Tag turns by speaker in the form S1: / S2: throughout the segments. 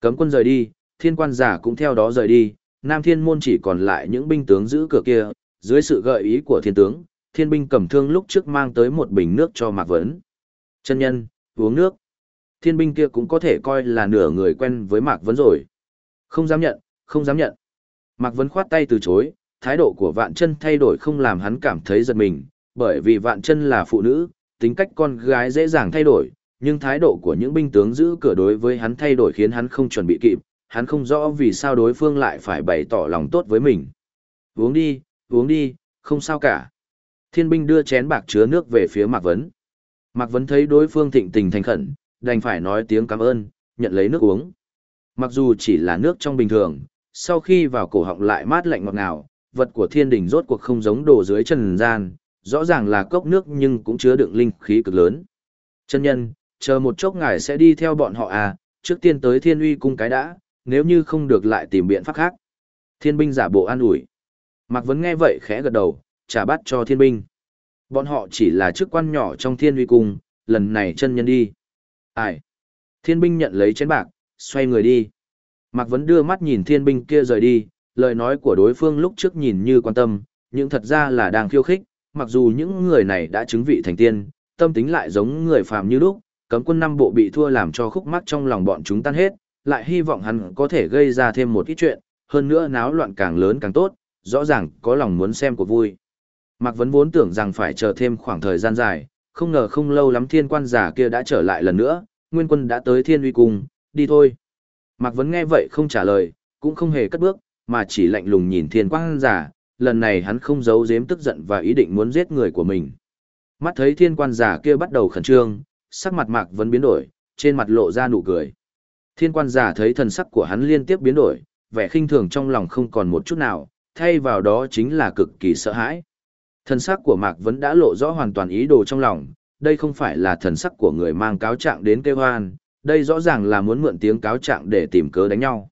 S1: Cấm quân rời đi, thiên quan giả cũng theo đó rời đi, Nam Thiên Môn chỉ còn lại những binh tướng giữ cửa kia, dưới sự gợi ý của thiên tướng, thiên binh cầm thương lúc trước mang tới một bình nước cho Mạc Vấn. Chân nhân, uống nước. Thiên binh kia cũng có thể coi là nửa người quen với Mạc Vấn rồi. Không dám nhận, không dám nhận. Mạc Vấn khoát tay từ chối, thái độ của vạn chân thay đổi không làm hắn cảm thấy giật mình, bởi vì vạn chân là phụ nữ, tính cách con gái dễ dàng thay đổi, nhưng thái độ của những binh tướng giữ cửa đối với hắn thay đổi khiến hắn không chuẩn bị kịp, hắn không rõ vì sao đối phương lại phải bày tỏ lòng tốt với mình. Uống đi, uống đi, không sao cả. Thiên binh đưa chén bạc chứa nước về phía Mạc Vấn. Mạc Vấn thấy đối phương thịnh tình thành khẩn, đành phải nói tiếng cảm ơn, nhận lấy nước uống. Mặc dù chỉ là nước trong bình thường, sau khi vào cổ họng lại mát lạnh ngọt ngào, vật của thiên đình rốt cuộc không giống đồ dưới trần gian, rõ ràng là cốc nước nhưng cũng chứa đựng linh khí cực lớn. Chân nhân, chờ một chốc ngài sẽ đi theo bọn họ à, trước tiên tới thiên uy cung cái đã, nếu như không được lại tìm biện pháp khác. Thiên binh giả bộ an ủi. Mạc Vấn nghe vậy khẽ gật đầu, trả bắt cho thiên binh. Bọn họ chỉ là chức quan nhỏ trong thiên uy cung, lần này chân nhân đi. Ai? Thiên binh nhận lấy chén bạc, xoay người đi. Mạc Vấn đưa mắt nhìn thiên binh kia rời đi, lời nói của đối phương lúc trước nhìn như quan tâm, nhưng thật ra là đang khiêu khích, mặc dù những người này đã chứng vị thành tiên, tâm tính lại giống người phàm như lúc, cấm quân năm bộ bị thua làm cho khúc mắc trong lòng bọn chúng tan hết, lại hy vọng hắn có thể gây ra thêm một ít chuyện, hơn nữa náo loạn càng lớn càng tốt, rõ ràng có lòng muốn xem của vui. Mạc Vấn vốn tưởng rằng phải chờ thêm khoảng thời gian dài, không ngờ không lâu lắm thiên quan giả kia đã trở lại lần nữa, nguyên quân đã tới thiên uy cung, đi thôi. Mạc Vấn nghe vậy không trả lời, cũng không hề cất bước, mà chỉ lạnh lùng nhìn thiên quan giả, lần này hắn không giấu giếm tức giận và ý định muốn giết người của mình. Mắt thấy thiên quan giả kia bắt đầu khẩn trương, sắc mặt Mạc vẫn biến đổi, trên mặt lộ ra nụ cười. Thiên quan giả thấy thần sắc của hắn liên tiếp biến đổi, vẻ khinh thường trong lòng không còn một chút nào, thay vào đó chính là cực kỳ sợ hãi. Thần sắc của Mạc vẫn đã lộ rõ hoàn toàn ý đồ trong lòng, đây không phải là thần sắc của người mang cáo trạng đến kêu hoan, đây rõ ràng là muốn mượn tiếng cáo trạng để tìm cớ đánh nhau.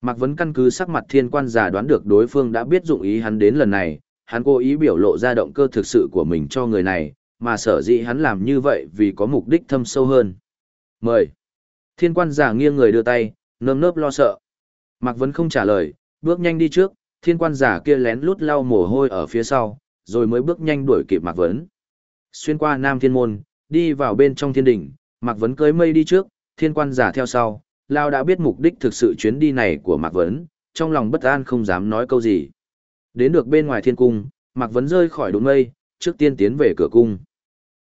S1: Mạc Vấn căn cứ sắc mặt thiên quan giả đoán được đối phương đã biết dụng ý hắn đến lần này, hắn cố ý biểu lộ ra động cơ thực sự của mình cho người này, mà sở dĩ hắn làm như vậy vì có mục đích thâm sâu hơn. Mời. Thiên quan giả nghiêng người đưa tay, nơm nớp lo sợ. Mạc Vấn không trả lời, bước nhanh đi trước, thiên quan giả kia lén lút lau mồ hôi ở phía sau, rồi mới bước nhanh đuổi kịp Mạc Vấn. Xuyên qua Nam Thiên Môn, đi vào bên trong thiên đỉnh, Mạc Vấn cưới mây đi trước, thiên quan giả theo sau, Lao đã biết mục đích thực sự chuyến đi này của Mạc Vấn, trong lòng bất an không dám nói câu gì. Đến được bên ngoài thiên cung, Mạc Vấn rơi khỏi đống mây, trước tiên tiến về cửa cung.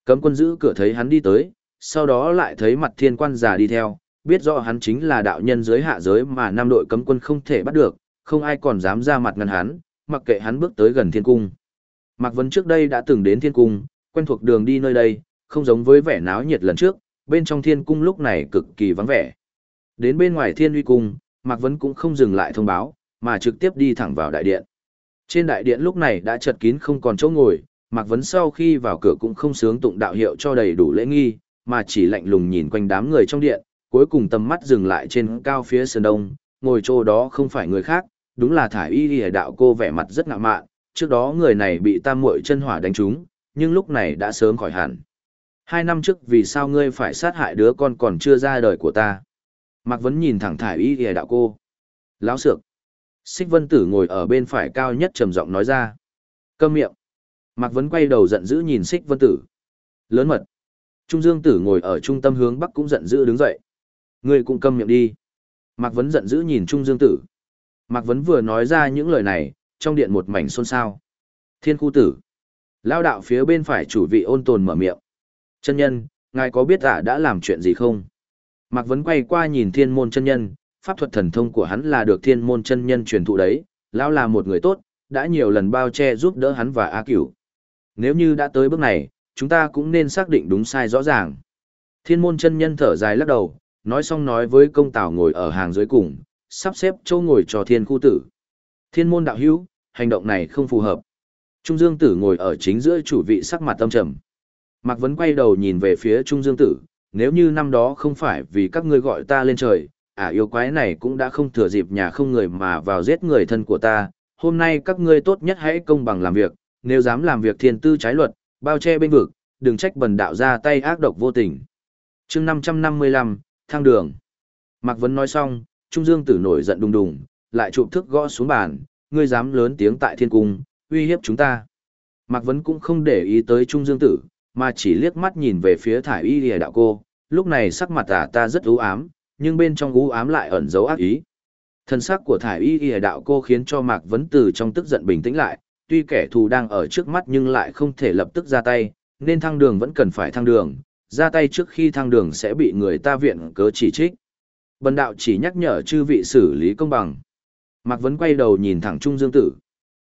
S1: Cấm quân giữ cửa thấy hắn đi tới, sau đó lại thấy mặt thiên quan giả đi theo, biết rõ hắn chính là đạo nhân giới hạ giới mà năm đội cấm quân không thể bắt được, không ai còn dám ra mặt ngăn hắn, mặc kệ hắn bước tới gần thiên cung. Mạc Vấn trước đây đã từng đến thiên cung, quen thuộc đường đi nơi đây, không giống với vẻ náo nhiệt lần trước, bên trong thiên cung lúc này cực kỳ vắng vẻ. Đến bên ngoài thiên uy cung, Mạc Vấn cũng không dừng lại thông báo, mà trực tiếp đi thẳng vào đại điện. Trên đại điện lúc này đã chật kín không còn chỗ ngồi, Mạc Vấn sau khi vào cửa cũng không sướng tụng đạo hiệu cho đầy đủ lễ nghi, mà chỉ lạnh lùng nhìn quanh đám người trong điện, cuối cùng tầm mắt dừng lại trên cao phía sườn đông, ngồi chỗ đó không phải người khác, đúng là thải y lìa đạo cô vẻ mặt rất ngạo mạn, trước đó người này bị tam muội chân hỏa đánh trúng, nhưng lúc này đã sớm khỏi hẳn. Hai năm trước vì sao ngươi phải sát hại đứa con còn chưa ra đời của ta? Mạc Vấn nhìn thẳng thải y lìa đạo cô. Lão sược. Xích vân tử ngồi ở bên phải cao nhất trầm giọng nói ra. Câm miệng. Mạc Vấn quay đầu giận dữ nhìn Sích vân tử. Lớn mật. Trung Dương tử ngồi ở trung tâm hướng bắc cũng giận dữ đứng dậy. Ngươi cũng câm miệng đi. Mạc Vấn giận dữ nhìn Trung Dương tử. Mạc Vấn vừa nói ra những lời này, trong điện một mảnh xôn xao. Thiên khu tử. Lao đạo phía bên phải chủ vị ôn tồn mở miệng. Chân nhân, ngài có biết ả đã làm chuyện gì không? Mạc Vấn quay qua nhìn thiên môn chân nhân, pháp thuật thần thông của hắn là được thiên môn chân nhân truyền thụ đấy, lão là một người tốt, đã nhiều lần bao che giúp đỡ hắn và A Cửu. Nếu như đã tới bước này, chúng ta cũng nên xác định đúng sai rõ ràng. Thiên môn chân nhân thở dài lắc đầu, nói xong nói với công tào ngồi ở hàng dưới cùng, sắp xếp chỗ ngồi cho thiên khu tử. Thiên môn đạo hữu, hành động này không phù hợp. Trung Dương Tử ngồi ở chính giữa chủ vị sắc mặt tâm trầm. Mạc Vấn quay đầu nhìn về phía Trung Dương Tử, nếu như năm đó không phải vì các ngươi gọi ta lên trời, ả yêu quái này cũng đã không thừa dịp nhà không người mà vào giết người thân của ta. Hôm nay các ngươi tốt nhất hãy công bằng làm việc, nếu dám làm việc thiên tư trái luật, bao che bên vực, đừng trách bần đạo ra tay ác độc vô tình. chương 555, thang đường. Mạc Vấn nói xong, Trung Dương Tử nổi giận đùng đùng, lại chụp thức gõ xuống bàn, ngươi dám lớn tiếng tại thiên cung, uy hiếp chúng ta. Mạc Vấn cũng không để ý tới Trung Dương Tử, mà chỉ liếc mắt nhìn về phía thải y lìa đạo cô, lúc này sắc mặt ả ta rất u ám, nhưng bên trong u ám lại ẩn dấu ác ý. Thân sắc của thải y lìa đạo cô khiến cho Mạc Vấn từ trong tức giận bình tĩnh lại, tuy kẻ thù đang ở trước mắt nhưng lại không thể lập tức ra tay, nên thăng đường vẫn cần phải thăng đường, ra tay trước khi thăng đường sẽ bị người ta viện cớ chỉ trích. Bần đạo chỉ nhắc nhở chư vị xử lý công bằng. Mạc Vấn quay đầu nhìn thẳng Trung Dương Tử.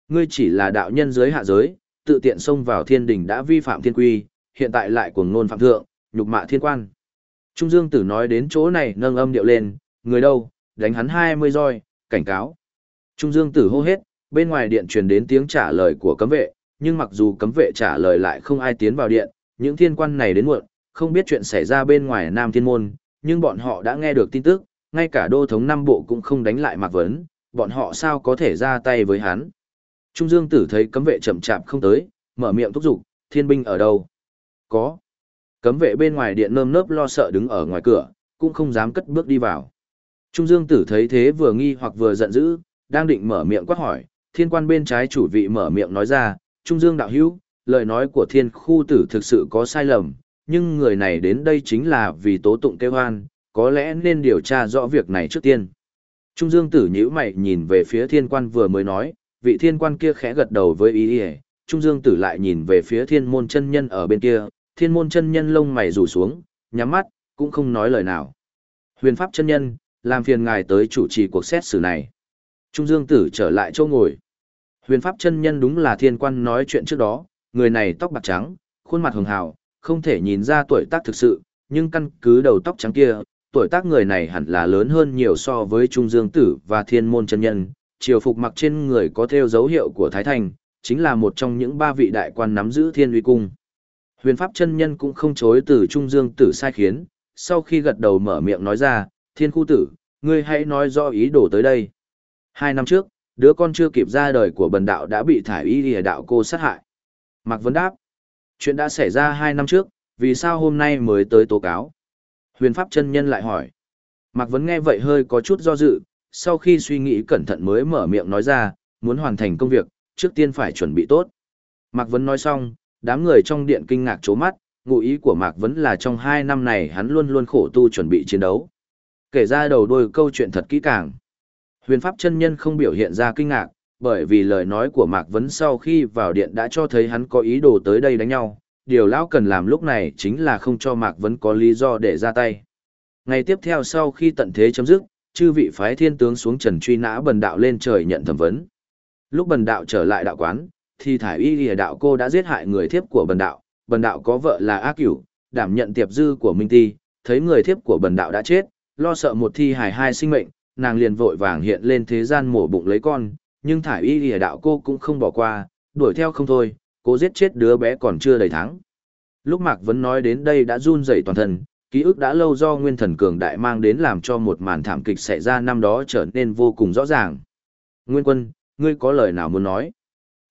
S1: Ngươi chỉ là đạo nhân giới hạ giới, tự tiện xông vào thiên đình đã vi phạm thiên quy, hiện tại lại cuồng ngôn phạm thượng, nhục mạ thiên quan. Trung Dương Tử nói đến chỗ này nâng âm điệu lên, người đâu, đánh hắn 20 roi, cảnh cáo. Trung Dương Tử hô hết, bên ngoài điện truyền đến tiếng trả lời của cấm vệ, nhưng mặc dù cấm vệ trả lời lại không ai tiến vào điện, những thiên quan này đến muộn, không biết chuyện xảy ra bên ngoài Nam Thiên Môn, nhưng bọn họ đã nghe được tin tức, ngay cả đô thống Nam bộ cũng không đánh lại Mạc Vấn, bọn họ sao có thể ra tay với hắn. Trung Dương Tử thấy cấm vệ chậm chạp không tới, mở miệng thúc giục, thiên binh ở đâu? Có. Cấm vệ bên ngoài điện nơm nớp lo sợ đứng ở ngoài cửa, cũng không dám cất bước đi vào. Trung Dương Tử thấy thế vừa nghi hoặc vừa giận dữ, đang định mở miệng quát hỏi, thiên quan bên trái chủ vị mở miệng nói ra, Trung Dương đạo hữu, lời nói của thiên khu tử thực sự có sai lầm, nhưng người này đến đây chính là vì tố tụng kêu hoan, có lẽ nên điều tra rõ việc này trước tiên. Trung Dương tử nhíu mày nhìn về phía thiên quan vừa mới nói, vị thiên quan kia khẽ gật đầu với ý ý Trung Dương tử lại nhìn về phía thiên môn chân nhân ở bên kia, thiên môn chân nhân lông mày rủ xuống, nhắm mắt, cũng không nói lời nào. Huyền pháp chân nhân, làm phiền ngài tới chủ trì cuộc xét xử này. Trung Dương tử trở lại chỗ ngồi. Huyền pháp chân nhân đúng là thiên quan nói chuyện trước đó, người này tóc bạc trắng, khuôn mặt hường hào, không thể nhìn ra tuổi tác thực sự, nhưng căn cứ đầu tóc trắng kia, tuổi tác người này hẳn là lớn hơn nhiều so với Trung Dương Tử và Thiên Môn chân nhân, triều phục mặc trên người có theo dấu hiệu của Thái Thành, chính là một trong những ba vị đại quan nắm giữ Thiên Uy Cung. Huyền Pháp chân nhân cũng không chối từ Trung Dương Tử sai khiến, sau khi gật đầu mở miệng nói ra, Thiên Khu Tử, ngươi hãy nói rõ ý đồ tới đây. Hai năm trước, đứa con chưa kịp ra đời của bần đạo đã bị thải y lìa đạo cô sát hại. Mạc Vấn đáp, chuyện đã xảy ra hai năm trước, vì sao hôm nay mới tới tố cáo? Huyền Pháp chân nhân lại hỏi. Mạc Vấn nghe vậy hơi có chút do dự, sau khi suy nghĩ cẩn thận mới mở miệng nói ra, muốn hoàn thành công việc, trước tiên phải chuẩn bị tốt. Mạc Vấn nói xong, đám người trong điện kinh ngạc chố mắt, ngụ ý của Mạc Vấn là trong hai năm này hắn luôn luôn khổ tu chuẩn bị chiến đấu. Kể ra đầu đôi câu chuyện thật kỹ càng. Huyền Pháp chân nhân không biểu hiện ra kinh ngạc, bởi vì lời nói của Mạc Vấn sau khi vào điện đã cho thấy hắn có ý đồ tới đây đánh nhau, điều lão cần làm lúc này chính là không cho Mạc Vấn có lý do để ra tay. Ngày tiếp theo sau khi tận thế chấm dứt, chư vị phái thiên tướng xuống trần truy nã bần đạo lên trời nhận thẩm vấn. Lúc bần đạo trở lại đạo quán, thì thải y lìa đạo cô đã giết hại người thiếp của bần đạo, bần đạo có vợ là ác cửu, đảm nhận tiệp dư của Minh Ti, thấy người thiếp của bần đạo đã chết, lo sợ một thi hài hai sinh mệnh, nàng liền vội vàng hiện lên thế gian mổ bụng lấy con, nhưng thải y lìa đạo cô cũng không bỏ qua, đuổi theo không thôi, cô giết chết đứa bé còn chưa đầy tháng. Lúc Mạc Vấn nói đến đây đã run rẩy toàn thân, ký ức đã lâu do nguyên thần cường đại mang đến làm cho một màn thảm kịch xảy ra năm đó trở nên vô cùng rõ ràng. Nguyên quân, ngươi có lời nào muốn nói?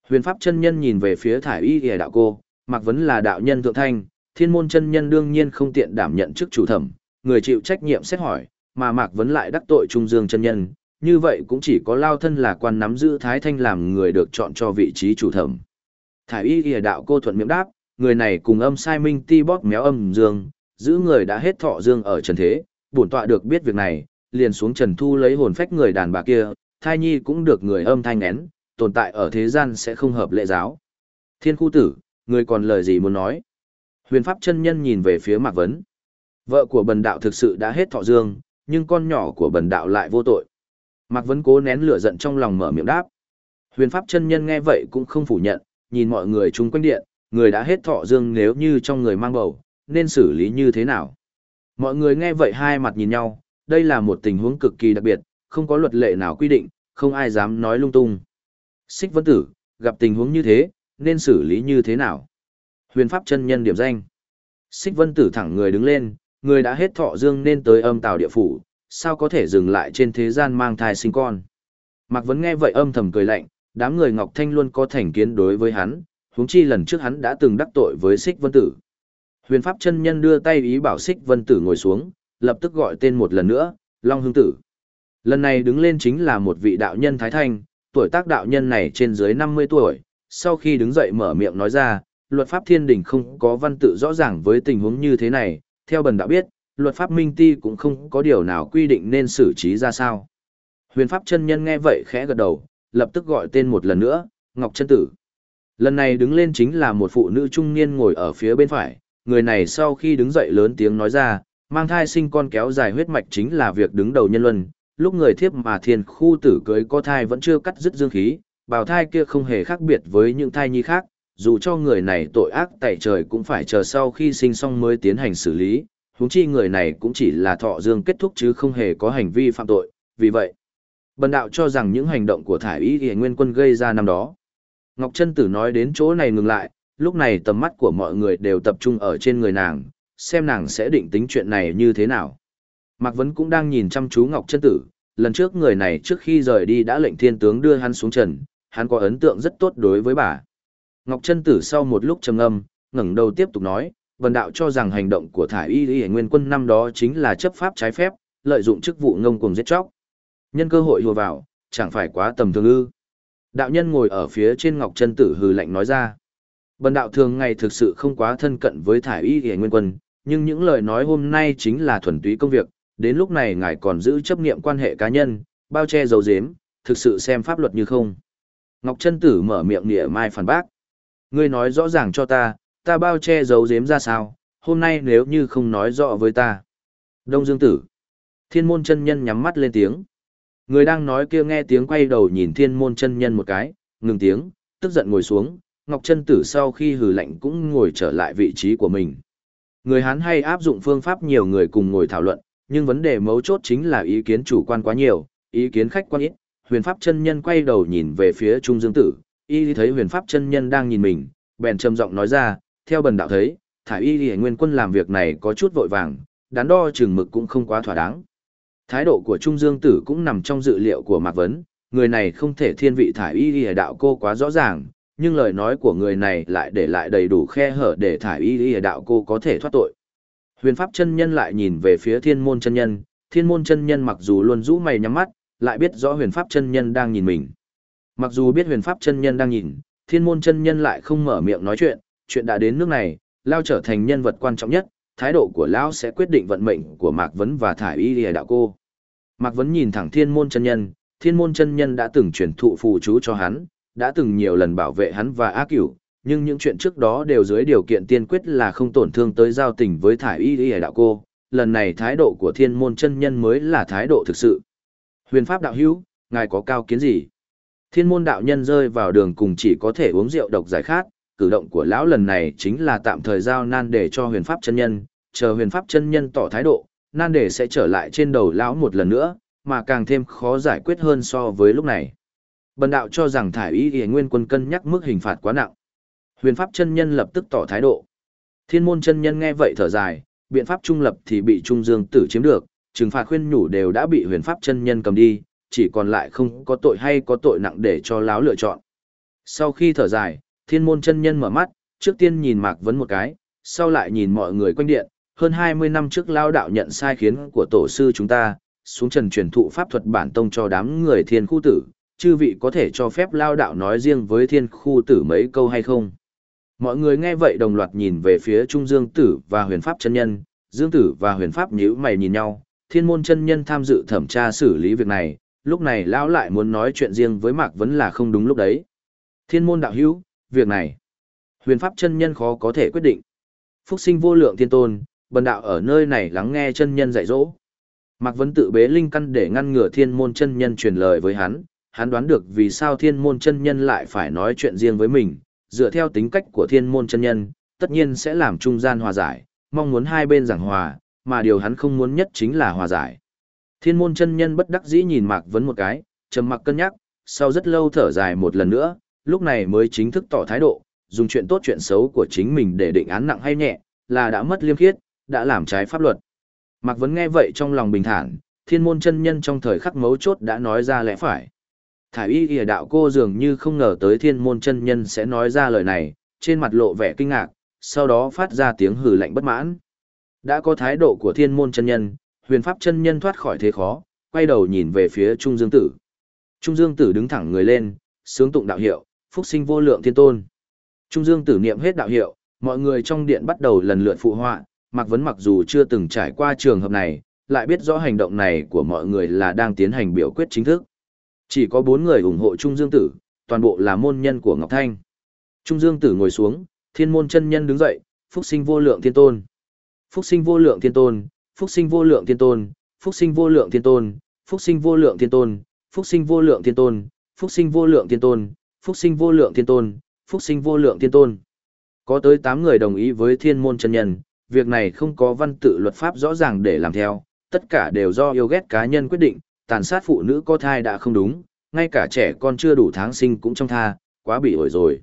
S1: Huyền Pháp chân nhân nhìn về phía thải y lìa đạo cô, Mạc Vấn là đạo nhân thượng thanh, thiên môn chân nhân đương nhiên không tiện đảm nhận chức chủ thẩm, người chịu trách nhiệm xét hỏi, mà Mạc Vấn lại đắc tội Trung Dương chân nhân, như vậy cũng chỉ có lao thân là quan nắm giữ Thái Thanh làm người được chọn cho vị trí chủ thẩm. Thái y ghi đạo cô thuận miệng đáp, người này cùng âm sai minh ti bóp méo âm dương, giữ người đã hết thọ dương ở trần thế, bổn tọa được biết việc này, liền xuống trần thu lấy hồn phách người đàn bà kia, thai nhi cũng được người âm thanh nén, tồn tại ở thế gian sẽ không hợp lệ giáo. Thiên khu tử, người còn lời gì muốn nói? Huyền pháp chân nhân nhìn về phía Mạc Vấn. Vợ của bần đạo thực sự đã hết thọ dương, nhưng con nhỏ của bần đạo lại vô tội. Mạc Vấn cố nén lửa giận trong lòng mở miệng đáp. Huyền pháp chân nhân nghe vậy cũng không phủ nhận, nhìn mọi người chung quanh điện, người đã hết thọ dương nếu như trong người mang bầu, nên xử lý như thế nào. Mọi người nghe vậy hai mặt nhìn nhau, đây là một tình huống cực kỳ đặc biệt, không có luật lệ nào quy định, không ai dám nói lung tung. Xích Vấn tử, gặp tình huống như thế, nên xử lý như thế nào? Huyền pháp chân nhân điểm danh. Xích vân tử thẳng người đứng lên, người đã hết thọ dương nên tới âm tào địa phủ, sao có thể dừng lại trên thế gian mang thai sinh con. Mạc Vấn nghe vậy âm thầm cười lạnh, đám người Ngọc Thanh luôn có thành kiến đối với hắn, huống chi lần trước hắn đã từng đắc tội với Sích Vân Tử. Huyền Pháp chân nhân đưa tay ý bảo Sích Vân Tử ngồi xuống, lập tức gọi tên một lần nữa, Long Hương Tử. Lần này đứng lên chính là một vị đạo nhân Thái Thanh, tuổi tác đạo nhân này trên dưới 50 tuổi, sau khi đứng dậy mở miệng nói ra, luật pháp thiên đình không có văn tự rõ ràng với tình huống như thế này, theo bần đạo biết, luật pháp minh ti cũng không có điều nào quy định nên xử trí ra sao. Huyền pháp chân nhân nghe vậy khẽ gật đầu, lập tức gọi tên một lần nữa, Ngọc chân tử. Lần này đứng lên chính là một phụ nữ trung niên ngồi ở phía bên phải, người này sau khi đứng dậy lớn tiếng nói ra, mang thai sinh con kéo dài huyết mạch chính là việc đứng đầu nhân luân, lúc người thiếp mà thiên khu tử cưới có thai vẫn chưa cắt dứt dương khí, bào thai kia không hề khác biệt với những thai nhi khác, dù cho người này tội ác tại trời cũng phải chờ sau khi sinh xong mới tiến hành xử lý, huống chi người này cũng chỉ là thọ dương kết thúc chứ không hề có hành vi phạm tội, vì vậy, bần đạo cho rằng những hành động của thải y thì nguyên quân gây ra năm đó. Ngọc Trân Tử nói đến chỗ này ngừng lại, lúc này tầm mắt của mọi người đều tập trung ở trên người nàng, xem nàng sẽ định tính chuyện này như thế nào. Mạc Vấn cũng đang nhìn chăm chú Ngọc Trân Tử, lần trước người này trước khi rời đi đã lệnh thiên tướng đưa hắn xuống trần, hắn có ấn tượng rất tốt đối với bà. Ngọc Trân Tử sau một lúc trầm âm, ngẩng đầu tiếp tục nói, vần đạo cho rằng hành động của thải y y nguyên quân năm đó chính là chấp pháp trái phép, lợi dụng chức vụ ngông cuồng giết chóc. Nhân cơ hội hùa vào, chẳng phải quá tầm thường ư. Đạo nhân ngồi ở phía trên Ngọc Trân Tử hừ lạnh nói ra. Bần đạo thường ngày thực sự không quá thân cận với thải y y nguyên quân, nhưng những lời nói hôm nay chính là thuần túy công việc, đến lúc này ngài còn giữ chấp niệm quan hệ cá nhân, bao che dấu dếm, thực sự xem pháp luật như không. Ngọc Trân Tử mở miệng nịa mai phản bác. Ngươi nói rõ ràng cho ta, ta bao che giấu giếm ra sao, hôm nay nếu như không nói rõ với ta. Đông Dương Tử. Thiên môn chân nhân nhắm mắt lên tiếng. Người đang nói kia nghe tiếng quay đầu nhìn thiên môn chân nhân một cái, ngừng tiếng, tức giận ngồi xuống, Ngọc Trân Tử sau khi hừ lạnh cũng ngồi trở lại vị trí của mình. Người Hán hay áp dụng phương pháp nhiều người cùng ngồi thảo luận, nhưng vấn đề mấu chốt chính là ý kiến chủ quan quá nhiều, ý kiến khách quan ít. Huyền Pháp chân nhân quay đầu nhìn về phía Trung Dương Tử, y thấy Huyền Pháp chân nhân đang nhìn mình, bèn trầm giọng nói ra, theo bần đạo thấy, thải y y nguyên quân làm việc này có chút vội vàng, đắn đo chừng mực cũng không quá thỏa đáng. Thái độ của Trung Dương Tử cũng nằm trong dự liệu của Mạc Vấn, người này không thể thiên vị thải y y đạo cô quá rõ ràng, nhưng lời nói của người này lại để lại đầy đủ khe hở để thải y y đạo cô có thể thoát tội. Huyền Pháp chân nhân lại nhìn về phía thiên môn chân nhân, thiên môn chân nhân mặc dù luôn rũ mày nhắm mắt, lại biết rõ huyền Pháp chân nhân đang nhìn mình. Mặc dù biết huyền Pháp chân nhân đang nhìn, thiên môn chân nhân lại không mở miệng nói chuyện, chuyện đã đến nước này, Lao trở thành nhân vật quan trọng nhất, thái độ của Lão sẽ quyết định vận mệnh của Mạc Vấn và Thải Y Lìa Đạo Cô. Mạc Vấn nhìn thẳng thiên môn chân nhân, thiên môn chân nhân đã từng truyền thụ phù chú cho hắn, đã từng nhiều lần bảo vệ hắn và ác cửu, nhưng những chuyện trước đó đều dưới điều kiện tiên quyết là không tổn thương tới giao tình với Thải Y Lìa Đạo Cô. Lần này thái độ của thiên môn chân nhân mới là thái độ thực sự. Huyền Pháp Đạo Hữu ngài có cao kiến gì? Thiên môn đạo nhân rơi vào đường cùng chỉ có thể uống rượu độc giải khát, cử động của lão lần này chính là tạm thời giao nan để cho huyền pháp chân nhân, chờ huyền pháp chân nhân tỏ thái độ, nan để sẽ trở lại trên đầu lão một lần nữa, mà càng thêm khó giải quyết hơn so với lúc này. Bần đạo cho rằng thải ý y nguyên quân cân nhắc mức hình phạt quá nặng. Huyền pháp chân nhân lập tức tỏ thái độ. Thiên môn chân nhân nghe vậy thở dài, biện pháp trung lập thì bị Trung Dương tử chiếm được, trừng phạt khuyên nhủ đều đã bị huyền pháp chân nhân cầm đi, chỉ còn lại không có tội hay có tội nặng để cho lão lựa chọn. Sau khi thở dài, thiên môn chân nhân mở mắt, trước tiên nhìn Mạc Vấn một cái, sau lại nhìn mọi người quanh điện, hơn 20 năm trước lao đạo nhận sai khiến của tổ sư chúng ta, xuống trần truyền thụ pháp thuật bản tông cho đám người thiên khu tử, chư vị có thể cho phép lao đạo nói riêng với thiên khu tử mấy câu hay không? Mọi người nghe vậy đồng loạt nhìn về phía Trung Dương Tử và huyền pháp chân nhân, Dương Tử và huyền pháp nhíu mày nhìn nhau, thiên môn chân nhân tham dự thẩm tra xử lý việc này, lúc này lão lại muốn nói chuyện riêng với Mạc Vấn là không đúng lúc đấy. Thiên môn đạo hữu, việc này, huyền pháp chân nhân khó có thể quyết định. Phúc sinh vô lượng thiên tôn, bần đạo ở nơi này lắng nghe chân nhân dạy dỗ. Mạc Vấn tự bế linh căn để ngăn ngừa thiên môn chân nhân truyền lời với hắn, hắn đoán được vì sao thiên môn chân nhân lại phải nói chuyện riêng với mình, dựa theo tính cách của thiên môn chân nhân, tất nhiên sẽ làm trung gian hòa giải, mong muốn hai bên giảng hòa, mà điều hắn không muốn nhất chính là hòa giải. Thiên môn chân nhân bất đắc dĩ nhìn Mạc Vấn một cái, trầm mặc cân nhắc, sau rất lâu thở dài một lần nữa, lúc này mới chính thức tỏ thái độ, dùng chuyện tốt chuyện xấu của chính mình để định án nặng hay nhẹ, là đã mất liêm khiết, đã làm trái pháp luật. Mạc Vấn nghe vậy trong lòng bình thản, thiên môn chân nhân trong thời khắc mấu chốt đã nói ra lẽ phải. Thải y kìa đạo cô dường như không ngờ tới thiên môn chân nhân sẽ nói ra lời này, trên mặt lộ vẻ kinh ngạc, sau đó phát ra tiếng hừ lạnh bất mãn. Đã có thái độ của thiên môn chân nhân, huyền pháp chân nhân thoát khỏi thế khó, quay đầu nhìn về phía Trung Dương Tử. Trung Dương Tử đứng thẳng người lên, sướng tụng đạo hiệu, phúc sinh vô lượng thiên tôn. Trung Dương Tử niệm hết đạo hiệu, mọi người trong điện bắt đầu lần lượt phụ họa, Mạc Vấn mặc dù chưa từng trải qua trường hợp này, lại biết rõ hành động này của mọi người là đang tiến hành biểu quyết chính thức. Chỉ có bốn người ủng hộ Trung Dương Tử, toàn bộ là môn nhân của Ngọc Thanh. Trung Dương Tử ngồi xuống, thiên môn chân nhân đứng dậy, phúc sinh vô lượng thiên tôn. Phúc sinh vô lượng thiên tôn, phúc sinh vô lượng thiên tôn, phúc sinh vô lượng thiên tôn, phúc sinh vô lượng thiên tôn, phúc sinh vô lượng thiên tôn, phúc sinh vô lượng thiên tôn, phúc sinh vô lượng thiên tôn, phúc sinh vô lượng thiên tôn. Có tới 8 người đồng ý với thiên môn chân nhân, việc này không có văn tự luật pháp rõ ràng để làm theo, tất cả đều do yêu ghét cá nhân quyết định, tàn sát phụ nữ có thai đã không đúng, ngay cả trẻ con chưa đủ tháng sinh cũng trong tha, quá bị ổi rồi.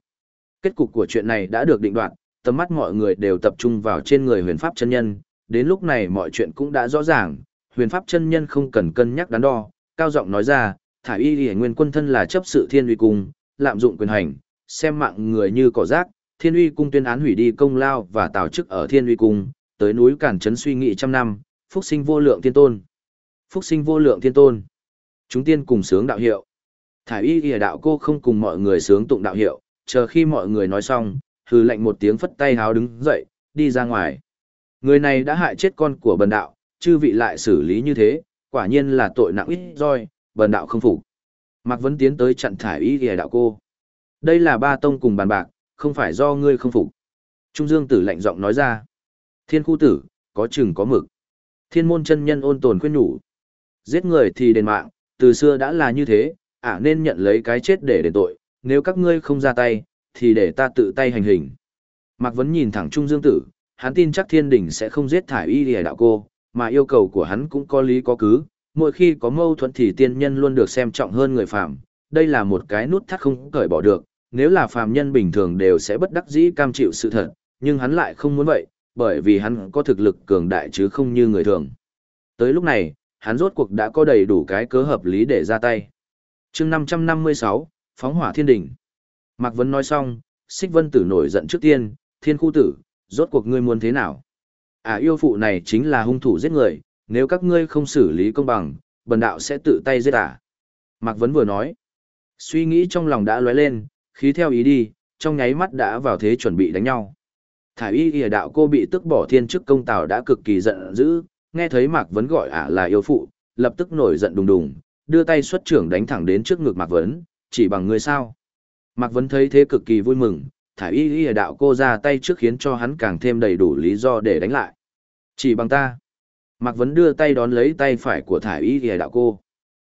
S1: Kết cục của chuyện này đã được định đoạt, tầm mắt mọi người đều tập trung vào trên người huyền pháp chân nhân, đến lúc này mọi chuyện cũng đã rõ ràng, huyền pháp chân nhân không cần cân nhắc đắn đo, cao giọng nói ra, thải y hề nguyên quân thân là chấp sự thiên uy cung, lạm dụng quyền hành, xem mạng người như cỏ rác, thiên uy cung tuyên án hủy đi công lao và tào chức ở thiên uy cung, tới núi cản trấn suy nghĩ trăm năm, phúc sinh vô lượng thiên tôn. Phúc sinh vô lượng thiên tôn. Chúng tiên cùng sướng đạo hiệu. Thải y hề đạo cô không cùng mọi người sướng tụng đạo hiệu, chờ khi mọi người nói xong, hừ lệnh một tiếng phất tay háo đứng dậy, đi ra ngoài. Người này đã hại chết con của bần đạo, chư vị lại xử lý như thế, quả nhiên là tội nặng ít roi, bần đạo không phục. Mạc Vấn tiến tới chặn thải ý ghề đạo cô. Đây là ba tông cùng bàn bạc, không phải do ngươi không phục. Trung Dương tử lạnh giọng nói ra. Thiên khu tử, có chừng có mực. Thiên môn chân nhân ôn tồn khuyên nhủ. Giết người thì đền mạng, từ xưa đã là như thế, ả nên nhận lấy cái chết để đền tội, nếu các ngươi không ra tay, thì để ta tự tay hành hình. Mạc Vấn nhìn thẳng Trung Dương Tử, hắn tin chắc thiên đình sẽ không giết thải y lìa đạo cô, mà yêu cầu của hắn cũng có lý có cứ, mỗi khi có mâu thuẫn thì tiên nhân luôn được xem trọng hơn người phàm, đây là một cái nút thắt không cởi bỏ được, nếu là phàm nhân bình thường đều sẽ bất đắc dĩ cam chịu sự thật, nhưng hắn lại không muốn vậy, bởi vì hắn có thực lực cường đại chứ không như người thường. Tới lúc này, hắn rốt cuộc đã có đầy đủ cái cớ hợp lý để ra tay. chương 556, Phóng hỏa thiên đỉnh. Mạc Vấn nói xong, Xích Vân Tử nổi giận trước tiên, thiên khu tử, rốt cuộc ngươi muốn thế nào? À yêu phụ này chính là hung thủ giết người, nếu các ngươi không xử lý công bằng, bần đạo sẽ tự tay giết à? Mạc Vấn vừa nói. Suy nghĩ trong lòng đã lóe lên, khí theo ý đi, trong nháy mắt đã vào thế chuẩn bị đánh nhau. Thải y ghi đạo cô bị tức bỏ thiên chức công tào đã cực kỳ giận dữ, nghe thấy Mạc Vấn gọi ả là yêu phụ, lập tức nổi giận đùng đùng, đưa tay xuất trưởng đánh thẳng đến trước ngực Mạc Vấn, chỉ bằng người sao. Mạc Vấn thấy thế cực kỳ vui mừng, thải y y đạo cô ra tay trước khiến cho hắn càng thêm đầy đủ lý do để đánh lại. Chỉ bằng ta. Mạc Vấn đưa tay đón lấy tay phải của thải y y đạo cô.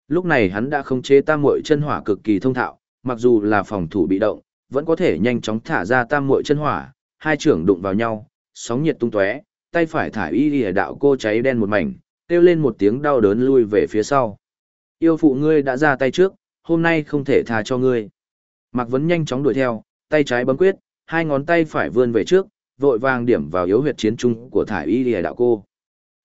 S1: Lúc này hắn đã không chế tam muội chân hỏa cực kỳ thông thạo, mặc dù là phòng thủ bị động, vẫn có thể nhanh chóng thả ra tam muội chân hỏa, hai trưởng đụng vào nhau, sóng nhiệt tung tóe, tay phải thải y y đạo cô cháy đen một mảnh, kêu lên một tiếng đau đớn lui về phía sau. Yêu phụ ngươi đã ra tay trước, hôm nay không thể tha cho ngươi. Mạc Vấn nhanh chóng đuổi theo, tay trái bấm quyết, hai ngón tay phải vươn về trước, vội vàng điểm vào yếu huyệt chiến trung của thải y lìa đạo cô.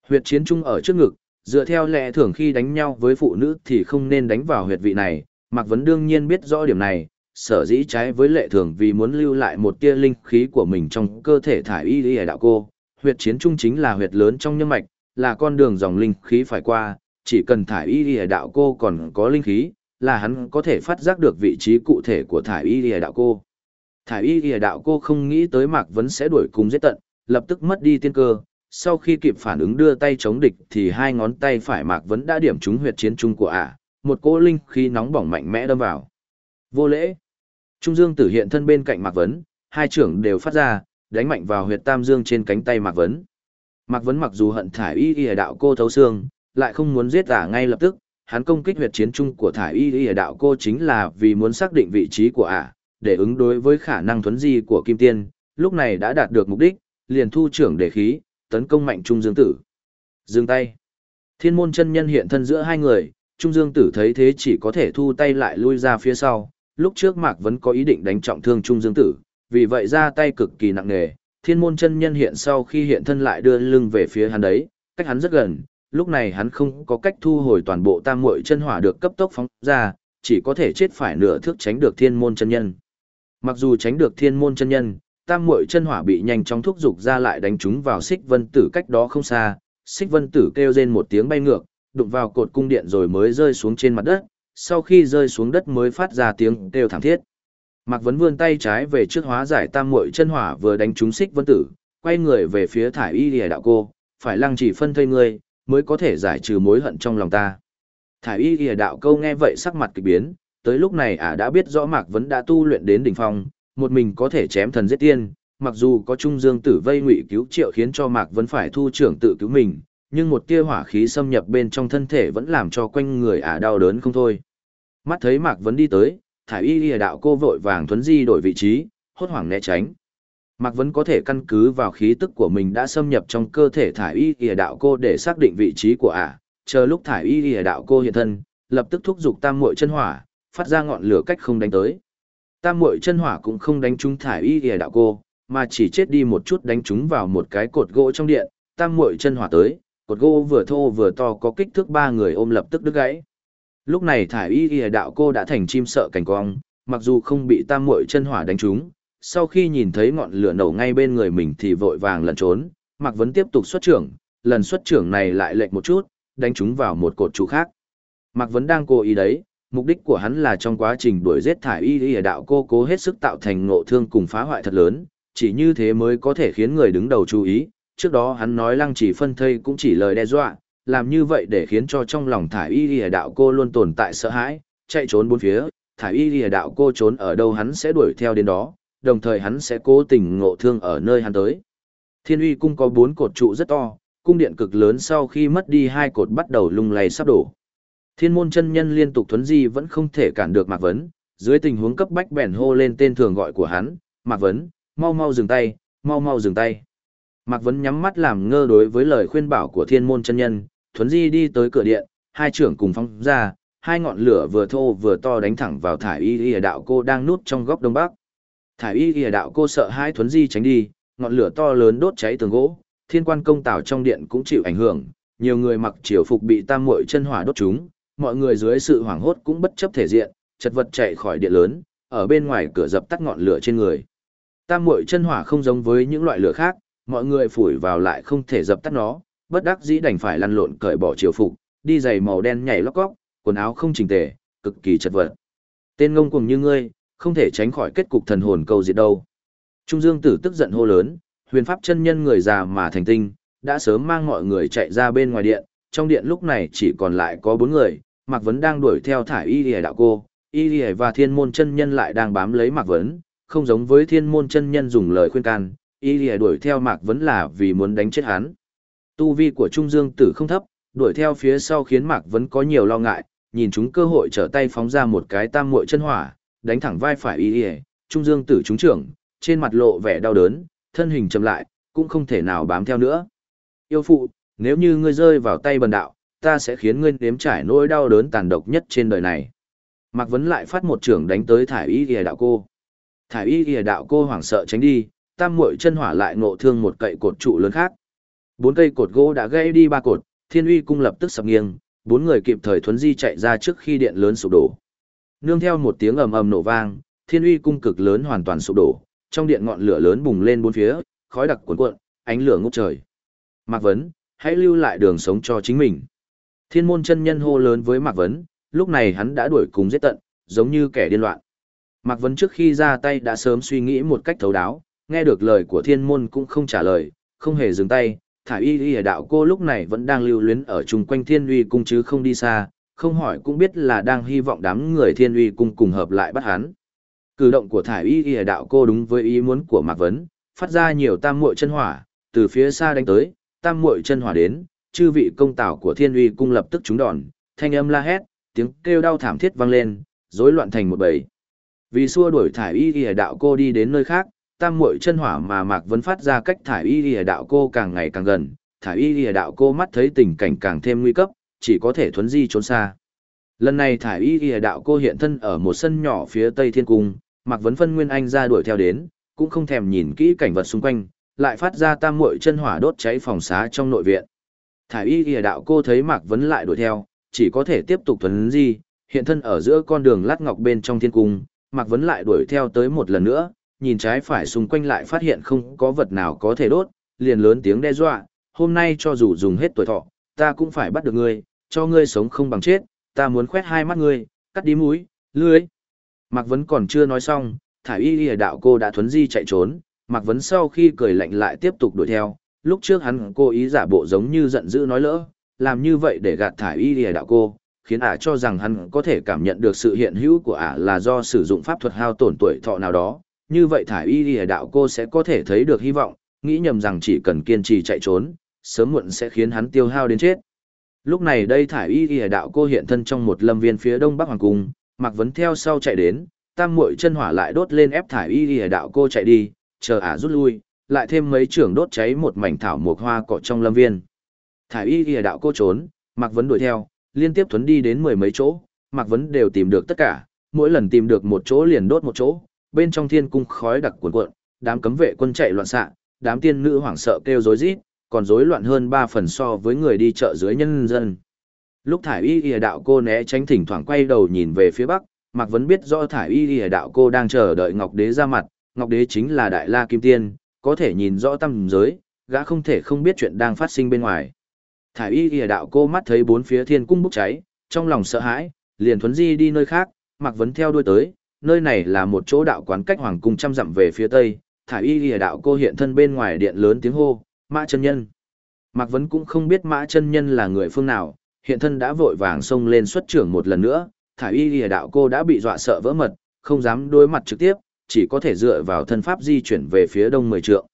S1: Huyệt chiến trung ở trước ngực, dựa theo lẽ thường khi đánh nhau với phụ nữ thì không nên đánh vào huyệt vị này, Mạc Vấn đương nhiên biết rõ điểm này, sở dĩ trái với lệ thường vì muốn lưu lại một tia linh khí của mình trong cơ thể thải y lìa đạo cô. Huyệt chiến trung chính là huyệt lớn trong nhân mạch, là con đường dòng linh khí phải qua, chỉ cần thải y lìa đạo cô còn có linh khí, là hắn có thể phát giác được vị trí cụ thể của thải y lìa đạo cô. Thải y lìa đạo cô không nghĩ tới Mạc Vấn sẽ đuổi cùng giết tận, lập tức mất đi tiên cơ. Sau khi kịp phản ứng đưa tay chống địch thì hai ngón tay phải Mạc Vấn đã điểm trúng huyệt chiến trung của ả, một cỗ linh khí nóng bỏng mạnh mẽ đâm vào. Vô lễ. Trung Dương tử hiện thân bên cạnh Mạc Vấn, hai trưởng đều phát ra, đánh mạnh vào huyệt tam dương trên cánh tay Mạc Vấn. Mạc Vấn mặc dù hận thải y y đạo cô thấu xương, lại không muốn giết ả ngay lập tức, hắn công kích huyệt chiến trung của thải y y đạo cô chính là vì muốn xác định vị trí của ả, để ứng đối với khả năng thuấn di của kim tiên, lúc này đã đạt được mục đích, liền thu trưởng đề khí, tấn công mạnh Trung Dương Tử. Dừng tay. Thiên môn chân nhân hiện thân giữa hai người, Trung Dương Tử thấy thế chỉ có thể thu tay lại lui ra phía sau, lúc trước Mạc vẫn có ý định đánh trọng thương Trung Dương Tử, vì vậy ra tay cực kỳ nặng nề. Thiên môn chân nhân hiện sau khi hiện thân lại đưa lưng về phía hắn đấy, cách hắn rất gần, lúc này hắn không có cách thu hồi toàn bộ tam muội chân hỏa được cấp tốc phóng ra, chỉ có thể chết phải nửa thước tránh được thiên môn chân nhân. Mặc dù tránh được thiên môn chân nhân, tam muội chân hỏa bị nhanh chóng thúc dục ra lại đánh chúng vào xích vân tử cách đó không xa, xích vân tử kêu rên một tiếng bay ngược, đụng vào cột cung điện rồi mới rơi xuống trên mặt đất, sau khi rơi xuống đất mới phát ra tiếng kêu thảm thiết. Mạc Vấn vươn tay trái về trước hóa giải tam muội chân hỏa vừa đánh trúng xích vân tử, quay người về phía thải y lìa đạo cô, phải lăng chỉ phân thây ngươi, mới có thể giải trừ mối hận trong lòng ta. Thải y lìa đạo câu nghe vậy sắc mặt kỳ biến, tới lúc này ả đã biết rõ Mạc Vấn đã tu luyện đến đỉnh phong, một mình có thể chém thần giết tiên, mặc dù có Trung Dương Tử vây ngụy cứu triệu khiến cho Mạc Vấn phải thu trưởng tự cứu mình, nhưng một tia hỏa khí xâm nhập bên trong thân thể vẫn làm cho quanh người ả đau đớn không thôi. Mắt thấy Mạc Vấn đi tới, thải y lìa đạo cô vội vàng thuấn di đổi vị trí, hốt hoảng né tránh. Mạc Vấn có thể căn cứ vào khí tức của mình đã xâm nhập trong cơ thể thải y lìa đạo cô để xác định vị trí của ả, chờ lúc thải y lìa đạo cô hiện thân, lập tức thúc giục tam muội chân hỏa, phát ra ngọn lửa cách không đánh tới. Tam muội chân hỏa cũng không đánh trúng thải y ỉa đạo cô, mà chỉ chết đi một chút đánh trúng vào một cái cột gỗ trong điện, tam muội chân hỏa tới, cột gỗ vừa thô vừa to có kích thước ba người ôm lập tức đứt gãy. Lúc này thải y ỉa đạo cô đã thành chim sợ cảnh cong, mặc dù không bị tam muội chân hỏa đánh trúng, sau khi nhìn thấy ngọn lửa nổ ngay bên người mình thì vội vàng lẩn trốn, Mạc Vấn tiếp tục xuất trưởng, lần xuất trưởng này lại lệch một chút, đánh trúng vào một cột trụ khác. Mạc Vấn đang cố ý đấy, mục đích của hắn là trong quá trình đuổi giết thải y y đạo cô cố hết sức tạo thành ngộ thương cùng phá hoại thật lớn, chỉ như thế mới có thể khiến người đứng đầu chú ý. Trước đó hắn nói lăng chỉ phân thây cũng chỉ lời đe dọa, làm như vậy để khiến cho trong lòng thải y lìa đạo cô luôn tồn tại sợ hãi, chạy trốn bốn phía, thải y lìa đạo cô trốn ở đâu hắn sẽ đuổi theo đến đó, đồng thời hắn sẽ cố tình ngộ thương ở nơi hắn tới. Thiên uy cung có bốn cột trụ rất to, cung điện cực lớn sau khi mất đi hai cột bắt đầu lung lay sắp đổ. Thiên môn chân nhân liên tục thuấn di vẫn không thể cản được Mạc Vấn, dưới tình huống cấp bách bèn hô lên tên thường gọi của hắn, Mạc Vấn, mau mau dừng tay, mau mau dừng tay. Mạc Vấn nhắm mắt làm ngơ đối với lời khuyên bảo của thiên môn chân nhân, thuấn di đi tới cửa điện, hai trưởng cùng phóng ra, hai ngọn lửa vừa thô vừa to đánh thẳng vào thải y y đạo cô đang núp trong góc đông bắc. Thải y y đạo cô sợ hai thuấn di tránh đi, ngọn lửa to lớn đốt cháy tường gỗ, thiên quan công tảo trong điện cũng chịu ảnh hưởng, nhiều người mặc triều phục bị tam muội chân hỏa đốt chúng, mọi người dưới sự hoảng hốt cũng bất chấp thể diện, chật vật chạy khỏi điện lớn, ở bên ngoài cửa dập tắt ngọn lửa trên người. Tam muội chân hỏa không giống với những loại lửa khác, mọi người phủi vào lại không thể dập tắt nó, bất đắc dĩ đành phải lăn lộn cởi bỏ triều phục, đi giày màu đen nhảy lóc góc, quần áo không chỉnh tề, cực kỳ chật vật. Tên ngông cuồng như ngươi, không thể tránh khỏi kết cục thần hồn câu diệt đâu. Trung Dương Tử tức giận hô lớn, huyền pháp chân nhân người già mà thành tinh, đã sớm mang mọi người chạy ra bên ngoài điện, trong điện lúc này chỉ còn lại có bốn người, Mạc Vấn đang đuổi theo thải y lìa đạo cô, y lìa và thiên môn chân nhân lại đang bám lấy Mạc Vấn, không giống với thiên môn chân nhân dùng lời khuyên can, y lìa đuổi theo Mạc Vấn là vì muốn đánh chết hắn. Tu vi của Trung Dương Tử không thấp, đuổi theo phía sau khiến Mạc Vấn có nhiều lo ngại, nhìn chúng cơ hội trở tay phóng ra một cái tam muội chân hỏa, đánh thẳng vai phải y lìa, Trung Dương Tử trúng trưởng, trên mặt lộ vẻ đau đớn, thân hình chậm lại, cũng không thể nào bám theo nữa. Yêu phụ, nếu như ngươi rơi vào tay bần đạo, ta sẽ khiến ngươi nếm trải nỗi đau đớn tàn độc nhất trên đời này. Mạc Vấn lại phát một trường đánh tới thải y y đạo cô. Thải y y đạo cô hoảng sợ tránh đi, tam muội chân hỏa lại ngộ thương một cậy cột trụ lớn khác. Bốn cây cột gỗ đã gãy đi ba cột, thiên uy cung lập tức sập nghiêng, bốn người kịp thời thuấn di chạy ra trước khi điện lớn sụp đổ. Nương theo một tiếng ầm ầm nổ vang, thiên uy cung cực lớn hoàn toàn sụp đổ, trong điện ngọn lửa lớn bùng lên bốn phía, khói đặc cuồn cuộn, ánh lửa ngút trời. Mạc Vấn, hãy lưu lại đường sống cho chính mình. Thiên môn chân nhân hô lớn với Mạc Vấn, lúc này hắn đã đuổi cùng giết tận, giống như kẻ điên loạn. Mạc Vấn trước khi ra tay đã sớm suy nghĩ một cách thấu đáo, nghe được lời của thiên môn cũng không trả lời, không hề dừng tay, Thải y y đạo cô lúc này vẫn đang lưu luyến ở chung quanh thiên uy cung chứ không đi xa, không hỏi cũng biết là đang hy vọng đám người thiên uy cung cùng hợp lại bắt hắn. Cử động của thải y y đạo cô đúng với ý muốn của Mạc Vấn, phát ra nhiều tam muội chân hỏa, từ phía xa đánh tới, tam muội chân hỏa đến, chư vị công tảo của thiên uy cung lập tức trúng đòn, thanh âm la hét, tiếng kêu đau thảm thiết vang lên, rối loạn thành một bầy. Vì xua đuổi thải y y đạo cô đi đến nơi khác, tam muội chân hỏa mà Mạc Vấn phát ra cách thải y lìa đạo cô càng ngày càng gần, thải y lìa đạo cô mắt thấy tình cảnh càng thêm nguy cấp, chỉ có thể thuấn di trốn xa. Lần này thải y lìa đạo cô hiện thân ở một sân nhỏ phía tây thiên cung, Mạc Vấn phân Nguyên Anh ra đuổi theo đến, cũng không thèm nhìn kỹ cảnh vật xung quanh, lại phát ra tam muội chân hỏa đốt cháy phòng xá trong nội viện. Thải y lìa đạo cô thấy Mạc Vấn lại đuổi theo, chỉ có thể tiếp tục thuấn di, hiện thân ở giữa con đường lát ngọc bên trong thiên cung, Mạc Vấn lại đuổi theo tới một lần nữa, nhìn trái phải xung quanh lại phát hiện không có vật nào có thể đốt, liền lớn tiếng đe dọa, hôm nay cho dù dùng hết tuổi thọ, ta cũng phải bắt được ngươi, Cho ngươi sống không bằng chết, ta muốn khoét hai mắt ngươi, cắt đi mũi, lưới. Mạc Vấn còn chưa nói xong, thải y y đạo cô đã thuấn di chạy trốn, Mạc Vấn sau khi cười lạnh lại tiếp tục đuổi theo, lúc trước hắn cố ý giả bộ giống như giận dữ nói lỡ, làm như vậy để gạt thải y lìa đạo cô, khiến ả cho rằng hắn có thể cảm nhận được sự hiện hữu của ả là do sử dụng pháp thuật hao tổn tuổi thọ nào đó, như vậy thải y lìa đạo cô sẽ có thể thấy được hy vọng, nghĩ nhầm rằng chỉ cần kiên trì chạy trốn, sớm muộn sẽ khiến hắn tiêu hao đến chết. Lúc này đây thải y y đạo cô hiện thân trong một lâm viên phía đông bắc hoàng cung, Mạc Vấn theo sau chạy đến, tam muội chân hỏa lại đốt lên ép thải y y đạo cô chạy đi, chờ ả rút lui, lại thêm mấy trưởng đốt cháy một mảnh thảo mộc hoa cỏ trong lâm viên. Thải y ghi đạo cô trốn, Mạc Vấn đuổi theo, liên tiếp thuấn đi đến mười mấy chỗ, Mạc Vấn đều tìm được tất cả, mỗi lần tìm được một chỗ liền đốt một chỗ, bên trong thiên cung khói đặc cuồn cuộn, đám cấm vệ quân chạy loạn xạ, đám tiên nữ hoảng sợ kêu rối rít, còn rối loạn hơn ba phần so với người đi chợ dưới nhân dân. Lúc thải y y đạo cô né tránh thỉnh thoảng quay đầu nhìn về phía bắc, Mạc Vấn biết rõ thải y y đạo cô đang chờ đợi Ngọc Đế ra mặt, Ngọc Đế chính là Đại La Kim Tiên, có thể nhìn rõ tâm giới, gã không thể không biết chuyện đang phát sinh bên ngoài. Thải y y đạo cô mắt thấy bốn phía thiên cung bốc cháy, trong lòng sợ hãi, liền thuấn di đi nơi khác, Mặc Vấn theo đuôi tới, nơi này là một chỗ đạo quán cách hoàng cung trăm dặm về phía tây, thải y lìa đạo cô hiện thân bên ngoài điện lớn tiếng hô, mã chân nhân. Mạc Vấn cũng không biết mã chân nhân là người phương nào, hiện thân đã vội vàng xông lên xuất trưởng một lần nữa, thải y lìa đạo cô đã bị dọa sợ vỡ mật, không dám đối mặt trực tiếp, chỉ có thể dựa vào thân pháp di chuyển về phía đông mười trượng.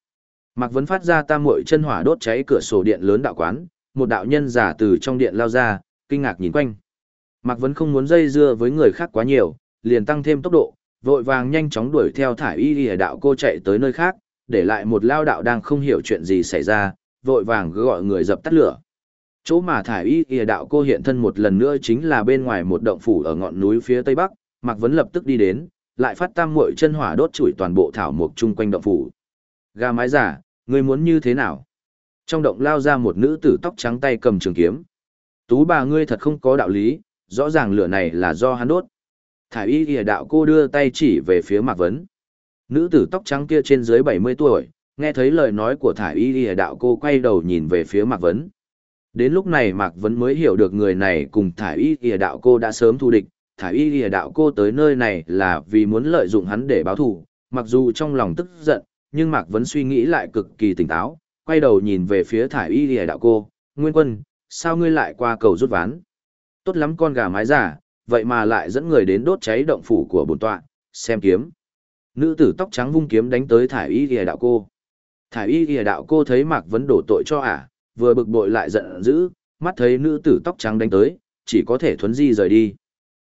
S1: Mạc Vấn phát ra tam muội chân hỏa đốt cháy cửa sổ điện lớn đạo quán, một đạo nhân giả từ trong điện lao ra, kinh ngạc nhìn quanh. Mạc Vấn không muốn dây dưa với người khác quá nhiều, liền tăng thêm tốc độ, vội vàng nhanh chóng đuổi theo thải y lìa đạo cô chạy tới nơi khác, để lại một lao đạo đang không hiểu chuyện gì xảy ra, vội vàng gọi người dập tắt lửa. Chỗ mà thải y lìa đạo cô hiện thân một lần nữa chính là bên ngoài một động phủ ở ngọn núi phía tây bắc, Mạc Vấn lập tức đi đến, lại phát tam muội chân hỏa đốt chủi toàn bộ thảo mộc chung quanh động phủ. Gà mái giả, ngươi muốn như thế nào? Trong động lao ra một nữ tử tóc trắng tay cầm trường kiếm. Tú bà ngươi thật không có đạo lý, rõ ràng lửa này là do hắn đốt. Thải y kìa đạo cô đưa tay chỉ về phía Mạc Vấn. Nữ tử tóc trắng kia trên dưới 70 tuổi, nghe thấy lời nói của thải y kìa đạo cô quay đầu nhìn về phía Mạc Vấn. Đến lúc này Mạc Vấn mới hiểu được người này cùng thải y Kìa đạo cô đã sớm thu địch. Thải y lìa đạo cô tới nơi này là vì muốn lợi dụng hắn để báo thù, mặc dù trong lòng tức giận, nhưng Mạc Vấn suy nghĩ lại cực kỳ tỉnh táo, quay đầu nhìn về phía thải y lìa đạo cô. Nguyên quân, sao ngươi lại qua cầu rút ván? Tốt lắm con gà mái giả, vậy mà lại dẫn người đến đốt cháy động phủ của bổn tọa, xem kiếm. Nữ tử tóc trắng vung kiếm đánh tới thải y lìa đạo cô. Thải y lìa đạo cô thấy Mạc Vấn đổ tội cho ả, vừa bực bội lại giận dữ, mắt thấy nữ tử tóc trắng đánh tới, chỉ có thể thuấn di rời đi.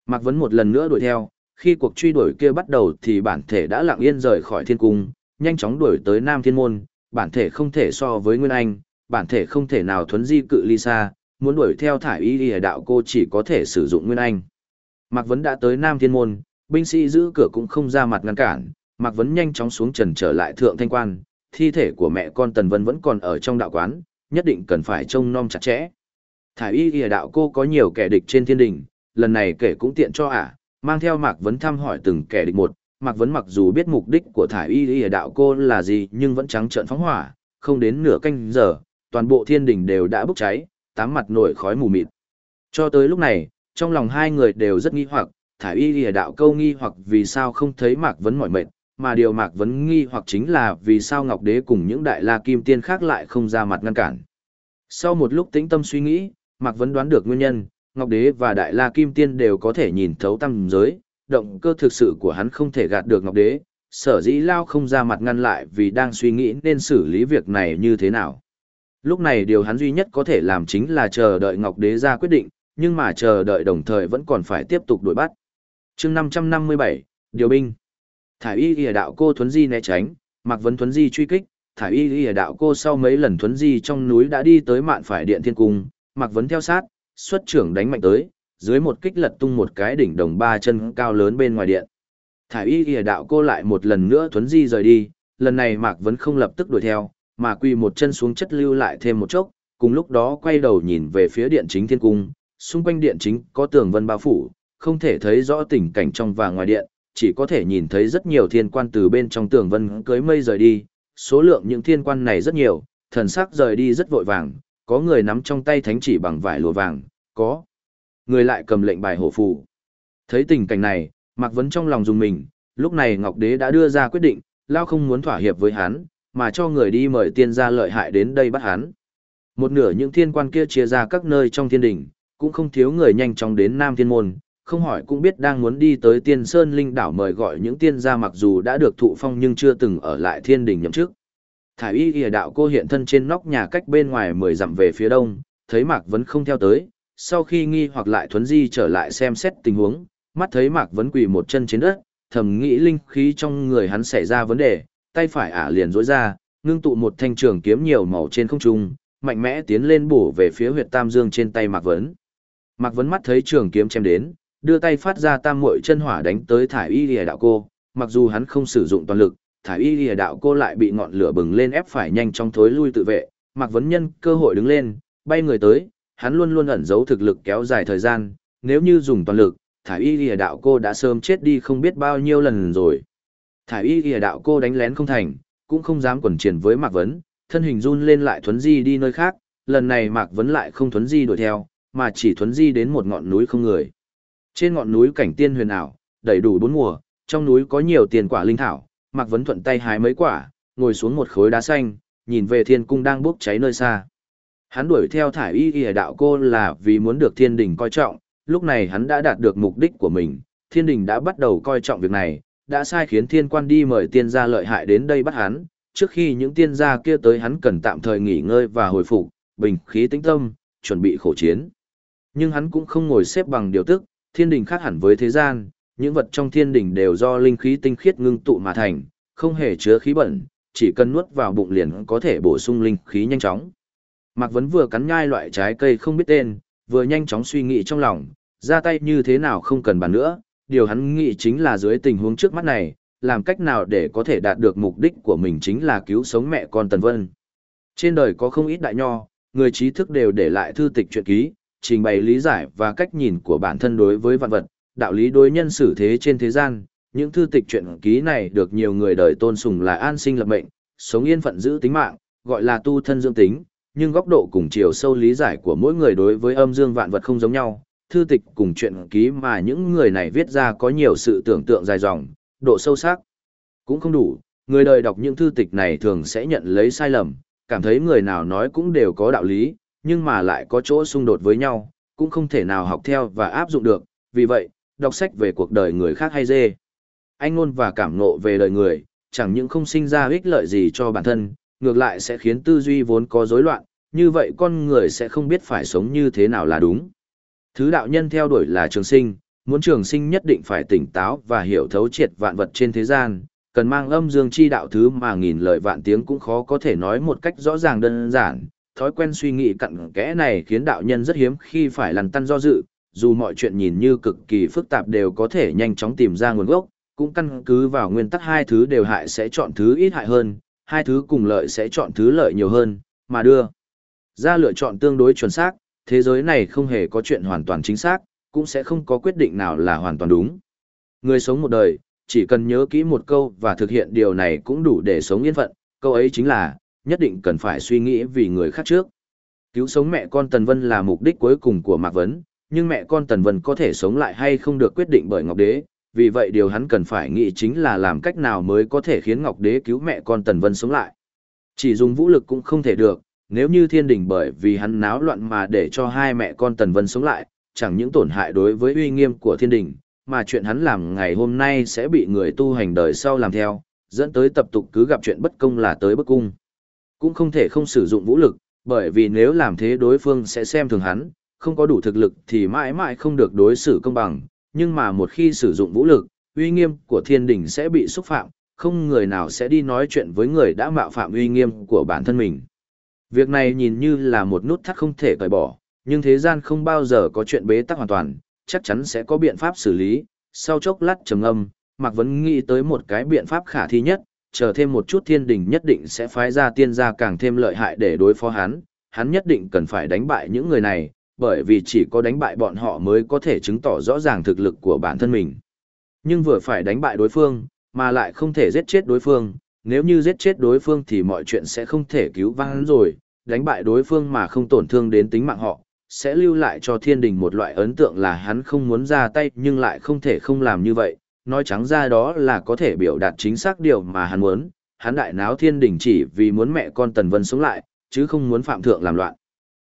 S1: Mạc Vấn một lần nữa đuổi theo, khi cuộc truy đuổi kia bắt đầu thì bản thể đã lặng yên rời khỏi thiên cung, nhanh chóng đuổi tới Nam Thiên Môn, bản thể không thể so với Nguyên Anh, bản thể không thể nào thuấn di cự ly xa, muốn đuổi theo thải y đi đạo cô chỉ có thể sử dụng Nguyên Anh. Mạc Vấn đã tới Nam Thiên Môn, binh sĩ giữ cửa cũng không ra mặt ngăn cản, Mạc Vấn nhanh chóng xuống trần trở lại thượng thanh quan, thi thể của mẹ con Tần Vân vẫn còn ở trong đạo quán, nhất định cần phải trông nom chặt chẽ. Thải y đi đạo cô có nhiều kẻ địch trên thiên đình, lần này kể cũng tiện cho ả, mang theo Mạc Vấn thăm hỏi từng kẻ địch một, Mạc Vấn mặc dù biết mục đích của thải y ghi đạo cô là gì nhưng vẫn trắng trợn phóng hỏa, không đến nửa canh giờ, toàn bộ thiên đình đều đã bốc cháy, tám mặt nổi khói mù mịt. Cho tới lúc này, trong lòng hai người đều rất nghi hoặc, thải y lìa đạo câu nghi hoặc vì sao không thấy Mạc Vấn mỏi mệt, mà điều Mạc Vấn nghi hoặc chính là vì sao Ngọc Đế cùng những đại la kim tiên khác lại không ra mặt ngăn cản. Sau một lúc tĩnh tâm suy nghĩ, Mạc Vấn đoán được nguyên nhân, Ngọc Đế và đại la kim tiên đều có thể nhìn thấu tam giới, động cơ thực sự của hắn không thể gạt được Ngọc Đế, sở dĩ Lao không ra mặt ngăn lại vì đang suy nghĩ nên xử lý việc này như thế nào. Lúc này điều hắn duy nhất có thể làm chính là chờ đợi Ngọc Đế ra quyết định, nhưng mà chờ đợi đồng thời vẫn còn phải tiếp tục đuổi bắt. chương 557, Điều binh. Thải y ghi đạo cô thuấn di né tránh, Mạc Vấn thuấn di truy kích, Thải y ghi đạo cô sau mấy lần thuấn di trong núi đã đi tới mạn phải điện thiên cung, Mạc Vấn theo sát, xuất trưởng đánh mạnh tới, dưới một kích lật tung một cái đỉnh đồng ba chân cao lớn bên ngoài điện. Thải y kìa đạo cô lại một lần nữa thuấn di rời đi, lần này Mạc Vấn không lập tức đuổi theo, mà quỳ một chân xuống chất lưu lại thêm một chốc, cùng lúc đó quay đầu nhìn về phía điện chính thiên cung, xung quanh điện chính có tường vân bao phủ, không thể thấy rõ tình cảnh trong và ngoài điện, chỉ có thể nhìn thấy rất nhiều thiên quan từ bên trong tường vân cưới mây rời đi, số lượng những thiên quan này rất nhiều, thần sắc rời đi rất vội vàng, có người nắm trong tay thánh chỉ bằng vải lụa vàng, có. Người lại cầm lệnh bài hổ phù. Thấy tình cảnh này, Mạc Vấn trong lòng dùng mình, lúc này Ngọc Đế đã đưa ra quyết định, Lao không muốn thỏa hiệp với hắn, mà cho người đi mời tiên gia lợi hại đến đây bắt hắn. Một nửa những thiên quan kia chia ra các nơi trong thiên đỉnh, cũng không thiếu người nhanh chóng đến Nam Thiên Môn, không hỏi cũng biết đang muốn đi tới tiên sơn linh đảo mời gọi những tiên gia mặc dù đã được thụ phong nhưng chưa từng ở lại thiên đỉnh nhậm chức. Thải y ghi đạo cô hiện thân trên nóc nhà cách bên ngoài mười dặm về phía đông, thấy Mạc Vấn không theo tới, sau khi nghi hoặc lại thuấn di trở lại xem xét tình huống, mắt thấy Mạc Vấn quỳ một chân trên đất, thầm nghĩ linh khí trong người hắn xảy ra vấn đề, tay phải ả liền rối ra, ngưng tụ một thanh trường kiếm nhiều màu trên không trung, mạnh mẽ tiến lên bổ về phía huyệt tam dương trên tay Mạc Vấn. Mạc Vấn mắt thấy trường kiếm chém đến, đưa tay phát ra tam muội chân hỏa đánh tới thải y lìa đạo cô, mặc dù hắn không sử dụng toàn lực, thả y lìa đạo cô lại bị ngọn lửa bừng lên ép phải nhanh chóng thối lui tự vệ, Mạc Vấn nhân cơ hội đứng lên, bay người tới, hắn luôn luôn ẩn giấu thực lực kéo dài thời gian, nếu như dùng toàn lực, thả y lìa đạo cô đã sớm chết đi không biết bao nhiêu lần rồi. thả y lìa đạo cô đánh lén không thành, cũng không dám quẩn triển với Mạc Vấn, thân hình run lên lại thuấn di đi nơi khác, lần này Mạc Vấn lại không thuấn di đuổi theo, mà chỉ thuấn di đến một ngọn núi không người. Trên ngọn núi cảnh tiên huyền ảo, đầy đủ bốn mùa, trong núi có nhiều tiền quả linh thảo, Mạc Vấn thuận tay hái mấy quả, ngồi xuống một khối đá xanh, nhìn về thiên cung đang bốc cháy nơi xa. Hắn đuổi theo thải y y đạo cô là vì muốn được thiên đình coi trọng, lúc này hắn đã đạt được mục đích của mình, thiên đình đã bắt đầu coi trọng việc này, đã sai khiến thiên quan đi mời tiên gia lợi hại đến đây bắt hắn, trước khi những tiên gia kia tới hắn cần tạm thời nghỉ ngơi và hồi phục, bình khí tĩnh tâm, chuẩn bị khổ chiến. Nhưng hắn cũng không ngồi xếp bằng điều tức, thiên đình khác hẳn với thế gian, những vật trong thiên đình đều do linh khí tinh khiết ngưng tụ mà thành, không hề chứa khí bẩn, chỉ cần nuốt vào bụng liền có thể bổ sung linh khí nhanh chóng. Mạc Vấn vừa cắn nhai loại trái cây không biết tên, vừa nhanh chóng suy nghĩ trong lòng, ra tay như thế nào không cần bàn nữa, điều hắn nghĩ chính là dưới tình huống trước mắt này, làm cách nào để có thể đạt được mục đích của mình chính là cứu sống mẹ con Tần Vân. Trên đời có không ít đại nho, người trí thức đều để lại thư tịch truyện ký, trình bày lý giải và cách nhìn của bản thân đối với vạn vật, đạo lý đối nhân xử thế trên thế gian. Những thư tịch truyện ký này được nhiều người đời tôn sùng là an sinh lập mệnh, sống yên phận giữ tính mạng, gọi là tu thân dưỡng tính, nhưng góc độ cùng chiều sâu lý giải của mỗi người đối với âm dương vạn vật không giống nhau. Thư tịch cùng truyện ký mà những người này viết ra có nhiều sự tưởng tượng dài dòng, độ sâu sắc cũng không đủ. Người đời đọc những thư tịch này thường sẽ nhận lấy sai lầm, cảm thấy người nào nói cũng đều có đạo lý, nhưng mà lại có chỗ xung đột với nhau, cũng không thể nào học theo và áp dụng được, vì vậy, đọc sách về cuộc đời người khác hay dê. Anh ngôn và cảm ngộ về đời người, chẳng những không sinh ra ích lợi gì cho bản thân, ngược lại sẽ khiến tư duy vốn có rối loạn, như vậy con người sẽ không biết phải sống như thế nào là đúng. Thứ đạo nhân theo đuổi là trường sinh, muốn trường sinh nhất định phải tỉnh táo và hiểu thấu triệt vạn vật trên thế gian, cần mang âm dương chi đạo thứ mà nghìn lời vạn tiếng cũng khó có thể nói một cách rõ ràng đơn giản, thói quen suy nghĩ cặn kẽ này khiến đạo nhân rất hiếm khi phải lằn tăn do dự, dù mọi chuyện nhìn như cực kỳ phức tạp đều có thể nhanh chóng tìm ra nguồn gốc, cũng căn cứ vào nguyên tắc hai thứ đều hại sẽ chọn thứ ít hại hơn, hai thứ cùng lợi sẽ chọn thứ lợi nhiều hơn, mà đưa ra lựa chọn tương đối chuẩn xác, thế giới này không hề có chuyện hoàn toàn chính xác, cũng sẽ không có quyết định nào là hoàn toàn đúng. Người sống một đời, chỉ cần nhớ kỹ một câu và thực hiện điều này cũng đủ để sống yên phận, câu ấy chính là, nhất định cần phải suy nghĩ vì người khác trước. Cứu sống mẹ con Tần Vân là mục đích cuối cùng của Mạc Vấn, nhưng mẹ con Tần Vân có thể sống lại hay không được quyết định bởi Ngọc Đế, vì vậy điều hắn cần phải nghĩ chính là làm cách nào mới có thể khiến Ngọc Đế cứu mẹ con Tần Vân sống lại. Chỉ dùng vũ lực cũng không thể được, nếu như thiên đình bởi vì hắn náo loạn mà để cho hai mẹ con Tần Vân sống lại, chẳng những tổn hại đối với uy nghiêm của thiên đình, mà chuyện hắn làm ngày hôm nay sẽ bị người tu hành đời sau làm theo, dẫn tới tập tục cứ gặp chuyện bất công là tới bất cung. Cũng không thể không sử dụng vũ lực, bởi vì nếu làm thế đối phương sẽ xem thường hắn, không có đủ thực lực thì mãi mãi không được đối xử công bằng, nhưng mà một khi sử dụng vũ lực, uy nghiêm của thiên đình sẽ bị xúc phạm, không người nào sẽ đi nói chuyện với người đã mạo phạm uy nghiêm của bản thân mình. Việc này nhìn như là một nút thắt không thể cởi bỏ, nhưng thế gian không bao giờ có chuyện bế tắc hoàn toàn, chắc chắn sẽ có biện pháp xử lý. Sau chốc lát trầm âm, Mạc Vấn nghĩ tới một cái biện pháp khả thi nhất, chờ thêm một chút thiên đình nhất định sẽ phái ra tiên gia càng thêm lợi hại để đối phó hắn, hắn nhất định cần phải đánh bại những người này, bởi vì chỉ có đánh bại bọn họ mới có thể chứng tỏ rõ ràng thực lực của bản thân mình. Nhưng vừa phải đánh bại đối phương, mà lại không thể giết chết đối phương, nếu như giết chết đối phương thì mọi chuyện sẽ không thể cứu vãn rồi, đánh bại đối phương mà không tổn thương đến tính mạng họ, sẽ lưu lại cho thiên đình một loại ấn tượng là hắn không muốn ra tay nhưng lại không thể không làm như vậy, nói trắng ra đó là có thể biểu đạt chính xác điều mà hắn muốn, hắn đại náo thiên đình chỉ vì muốn mẹ con Tần Vân sống lại, chứ không muốn phạm thượng làm loạn.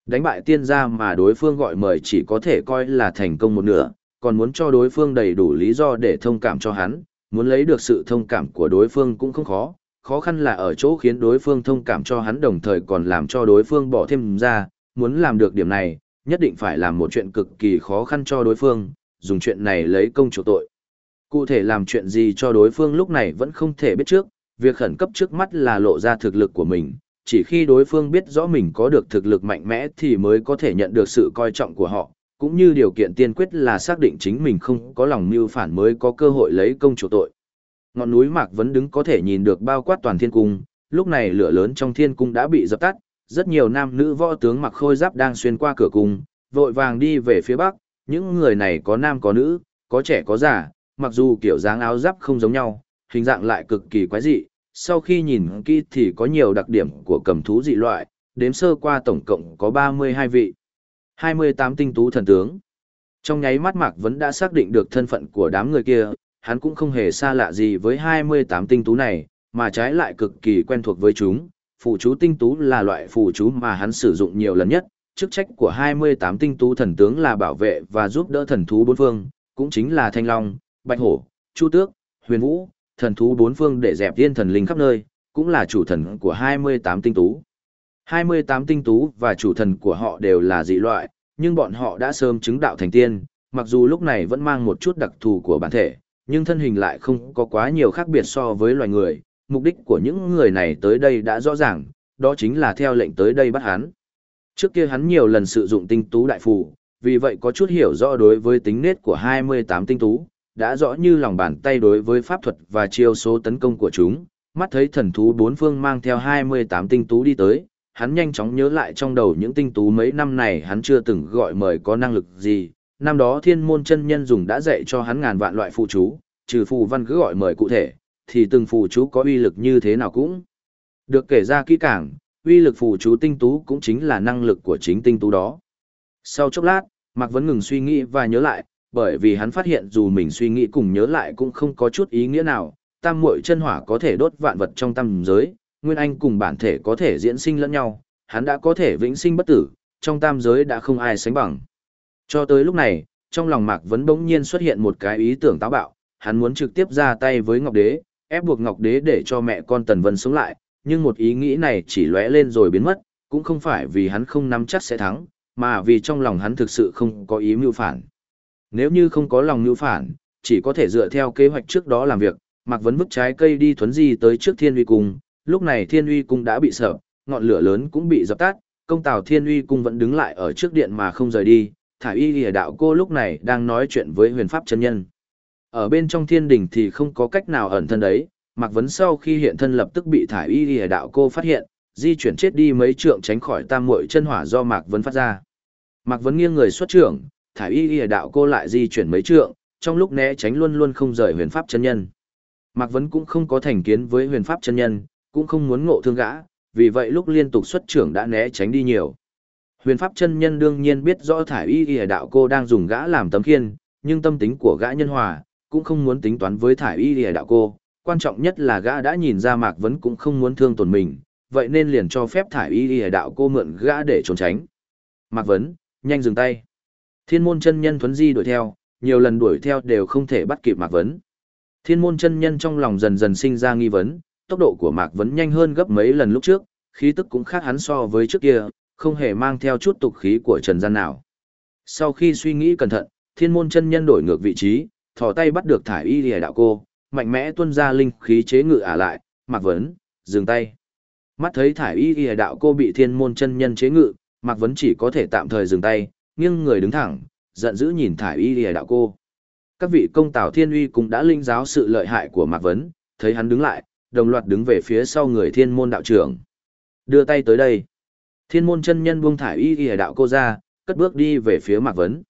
S1: Đánh bại tiên gia mà đối phương gọi mời chỉ có thể coi là thành công một nửa, còn muốn cho đối phương đầy đủ lý do để thông cảm cho hắn, muốn lấy được sự thông cảm của đối phương cũng không khó, khó khăn là ở chỗ khiến đối phương thông cảm cho hắn đồng thời còn làm cho đối phương bỏ thêm ra, muốn làm được điểm này, nhất định phải làm một chuyện cực kỳ khó khăn cho đối phương, dùng chuyện này lấy công chủ tội. Cụ thể làm chuyện gì cho đối phương lúc này vẫn không thể biết trước, việc khẩn cấp trước mắt là lộ ra thực lực của mình, chỉ khi đối phương biết rõ mình có được thực lực mạnh mẽ thì mới có thể nhận được sự coi trọng của họ, cũng như điều kiện tiên quyết là xác định chính mình không có lòng mưu phản mới có cơ hội lấy công chủ tội. Ngọn núi Mạc vấn đứng có thể nhìn được bao quát toàn thiên cung, lúc này lửa lớn trong thiên cung đã bị dập tắt, rất nhiều nam nữ võ tướng mặc khôi giáp đang xuyên qua cửa cung, vội vàng đi về phía bắc, những người này có nam có nữ, có trẻ có già, mặc dù kiểu dáng áo giáp không giống nhau, hình dạng lại cực kỳ quái dị, sau khi nhìn kỹ thì có nhiều đặc điểm của cầm thú dị loại, đếm sơ qua tổng cộng có 32 vị. 28 tinh tú thần tướng. Trong nháy mắt Mạc Vấn đã xác định được thân phận của đám người kia, hắn cũng không hề xa lạ gì với 28 tinh tú này, mà trái lại cực kỳ quen thuộc với chúng. Phụ chú tinh tú là loại phụ chú mà hắn sử dụng nhiều lần nhất, chức trách của 28 tinh tú thần tướng là bảo vệ và giúp đỡ thần thú bốn phương, cũng chính là Thanh Long, Bạch Hổ, Chu Tước, Huyền Vũ, thần thú bốn phương để dẹp thiên thần linh khắp nơi, cũng là chủ thần của 28 tinh tú. 28 tinh tú và chủ thần của họ đều là dị loại, nhưng bọn họ đã sớm chứng đạo thành tiên, mặc dù lúc này vẫn mang một chút đặc thù của bản thể, nhưng thân hình lại không có quá nhiều khác biệt so với loài người. Mục đích của những người này tới đây đã rõ ràng, đó chính là theo lệnh tới đây bắt hắn. Trước kia hắn nhiều lần sử dụng tinh tú đại phù, vì vậy có chút hiểu rõ đối với tính nết của 28 tinh tú, đã rõ như lòng bàn tay đối với pháp thuật và chiêu số tấn công của chúng. Mắt thấy thần thú bốn phương mang theo 28 tinh tú đi tới, hắn nhanh chóng nhớ lại trong đầu những tinh tú mấy năm này hắn chưa từng gọi mời có năng lực gì. Năm đó thiên môn chân nhân dùng đã dạy cho hắn ngàn vạn loại phụ chú, trừ phù văn cứ gọi mời cụ thể, thì từng phù chú có uy lực như thế nào cũng được kể ra kỹ càng, uy lực phù chú tinh tú cũng chính là năng lực của chính tinh tú đó. Sau chốc lát, Mạc Vấn ngừng suy nghĩ và nhớ lại, bởi vì hắn phát hiện dù mình suy nghĩ cùng nhớ lại cũng không có chút ý nghĩa nào, tam muội chân hỏa có thể đốt vạn vật trong tam giới, nguyên anh cùng bản thể có thể diễn sinh lẫn nhau, hắn đã có thể vĩnh sinh bất tử, trong tam giới đã không ai sánh bằng. Cho tới lúc này, trong lòng Mạc Vấn bỗng nhiên xuất hiện một cái ý tưởng táo bạo, hắn muốn trực tiếp ra tay với Ngọc Đế, ép buộc Ngọc Đế để cho mẹ con Tần Vân sống lại, nhưng một ý nghĩ này chỉ lóe lên rồi biến mất, cũng không phải vì hắn không nắm chắc sẽ thắng, mà vì trong lòng hắn thực sự không có ý mưu phản. Nếu như không có lòng nhu phản, chỉ có thể dựa theo kế hoạch trước đó làm việc, Mạc Vấn vứt trái cây đi thuấn di tới trước Thiên Uy Cung, lúc này Thiên Uy Cung đã bị sợ, ngọn lửa lớn cũng bị dập tắt, công tào Thiên Uy Cung vẫn đứng lại ở trước điện mà không rời đi, thả y lìa đạo cô lúc này đang nói chuyện với huyền pháp chân nhân. Ở bên trong thiên đình thì không có cách nào ẩn thân đấy, Mạc Vấn sau khi hiện thân lập tức bị thả y lìa đạo cô phát hiện, di chuyển chết đi mấy trượng tránh khỏi tam muội chân hỏa do Mạc Vấn phát ra. Mạc Vấn nghiêng người xuất trưởng, Thải y y đạo cô lại di chuyển mấy trượng, trong lúc né tránh luôn luôn không rời huyền pháp chân nhân. Mạc Vấn cũng không có thành kiến với huyền pháp chân nhân, cũng không muốn ngộ thương gã, vì vậy lúc liên tục xuất trưởng đã né tránh đi nhiều. Huyền pháp chân nhân đương nhiên biết rõ thải y y đạo cô đang dùng gã làm tấm khiên, nhưng tâm tính của gã nhân hòa, cũng không muốn tính toán với thải y y đạo cô, quan trọng nhất là gã đã nhìn ra Mạc Vấn cũng không muốn thương tổn mình, vậy nên liền cho phép thải y y đạo cô mượn gã để trốn tránh. Mạc Vấn, nhanh dừng tay. Thiên môn chân nhân thuấn di đuổi theo, nhiều lần đuổi theo đều không thể bắt kịp Mạc Vấn. Thiên môn chân nhân trong lòng dần dần sinh ra nghi vấn, tốc độ của Mạc Vấn nhanh hơn gấp mấy lần lúc trước, khí tức cũng khác hắn so với trước kia, không hề mang theo chút tục khí của trần gian nào. Sau khi suy nghĩ cẩn thận, thiên môn chân nhân đổi ngược vị trí, thò tay bắt được thải y lìa đạo cô, mạnh mẽ tuân ra linh khí chế ngự ả lại, Mạc Vấn, dừng tay. Mắt thấy thải y lìa đạo cô bị thiên môn chân nhân chế ngự, Mạc Vấn chỉ có thể tạm thời dừng tay, nghiêng người đứng thẳng, giận dữ nhìn thải y lìa đạo cô. Các vị công tào thiên uy cũng đã linh giáo sự lợi hại của Mạc Vấn, thấy hắn đứng lại, đồng loạt đứng về phía sau người thiên môn đạo trưởng. Đưa tay tới đây. Thiên môn chân nhân buông thải y Lìa đạo cô ra, cất bước đi về phía Mạc Vấn.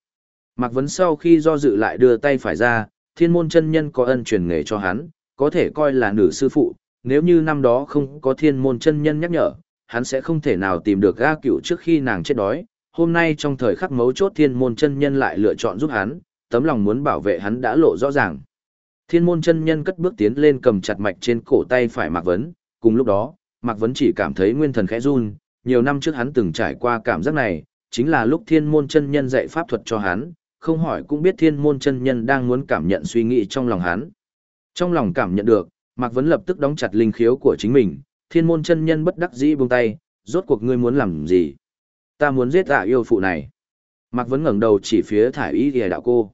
S1: Mạc Vấn sau khi do dự lại đưa tay phải ra, thiên môn chân nhân có ân truyền nghề cho hắn, có thể coi là nữ sư phụ, nếu như năm đó không có thiên môn chân nhân nhắc nhở, hắn sẽ không thể nào tìm được ga cửu trước khi nàng chết đói, hôm nay trong thời khắc mấu chốt thiên môn chân nhân lại lựa chọn giúp hắn, tấm lòng muốn bảo vệ hắn đã lộ rõ ràng. Thiên môn chân nhân cất bước tiến lên cầm chặt mạch trên cổ tay phải Mạc Vấn, cùng lúc đó, Mạc Vấn chỉ cảm thấy nguyên thần khẽ run, nhiều năm trước hắn từng trải qua cảm giác này, chính là lúc thiên môn chân nhân dạy pháp thuật cho hắn, không hỏi cũng biết thiên môn chân nhân đang muốn cảm nhận suy nghĩ trong lòng hắn. Trong lòng cảm nhận được, Mạc Vấn lập tức đóng chặt linh khiếu của chính mình, thiên môn chân nhân bất đắc dĩ buông tay, rốt cuộc ngươi muốn làm gì? Ta muốn giết ả yêu phụ này. Mạc Vấn ngẩng đầu chỉ phía thải y ghề đạo cô.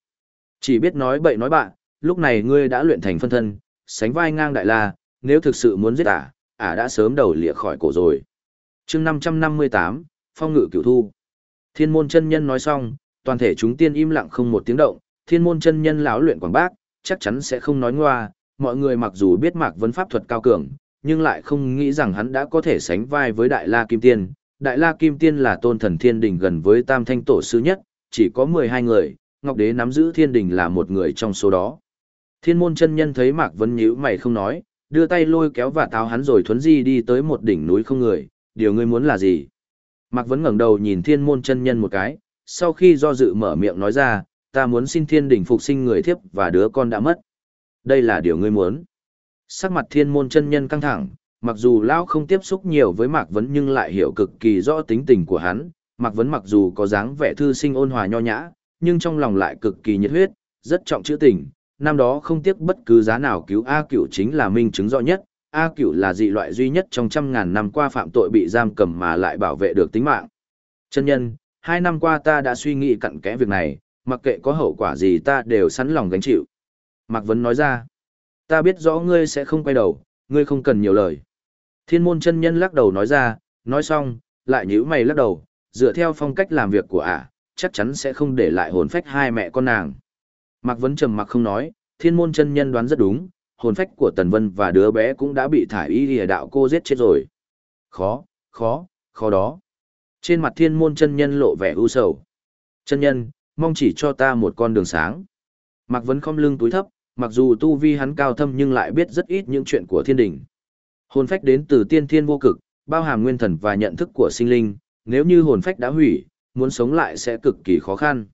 S1: Chỉ biết nói bậy nói bạn, lúc này ngươi đã luyện thành phân thân, sánh vai ngang đại la, nếu thực sự muốn giết ả, ả đã sớm đầu lìa khỏi cổ rồi. chương 558, Phong ngự Cựu thu. Thiên môn chân nhân nói xong, toàn thể chúng tiên im lặng không một tiếng động, thiên môn chân nhân lão luyện quảng bác, chắc chắn sẽ không nói ngoa, mọi người mặc dù biết Mạc Vấn pháp thuật cao cường, nhưng lại không nghĩ rằng hắn đã có thể sánh vai với Đại La Kim Tiên. Đại La Kim Tiên là tôn thần thiên đình gần với Tam Thanh Tổ Sư nhất, chỉ có 12 người, Ngọc Đế nắm giữ thiên đình là một người trong số đó. Thiên môn chân nhân thấy Mạc Vân nhíu mày không nói, đưa tay lôi kéo và táo hắn rồi thuấn di đi tới một đỉnh núi không người, điều ngươi muốn là gì? Mạc Vân ngẩng đầu nhìn thiên môn chân nhân một cái, sau khi do dự mở miệng nói ra, ta muốn xin thiên đình phục sinh người thiếp và đứa con đã mất. Đây là điều ngươi muốn. Sắc mặt thiên môn chân nhân căng thẳng, mặc dù Lão không tiếp xúc nhiều với Mạc Vấn nhưng lại hiểu cực kỳ rõ tính tình của hắn. Mạc Vấn mặc dù có dáng vẻ thư sinh ôn hòa nho nhã, nhưng trong lòng lại cực kỳ nhiệt huyết, rất trọng chữ tình. Năm đó không tiếc bất cứ giá nào cứu A cựu chính là minh chứng rõ nhất. A cựu là dị loại duy nhất trong trăm ngàn năm qua phạm tội bị giam cầm mà lại bảo vệ được tính mạng. Chân nhân, hai năm qua ta đã suy nghĩ cặn kẽ việc này, mặc kệ có hậu quả gì ta đều sẵn lòng gánh chịu. Mạc Vấn nói ra, ta biết rõ ngươi sẽ không quay đầu, ngươi không cần nhiều lời. Thiên môn chân nhân lắc đầu nói ra, nói xong, lại nhíu mày lắc đầu, dựa theo phong cách làm việc của ả, chắc chắn sẽ không để lại hồn phách hai mẹ con nàng. Mạc Vấn trầm mặc không nói, thiên môn chân nhân đoán rất đúng, hồn phách của Tần Vân và đứa bé cũng đã bị thải y lìa đạo cô giết chết rồi. Khó, khó, khó đó. Trên mặt thiên môn chân nhân lộ vẻ u sầu. Chân nhân, mong chỉ cho ta một con đường sáng. Mạc Vấn không lưng túi thấp, mặc dù tu vi hắn cao thâm nhưng lại biết rất ít những chuyện của thiên đình. Hồn phách đến từ tiên thiên vô cực, bao hàm nguyên thần và nhận thức của sinh linh, nếu như hồn phách đã hủy, muốn sống lại sẽ cực kỳ khó khăn.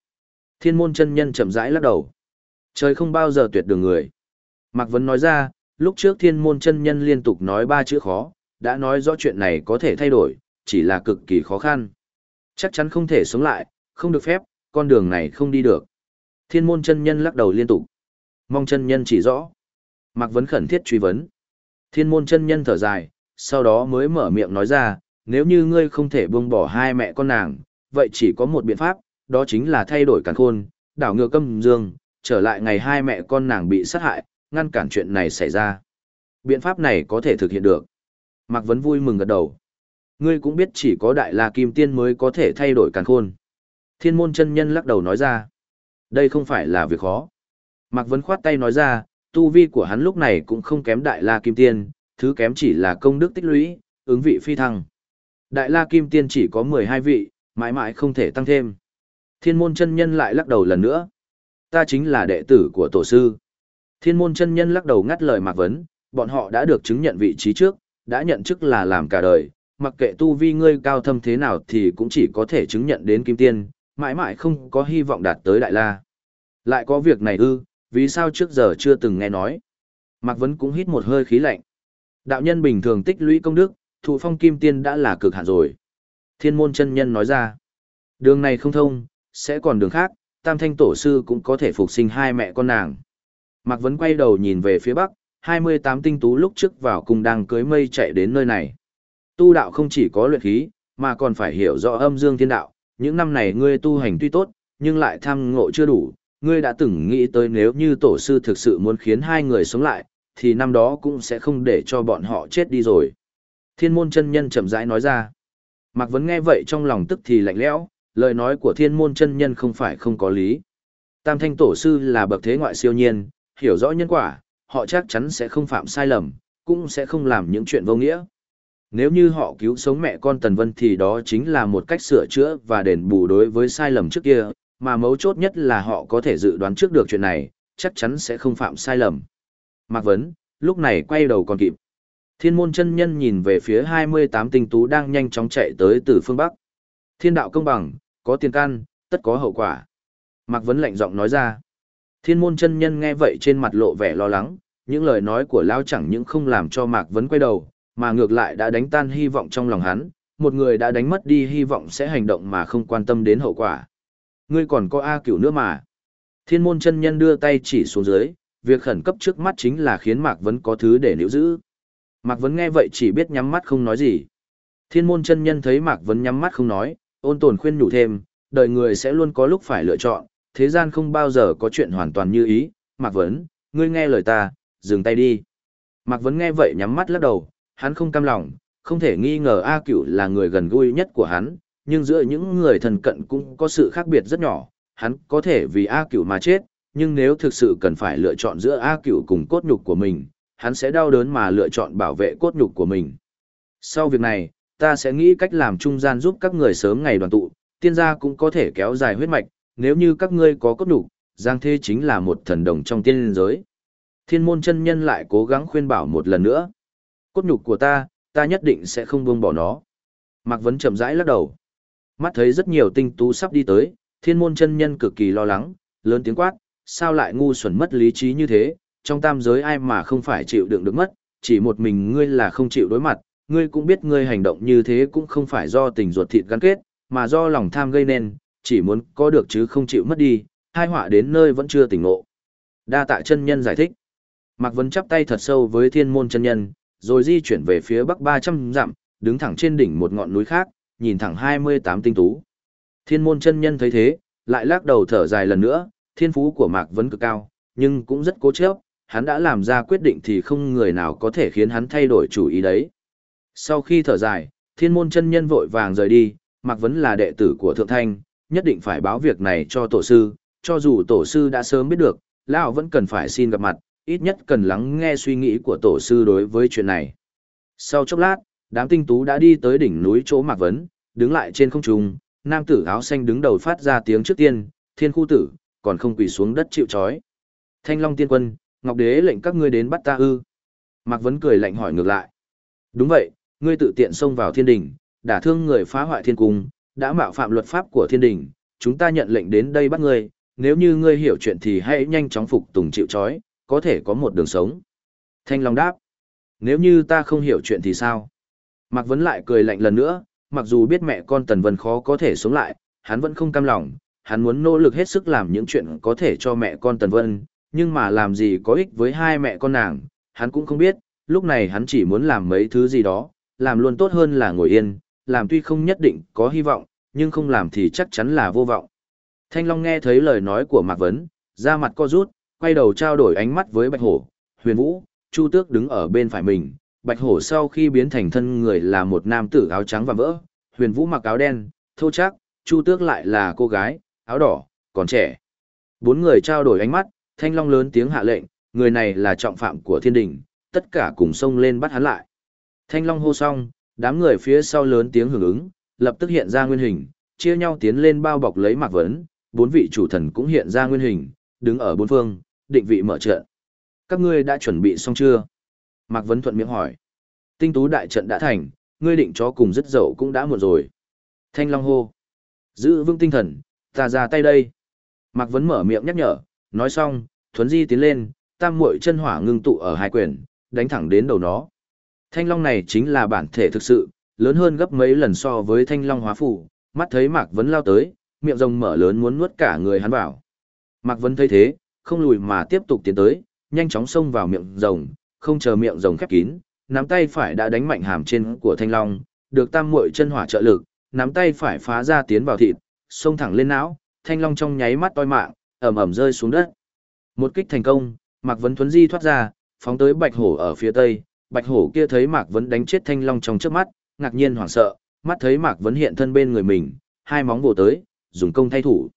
S1: Thiên môn chân nhân chậm rãi lắc đầu. Trời không bao giờ tuyệt đường người. Mạc Vấn nói ra, lúc trước thiên môn chân nhân liên tục nói ba chữ khó, đã nói rõ chuyện này có thể thay đổi, chỉ là cực kỳ khó khăn. Chắc chắn không thể sống lại, không được phép, con đường này không đi được. Thiên môn chân nhân lắc đầu liên tục. Mong chân nhân chỉ rõ. Mạc Vấn khẩn thiết truy vấn. Thiên môn chân nhân thở dài, sau đó mới mở miệng nói ra, nếu như ngươi không thể buông bỏ hai mẹ con nàng, vậy chỉ có một biện pháp, đó chính là thay đổi càn khôn, đảo ngược âm dương, trở lại ngày hai mẹ con nàng bị sát hại, ngăn cản chuyện này xảy ra. Biện pháp này có thể thực hiện được. Mạc Vấn vui mừng gật đầu. Ngươi cũng biết chỉ có đại la kim tiên mới có thể thay đổi càn khôn. Thiên môn chân nhân lắc đầu nói ra. Đây không phải là việc khó. Mạc Vấn khoát tay nói ra, tu vi của hắn lúc này cũng không kém đại la kim tiên, thứ kém chỉ là công đức tích lũy, ứng vị phi thăng. Đại la kim tiên chỉ có 12 vị, mãi mãi không thể tăng thêm. Thiên môn chân nhân lại lắc đầu lần nữa. Ta chính là đệ tử của tổ sư. Thiên môn chân nhân lắc đầu ngắt lời Mạc Vấn, bọn họ đã được chứng nhận vị trí trước, đã nhận chức là làm cả đời, mặc kệ tu vi ngươi cao thâm thế nào thì cũng chỉ có thể chứng nhận đến kim tiên, mãi mãi không có hy vọng đạt tới đại la. Lại có việc này ư, vì sao trước giờ chưa từng nghe nói. Mạc Vấn cũng hít một hơi khí lạnh. Đạo nhân bình thường tích lũy công đức, thụ phong kim tiên đã là cực hạn rồi. Thiên môn chân nhân nói ra, đường này không thông, sẽ còn đường khác, tam thanh tổ sư cũng có thể phục sinh hai mẹ con nàng. Mạc Vấn quay đầu nhìn về phía bắc, 28 tinh tú lúc trước vào cùng đang cưới mây chạy đến nơi này. Tu đạo không chỉ có luyện khí, mà còn phải hiểu rõ âm dương thiên đạo, những năm này ngươi tu hành tuy tốt, nhưng lại tham ngộ chưa đủ, ngươi đã từng nghĩ tới nếu như tổ sư thực sự muốn khiến hai người sống lại, thì năm đó cũng sẽ không để cho bọn họ chết đi rồi. Thiên môn chân nhân chậm rãi nói ra. Mạc Vấn nghe vậy trong lòng tức thì lạnh lẽo, lời nói của thiên môn chân nhân không phải không có lý. Tam thanh tổ sư là bậc thế ngoại siêu nhiên, hiểu rõ nhân quả, họ chắc chắn sẽ không phạm sai lầm, cũng sẽ không làm những chuyện vô nghĩa. Nếu như họ cứu sống mẹ con Tần Vân thì đó chính là một cách sửa chữa và đền bù đối với sai lầm trước kia, mà mấu chốt nhất là họ có thể dự đoán trước được chuyện này, chắc chắn sẽ không phạm sai lầm. Mạc Vấn, lúc này quay đầu còn kịp. Thiên môn chân nhân nhìn về phía 28 tinh tú đang nhanh chóng chạy tới từ phương Bắc. Thiên đạo công bằng, có tiền căn, tất có hậu quả. Mạc Vấn lạnh giọng nói ra. Thiên môn chân nhân nghe vậy trên mặt lộ vẻ lo lắng, những lời nói của Lao chẳng những không làm cho Mạc Vấn quay đầu, mà ngược lại đã đánh tan hy vọng trong lòng hắn, một người đã đánh mất đi hy vọng sẽ hành động mà không quan tâm đến hậu quả. Ngươi còn có A cửu nữa mà. Thiên môn chân nhân đưa tay chỉ xuống dưới, việc khẩn cấp trước mắt chính là khiến Mạc Vấn có thứ để níu giữ. Mạc Vấn nghe vậy chỉ biết nhắm mắt không nói gì. Thiên môn chân nhân thấy Mạc Vấn nhắm mắt không nói, ôn tồn khuyên nhủ thêm, đời người sẽ luôn có lúc phải lựa chọn, thế gian không bao giờ có chuyện hoàn toàn như ý. Mạc Vấn, ngươi nghe lời ta, dừng tay đi. Mạc Vấn nghe vậy nhắm mắt lắc đầu, hắn không cam lòng, không thể nghi ngờ A Cửu là người gần gũi nhất của hắn, nhưng giữa những người thần cận cũng có sự khác biệt rất nhỏ, hắn có thể vì A Cửu mà chết, nhưng nếu thực sự cần phải lựa chọn giữa A Cửu cùng cốt nhục của mình, hắn sẽ đau đớn mà lựa chọn bảo vệ cốt nhục của mình. Sau việc này, ta sẽ nghĩ cách làm trung gian giúp các người sớm ngày đoàn tụ, tiên gia cũng có thể kéo dài huyết mạch, nếu như các ngươi có cốt nhục, Giang Thế chính là một thần đồng trong tiên giới. Thiên môn chân nhân lại cố gắng khuyên bảo một lần nữa. Cốt nhục của ta, ta nhất định sẽ không buông bỏ nó. Mạc Vấn chậm rãi lắc đầu. Mắt thấy rất nhiều tinh tú sắp đi tới, thiên môn chân nhân cực kỳ lo lắng, lớn tiếng quát, sao lại ngu xuẩn mất lý trí như thế, trong tam giới ai mà không phải chịu đựng được mất, chỉ một mình ngươi là không chịu đối mặt, ngươi cũng biết ngươi hành động như thế cũng không phải do tình ruột thịt gắn kết, mà do lòng tham gây nên, chỉ muốn có được chứ không chịu mất đi, hai họa đến nơi vẫn chưa tỉnh ngộ. Đa tạ chân nhân giải thích. Mạc Vân chắp tay thật sâu với thiên môn chân nhân, rồi di chuyển về phía bắc 300 dặm, đứng thẳng trên đỉnh một ngọn núi khác, nhìn thẳng 28 tinh tú. Thiên môn chân nhân thấy thế, lại lắc đầu thở dài lần nữa, thiên phú của Mạc Vấn cực cao, nhưng cũng rất cố chấp, hắn đã làm ra quyết định thì không người nào có thể khiến hắn thay đổi chủ ý đấy. Sau khi thở dài, thiên môn chân nhân vội vàng rời đi, Mạc Vấn là đệ tử của Thượng Thanh, nhất định phải báo việc này cho tổ sư, cho dù tổ sư đã sớm biết được, Lão vẫn cần phải xin gặp mặt, ít nhất cần lắng nghe suy nghĩ của tổ sư đối với chuyện này. Sau chốc lát, đám tinh tú đã đi tới đỉnh núi chỗ Mạc Vấn, đứng lại trên không trung, nam tử áo xanh đứng đầu phát ra tiếng trước tiên, thiên khu tử, còn không quỳ xuống đất chịu trói. Thanh Long tiên quân, Ngọc Đế lệnh các ngươi đến bắt ta ư. Mạc Vấn cười lạnh hỏi ngược lại. Đúng vậy, ngươi tự tiện xông vào thiên đình, đả thương người phá hoại thiên cung, đã mạo phạm luật pháp của thiên đình, chúng ta nhận lệnh đến đây bắt ngươi, nếu như ngươi hiểu chuyện thì hãy nhanh chóng phục tùng chịu trói, có thể có một đường sống. Thanh Long đáp, nếu như ta không hiểu chuyện thì sao? Mạc Vấn lại cười lạnh lần nữa, mặc dù biết mẹ con Tần Vân khó có thể sống lại, hắn vẫn không cam lòng, hắn muốn nỗ lực hết sức làm những chuyện có thể cho mẹ con Tần Vân, nhưng mà làm gì có ích với hai mẹ con nàng, hắn cũng không biết, lúc này hắn chỉ muốn làm mấy thứ gì đó, làm luôn tốt hơn là ngồi yên, làm tuy không nhất định có hy vọng, nhưng không làm thì chắc chắn là vô vọng. Thanh Long nghe thấy lời nói của Mạc Vấn, ra mặt co rút, quay đầu trao đổi ánh mắt với Bạch Hổ, Huyền Vũ, Chu Tước đứng ở bên phải mình. Bạch Hổ sau khi biến thành thân người là một nam tử áo trắng và vỡ, Huyền Vũ mặc áo đen, thô chắc, Chu Tước lại là cô gái, áo đỏ, còn trẻ. Bốn người trao đổi ánh mắt, Thanh Long lớn tiếng hạ lệnh, người này là trọng phạm của thiên đình, tất cả cùng xông lên bắt hắn lại. Thanh Long hô xong, đám người phía sau lớn tiếng hưởng ứng, lập tức hiện ra nguyên hình, chia nhau tiến lên bao bọc lấy Mạc Vấn, bốn vị chủ thần cũng hiện ra nguyên hình, đứng ở bốn phương, định vị mở trận. Các ngươi đã chuẩn bị xong chưa? Mạc Vấn thuận miệng hỏi. Tinh tú đại trận đã thành, ngươi định cho cùng rất dậu cũng đã muộn rồi. Thanh Long hô. Giữ vững tinh thần, ta ra tay đây. Mạc Vấn mở miệng nhắc nhở, nói xong, thuấn di tiến lên, tam muội chân hỏa ngưng tụ ở hai quyền, đánh thẳng đến đầu nó. Thanh long này chính là bản thể thực sự, lớn hơn gấp mấy lần so với thanh long hóa phủ, mắt thấy Mạc Vấn lao tới, miệng rồng mở lớn muốn nuốt cả người hắn vào. Mạc Vấn thấy thế, không lùi mà tiếp tục tiến tới, nhanh chóng xông vào miệng rồng, không chờ miệng rồng khép kín, nắm tay phải đã đánh mạnh hàm trên của thanh long, được tam muội chân hỏa trợ lực, nắm tay phải phá ra tiến vào thịt, xông thẳng lên não, thanh long trong nháy mắt toi mạng, ầm ầm rơi xuống đất. Một kích thành công, Mạc Vấn Thuấn Di thoát ra, phóng tới Bạch Hổ ở phía tây, Bạch Hổ kia thấy Mạc Vấn đánh chết Thanh Long trong trước mắt, ngạc nhiên hoảng sợ, mắt thấy Mạc Vấn hiện thân bên người mình, hai móng bổ tới, dùng công thay thủ.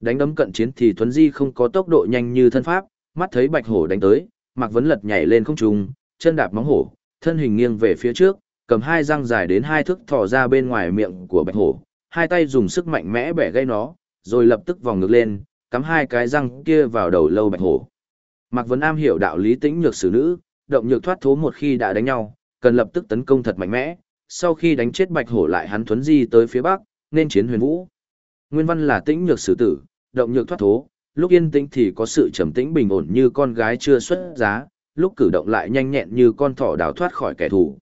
S1: Đánh đấm cận chiến thì Thuấn Di không có tốc độ nhanh như thân pháp, mắt thấy Bạch Hổ đánh tới, Mạc Vấn lật nhảy lên không trung, chân đạp móng hổ, thân hình nghiêng về phía trước, cầm hai răng dài đến hai thước thò ra bên ngoài miệng của Bạch Hổ, hai tay dùng sức mạnh mẽ bẻ gây nó, rồi lập tức vòng ngược lên, cắm hai cái răng kia vào đầu lâu Bạch Hổ. Mạc Vấn Am hiểu đạo lý tĩnh nhược xử nữ, động nhược thoát thố một khi đã đánh nhau, cần lập tức tấn công thật mạnh mẽ, sau khi đánh chết bạch hổ lại hắn thuấn di tới phía bắc, nên chiến huyền vũ. Nguyên văn là tĩnh nhược xử tử, động nhược thoát thố, lúc yên tĩnh thì có sự trầm tĩnh bình ổn như con gái chưa xuất giá, lúc cử động lại nhanh nhẹn như con thỏ đào thoát khỏi kẻ thù.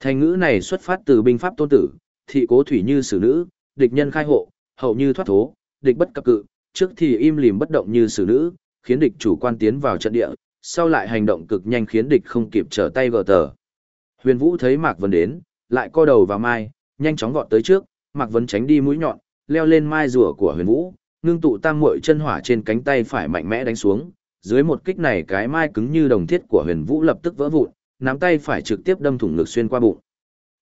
S1: Thành ngữ này xuất phát từ binh pháp tôn tử, thị cố thủy như xử nữ, địch nhân khai hộ, hậu như thoát thố, địch bất cập cự, trước thì im lìm bất động như xử nữ, khiến địch chủ quan tiến vào trận địa, sau lại hành động cực nhanh khiến địch không kịp trở tay gờ tờ. Huyền Vũ thấy Mạc Vân đến, lại co đầu vào mai, nhanh chóng vọt tới trước, Mạc Vân tránh đi mũi nhọn, leo lên mai rùa của Huyền Vũ, ngưng tụ tam muội chân hỏa trên cánh tay phải mạnh mẽ đánh xuống, dưới một kích này cái mai cứng như đồng thiết của Huyền Vũ lập tức vỡ vụn, nắm tay phải trực tiếp đâm thủng ngực xuyên qua bụng.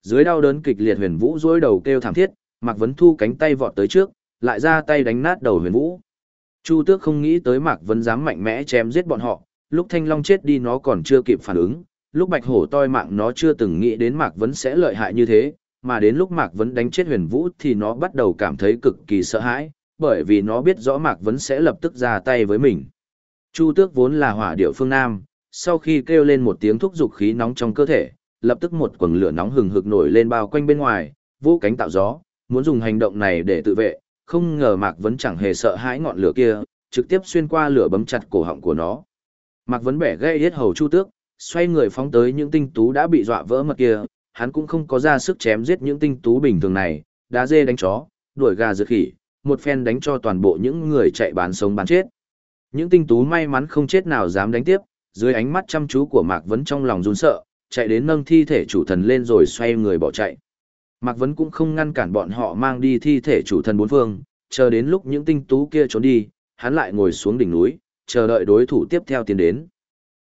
S1: Dưới đau đớn kịch liệt Huyền Vũ rối đầu kêu thảm thiết, Mạc Vân thu cánh tay vọt tới trước, lại ra tay đánh nát đầu Huyền Vũ. Chu Tước không nghĩ tới Mạc Vân dám mạnh mẽ chém giết bọn họ, lúc Thanh Long chết đi nó còn chưa kịp phản ứng, lúc Bạch Hổ toi mạng nó chưa từng nghĩ đến Mạc Vân sẽ lợi hại như thế, mà đến lúc Mạc Vân đánh chết Huyền Vũ thì nó bắt đầu cảm thấy cực kỳ sợ hãi, bởi vì nó biết rõ Mạc Vấn sẽ lập tức ra tay với mình. Chu Tước vốn là hỏa điệu phương Nam, sau khi kêu lên một tiếng thúc dục khí nóng trong cơ thể, lập tức một quầng lửa nóng hừng hực nổi lên bao quanh bên ngoài, vũ cánh tạo gió, muốn dùng hành động này để tự vệ, không ngờ Mạc Vấn chẳng hề sợ hãi ngọn lửa kia, trực tiếp xuyên qua lửa bấm chặt cổ họng của nó. Mạc Vấn bẻ gây hết hầu chu tước, xoay người phóng tới những tinh tú đã bị dọa vỡ mật kia, hắn cũng không có ra sức chém giết những tinh tú bình thường này, đá dê đánh chó, đuổi gà giật khỉ, một phen đánh cho toàn bộ những người chạy bán sống bán chết. Những tinh tú may mắn không chết nào dám đánh tiếp, dưới ánh mắt chăm chú của Mạc Vấn trong lòng run sợ, chạy đến nâng thi thể chủ thần lên rồi xoay người bỏ chạy. Mạc Vấn cũng không ngăn cản bọn họ mang đi thi thể chủ thần bốn phương, chờ đến lúc những tinh tú kia trốn đi, hắn lại ngồi xuống đỉnh núi, chờ đợi đối thủ tiếp theo tiến đến.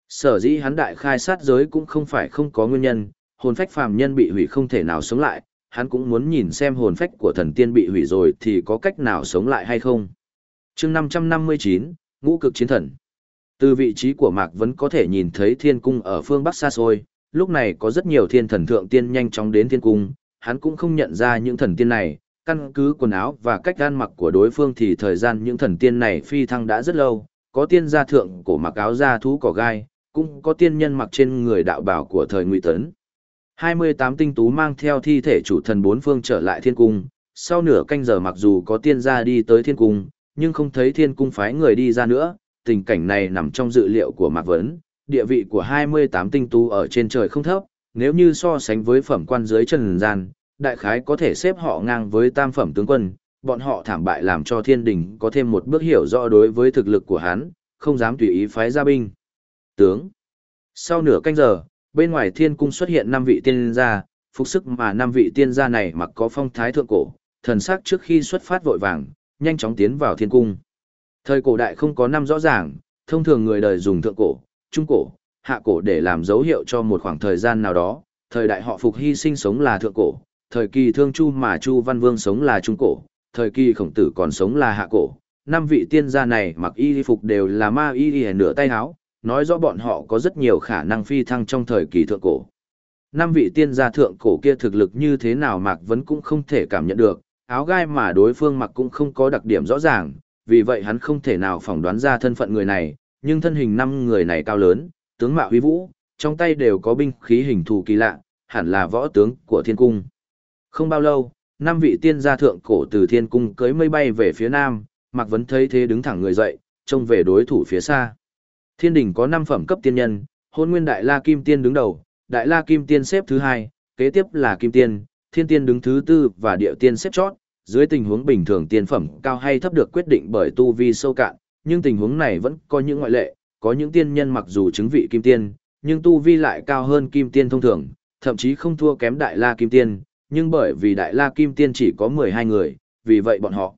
S1: Sở dĩ hắn đại khai sát giới cũng không phải không có nguyên nhân, hồn phách phàm nhân bị hủy không thể nào sống lại, hắn cũng muốn nhìn xem hồn phách của thần tiên bị hủy rồi thì có cách nào sống lại hay không. chương 559, Ngũ cực chiến thần. Từ vị trí của Mạc vẫn có thể nhìn thấy thiên cung ở phương Bắc xa xôi, lúc này có rất nhiều thiên thần thượng tiên nhanh chóng đến thiên cung, hắn cũng không nhận ra những thần tiên này, căn cứ quần áo và cách gan mặc của đối phương thì thời gian những thần tiên này phi thăng đã rất lâu, có tiên gia thượng cổ mặc áo da thú cỏ gai, cũng có tiên nhân mặc trên người đạo bảo của thời Ngụy Tấn. 28 tinh tú mang theo thi thể chủ thần bốn phương trở lại thiên cung, sau nửa canh giờ mặc dù có tiên gia đi tới thiên cung, nhưng không thấy thiên cung phái người đi ra nữa, tình cảnh này nằm trong dự liệu của Mạc Vấn, địa vị của 28 tinh tú ở trên trời không thấp, nếu như so sánh với phẩm quan dưới trần gian, đại khái có thể xếp họ ngang với tam phẩm tướng quân, bọn họ thảm bại làm cho thiên đình có thêm một bước hiểu rõ đối với thực lực của hắn, không dám tùy ý phái gia binh. Tướng. Sau nửa canh giờ, bên ngoài thiên cung xuất hiện năm vị tiên gia, phục sức mà năm vị tiên gia này mặc có phong thái thượng cổ, thần sắc trước khi xuất phát vội vàng, nhanh chóng tiến vào thiên cung. Thời cổ đại không có năm rõ ràng, thông thường người đời dùng thượng cổ, trung cổ, hạ cổ để làm dấu hiệu cho một khoảng thời gian nào đó, thời đại họ phục hy sinh sống là thượng cổ, thời kỳ thương chu mà chu văn vương sống là trung cổ, thời kỳ khổng tử còn sống là hạ cổ. Năm vị tiên gia này mặc y phục đều là ma y y nửa tay áo, nói rõ bọn họ có rất nhiều khả năng phi thăng trong thời kỳ thượng cổ. Năm vị tiên gia thượng cổ kia thực lực như thế nào Mạc Vấn cũng không thể cảm nhận được, áo gai mà đối phương mặc cũng không có đặc điểm rõ ràng, vì vậy hắn không thể nào phỏng đoán ra thân phận người này, nhưng thân hình năm người này cao lớn, tướng mạo huy vũ, trong tay đều có binh khí hình thù kỳ lạ, hẳn là võ tướng của thiên cung. Không bao lâu, năm vị tiên gia thượng cổ từ thiên cung cưới mây bay về phía nam, Mạc Vấn thấy thế đứng thẳng người dậy, trông về đối thủ phía xa. Thiên đỉnh có 5 phẩm cấp tiên nhân, hôn nguyên đại la kim tiên đứng đầu, đại la kim tiên xếp thứ hai, kế tiếp là kim tiên, thiên tiên đứng thứ tư và địa tiên xếp chót. Dưới tình huống bình thường tiên phẩm cao hay thấp được quyết định bởi tu vi sâu cạn, nhưng tình huống này vẫn có những ngoại lệ, có những tiên nhân mặc dù chứng vị kim tiên, nhưng tu vi lại cao hơn kim tiên thông thường, thậm chí không thua kém đại la kim tiên, nhưng bởi vì đại la kim tiên chỉ có 12 người, vì vậy bọn họ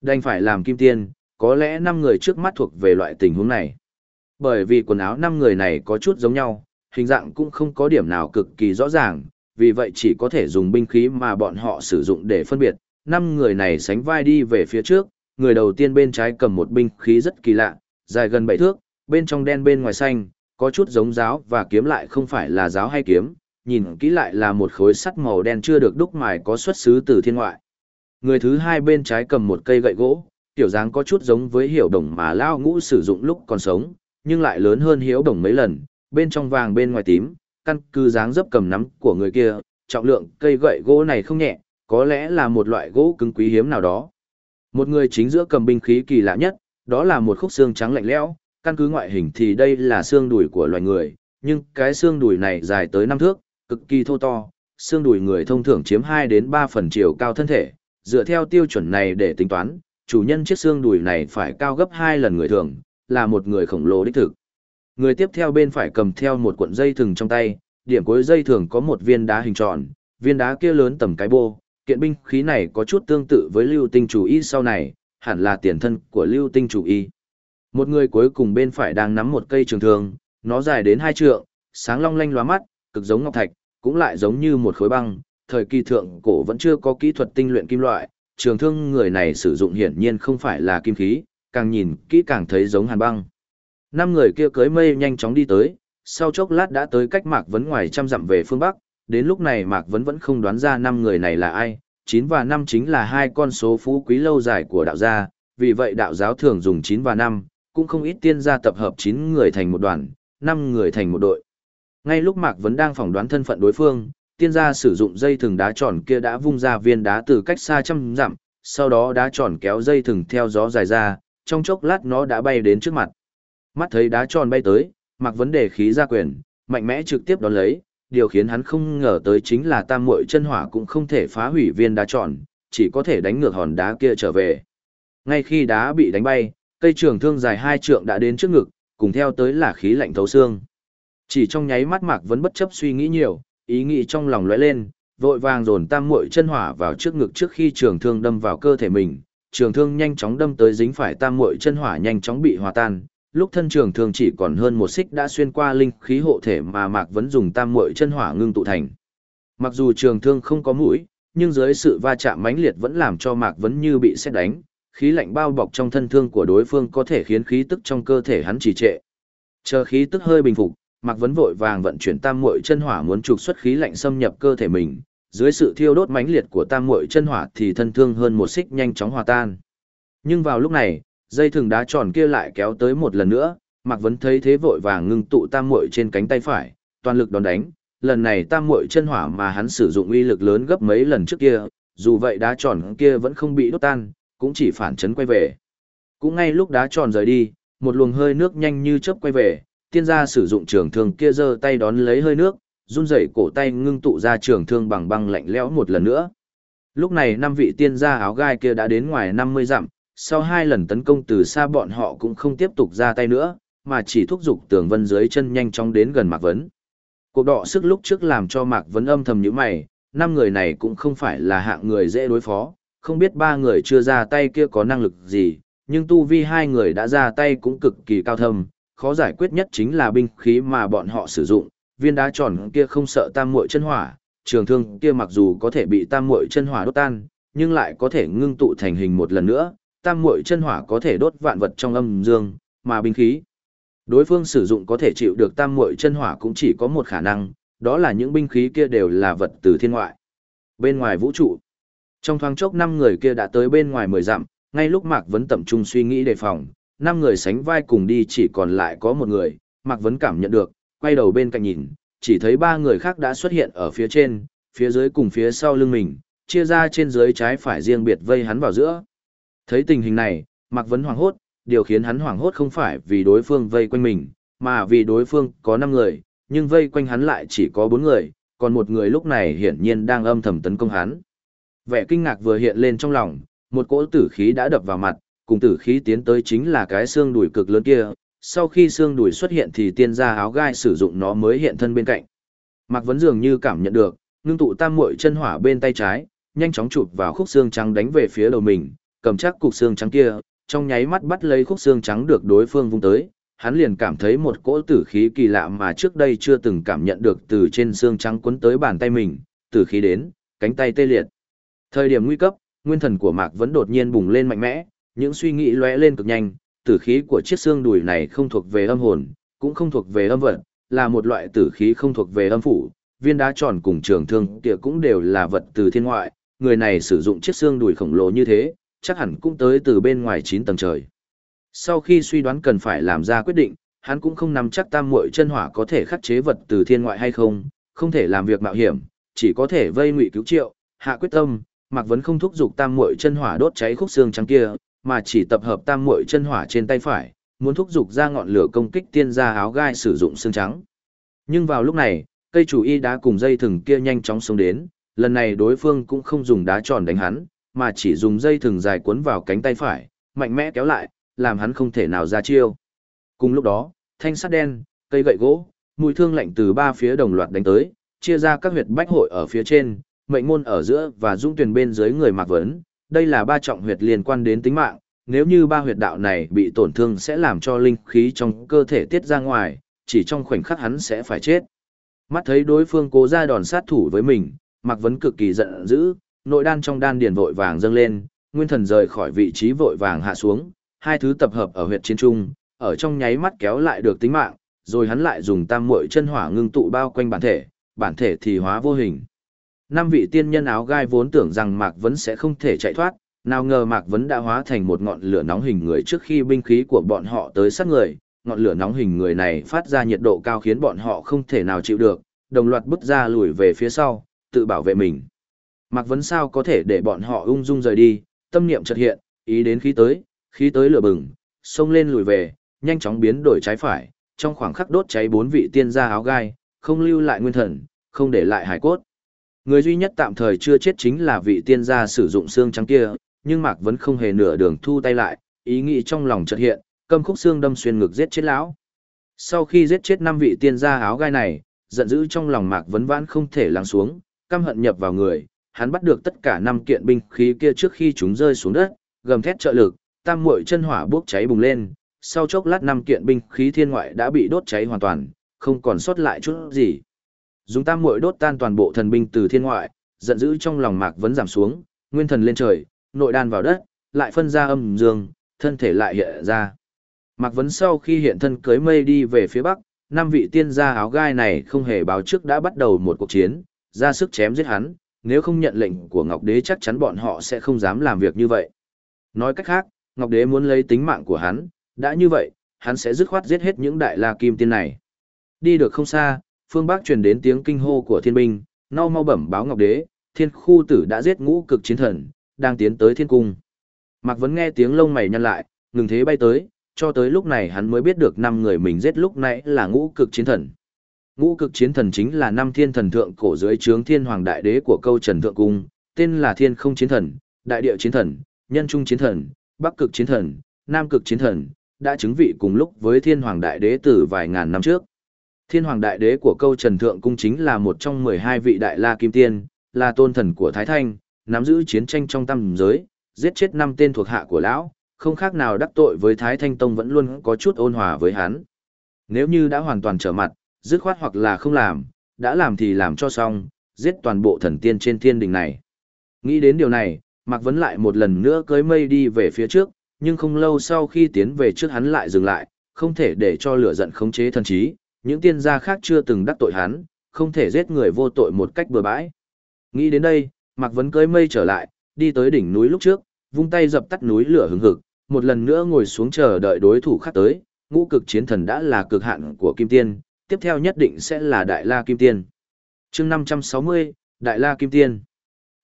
S1: đành phải làm kim tiên, có lẽ 5 người trước mắt thuộc về loại tình huống này. Bởi vì quần áo 5 người này có chút giống nhau, hình dạng cũng không có điểm nào cực kỳ rõ ràng, vì vậy chỉ có thể dùng binh khí mà bọn họ sử dụng để phân biệt. 5 người này sánh vai đi về phía trước, người đầu tiên bên trái cầm một binh khí rất kỳ lạ, dài gần 7 thước, bên trong đen bên ngoài xanh, có chút giống giáo và kiếm lại không phải là giáo hay kiếm, nhìn kỹ lại là một khối sắt màu đen chưa được đúc mài có xuất xứ từ thiên ngoại. Người thứ hai bên trái cầm một cây gậy gỗ, tiểu dáng có chút giống với hiểu đồng mà Lao Ngũ sử dụng lúc còn sống, nhưng lại lớn hơn hiếu đồng mấy lần, bên trong vàng bên ngoài tím, căn cứ dáng dấp cầm nắm của người kia, trọng lượng cây gậy gỗ này không nhẹ, có lẽ là một loại gỗ cứng quý hiếm nào đó. Một người chính giữa cầm binh khí kỳ lạ nhất, đó là một khúc xương trắng lạnh lẽo, căn cứ ngoại hình thì đây là xương đùi của loài người, nhưng cái xương đùi này dài tới năm thước, cực kỳ thô to, xương đùi người thông thường chiếm 2 đến 3 phần chiều cao thân thể, dựa theo tiêu chuẩn này để tính toán, chủ nhân chiếc xương đùi này phải cao gấp 2 lần người thường, là một người khổng lồ đích thực. Người tiếp theo bên phải cầm theo một cuộn dây thừng trong tay, điểm cuối dây thường có một viên đá hình tròn, viên đá kia lớn tầm cái bô, kiện binh khí này có chút tương tự với lưu tinh chủ y sau này, hẳn là tiền thân của lưu tinh chủ y. Một người cuối cùng bên phải đang nắm một cây trường thương, nó dài đến hai trượng, sáng long lanh lóa mắt, cực giống ngọc thạch, cũng lại giống như một khối băng. Thời kỳ thượng cổ vẫn chưa có kỹ thuật tinh luyện kim loại, trường thương người này sử dụng hiển nhiên không phải là kim khí, càng nhìn kỹ càng thấy giống hàn băng. Năm người kia cưới mây nhanh chóng đi tới, sau chốc lát đã tới cách Mạc Vấn ngoài trăm dặm về phương Bắc, đến lúc này Mạc Vấn vẫn không đoán ra năm người này là ai, 9 và 5 chính là hai con số phú quý lâu dài của đạo gia, vì vậy đạo giáo thường dùng 9 và 5, cũng không ít tiên gia tập hợp 9 người thành một đoàn, 5 người thành một đội. Ngay lúc Mạc Vấn đang phỏng đoán thân phận đối phương, tiên gia sử dụng dây thừng đá tròn kia đã vung ra viên đá từ cách xa trăm dặm, sau đó đá tròn kéo dây thừng theo gió dài ra, trong chốc lát nó đã bay đến trước mặt. Mắt thấy đá tròn bay tới, Mặc Vấn đề khí ra quyền, mạnh mẽ trực tiếp đón lấy, điều khiến hắn không ngờ tới chính là tam muội chân hỏa cũng không thể phá hủy viên đá tròn, chỉ có thể đánh ngược hòn đá kia trở về. Ngay khi đá bị đánh bay, cây trường thương dài hai trượng đã đến trước ngực, cùng theo tới là khí lạnh thấu xương. Chỉ trong nháy mắt Mạc Vấn bất chấp suy nghĩ nhiều, ý nghĩ trong lòng lóe lên, vội vàng dồn tam muội chân hỏa vào trước ngực trước khi trường thương đâm vào cơ thể mình. Trường thương nhanh chóng đâm tới dính phải tam muội chân hỏa nhanh chóng bị hòa tan, lúc thân trường Thương chỉ còn hơn một xích đã xuyên qua linh khí hộ thể mà Mạc vẫn dùng tam muội chân hỏa ngưng tụ thành. Mặc dù trường thương không có mũi, nhưng dưới sự va chạm mãnh liệt vẫn làm cho Mạc vẫn như bị xét đánh, khí lạnh bao bọc trong thân thương của đối phương có thể khiến khí tức trong cơ thể hắn trì trệ. Chờ khí tức hơi bình phục, Mạc Vấn vội vàng vận chuyển tam muội chân hỏa muốn trục xuất khí lạnh xâm nhập cơ thể mình, dưới sự thiêu đốt mãnh liệt của tam muội chân hỏa thì thân thương hơn một xích nhanh chóng hòa tan. Nhưng vào lúc này, dây thừng đá tròn kia lại kéo tới một lần nữa, Mạc Vấn thấy thế vội vàng ngưng tụ tam muội trên cánh tay phải, toàn lực đòn đánh, lần này tam muội chân hỏa mà hắn sử dụng uy lực lớn gấp mấy lần trước kia, dù vậy đá tròn kia vẫn không bị đốt tan, cũng chỉ phản chấn quay về. Cũng ngay lúc đá tròn rời đi, một luồng hơi nước nhanh như chớp quay về, tiên gia sử dụng trường thương kia giơ tay đón lấy hơi nước, run rẩy cổ tay ngưng tụ ra trường thương bằng băng lạnh lẽo một lần nữa. Lúc này năm vị tiên gia áo gai kia đã đến ngoài 50 dặm, sau hai lần tấn công từ xa bọn họ cũng không tiếp tục ra tay nữa, mà chỉ thúc giục tường vân dưới chân nhanh chóng đến gần Mạc Vấn. Cuộc đọ sức lúc trước làm cho Mạc Vấn âm thầm nhíu mày, năm người này cũng không phải là hạng người dễ đối phó, không biết ba người chưa ra tay kia có năng lực gì, nhưng tu vi hai người đã ra tay cũng cực kỳ cao thâm, khó giải quyết nhất chính là binh khí mà bọn họ sử dụng, viên đá tròn kia không sợ tam muội chân hỏa, trường thương kia mặc dù có thể bị tam muội chân hỏa đốt tan, nhưng lại có thể ngưng tụ thành hình một lần nữa, tam muội chân hỏa có thể đốt vạn vật trong âm dương, mà binh khí. Đối phương sử dụng có thể chịu được tam muội chân hỏa cũng chỉ có một khả năng, đó là những binh khí kia đều là vật từ thiên ngoại. Bên ngoài vũ trụ, trong thoáng chốc năm người kia đã tới bên ngoài mười dặm, ngay lúc Mạc Vấn tập trung suy nghĩ đề phòng, năm người sánh vai cùng đi chỉ còn lại có một người, Mạc Vấn cảm nhận được, quay đầu bên cạnh nhìn, chỉ thấy ba người khác đã xuất hiện ở phía trên, phía dưới cùng phía sau lưng mình, chia ra trên dưới trái phải riêng biệt vây hắn vào giữa. Thấy tình hình này, Mạc Vấn hoảng hốt, điều khiến hắn hoảng hốt không phải vì đối phương vây quanh mình, mà vì đối phương có 5 người, nhưng vây quanh hắn lại chỉ có 4 người, còn một người lúc này hiển nhiên đang âm thầm tấn công hắn. Vẻ kinh ngạc vừa hiện lên trong lòng, một cỗ tử khí đã đập vào mặt, cùng tử khí tiến tới chính là cái xương đùi cực lớn kia, sau khi xương đùi xuất hiện thì tiên gia áo gai sử dụng nó mới hiện thân bên cạnh. Mạc Vấn dường như cảm nhận được, ngưng tụ tam muội chân hỏa bên tay trái, nhanh chóng chụp vào khúc xương trắng đánh về phía đầu mình, cầm chắc cục xương trắng kia, trong nháy mắt bắt lấy khúc xương trắng được đối phương vung tới, hắn liền cảm thấy một cỗ tử khí kỳ lạ mà trước đây chưa từng cảm nhận được từ trên xương trắng cuốn tới bàn tay mình, tử khí đến, cánh tay tê liệt. Thời điểm nguy cấp, nguyên thần của Mạc vẫn đột nhiên bùng lên mạnh mẽ, những suy nghĩ lóe lên cực nhanh, tử khí của chiếc xương đùi này không thuộc về âm hồn, cũng không thuộc về âm vật, là một loại tử khí không thuộc về âm phủ, viên đá tròn cùng trường thương kia cũng đều là vật từ thiên ngoại, người này sử dụng chiếc xương đùi khổng lồ như thế, chắc hẳn cũng tới từ bên ngoài 9 tầng trời. Sau khi suy đoán cần phải làm ra quyết định, hắn cũng không nắm chắc tam muội chân hỏa có thể khắc chế vật từ thiên ngoại hay không, không thể làm việc mạo hiểm, chỉ có thể vây ngụy cứu triệu, hạ quyết tâm, Mạc Vấn không thúc giục tam muội chân hỏa đốt cháy khúc xương trắng kia, mà chỉ tập hợp tam muội chân hỏa trên tay phải, muốn thúc giục ra ngọn lửa công kích tiên gia áo gai sử dụng xương trắng. Nhưng vào lúc này, cây chủ y đá cùng dây thừng kia nhanh chóng xông đến, lần này đối phương cũng không dùng đá tròn đánh hắn, mà chỉ dùng dây thừng dài cuốn vào cánh tay phải, mạnh mẽ kéo lại, làm hắn không thể nào ra chiêu. Cùng lúc đó, thanh sắt đen, cây gậy gỗ, mùi thương lạnh từ ba phía đồng loạt đánh tới, chia ra các huyệt bách hội ở phía trên, mệnh môn ở giữa và dung tuyển bên dưới người Mạc Vấn. Đây là ba trọng huyệt liên quan đến tính mạng, nếu như ba huyệt đạo này bị tổn thương sẽ làm cho linh khí trong cơ thể tiết ra ngoài, chỉ trong khoảnh khắc hắn sẽ phải chết. Mắt thấy đối phương cố ra đòn sát thủ với mình, Mạc Vấn cực kỳ giận dữ, nội đan trong đan điền vội vàng dâng lên, nguyên thần rời khỏi vị trí vội vàng hạ xuống, hai thứ tập hợp ở huyệt chiến trung, ở trong nháy mắt kéo lại được tính mạng, rồi hắn lại dùng tam muội chân hỏa ngưng tụ bao quanh bản thể, bản thể thì hóa vô hình. Năm vị tiên nhân áo gai vốn tưởng rằng Mạc Vấn sẽ không thể chạy thoát, nào ngờ Mạc Vấn đã hóa thành một ngọn lửa nóng hình người trước khi binh khí của bọn họ tới sát người, ngọn lửa nóng hình người này phát ra nhiệt độ cao khiến bọn họ không thể nào chịu được, đồng loạt bước ra lùi về phía sau, tự bảo vệ mình. Mạc Vấn sao có thể để bọn họ ung dung rời đi, tâm niệm chợt hiện, ý đến khí tới, khí tới lửa bừng, xông lên lùi về, nhanh chóng biến đổi trái phải, trong khoảng khắc đốt cháy bốn vị tiên gia áo gai, không lưu lại nguyên thần, không để lại hải cốt. Người duy nhất tạm thời chưa chết chính là vị tiên gia sử dụng xương trắng kia, nhưng Mạc vẫn không hề nửa đường thu tay lại, ý nghĩ trong lòng chợt hiện, cầm khúc xương đâm xuyên ngực giết chết lão. Sau khi giết chết năm vị tiên gia áo gai này, giận dữ trong lòng Mạc Vấn Vãn không thể lắng xuống, căm hận nhập vào người, hắn bắt được tất cả năm kiện binh khí kia trước khi chúng rơi xuống đất, gầm thét trợ lực, tam muội chân hỏa bốc cháy bùng lên, sau chốc lát năm kiện binh khí thiên ngoại đã bị đốt cháy hoàn toàn, không còn sót lại chút gì. Dùng tam muội đốt tan toàn bộ thần binh từ thiên ngoại, giận dữ trong lòng Mạc Vấn giảm xuống, nguyên thần lên trời, nội đan vào đất, lại phân ra âm dương, thân thể lại hiện ra. Mạc Vấn sau khi hiện thân cưới mây đi về phía bắc, năm vị tiên gia áo gai này không hề báo trước đã bắt đầu một cuộc chiến, ra sức chém giết hắn, nếu không nhận lệnh của Ngọc Đế chắc chắn bọn họ sẽ không dám làm việc như vậy. Nói cách khác, Ngọc Đế muốn lấy tính mạng của hắn, đã như vậy, hắn sẽ dứt khoát giết hết những đại la kim tiên này. Đi được không xa, phương Bắc truyền đến tiếng kinh hô của thiên binh, mau mau bẩm báo Ngọc Đế, thiên khu tử đã giết ngũ cực chiến thần, đang tiến tới thiên cung. Mạc Vấn nghe tiếng lông mày nhăn lại, ngừng thế bay tới, cho tới lúc này hắn mới biết được năm người mình giết lúc nãy là ngũ cực chiến thần. Ngũ cực chiến thần chính là năm thiên thần thượng cổ dưới trướng thiên hoàng đại đế của câu trần thượng cung, tên là thiên không chiến thần, đại địa chiến thần, nhân trung chiến thần, bắc cực chiến thần, nam cực chiến thần, đã chứng vị cùng lúc với thiên hoàng đại đế từ vài ngàn năm trước. Thiên hoàng đại đế của câu trần thượng cung chính là một trong 12 vị đại la kim tiên, là tôn thần của Thái Thanh, nắm giữ chiến tranh trong tam giới, giết chết năm tên thuộc hạ của lão, không khác nào đắc tội với Thái Thanh Tông vẫn luôn có chút ôn hòa với hắn. Nếu như đã hoàn toàn trở mặt, dứt khoát hoặc là không làm, đã làm thì làm cho xong, giết toàn bộ thần tiên trên thiên đình này. Nghĩ đến điều này, Mạc Vấn lại một lần nữa cưới mây đi về phía trước, nhưng không lâu sau khi tiến về trước hắn lại dừng lại, không thể để cho lửa giận khống chế thần trí, những tiên gia khác chưa từng đắc tội hắn, không thể giết người vô tội một cách bừa bãi. Nghĩ đến đây, Mạc Vấn cưới mây trở lại, đi tới đỉnh núi lúc trước, vung tay dập tắt núi lửa hừng hực, một lần nữa ngồi xuống chờ đợi đối thủ khác tới, ngũ cực chiến thần đã là cực hạn của Kim Tiên, tiếp theo nhất định sẽ là Đại La Kim Tiên. chương 560, Đại La Kim Tiên.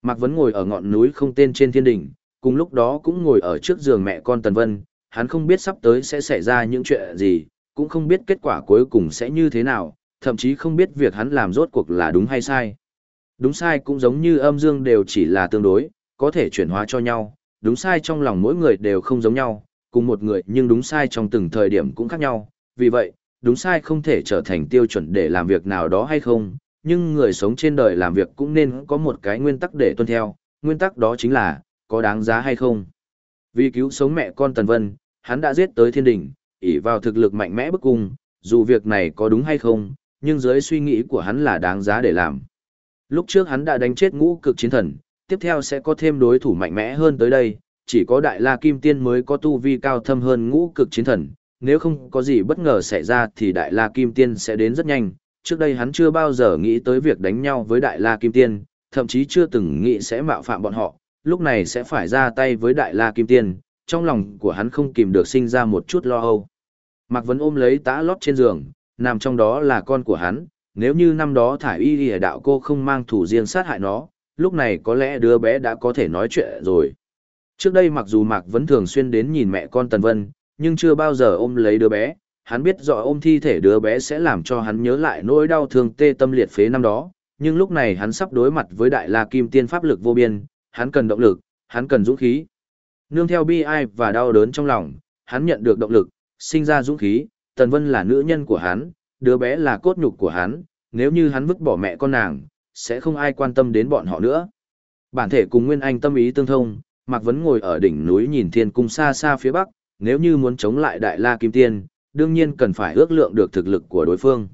S1: Mạc Vấn ngồi ở ngọn núi không tên trên thiên đỉnh, cùng lúc đó cũng ngồi ở trước giường mẹ con Tần Vân, hắn không biết sắp tới sẽ xảy ra những chuyện gì, cũng không biết kết quả cuối cùng sẽ như thế nào, thậm chí không biết việc hắn làm rốt cuộc là đúng hay sai. Đúng sai cũng giống như âm dương đều chỉ là tương đối, có thể chuyển hóa cho nhau, đúng sai trong lòng mỗi người đều không giống nhau, cùng một người nhưng đúng sai trong từng thời điểm cũng khác nhau, vì vậy, đúng sai không thể trở thành tiêu chuẩn để làm việc nào đó hay không, nhưng người sống trên đời làm việc cũng nên có một cái nguyên tắc để tuân theo, nguyên tắc đó chính là, có đáng giá hay không. Vì cứu sống mẹ con Tần Vân, hắn đã giết tới thiên đỉnh, ỷ vào thực lực mạnh mẽ bức cung, dù việc này có đúng hay không, nhưng dưới suy nghĩ của hắn là đáng giá để làm. Lúc trước hắn đã đánh chết ngũ cực chiến thần, tiếp theo sẽ có thêm đối thủ mạnh mẽ hơn tới đây, chỉ có Đại La Kim Tiên mới có tu vi cao thâm hơn ngũ cực chiến thần, nếu không có gì bất ngờ xảy ra thì Đại La Kim Tiên sẽ đến rất nhanh. Trước đây hắn chưa bao giờ nghĩ tới việc đánh nhau với Đại La Kim Tiên, thậm chí chưa từng nghĩ sẽ mạo phạm bọn họ, lúc này sẽ phải ra tay với Đại La Kim Tiên, trong lòng của hắn không kìm được sinh ra một chút lo âu. Mạc Vấn ôm lấy tã lót trên giường, nằm trong đó là con của hắn, nếu như năm đó thải y lìa đạo cô không mang thủ riêng sát hại nó, lúc này có lẽ đứa bé đã có thể nói chuyện rồi. Trước đây mặc dù Mạc vẫn thường xuyên đến nhìn mẹ con Tần Vân, nhưng chưa bao giờ ôm lấy đứa bé, hắn biết rõ ôm thi thể đứa bé sẽ làm cho hắn nhớ lại nỗi đau thương tê tâm liệt phế năm đó, nhưng lúc này hắn sắp đối mặt với đại la kim tiên pháp lực vô biên, hắn cần động lực, hắn cần dũng khí. Nương theo bi ai và đau đớn trong lòng, hắn nhận được động lực, sinh ra dũng khí, Tần Vân là nữ nhân của hắn, đứa bé là cốt nhục của hắn, nếu như hắn vứt bỏ mẹ con nàng, sẽ không ai quan tâm đến bọn họ nữa. Bản thể cùng Nguyên Anh tâm ý tương thông, Mạc Vấn ngồi ở đỉnh núi nhìn thiên cung xa xa phía bắc, nếu như muốn chống lại Đại La Kim Tiên, đương nhiên cần phải ước lượng được thực lực của đối phương.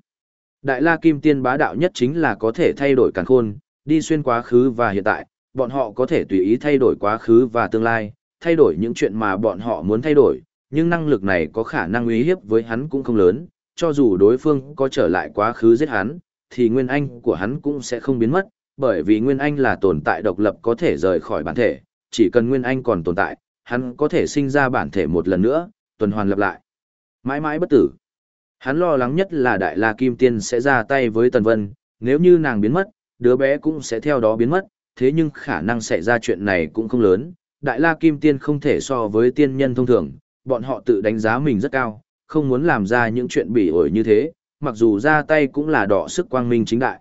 S1: Đại La Kim Tiên bá đạo nhất chính là có thể thay đổi càn khôn, đi xuyên quá khứ và hiện tại, bọn họ có thể tùy ý thay đổi quá khứ và tương lai, thay đổi những chuyện mà bọn họ muốn thay đổi, nhưng năng lực này có khả năng uy hiếp với hắn cũng không lớn, cho dù đối phương có trở lại quá khứ giết hắn, thì nguyên anh của hắn cũng sẽ không biến mất, bởi vì nguyên anh là tồn tại độc lập có thể rời khỏi bản thể, chỉ cần nguyên anh còn tồn tại, hắn có thể sinh ra bản thể một lần nữa, tuần hoàn lặp lại. Mãi mãi bất tử. Hắn lo lắng nhất là Đại La Kim Tiên sẽ ra tay với Tần Vân, nếu như nàng biến mất, đứa bé cũng sẽ theo đó biến mất, thế nhưng khả năng xảy ra chuyện này cũng không lớn. Đại La Kim Tiên không thể so với tiên nhân thông thường, bọn họ tự đánh giá mình rất cao, không muốn làm ra những chuyện bỉ ổi như thế, mặc dù ra tay cũng là đỏ sức quang minh chính đại.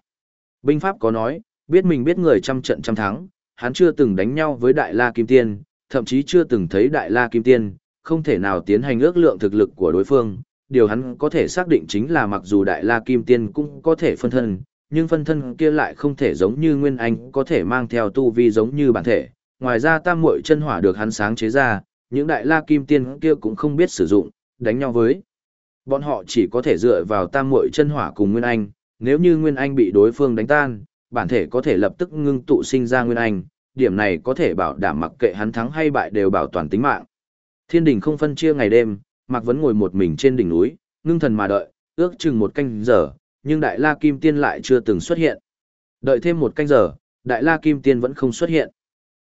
S1: Binh Pháp có nói, biết mình biết người trăm trận trăm thắng, hắn chưa từng đánh nhau với Đại La Kim Tiên, thậm chí chưa từng thấy Đại La Kim Tiên, không thể nào tiến hành ước lượng thực lực của đối phương. Điều hắn có thể xác định chính là mặc dù Đại La Kim Tiên cũng có thể phân thân, nhưng phân thân kia lại không thể giống như Nguyên Anh có thể mang theo tu vi giống như bản thể. Ngoài ra tam muội chân hỏa được hắn sáng chế ra, những Đại La Kim Tiên kia cũng không biết sử dụng, đánh nhau với. Bọn họ chỉ có thể dựa vào tam muội chân hỏa cùng Nguyên Anh, nếu như Nguyên Anh bị đối phương đánh tan, bản thể có thể lập tức ngưng tụ sinh ra Nguyên Anh, điểm này có thể bảo đảm mặc kệ hắn thắng hay bại đều bảo toàn tính mạng. Thiên đình không phân chia ngày đêm, Mạc Vấn ngồi một mình trên đỉnh núi, ngưng thần mà đợi, ước chừng một canh giờ, nhưng Đại La Kim Tiên lại chưa từng xuất hiện. Đợi thêm một canh giờ, Đại La Kim Tiên vẫn không xuất hiện.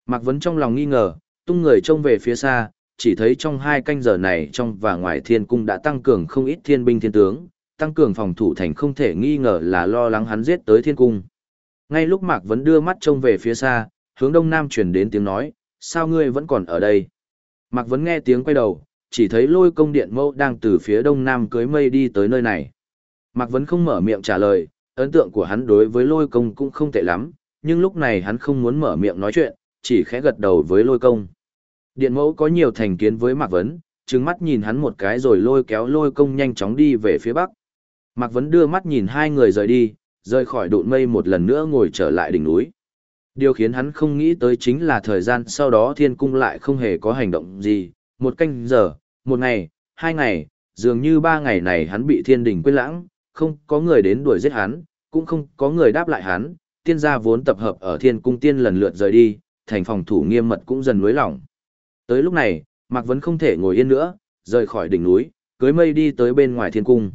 S1: Mạc Vấn trong lòng nghi ngờ, tung người trông về phía xa, chỉ thấy trong hai canh giờ này trong và ngoài thiên cung đã tăng cường không ít thiên binh thiên tướng, tăng cường phòng thủ thành không thể nghi ngờ là lo lắng hắn giết tới thiên cung. Ngay lúc Mạc Vấn đưa mắt trông về phía xa, hướng đông nam truyền đến tiếng nói, sao ngươi vẫn còn ở đây? Mạc Vấn nghe tiếng quay đầu, chỉ thấy lôi công điện mẫu đang từ phía đông nam cưới mây đi tới nơi này. Mạc Vấn không mở miệng trả lời, ấn tượng của hắn đối với lôi công cũng không tệ lắm, nhưng lúc này hắn không muốn mở miệng nói chuyện, chỉ khẽ gật đầu với lôi công. Điện mẫu có nhiều thành kiến với Mạc Vấn, trừng mắt nhìn hắn một cái rồi lôi kéo lôi công nhanh chóng đi về phía bắc. Mạc Vấn đưa mắt nhìn hai người rời đi, rời khỏi đụn mây một lần nữa ngồi trở lại đỉnh núi. Điều khiến hắn không nghĩ tới chính là thời gian sau đó thiên cung lại không hề có hành động gì, một canh giờ, một ngày, hai ngày, dường như ba ngày này hắn bị thiên đình quên lãng, không có người đến đuổi giết hắn, cũng không có người đáp lại hắn, tiên gia vốn tập hợp ở thiên cung tiên lần lượt rời đi, thành phòng thủ nghiêm mật cũng dần nối lỏng. Tới lúc này, Mạc Vấn không thể ngồi yên nữa, rời khỏi đỉnh núi, cưới mây đi tới bên ngoài thiên cung.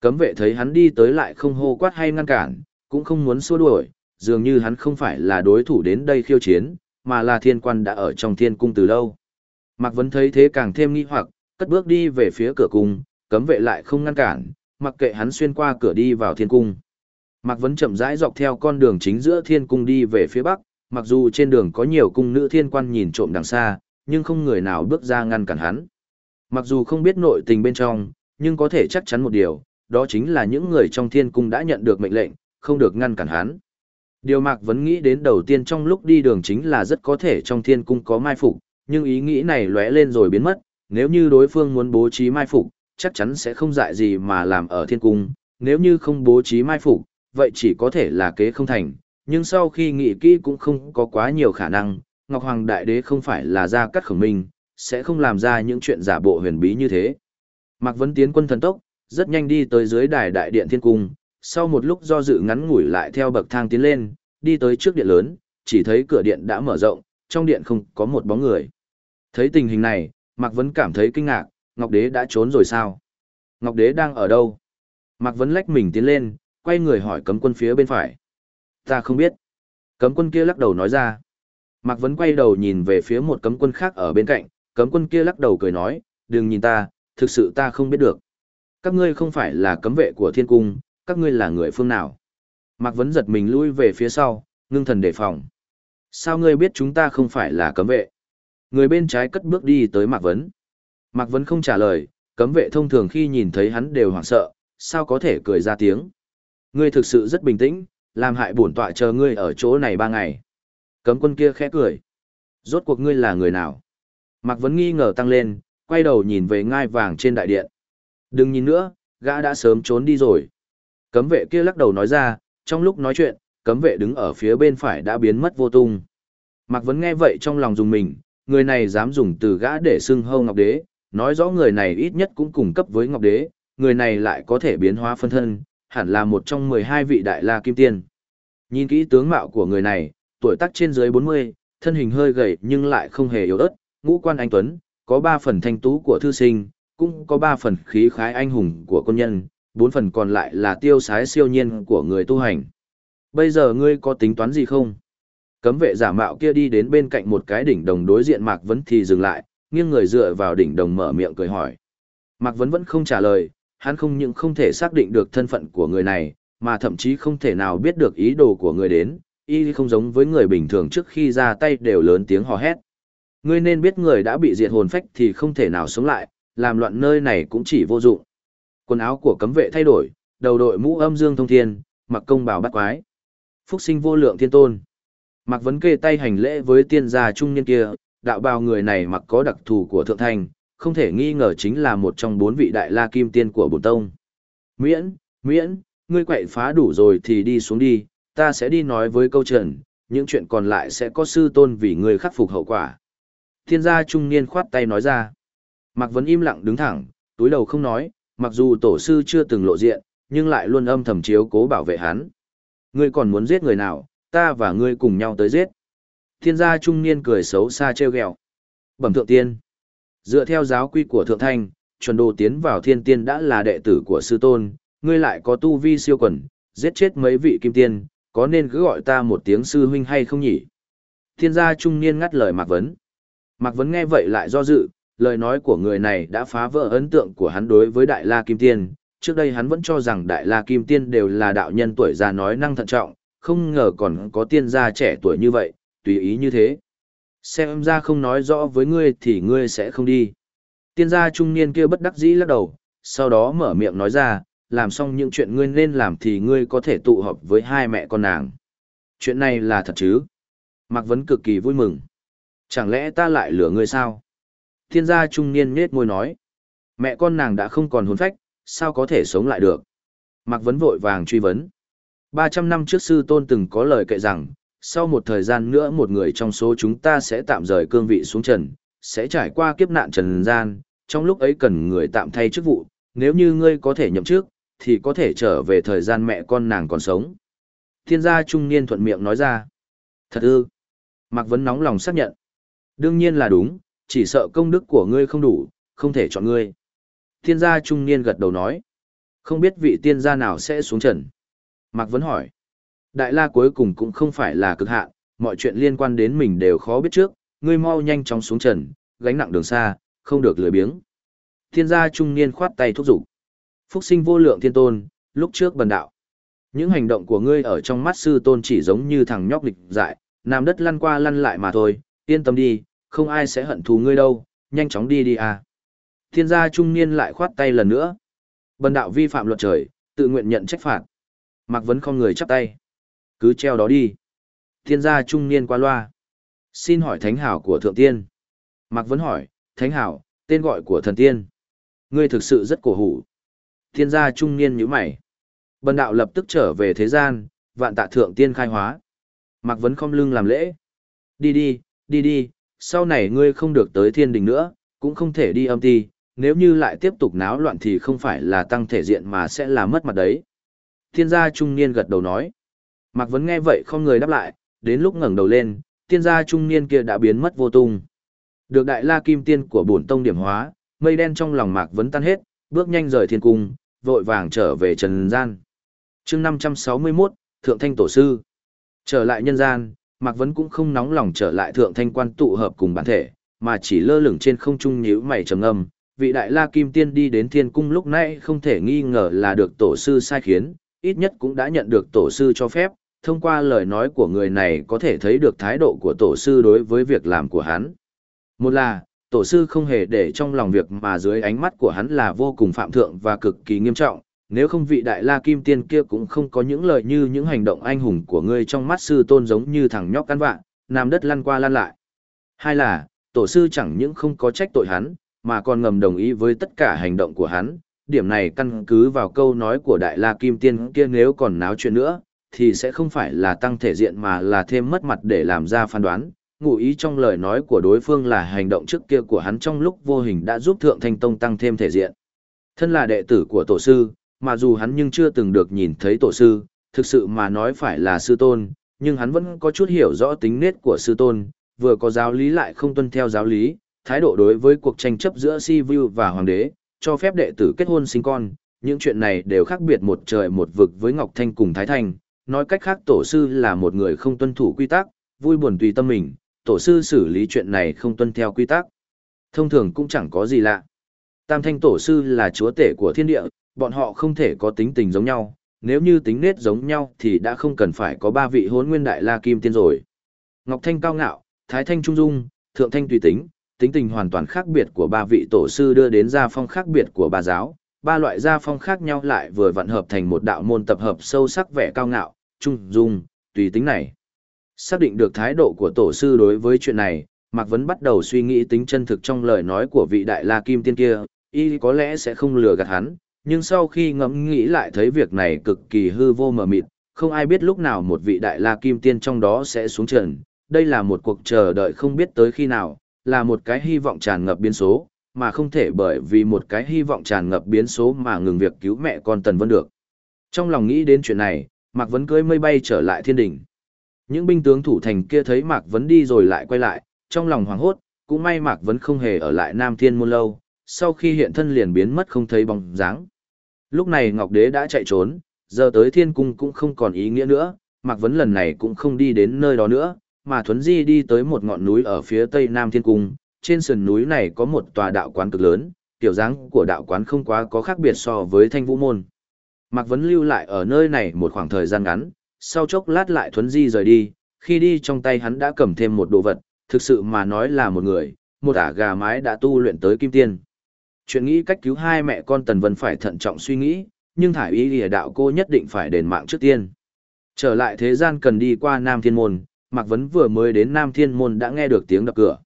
S1: Cấm vệ thấy hắn đi tới lại không hô quát hay ngăn cản, cũng không muốn xua đuổi, dường như hắn không phải là đối thủ đến đây khiêu chiến, mà là thiên quan đã ở trong thiên cung từ lâu. Mạc Vấn thấy thế càng thêm nghi hoặc, cất bước đi về phía cửa cung, cấm vệ lại không ngăn cản, mặc kệ hắn xuyên qua cửa đi vào thiên cung. Mạc Vấn chậm rãi dọc theo con đường chính giữa thiên cung đi về phía bắc, mặc dù trên đường có nhiều cung nữ thiên quan nhìn trộm đằng xa, nhưng không người nào bước ra ngăn cản hắn. Mặc dù không biết nội tình bên trong, nhưng có thể chắc chắn một điều, đó chính là những người trong thiên cung đã nhận được mệnh lệnh, không được ngăn cản hắn. Điều Mạc vẫn nghĩ đến đầu tiên trong lúc đi đường chính là rất có thể trong thiên cung có mai phục, nhưng ý nghĩ này lóe lên rồi biến mất, nếu như đối phương muốn bố trí mai phục, chắc chắn sẽ không dại gì mà làm ở thiên cung, nếu như không bố trí mai phục, vậy chỉ có thể là kế không thành, nhưng sau khi nghĩ kỹ cũng không có quá nhiều khả năng, Ngọc Hoàng Đại Đế không phải là gia cắt khổng minh, sẽ không làm ra những chuyện giả bộ huyền bí như thế. Mạc Vấn tiến quân thần tốc, rất nhanh đi tới dưới đài đại điện thiên cung, sau một lúc do dự ngắn ngủi lại theo bậc thang tiến lên, đi tới trước điện lớn, chỉ thấy cửa điện đã mở rộng, trong điện không có một bóng người. Thấy tình hình này, Mạc Vấn cảm thấy kinh ngạc, Ngọc Đế đã trốn rồi sao? Ngọc Đế đang ở đâu? Mạc Vấn lách mình tiến lên, quay người hỏi cấm quân phía bên phải. Ta không biết. Cấm quân kia lắc đầu nói ra. Mạc Vấn quay đầu nhìn về phía một cấm quân khác ở bên cạnh, cấm quân kia lắc đầu cười nói, đừng nhìn ta, thực sự ta không biết được. Các ngươi không phải là cấm vệ của thiên cung, các ngươi là người phương nào. Mạc Vấn giật mình lui về phía sau, ngưng thần đề phòng. Sao ngươi biết chúng ta không phải là cấm vệ? Người bên trái cất bước đi tới Mạc Vấn. Mạc Vấn không trả lời, cấm vệ thông thường khi nhìn thấy hắn đều hoảng sợ, sao có thể cười ra tiếng. Ngươi thực sự rất bình tĩnh, làm hại bổn tọa chờ ngươi ở chỗ này ba ngày. Cấm quân kia khẽ cười. Rốt cuộc ngươi là người nào? Mạc Vấn nghi ngờ tăng lên, quay đầu nhìn về ngai vàng trên đại điện. Đừng nhìn nữa, gã đã sớm trốn đi rồi. Cấm vệ kia lắc đầu nói ra, trong lúc nói chuyện, cấm vệ đứng ở phía bên phải đã biến mất vô tung. Mạc Vấn nghe vậy trong lòng dùng mình, người này dám dùng từ gã để xưng hâu Ngọc Đế, nói rõ người này ít nhất cũng cùng cấp với Ngọc Đế, người này lại có thể biến hóa phân thân, hẳn là một trong 12 vị đại la kim tiên. Nhìn kỹ tướng mạo của người này, tuổi tác trên dưới 40, thân hình hơi gầy nhưng lại không hề yếu ớt, ngũ quan anh tuấn, có 3 phần thanh tú của thư sinh, cũng có 3 phần khí khái anh hùng của quân nhân, 4 phần còn lại là tiêu sái siêu nhiên của người tu hành. Bây giờ ngươi có tính toán gì không? Cấm vệ giả mạo kia đi đến bên cạnh một cái đỉnh đồng đối diện Mạc Vấn thì dừng lại, nghiêng người dựa vào đỉnh đồng mở miệng cười hỏi. Mạc Vấn vẫn không trả lời, hắn không những không thể xác định được thân phận của người này, mà thậm chí không thể nào biết được ý đồ của người đến, y không giống với người bình thường trước khi ra tay đều lớn tiếng hò hét. Ngươi nên biết người đã bị diệt hồn phách thì không thể nào sống lại, làm loạn nơi này cũng chỉ vô dụng. Quần áo của cấm vệ thay đổi, đầu đội mũ âm dương thông thiên, mặc công bào bắt quái. Phúc sinh vô lượng thiên tôn. Mặc vấn kê tay hành lễ với tiên gia trung niên kia, đạo bào người này mặc có đặc thù của thượng thành, không thể nghi ngờ chính là một trong bốn vị đại la kim tiên của bổn tông. Miễn, miễn, ngươi quậy phá đủ rồi thì đi xuống đi, ta sẽ đi nói với câu trần, những chuyện còn lại sẽ có sư tôn vì ngươi khắc phục hậu quả. Thiên gia trung niên khoát tay nói ra. Mạc Vấn im lặng đứng thẳng, túi đầu không nói, mặc dù tổ sư chưa từng lộ diện, nhưng lại luôn âm thầm chiếu cố bảo vệ hắn. Ngươi còn muốn giết người nào, ta và ngươi cùng nhau tới giết. Thiên gia trung niên cười xấu xa trêu ghẹo. Bẩm thượng tiên. Dựa theo giáo quy của thượng thanh, chuẩn đồ tiến vào thiên tiên đã là đệ tử của sư tôn, ngươi lại có tu vi siêu quần, giết chết mấy vị kim tiên, có nên cứ gọi ta một tiếng sư huynh hay không nhỉ? Thiên gia trung niên ngắt lời Mạc Vấn. Mạc Vấn nghe vậy lại do dự, lời nói của người này đã phá vỡ ấn tượng của hắn đối với Đại La Kim Tiên. Trước đây hắn vẫn cho rằng Đại La Kim Tiên đều là đạo nhân tuổi già nói năng thận trọng, không ngờ còn có tiên gia trẻ tuổi như vậy, tùy ý như thế. Xem ra không nói rõ với ngươi thì ngươi sẽ không đi. Tiên gia trung niên kia bất đắc dĩ lắc đầu, sau đó mở miệng nói ra, làm xong những chuyện ngươi nên làm thì ngươi có thể tụ họp với hai mẹ con nàng. Chuyện này là thật chứ? Mạc Vấn cực kỳ vui mừng. Chẳng lẽ ta lại lừa ngươi sao? Thiên gia trung niên nết môi nói. Mẹ con nàng đã không còn hồn phách, sao có thể sống lại được? Mạc Vấn vội vàng truy vấn. 300 năm trước sư tôn từng có lời kệ rằng, sau một thời gian nữa một người trong số chúng ta sẽ tạm rời cương vị xuống trần, sẽ trải qua kiếp nạn trần gian, trong lúc ấy cần người tạm thay chức vụ, nếu như ngươi có thể nhậm chức, thì có thể trở về thời gian mẹ con nàng còn sống. Thiên gia trung niên thuận miệng nói ra. Thật ư. Mạc Vấn nóng lòng xác nhận. Đương nhiên là đúng, chỉ sợ công đức của ngươi không đủ, không thể chọn ngươi. Thiên gia trung niên gật đầu nói. Không biết vị tiên gia nào sẽ xuống trần. Mạc Vấn hỏi. Đại la cuối cùng cũng không phải là cực hạn, mọi chuyện liên quan đến mình đều khó biết trước, ngươi mau nhanh chóng xuống trần, gánh nặng đường xa, không được lười biếng. Thiên gia trung niên khoát tay thúc giục. Phúc sinh vô lượng thiên tôn, lúc trước bần đạo. Những hành động của ngươi ở trong mắt sư tôn chỉ giống như thằng nhóc lịch dại, nằm đất lăn qua lăn lại mà thôi, yên tâm đi, không ai sẽ hận thù ngươi đâu, nhanh chóng đi đi à. Thiên gia trung niên lại khoát tay lần nữa. Bần đạo vi phạm luật trời, tự nguyện nhận trách phạt. Mạc Vấn không người chắp tay. Cứ treo đó đi. Thiên gia trung niên qua loa. Xin hỏi thánh hảo của thượng tiên. Mạc Vấn hỏi, thánh hảo, tên gọi của thần tiên. Ngươi thực sự rất cổ hủ. Thiên gia trung niên như mày. Bần đạo lập tức trở về thế gian, vạn tạ thượng tiên khai hóa. Mạc Vấn không lưng làm lễ. Đi đi, đi đi, sau này ngươi không được tới thiên đình nữa, cũng không thể đi âm ti, nếu như lại tiếp tục náo loạn thì không phải là tăng thể diện mà sẽ là mất mặt đấy. Thiên gia trung niên gật đầu nói. Mạc Vấn nghe vậy không người đáp lại, đến lúc ngẩng đầu lên, thiên gia trung niên kia đã biến mất vô tung. Được đại la kim tiên của bổn tông điểm hóa, mây đen trong lòng Mạc Vấn tan hết, bước nhanh rời thiên cung, vội vàng trở về trần gian. chương 561, Thượng Thanh Tổ Sư. Trở lại nhân gian, Mạc Vấn cũng không nóng lòng trở lại Thượng Thanh quan tụ hợp cùng bản thể, mà chỉ lơ lửng trên không trung nhíu mày trầm ngâm. Vị đại la kim tiên đi đến thiên cung lúc nãy không thể nghi ngờ là được tổ sư sai khiến, ít nhất cũng đã nhận được tổ sư cho phép, thông qua lời nói của người này có thể thấy được thái độ của tổ sư đối với việc làm của hắn. Một là, tổ sư không hề để trong lòng việc mà dưới ánh mắt của hắn là vô cùng phạm thượng và cực kỳ nghiêm trọng, nếu không vị đại la kim tiên kia cũng không có những lời như những hành động anh hùng của ngươi trong mắt sư tôn giống như thằng nhóc căn vạn, nằm đất lăn qua lăn lại. Hai là, tổ sư chẳng những không có trách tội hắn, mà còn ngầm đồng ý với tất cả hành động của hắn, điểm này căn cứ vào câu nói của đại la kim tiên kia nếu còn náo chuyện nữa, thì sẽ không phải là tăng thể diện mà là thêm mất mặt để làm ra phán đoán. Ngụ ý trong lời nói của đối phương là hành động trước kia của hắn trong lúc vô hình đã giúp Thượng Thanh Tông tăng thêm thể diện. Thân là đệ tử của tổ sư, mà dù hắn nhưng chưa từng được nhìn thấy tổ sư, thực sự mà nói phải là sư tôn, nhưng hắn vẫn có chút hiểu rõ tính nết của sư tôn, vừa có giáo lý lại không tuân theo giáo lý, thái độ đối với cuộc tranh chấp giữa Si Vu và Hoàng đế, cho phép đệ tử kết hôn sinh con, những chuyện này đều khác biệt một trời một vực với Ngọc Thanh cùng Thái Thanh, nói cách khác tổ sư là một người không tuân thủ quy tắc, vui buồn tùy tâm mình, tổ sư xử lý chuyện này không tuân theo quy tắc. Thông thường cũng chẳng có gì lạ. Tam Thanh tổ sư là chúa tể của thiên địa, bọn họ không thể có tính tình giống nhau, nếu như tính nết giống nhau thì đã không cần phải có ba vị hốn nguyên đại la kim tiên rồi. Ngọc Thanh cao ngạo, Thái Thanh trung dung, Thượng Thanh tùy tính, tính tình hoàn toàn khác biệt của ba vị tổ sư đưa đến gia phong khác biệt của ba giáo, ba loại gia phong khác nhau lại vừa vận hợp thành một đạo môn tập hợp sâu sắc vẻ cao ngạo, trung dung, tùy tính này. Xác định được thái độ của tổ sư đối với chuyện này, Mạc Vấn bắt đầu suy nghĩ tính chân thực trong lời nói của vị đại la kim tiên kia, y có lẽ sẽ không lừa gạt hắn, nhưng sau khi ngẫm nghĩ lại thấy việc này cực kỳ hư vô mờ mịt, không ai biết lúc nào một vị đại la kim tiên trong đó sẽ xuống trần, đây là một cuộc chờ đợi không biết tới khi nào, là một cái hy vọng tràn ngập biên số, mà không thể bởi vì một cái hy vọng tràn ngập biến số mà ngừng việc cứu mẹ con Tần Vân được. Trong lòng nghĩ đến chuyện này, Mạc Vấn cưới mây bay trở lại thiên đỉnh. Những binh tướng thủ thành kia thấy Mạc Vấn đi rồi lại quay lại, trong lòng hoảng hốt, cũng may Mạc Vấn không hề ở lại Nam Thiên Môn lâu, sau khi hiện thân liền biến mất không thấy bóng dáng. Lúc này Ngọc Đế đã chạy trốn, giờ tới thiên cung cũng không còn ý nghĩa nữa, Mạc Vấn lần này cũng không đi đến nơi đó nữa, mà Thuấn Di đi tới một ngọn núi ở phía tây nam thiên cung, trên sườn núi này có một tòa đạo quán cực lớn, tiểu dáng của đạo quán không quá có khác biệt so với thanh vũ môn. Mạc Vấn lưu lại ở nơi này một khoảng thời gian ngắn, sau chốc lát lại Thuấn Di rời đi, khi đi trong tay hắn đã cầm thêm một đồ vật, thực sự mà nói là một người, một ả gà mái đã tu luyện tới kim tiên. Chuyện nghĩ cách cứu hai mẹ con Tần Vân phải thận trọng suy nghĩ, nhưng thải ý lìa đạo cô nhất định phải đền mạng trước tiên. Trở lại thế gian cần đi qua Nam Thiên Môn, Mạc Vấn vừa mới đến Nam Thiên Môn đã nghe được tiếng đập cửa.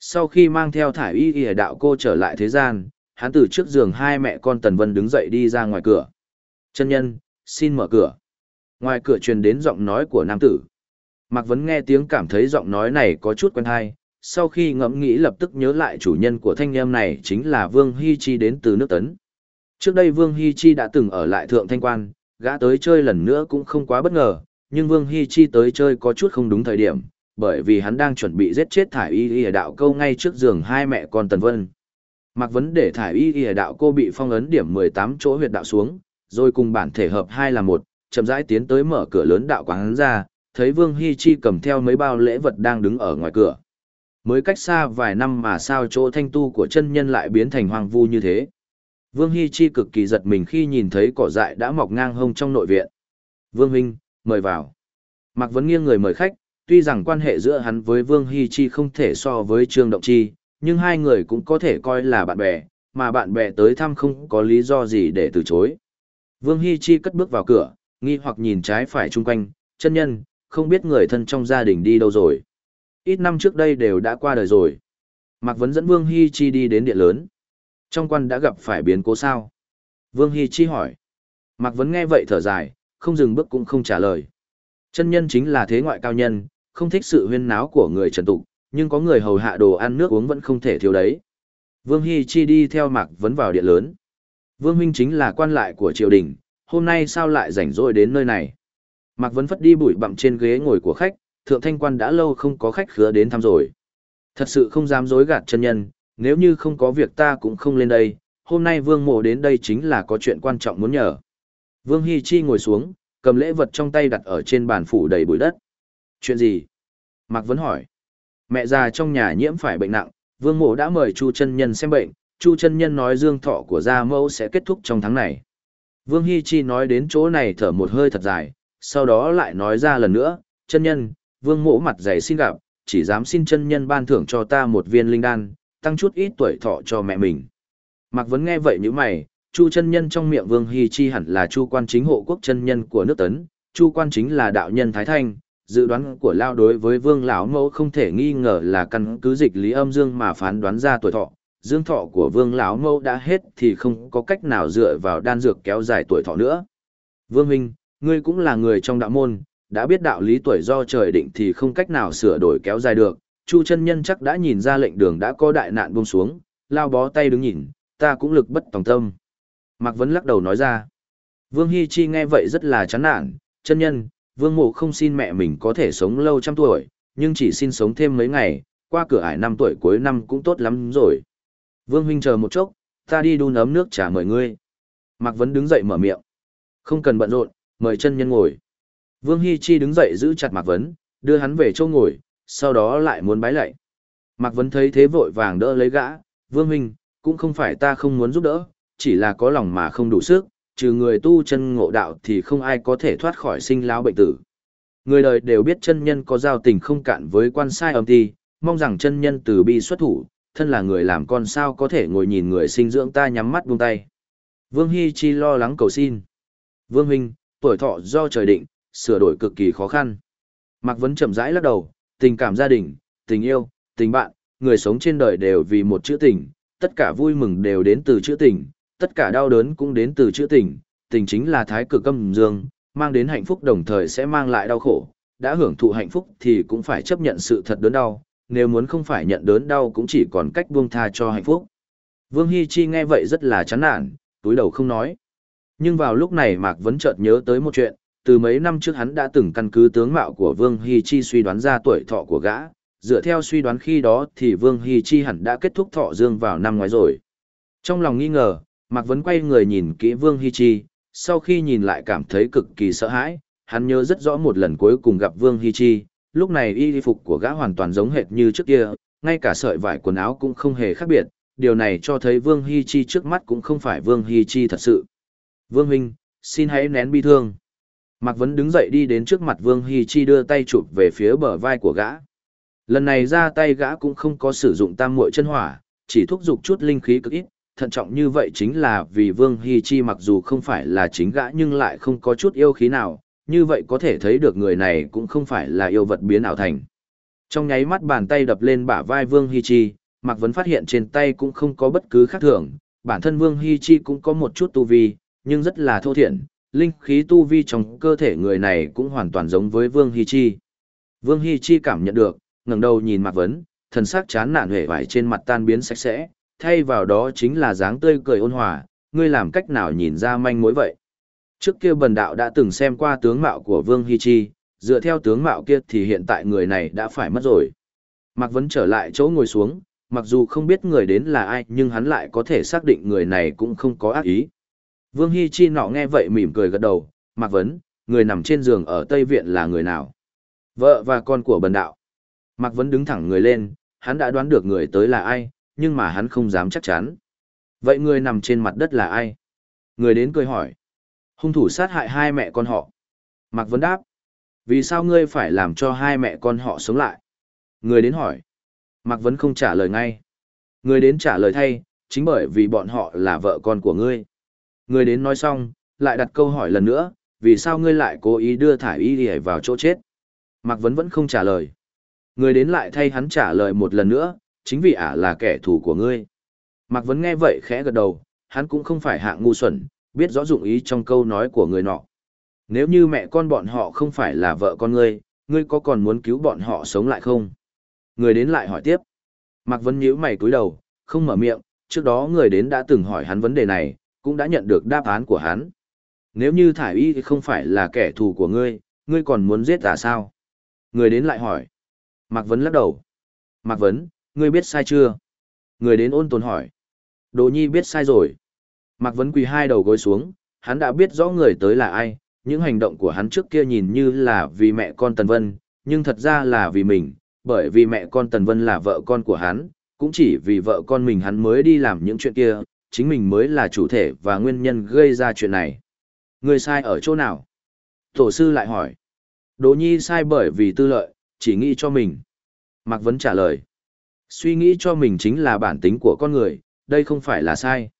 S1: Sau khi mang theo thải y y đạo cô trở lại thế gian, hắn từ trước giường hai mẹ con Tần Vân đứng dậy đi ra ngoài cửa. Chân nhân, xin mở cửa. Ngoài cửa truyền đến giọng nói của nam tử. Mạc Vấn nghe tiếng cảm thấy giọng nói này có chút quen hay, sau khi ngẫm nghĩ lập tức nhớ lại chủ nhân của thanh em này chính là Vương Hy Chi đến từ nước Tấn. Trước đây Vương Hy Chi đã từng ở lại Thượng Thanh Quan, gã tới chơi lần nữa cũng không quá bất ngờ, nhưng Vương Hy Chi tới chơi có chút không đúng thời điểm, bởi vì hắn đang chuẩn bị giết chết thải y y đạo câu ngay trước giường hai mẹ con Tần Vân. Mặc vấn để thải y y đạo cô bị phong ấn điểm 18 chỗ huyệt đạo xuống, rồi cùng bản thể hợp hai là một, chậm rãi tiến tới mở cửa lớn đạo quán ra, thấy Vương Hi Chi cầm theo mấy bao lễ vật đang đứng ở ngoài cửa. Mới cách xa vài năm mà sao chỗ thanh tu của chân nhân lại biến thành hoang vu như thế. Vương Hi Chi cực kỳ giật mình khi nhìn thấy cỏ dại đã mọc ngang hông trong nội viện. Vương Huynh, mời vào. Mạc Vấn nghiêng người mời khách, tuy rằng quan hệ giữa hắn với Vương Hy Chi không thể so với Trương Động Chi, nhưng hai người cũng có thể coi là bạn bè, mà bạn bè tới thăm không có lý do gì để từ chối. Vương Hy Chi cất bước vào cửa, nghi hoặc nhìn trái phải chung quanh, chân nhân, không biết người thân trong gia đình đi đâu rồi. Ít năm trước đây đều đã qua đời rồi. Mạc Vấn dẫn Vương Hy Chi đi đến địa lớn. Trong quan đã gặp phải biến cố sao? Vương Hy Chi hỏi. Mạc Vấn nghe vậy thở dài, không dừng bước cũng không trả lời. Chân nhân chính là thế ngoại cao nhân, không thích sự huyên náo của người trần tục, nhưng có người hầu hạ đồ ăn nước uống vẫn không thể thiếu đấy. Vương Hy Chi đi theo Mạc Vấn vào điện lớn. Vương Huynh chính là quan lại của triều đình, hôm nay sao lại rảnh rỗi đến nơi này? Mạc Vấn phất đi bụi bặm trên ghế ngồi của khách, thượng thanh quan đã lâu không có khách khứa đến thăm rồi. Thật sự không dám dối gạt chân nhân, nếu như không có việc ta cũng không lên đây, hôm nay Vương Mộ đến đây chính là có chuyện quan trọng muốn nhờ. Vương Hy Chi ngồi xuống, cầm lễ vật trong tay đặt ở trên bàn phủ đầy bụi đất. Chuyện gì? Mạc Vấn hỏi. Mẹ già trong nhà nhiễm phải bệnh nặng, Vương Mộ đã mời Chu chân nhân xem bệnh, Chu chân nhân nói dương thọ của gia mẫu sẽ kết thúc trong tháng này. Vương Hi Chi nói đến chỗ này thở một hơi thật dài, sau đó lại nói ra lần nữa, chân nhân, vương Mộ mặt dày xin gặp, chỉ dám xin chân nhân ban thưởng cho ta một viên linh đan, tăng chút ít tuổi thọ cho mẹ mình. Mạc Vấn nghe vậy như mày, Chu chân nhân trong miệng Vương Hi Chi hẳn là Chu quan chính hộ quốc chân nhân của nước Tấn, Chu quan chính là đạo nhân Thái Thanh, dự đoán của Lao đối với Vương lão mẫu không thể nghi ngờ là căn cứ dịch lý âm dương mà phán đoán ra tuổi thọ. Dương thọ của Vương lão mẫu đã hết thì không có cách nào dựa vào đan dược kéo dài tuổi thọ nữa. Vương Minh, ngươi cũng là người trong đạo môn, đã biết đạo lý tuổi do trời định thì không cách nào sửa đổi kéo dài được. Chu chân nhân chắc đã nhìn ra lệnh đường đã có đại nạn buông xuống, lao bó tay đứng nhìn, ta cũng lực bất tòng tâm. Mạc Vấn lắc đầu nói ra. Vương Hi Chi nghe vậy rất là chán nản, chân nhân, Vương Mộ không xin mẹ mình có thể sống lâu trăm tuổi, nhưng chỉ xin sống thêm mấy ngày, qua cửa ải năm tuổi cuối năm cũng tốt lắm rồi. Vương Huynh chờ một chốc, ta đi đun ấm nước trà mời ngươi. Mạc Vấn đứng dậy mở miệng. Không cần bận rộn, mời chân nhân ngồi. Vương Hi Chi đứng dậy giữ chặt Mạc Vấn, đưa hắn về chỗ ngồi, sau đó lại muốn bái lạy. Mạc Vấn thấy thế vội vàng đỡ lấy gã, Vương Huynh, cũng không phải ta không muốn giúp đỡ, chỉ là có lòng mà không đủ sức, trừ người tu chân ngộ đạo thì không ai có thể thoát khỏi sinh lão bệnh tử. Người đời đều biết chân nhân có giao tình không cạn với quan sai âm ti, mong rằng chân nhân từ bi xuất thủ, thân là người làm con sao có thể ngồi nhìn người sinh dưỡng ta nhắm mắt buông tay. Vương Hy Chi lo lắng cầu xin. Vương Huynh, tuổi thọ do trời định, sửa đổi cực kỳ khó khăn. Mạc Vấn chậm rãi lắc đầu, tình cảm gia đình, tình yêu, tình bạn, người sống trên đời đều vì một chữ tình, tất cả vui mừng đều đến từ chữ tình, tất cả đau đớn cũng đến từ chữ tình, tình chính là thái cực âm dương, mang đến hạnh phúc đồng thời sẽ mang lại đau khổ, đã hưởng thụ hạnh phúc thì cũng phải chấp nhận sự thật đớn đau, nếu muốn không phải nhận đớn đau cũng chỉ còn cách buông tha cho hạnh phúc. Vương hi Chi nghe vậy rất là chán nản, túi đầu không nói. Nhưng vào lúc này Mạc Vấn chợt nhớ tới một chuyện, từ mấy năm trước hắn đã từng căn cứ tướng mạo của Vương hi Chi suy đoán ra tuổi thọ của gã, dựa theo suy đoán khi đó thì Vương hi Chi hẳn đã kết thúc thọ dương vào năm ngoái rồi. Trong lòng nghi ngờ, Mạc Vấn quay người nhìn kỹ Vương Hy Chi, sau khi nhìn lại cảm thấy cực kỳ sợ hãi, hắn nhớ rất rõ một lần cuối cùng gặp Vương Hy Chi, lúc này y phục của gã hoàn toàn giống hệt như trước kia, ngay cả sợi vải quần áo cũng không hề khác biệt, điều này cho thấy Vương Hy Chi trước mắt cũng không phải Vương Hy Chi thật sự. Vương Huynh, xin hãy nén bi thương. Mạc Vấn đứng dậy đi đến trước mặt Vương Hy Chi đưa tay chụp về phía bờ vai của gã. Lần này ra tay gã cũng không có sử dụng tam muội chân hỏa, chỉ thúc giục chút linh khí cực ít, thận trọng như vậy chính là vì Vương Hy Chi mặc dù không phải là chính gã nhưng lại không có chút yêu khí nào, như vậy có thể thấy được người này cũng không phải là yêu vật biến ảo thành. Trong nháy mắt bàn tay đập lên bả vai Vương Hy Chi, Mạc Vấn phát hiện trên tay cũng không có bất cứ khác thường, bản thân Vương Hy Chi cũng có một chút tu vi, nhưng rất là thô thiện, linh khí tu vi trong cơ thể người này cũng hoàn toàn giống với Vương Hy Chi. Vương Hy Chi cảm nhận được, ngẩng đầu nhìn Mạc Vấn, thần sắc chán nản hề vải trên mặt tan biến sạch sẽ, thay vào đó chính là dáng tươi cười ôn hòa, ngươi làm cách nào nhìn ra manh mối vậy. Trước kia bần đạo đã từng xem qua tướng mạo của Vương Hy Chi, dựa theo tướng mạo kia thì hiện tại người này đã phải mất rồi. Mạc Vấn trở lại chỗ ngồi xuống, mặc dù không biết người đến là ai nhưng hắn lại có thể xác định người này cũng không có ác ý. Vương Hy Chi nọ nghe vậy mỉm cười gật đầu, Mạc Vấn, người nằm trên giường ở Tây Viện là người nào? Vợ và con của bần đạo. Mạc Vấn đứng thẳng người lên, hắn đã đoán được người tới là ai, nhưng mà hắn không dám chắc chắn. Vậy người nằm trên mặt đất là ai? Người đến cười hỏi. Hung thủ sát hại hai mẹ con họ. Mạc Vấn đáp. Vì sao ngươi phải làm cho hai mẹ con họ sống lại? Người đến hỏi. Mạc Vấn không trả lời ngay. Người đến trả lời thay, chính bởi vì bọn họ là vợ con của ngươi. Người đến nói xong, lại đặt câu hỏi lần nữa, vì sao ngươi lại cố ý đưa thải y đi vào chỗ chết? Mạc Vấn vẫn không trả lời. Người đến lại thay hắn trả lời một lần nữa, chính vì ả là kẻ thù của ngươi. Mạc Vấn nghe vậy khẽ gật đầu, hắn cũng không phải hạng ngu xuẩn, biết rõ dụng ý trong câu nói của người nọ. Nếu như mẹ con bọn họ không phải là vợ con ngươi, ngươi có còn muốn cứu bọn họ sống lại không? Người đến lại hỏi tiếp. Mạc Vấn nhíu mày cúi đầu, không mở miệng, trước đó người đến đã từng hỏi hắn vấn đề này, cũng đã nhận được đáp án của hắn. Nếu như thải y thì không phải là kẻ thù của ngươi, ngươi còn muốn giết ta sao? Người đến lại hỏi. Mạc Vấn lắc đầu. Mạc Vấn, ngươi biết sai chưa? Người đến ôn tồn hỏi. Đồ nhi biết sai rồi. Mạc Vấn quỳ hai đầu gối xuống, hắn đã biết rõ người tới là ai, những hành động của hắn trước kia nhìn như là vì mẹ con Tần Vân, nhưng thật ra là vì mình, bởi vì mẹ con Tần Vân là vợ con của hắn, cũng chỉ vì vợ con mình hắn mới đi làm những chuyện kia, chính mình mới là chủ thể và nguyên nhân gây ra chuyện này. Người sai ở chỗ nào? Tổ sư lại hỏi. Đỗ nhi sai bởi vì tư lợi, chỉ nghĩ cho mình. Mạc Vấn trả lời. Suy nghĩ cho mình chính là bản tính của con người, đây không phải là sai.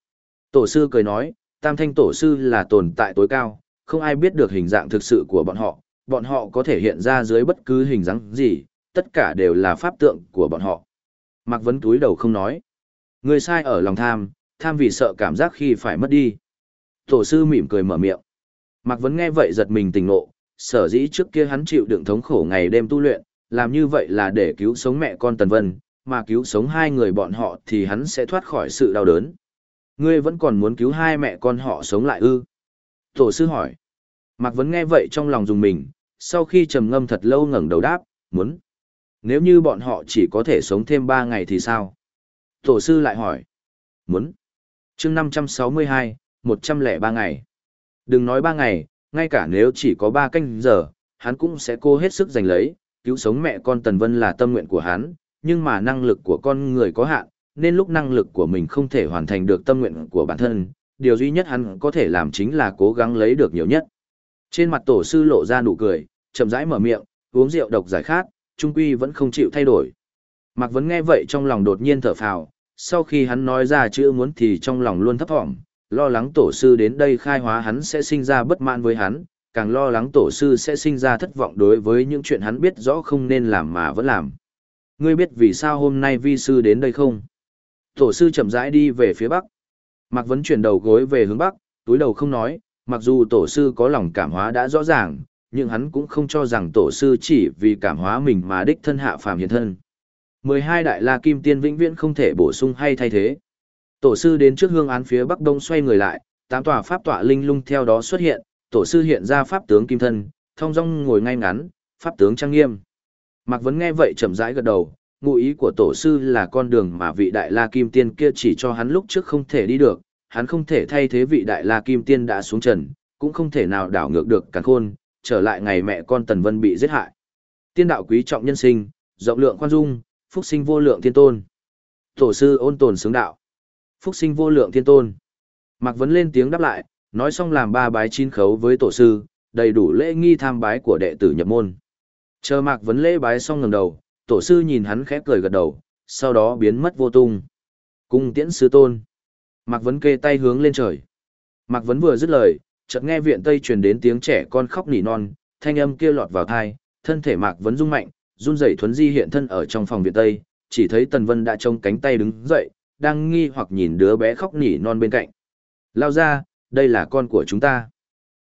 S1: Tổ sư cười nói, tam thanh tổ sư là tồn tại tối cao, không ai biết được hình dạng thực sự của bọn họ, bọn họ có thể hiện ra dưới bất cứ hình dáng gì, tất cả đều là pháp tượng của bọn họ. Mạc Vấn túi đầu không nói. Người sai ở lòng tham, tham vì sợ cảm giác khi phải mất đi. Tổ sư mỉm cười mở miệng. Mạc Vấn nghe vậy giật mình tỉnh ngộ, sở dĩ trước kia hắn chịu đựng thống khổ ngày đêm tu luyện, làm như vậy là để cứu sống mẹ con Tần Vân, mà cứu sống hai người bọn họ thì hắn sẽ thoát khỏi sự đau đớn. Ngươi vẫn còn muốn cứu hai mẹ con họ sống lại ư? Tổ sư hỏi. Mạc Vấn nghe vậy trong lòng dùng mình, sau khi trầm ngâm thật lâu ngẩng đầu đáp, muốn. Nếu như bọn họ chỉ có thể sống thêm ba ngày thì sao? Tổ sư lại hỏi. Muốn. chương 562, 103 ngày. Đừng nói ba ngày, ngay cả nếu chỉ có ba canh giờ, hắn cũng sẽ cố hết sức giành lấy, cứu sống mẹ con Tần Vân là tâm nguyện của hắn, nhưng mà năng lực của con người có hạn, nên lúc năng lực của mình không thể hoàn thành được tâm nguyện của bản thân, điều duy nhất hắn có thể làm chính là cố gắng lấy được nhiều nhất. Trên mặt tổ sư lộ ra nụ cười, chậm rãi mở miệng, uống rượu độc giải khát, trung quy vẫn không chịu thay đổi. Mạc Vấn nghe vậy trong lòng đột nhiên thở phào, sau khi hắn nói ra chữ muốn thì trong lòng luôn thấp thỏm, lo lắng tổ sư đến đây khai hóa hắn sẽ sinh ra bất mãn với hắn, càng lo lắng tổ sư sẽ sinh ra thất vọng đối với những chuyện hắn biết rõ không nên làm mà vẫn làm. Ngươi biết vì sao hôm nay vi sư đến đây không? Tổ sư chậm rãi đi về phía bắc. Mạc Vấn chuyển đầu gối về hướng bắc, túi đầu không nói, mặc dù tổ sư có lòng cảm hóa đã rõ ràng, nhưng hắn cũng không cho rằng tổ sư chỉ vì cảm hóa mình mà đích thân hạ phàm hiện thân. 12 đại la kim tiên vĩnh viễn không thể bổ sung hay thay thế. Tổ sư đến trước hương án phía bắc đông xoay người lại, tám tòa pháp tọa linh lung theo đó xuất hiện, tổ sư hiện ra pháp tướng kim thân, thông dong ngồi ngay ngắn, pháp tướng trang nghiêm. Mạc Vấn nghe vậy chậm rãi gật đầu, ngụ ý của tổ sư là con đường mà vị đại la kim tiên kia chỉ cho hắn lúc trước không thể đi được, hắn không thể thay thế vị đại la kim tiên đã xuống trần, cũng không thể nào đảo ngược được càn khôn, trở lại ngày mẹ con Tần Vân bị giết hại. Tiên đạo quý trọng nhân sinh, rộng lượng khoan dung, phúc sinh vô lượng thiên tôn. Tổ sư ôn tồn sướng đạo. Phúc sinh vô lượng thiên tôn. Mạc Vấn lên tiếng đáp lại, nói xong làm ba bái chín khấu với tổ sư, đầy đủ lễ nghi tham bái của đệ tử nhập môn. Chờ Mạc Vấn lễ bái xong ngẩng đầu, tổ sư nhìn hắn khẽ cười gật đầu, sau đó biến mất vô tung. Cung tiễn sư tôn. Mạc Vấn kê tay hướng lên trời. Mạc Vấn vừa dứt lời, chợt nghe viện Tây truyền đến tiếng trẻ con khóc nỉ non, thanh âm kia lọt vào thai, thân thể Mạc Vấn rung mạnh, run rẩy thuấn di hiện thân ở trong phòng viện Tây, chỉ thấy Tần Vân đã trông cánh tay đứng dậy, đang nghi hoặc nhìn đứa bé khóc nỉ non bên cạnh. Lao ra, đây là con của chúng ta.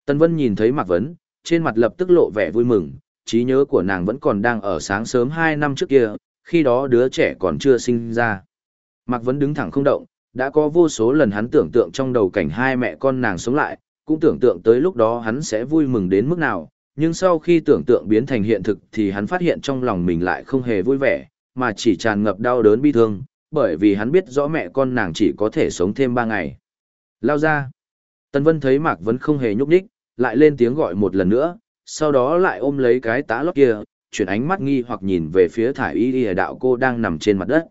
S1: Tần Vân nhìn thấy Mạc Vấn, trên mặt lập tức lộ vẻ vui mừng, trí nhớ của nàng vẫn còn đang ở sáng sớm hai năm trước kia, khi đó đứa trẻ còn chưa sinh ra. Mạc Vấn đứng thẳng không động, đã có vô số lần hắn tưởng tượng trong đầu cảnh hai mẹ con nàng sống lại, cũng tưởng tượng tới lúc đó hắn sẽ vui mừng đến mức nào, nhưng sau khi tưởng tượng biến thành hiện thực thì hắn phát hiện trong lòng mình lại không hề vui vẻ, mà chỉ tràn ngập đau đớn bi thương, bởi vì hắn biết rõ mẹ con nàng chỉ có thể sống thêm ba ngày. Lao ra. Tân Vân thấy Mạc Vấn không hề nhúc nhích, lại lên tiếng gọi một lần nữa, sau đó lại ôm lấy cái tá lót kia, chuyển ánh mắt nghi hoặc nhìn về phía thải y y đạo cô đang nằm trên mặt đất.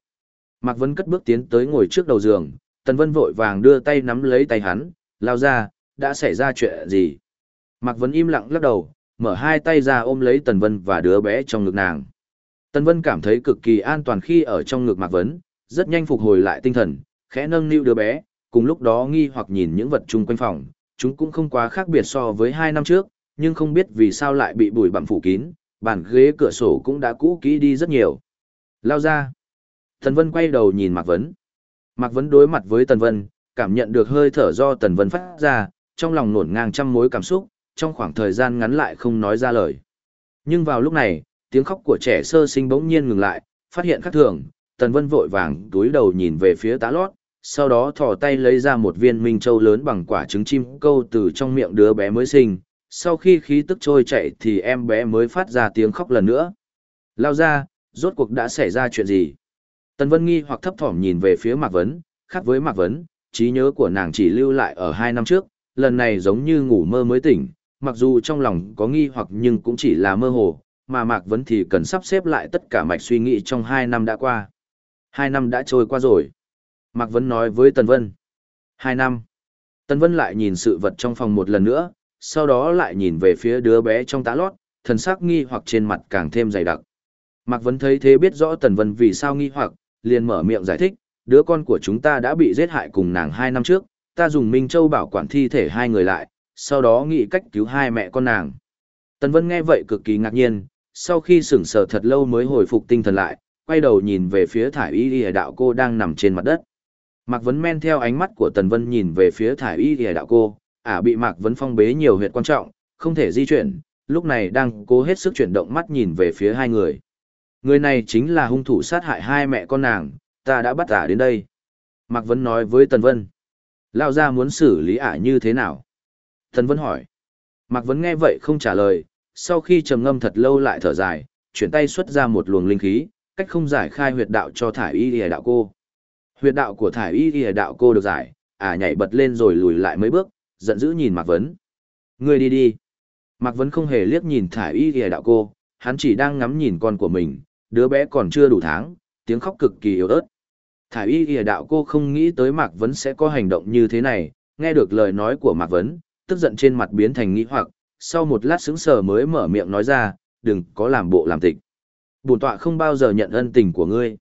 S1: Mạc Vân cất bước tiến tới ngồi trước đầu giường, Tần Vân vội vàng đưa tay nắm lấy tay hắn, lao ra, đã xảy ra chuyện gì? Mạc Vân im lặng lắc đầu, mở hai tay ra ôm lấy Tần Vân và đứa bé trong ngực nàng. Tần Vân cảm thấy cực kỳ an toàn khi ở trong ngực Mạc Vấn, rất nhanh phục hồi lại tinh thần, khẽ nâng niu đứa bé, cùng lúc đó nghi hoặc nhìn những vật chung quanh phòng, chúng cũng không quá khác biệt so với hai năm trước, nhưng không biết vì sao lại bị bụi bặm phủ kín, bàn ghế cửa sổ cũng đã cũ kỹ đi rất nhiều. Lao ra. Tần Vân quay đầu nhìn Mạc Vấn. Mạc Vấn đối mặt với Tần Vân, cảm nhận được hơi thở do Tần Vân phát ra, trong lòng nổn ngang trăm mối cảm xúc, trong khoảng thời gian ngắn lại không nói ra lời. Nhưng vào lúc này, tiếng khóc của trẻ sơ sinh bỗng nhiên ngừng lại, phát hiện khác thường, Tần Vân vội vàng túi đầu nhìn về phía tá lót, sau đó thò tay lấy ra một viên minh châu lớn bằng quả trứng chim câu từ trong miệng đứa bé mới sinh. Sau khi khí tức trôi chạy thì em bé mới phát ra tiếng khóc lần nữa. Lao ra, rốt cuộc đã xảy ra chuyện gì? Tần Vân nghi hoặc thấp thỏm nhìn về phía Mạc Vấn, khác với Mạc Vấn, trí nhớ của nàng chỉ lưu lại ở hai năm trước, lần này giống như ngủ mơ mới tỉnh, mặc dù trong lòng có nghi hoặc nhưng cũng chỉ là mơ hồ, mà Mạc Vấn thì cần sắp xếp lại tất cả mạch suy nghĩ trong hai năm đã qua. Hai năm đã trôi qua rồi. Mạc Vấn nói với Tần Vân. Hai năm. Tần Vân lại nhìn sự vật trong phòng một lần nữa, sau đó lại nhìn về phía đứa bé trong tã lót, thần sắc nghi hoặc trên mặt càng thêm dày đặc. Mạc Vấn thấy thế biết rõ Tần Vân vì sao nghi hoặc, liền mở miệng giải thích, đứa con của chúng ta đã bị giết hại cùng nàng hai năm trước, ta dùng Minh Châu bảo quản thi thể hai người lại, sau đó nghĩ cách cứu hai mẹ con nàng. Tần Vân nghe vậy cực kỳ ngạc nhiên, sau khi sửng sờ thật lâu mới hồi phục tinh thần lại, quay đầu nhìn về phía thải y y đạo cô đang nằm trên mặt đất. Mạc Vấn men theo ánh mắt của Tần Vân nhìn về phía thải y y đạo cô, ả bị Mạc Vấn phong bế nhiều huyệt quan trọng, không thể di chuyển, lúc này đang cố hết sức chuyển động mắt nhìn về phía hai người. Người này chính là hung thủ sát hại hai mẹ con nàng, ta đã bắt ả đến đây. Mạc Vấn nói với Tần Vân. Lao ra muốn xử lý ả như thế nào? Tần Vân hỏi. Mạc Vấn nghe vậy không trả lời, sau khi trầm ngâm thật lâu lại thở dài, chuyển tay xuất ra một luồng linh khí, cách không giải khai huyệt đạo cho thải y y đạo cô. Huyệt đạo của thải y y đạo cô được giải, ả nhảy bật lên rồi lùi lại mấy bước, giận dữ nhìn Mạc Vấn. Ngươi đi đi. Mạc Vấn không hề liếc nhìn thải y y đạo cô, hắn chỉ đang ngắm nhìn con của mình, đứa bé còn chưa đủ tháng, tiếng khóc cực kỳ yếu ớt. Thải y y đạo cô không nghĩ tới Mạc Vấn sẽ có hành động như thế này, nghe được lời nói của Mạc Vấn, tức giận trên mặt biến thành nghĩ hoặc, sau một lát sững sờ mới mở miệng nói ra, đừng có làm bộ làm tịch. Bùn tọa không bao giờ nhận ân tình của ngươi.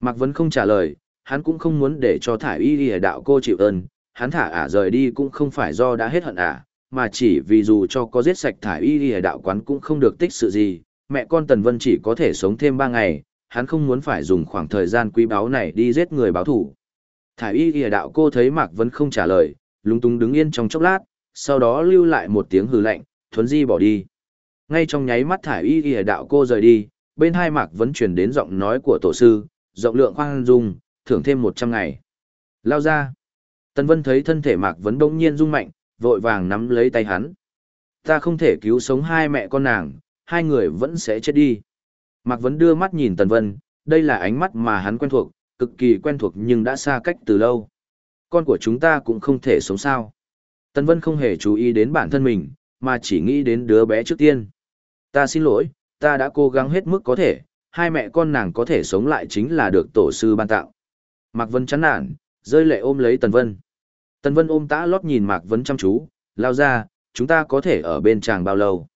S1: Mạc Vấn không trả lời, hắn cũng không muốn để cho thải y y đạo cô chịu ơn, hắn thả ả rời đi cũng không phải do đã hết hận ả, mà chỉ vì dù cho có giết sạch thải y y đạo quán cũng không được tích sự gì, mẹ con Tần Vân chỉ có thể sống thêm ba ngày, hắn không muốn phải dùng khoảng thời gian quý báu này đi giết người báo thủ. Thải y y đạo cô thấy Mạc Vân không trả lời, lúng túng đứng yên trong chốc lát, sau đó lưu lại một tiếng hừ lạnh, thuấn di bỏ đi. Ngay trong nháy mắt thải y y đạo cô rời đi, bên hai Mạc vẫn truyền đến giọng nói của tổ sư, rộng lượng khoan dung, thưởng thêm 100 ngày. Lao ra. Tần Vân thấy thân thể Mạc Vấn đông nhiên rung mạnh, vội vàng nắm lấy tay hắn. Ta không thể cứu sống hai mẹ con nàng, hai người vẫn sẽ chết đi. Mạc Vấn đưa mắt nhìn Tần Vân, đây là ánh mắt mà hắn quen thuộc, cực kỳ quen thuộc nhưng đã xa cách từ lâu. Con của chúng ta cũng không thể sống sao. Tần Vân không hề chú ý đến bản thân mình, mà chỉ nghĩ đến đứa bé trước tiên. Ta xin lỗi, ta đã cố gắng hết mức có thể, hai mẹ con nàng có thể sống lại chính là được tổ sư ban tạo. Mạc Vân chán nản, rơi lệ ôm lấy Tần Vân. Tần Vân ôm tã lót nhìn Mạc Vân chăm chú, lao ra, chúng ta có thể ở bên chàng bao lâu.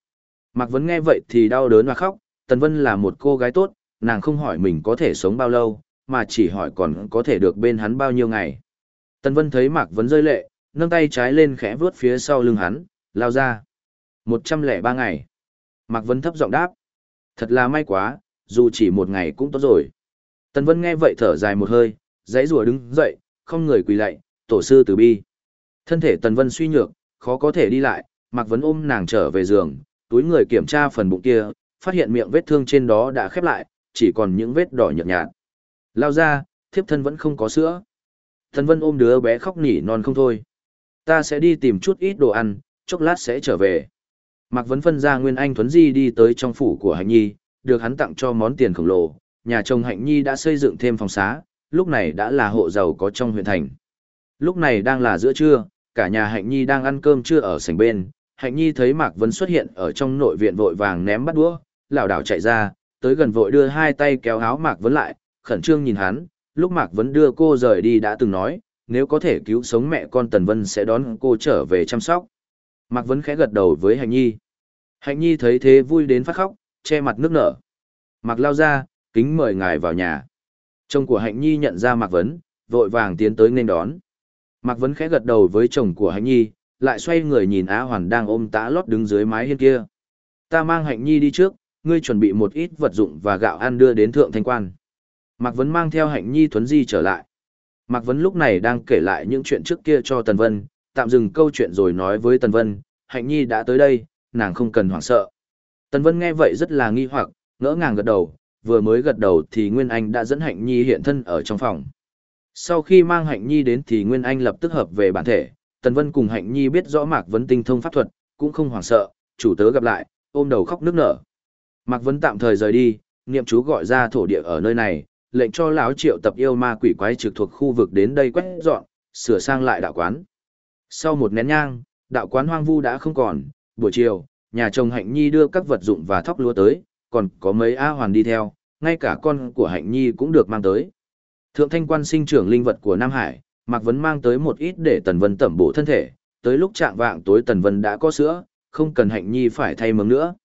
S1: Mạc Vân nghe vậy thì đau đớn và khóc, Tần Vân là một cô gái tốt, nàng không hỏi mình có thể sống bao lâu, mà chỉ hỏi còn có thể được bên hắn bao nhiêu ngày. Tần Vân thấy Mạc Vân rơi lệ, nâng tay trái lên khẽ vuốt phía sau lưng hắn, lao ra. Một trăm lẻ ba ngày. Mạc Vân thấp giọng đáp. Thật là may quá, dù chỉ một ngày cũng tốt rồi. Tần Vân nghe vậy thở dài một hơi, giấy rùa đứng dậy, không người quỳ lạy, tổ sư từ bi. Thân thể Tần Vân suy nhược, khó có thể đi lại, Mạc Vân ôm nàng trở về giường, túi người kiểm tra phần bụng kia, phát hiện miệng vết thương trên đó đã khép lại, chỉ còn những vết đỏ nhợt nhạt. Lao ra, thiếp thân vẫn không có sữa. Tần Vân ôm đứa bé khóc nỉ non không thôi. Ta sẽ đi tìm chút ít đồ ăn, chốc lát sẽ trở về. Mạc Vấn phân ra Nguyên Anh Thuấn Di đi tới trong phủ của Hạnh Nhi, được hắn tặng cho món tiền khổng lồ. Nhà chồng Hạnh Nhi đã xây dựng thêm phòng xá, lúc này đã là hộ giàu có trong huyện thành. Lúc này đang là giữa trưa, cả nhà Hạnh Nhi đang ăn cơm trưa ở sảnh bên. Hạnh Nhi thấy Mạc Vấn xuất hiện ở trong nội viện vội vàng ném bắt đũa, lảo đảo chạy ra, tới gần vội đưa hai tay kéo áo Mạc Vấn lại, khẩn trương nhìn hắn. Lúc Mạc Vấn đưa cô rời đi đã từng nói, nếu có thể cứu sống mẹ con Tần Vân sẽ đón cô trở về chăm sóc. Mạc Vấn khẽ gật đầu với Hạnh Nhi. Hạnh Nhi thấy thế vui đến phát khóc, che mặt nước nở. Mạc lao ra, kính mời ngài vào nhà. Chồng của Hạnh Nhi nhận ra Mạc Vấn, vội vàng tiến tới nên đón. Mạc Vấn khẽ gật đầu với chồng của Hạnh Nhi, lại xoay người nhìn Á Hoàn đang ôm tã lót đứng dưới mái hiên kia. Ta mang Hạnh Nhi đi trước, ngươi chuẩn bị một ít vật dụng và gạo ăn đưa đến thượng thanh quan. Mạc Vấn mang theo Hạnh Nhi Thuấn Di trở lại. Mạc Vấn lúc này đang kể lại những chuyện trước kia cho Tần Vân, tạm dừng câu chuyện rồi nói với Tần Vân, Hạnh Nhi đã tới đây, nàng không cần hoảng sợ. Tần Vân nghe vậy rất là nghi hoặc, ngỡ ngàng gật đầu, vừa mới gật đầu thì Nguyên Anh đã dẫn Hạnh Nhi hiện thân ở trong phòng. Sau khi mang Hạnh Nhi đến thì Nguyên Anh lập tức hợp về bản thể, Tần Vân cùng Hạnh Nhi biết rõ Mạc Vấn tinh thông pháp thuật, cũng không hoảng sợ, chủ tớ gặp lại, ôm đầu khóc nức nở. Mạc Vấn tạm thời rời đi, niệm chú gọi ra thổ địa ở nơi này, lệnh cho lão Triệu tập yêu ma quỷ quái trực thuộc khu vực đến đây quét dọn, sửa sang lại đạo quán. Sau một nén nhang, đạo quán hoang vu đã không còn, buổi chiều, nhà chồng Hạnh Nhi đưa các vật dụng và thóc lúa tới, còn có mấy A Hoàn đi theo, ngay cả con của Hạnh Nhi cũng được mang tới. Thượng thanh quan sinh trưởng linh vật của Nam Hải, Mạc Vấn mang tới một ít để Tần Vân tẩm bổ thân thể, tới lúc trạng vạng tối Tần Vân đã có sữa, không cần Hạnh Nhi phải thay mớm nữa.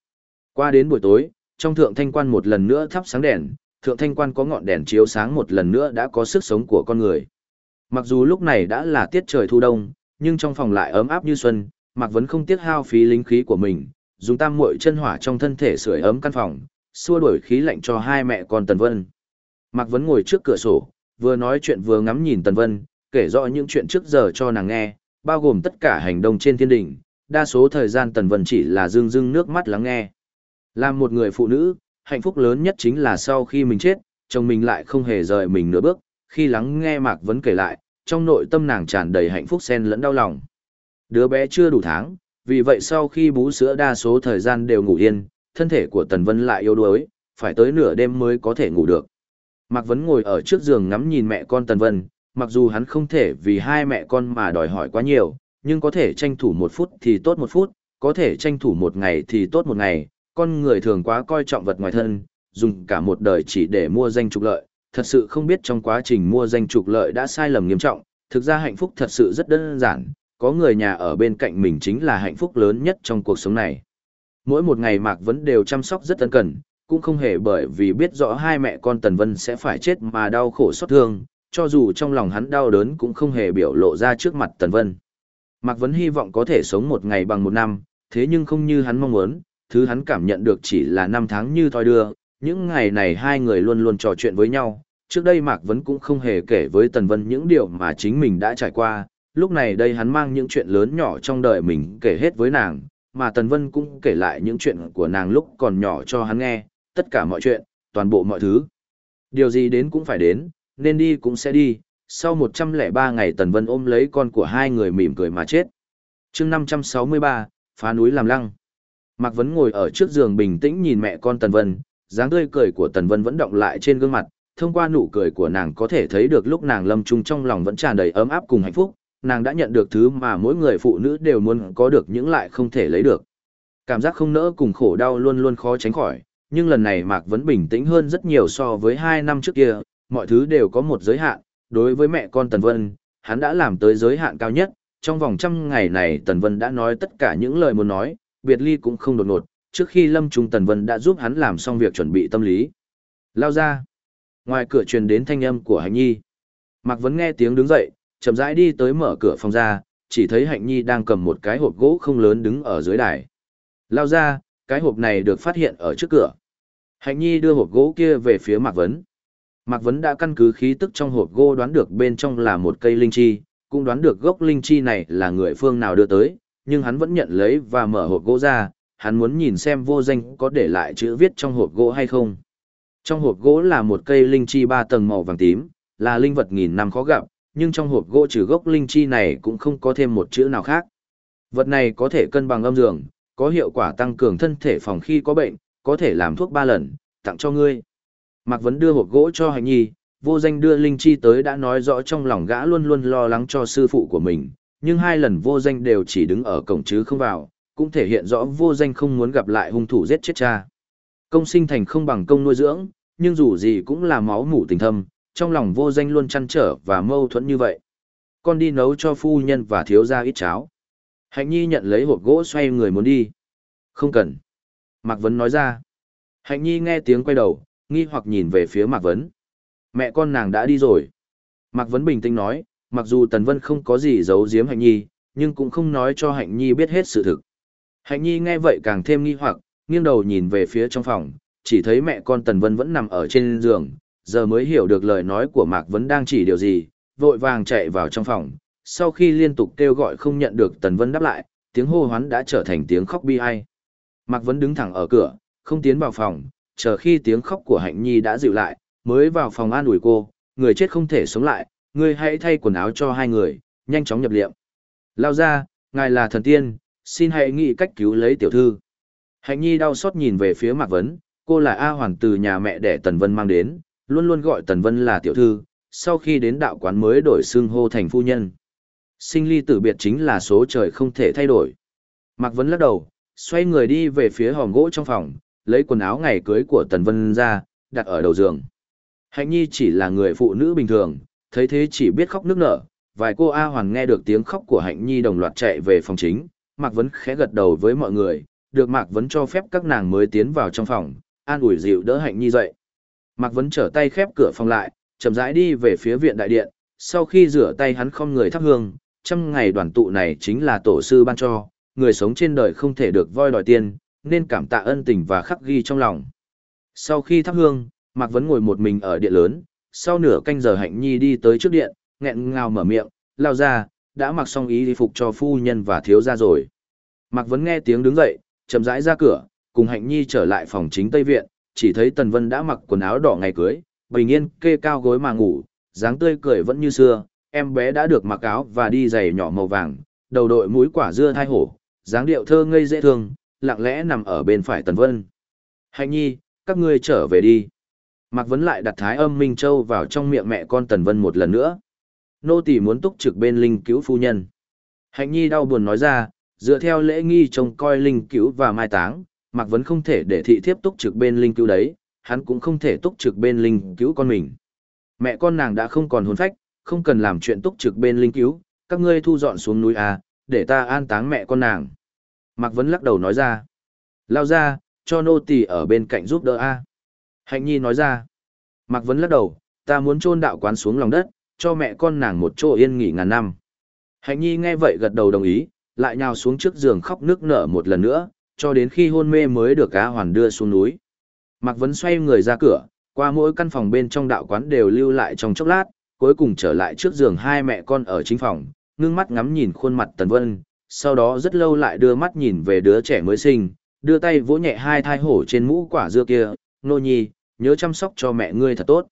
S1: Qua đến buổi tối, trong thượng thanh quan một lần nữa thắp sáng đèn, thượng thanh quan có ngọn đèn chiếu sáng một lần nữa đã có sức sống của con người. Mặc dù lúc này đã là tiết trời thu đông, nhưng trong phòng lại ấm áp như xuân, Mạc Vấn không tiếc hao phí linh khí của mình, dùng tam muội chân hỏa trong thân thể sưởi ấm căn phòng, xua đuổi khí lạnh cho hai mẹ con Tần Vân. Mạc Vấn ngồi trước cửa sổ, vừa nói chuyện vừa ngắm nhìn Tần Vân, kể rõ những chuyện trước giờ cho nàng nghe, bao gồm tất cả hành động trên thiên đỉnh, đa số thời gian Tần Vân chỉ là rưng rưng nước mắt lắng nghe. Làm một người phụ nữ, hạnh phúc lớn nhất chính là sau khi mình chết, chồng mình lại không hề rời mình nửa bước, khi lắng nghe Mạc Vấn kể lại, trong nội tâm nàng tràn đầy hạnh phúc xen lẫn đau lòng. Đứa bé chưa đủ tháng, vì vậy sau khi bú sữa đa số thời gian đều ngủ yên, thân thể của Tần Vân lại yếu đuối, phải tới nửa đêm mới có thể ngủ được. Mạc Vấn ngồi ở trước giường ngắm nhìn mẹ con Tần Vân, mặc dù hắn không thể vì hai mẹ con mà đòi hỏi quá nhiều, nhưng có thể tranh thủ một phút thì tốt một phút, có thể tranh thủ một ngày thì tốt một ngày, con người thường quá coi trọng vật ngoài thân, dùng cả một đời chỉ để mua danh trục lợi, thật sự không biết trong quá trình mua danh trục lợi đã sai lầm nghiêm trọng, thực ra hạnh phúc thật sự rất đơn giản, có người nhà ở bên cạnh mình chính là hạnh phúc lớn nhất trong cuộc sống này. Mỗi một ngày Mạc Vấn đều chăm sóc rất ân cần, cũng không hề bởi vì biết rõ hai mẹ con Tần Vân sẽ phải chết mà đau khổ xót thương, cho dù trong lòng hắn đau đớn cũng không hề biểu lộ ra trước mặt Tần Vân. Mạc Vấn hy vọng có thể sống một ngày bằng một năm, thế nhưng không như hắn mong muốn, thứ hắn cảm nhận được chỉ là năm tháng như thoi đưa, những ngày này hai người luôn luôn trò chuyện với nhau. Trước đây Mạc Vấn cũng không hề kể với Tần Vân những điều mà chính mình đã trải qua, lúc này đây hắn mang những chuyện lớn nhỏ trong đời mình kể hết với nàng, mà Tần Vân cũng kể lại những chuyện của nàng lúc còn nhỏ cho hắn nghe, tất cả mọi chuyện, toàn bộ mọi thứ. Điều gì đến cũng phải đến, nên đi cũng sẽ đi. Sau 103 ngày Tần Vân ôm lấy con của hai người mỉm cười mà chết. chương 563, phá núi làm lăng. Mạc Vấn ngồi ở trước giường bình tĩnh nhìn mẹ con Tần Vân, dáng tươi cười của Tần Vân vẫn động lại trên gương mặt, thông qua nụ cười của nàng có thể thấy được lúc nàng lâm trung trong lòng vẫn tràn đầy ấm áp cùng hạnh phúc, nàng đã nhận được thứ mà mỗi người phụ nữ đều muốn có được những lại không thể lấy được. Cảm giác không nỡ cùng khổ đau luôn luôn khó tránh khỏi, nhưng lần này Mạc Vấn bình tĩnh hơn rất nhiều so với hai năm trước kia, mọi thứ đều có một giới hạn, đối với mẹ con Tần Vân, hắn đã làm tới giới hạn cao nhất, trong vòng trăm ngày này Tần Vân đã nói tất cả những lời muốn nói, biệt ly cũng không đột ngột, trước khi Lâm Trung Tần Vân đã giúp hắn làm xong việc chuẩn bị tâm lý. Lao ra. Ngoài cửa truyền đến thanh âm của Hạnh Nhi. Mạc Vấn nghe tiếng đứng dậy, chậm rãi đi tới mở cửa phòng ra, chỉ thấy Hạnh Nhi đang cầm một cái hộp gỗ không lớn đứng ở dưới đài. Lao ra, cái hộp này được phát hiện ở trước cửa. Hạnh Nhi đưa hộp gỗ kia về phía Mạc Vấn. Mạc Vấn đã căn cứ khí tức trong hộp gỗ đoán được bên trong là một cây linh chi, cũng đoán được gốc linh chi này là người phương nào đưa tới, nhưng hắn vẫn nhận lấy và mở hộp gỗ ra, hắn muốn nhìn xem vô danh có để lại chữ viết trong hộp gỗ hay không. Trong hộp gỗ là một cây linh chi ba tầng màu vàng tím, là linh vật nghìn năm khó gặp, nhưng trong hộp gỗ trừ gốc linh chi này cũng không có thêm một chữ nào khác. Vật này có thể cân bằng âm dường, có hiệu quả tăng cường thân thể phòng khi có bệnh, có thể làm thuốc ba lần, tặng cho ngươi. Mạc Vấn đưa hộp gỗ cho Hạnh Nhi, vô danh đưa Linh Chi tới đã nói rõ trong lòng gã luôn luôn lo lắng cho sư phụ của mình, nhưng hai lần vô danh đều chỉ đứng ở cổng chứ không vào, cũng thể hiện rõ vô danh không muốn gặp lại hung thủ giết chết cha. Công sinh thành không bằng công nuôi dưỡng, nhưng dù gì cũng là máu mủ tình thâm, trong lòng vô danh luôn chăn trở và mâu thuẫn như vậy. Con đi nấu cho phu nhân và thiếu gia ít cháo. Hạnh Nhi nhận lấy hộp gỗ xoay người muốn đi. Không cần. Mạc Vấn nói ra. Hạnh Nhi nghe tiếng quay đầu, nghi hoặc nhìn về phía Mạc Vấn. Mẹ con nàng đã đi rồi. Mạc Vấn bình tĩnh nói, mặc dù Tần Vân không có gì giấu giếm Hạnh Nhi, nhưng cũng không nói cho Hạnh Nhi biết hết sự thực. Hạnh Nhi nghe vậy càng thêm nghi hoặc, nghiêng đầu nhìn về phía trong phòng, chỉ thấy mẹ con Tần Vân vẫn nằm ở trên giường, giờ mới hiểu được lời nói của Mạc Vấn đang chỉ điều gì, vội vàng chạy vào trong phòng. Sau khi liên tục kêu gọi không nhận được Tần Vân đáp lại, tiếng hô hoán đã trở thành tiếng khóc bi ai. Mạc Vấn đứng thẳng ở cửa, không tiến vào phòng, chờ khi tiếng khóc của Hạnh Nhi đã dịu lại, mới vào phòng an ủi cô, người chết không thể sống lại, người hãy thay quần áo cho hai người, nhanh chóng nhập liệm. Lao ra, ngài là thần tiên, xin hãy nghĩ cách cứu lấy tiểu thư. Hạnh Nhi đau xót nhìn về phía Mạc Vấn, cô là A Hoàn từ nhà mẹ đẻ Tần Vân mang đến, luôn luôn gọi Tần Vân là tiểu thư, sau khi đến đạo quán mới đổi xưng hô thành phu nhân. Sinh ly tử biệt chính là số trời không thể thay đổi. Mạc Vân lắc đầu, xoay người đi về phía hòm gỗ trong phòng, lấy quần áo ngày cưới của Tần Vân ra, đặt ở đầu giường. Hạnh Nhi chỉ là người phụ nữ bình thường, thấy thế chỉ biết khóc nức nở, vài cô A Hoàn nghe được tiếng khóc của Hạnh Nhi đồng loạt chạy về phòng chính, Mạc Vấn khẽ gật đầu với mọi người, được Mạc Vấn cho phép các nàng mới tiến vào trong phòng, an ủi dịu đỡ Hạnh Nhi dậy. Mạc Vấn trở tay khép cửa phòng lại, chậm rãi đi về phía viện đại điện, sau khi rửa tay hắn không người thắp hương, trăm ngày đoàn tụ này chính là tổ sư ban cho, người sống trên đời không thể được voi đòi tiền, nên cảm tạ ân tình và khắc ghi trong lòng. Sau khi thắp hương, Mạc Vấn ngồi một mình ở điện lớn, sau nửa canh giờ Hạnh Nhi đi tới trước điện, nghẹn ngào mở miệng, lao ra, đã mặc xong ý phục cho phu nhân và thiếu gia rồi. Mạc Vấn nghe tiếng đứng dậy, chậm rãi ra cửa, cùng Hạnh Nhi trở lại phòng chính Tây Viện, chỉ thấy Tần Vân đã mặc quần áo đỏ ngày cưới, bình yên kê cao gối mà ngủ, dáng tươi cười vẫn như xưa, em bé đã được mặc áo và đi giày nhỏ màu vàng, đầu đội mũi quả dưa thai hổ, dáng điệu thơ ngây dễ thương, lặng lẽ nằm ở bên phải Tần Vân. Hạnh Nhi, các ngươi trở về đi. Mạc Vấn lại đặt thái âm Minh Châu vào trong miệng mẹ con Tần Vân một lần nữa. Nô tỳ muốn túc trực bên linh cứu phu nhân. Hạnh Nhi đau buồn nói ra, dựa theo lễ nghi trông coi linh cứu và mai táng, Mạc Vấn không thể để thị thiếp túc trực bên linh cứu đấy, hắn cũng không thể túc trực bên linh cứu con mình. Mẹ con nàng đã không còn hồn phách, không cần làm chuyện túc trực bên linh cứu, các ngươi thu dọn xuống núi à, để ta an táng mẹ con nàng. Mạc Vấn lắc đầu nói ra. Lao ra, cho nô tỳ ở bên cạnh giúp đỡ a. Hạnh Nhi nói ra. Mạc Vấn lắc đầu, ta muốn chôn đạo quán xuống lòng đất, cho mẹ con nàng một chỗ yên nghỉ ngàn năm. Hạnh Nhi nghe vậy gật đầu đồng ý, lại nhào xuống trước giường khóc nước nở một lần nữa, cho đến khi hôn mê mới được cá hoàn đưa xuống núi. Mạc Vấn xoay người ra cửa, qua mỗi căn phòng bên trong đạo quán đều lưu lại trong chốc lát, cuối cùng trở lại trước giường hai mẹ con ở chính phòng, ngưng mắt ngắm nhìn khuôn mặt Tần Vân, sau đó rất lâu lại đưa mắt nhìn về đứa trẻ mới sinh, đưa tay vỗ nhẹ hai thai hổ trên mũ quả dưa kia, nô nhi, nhớ chăm sóc cho mẹ ngươi thật tốt.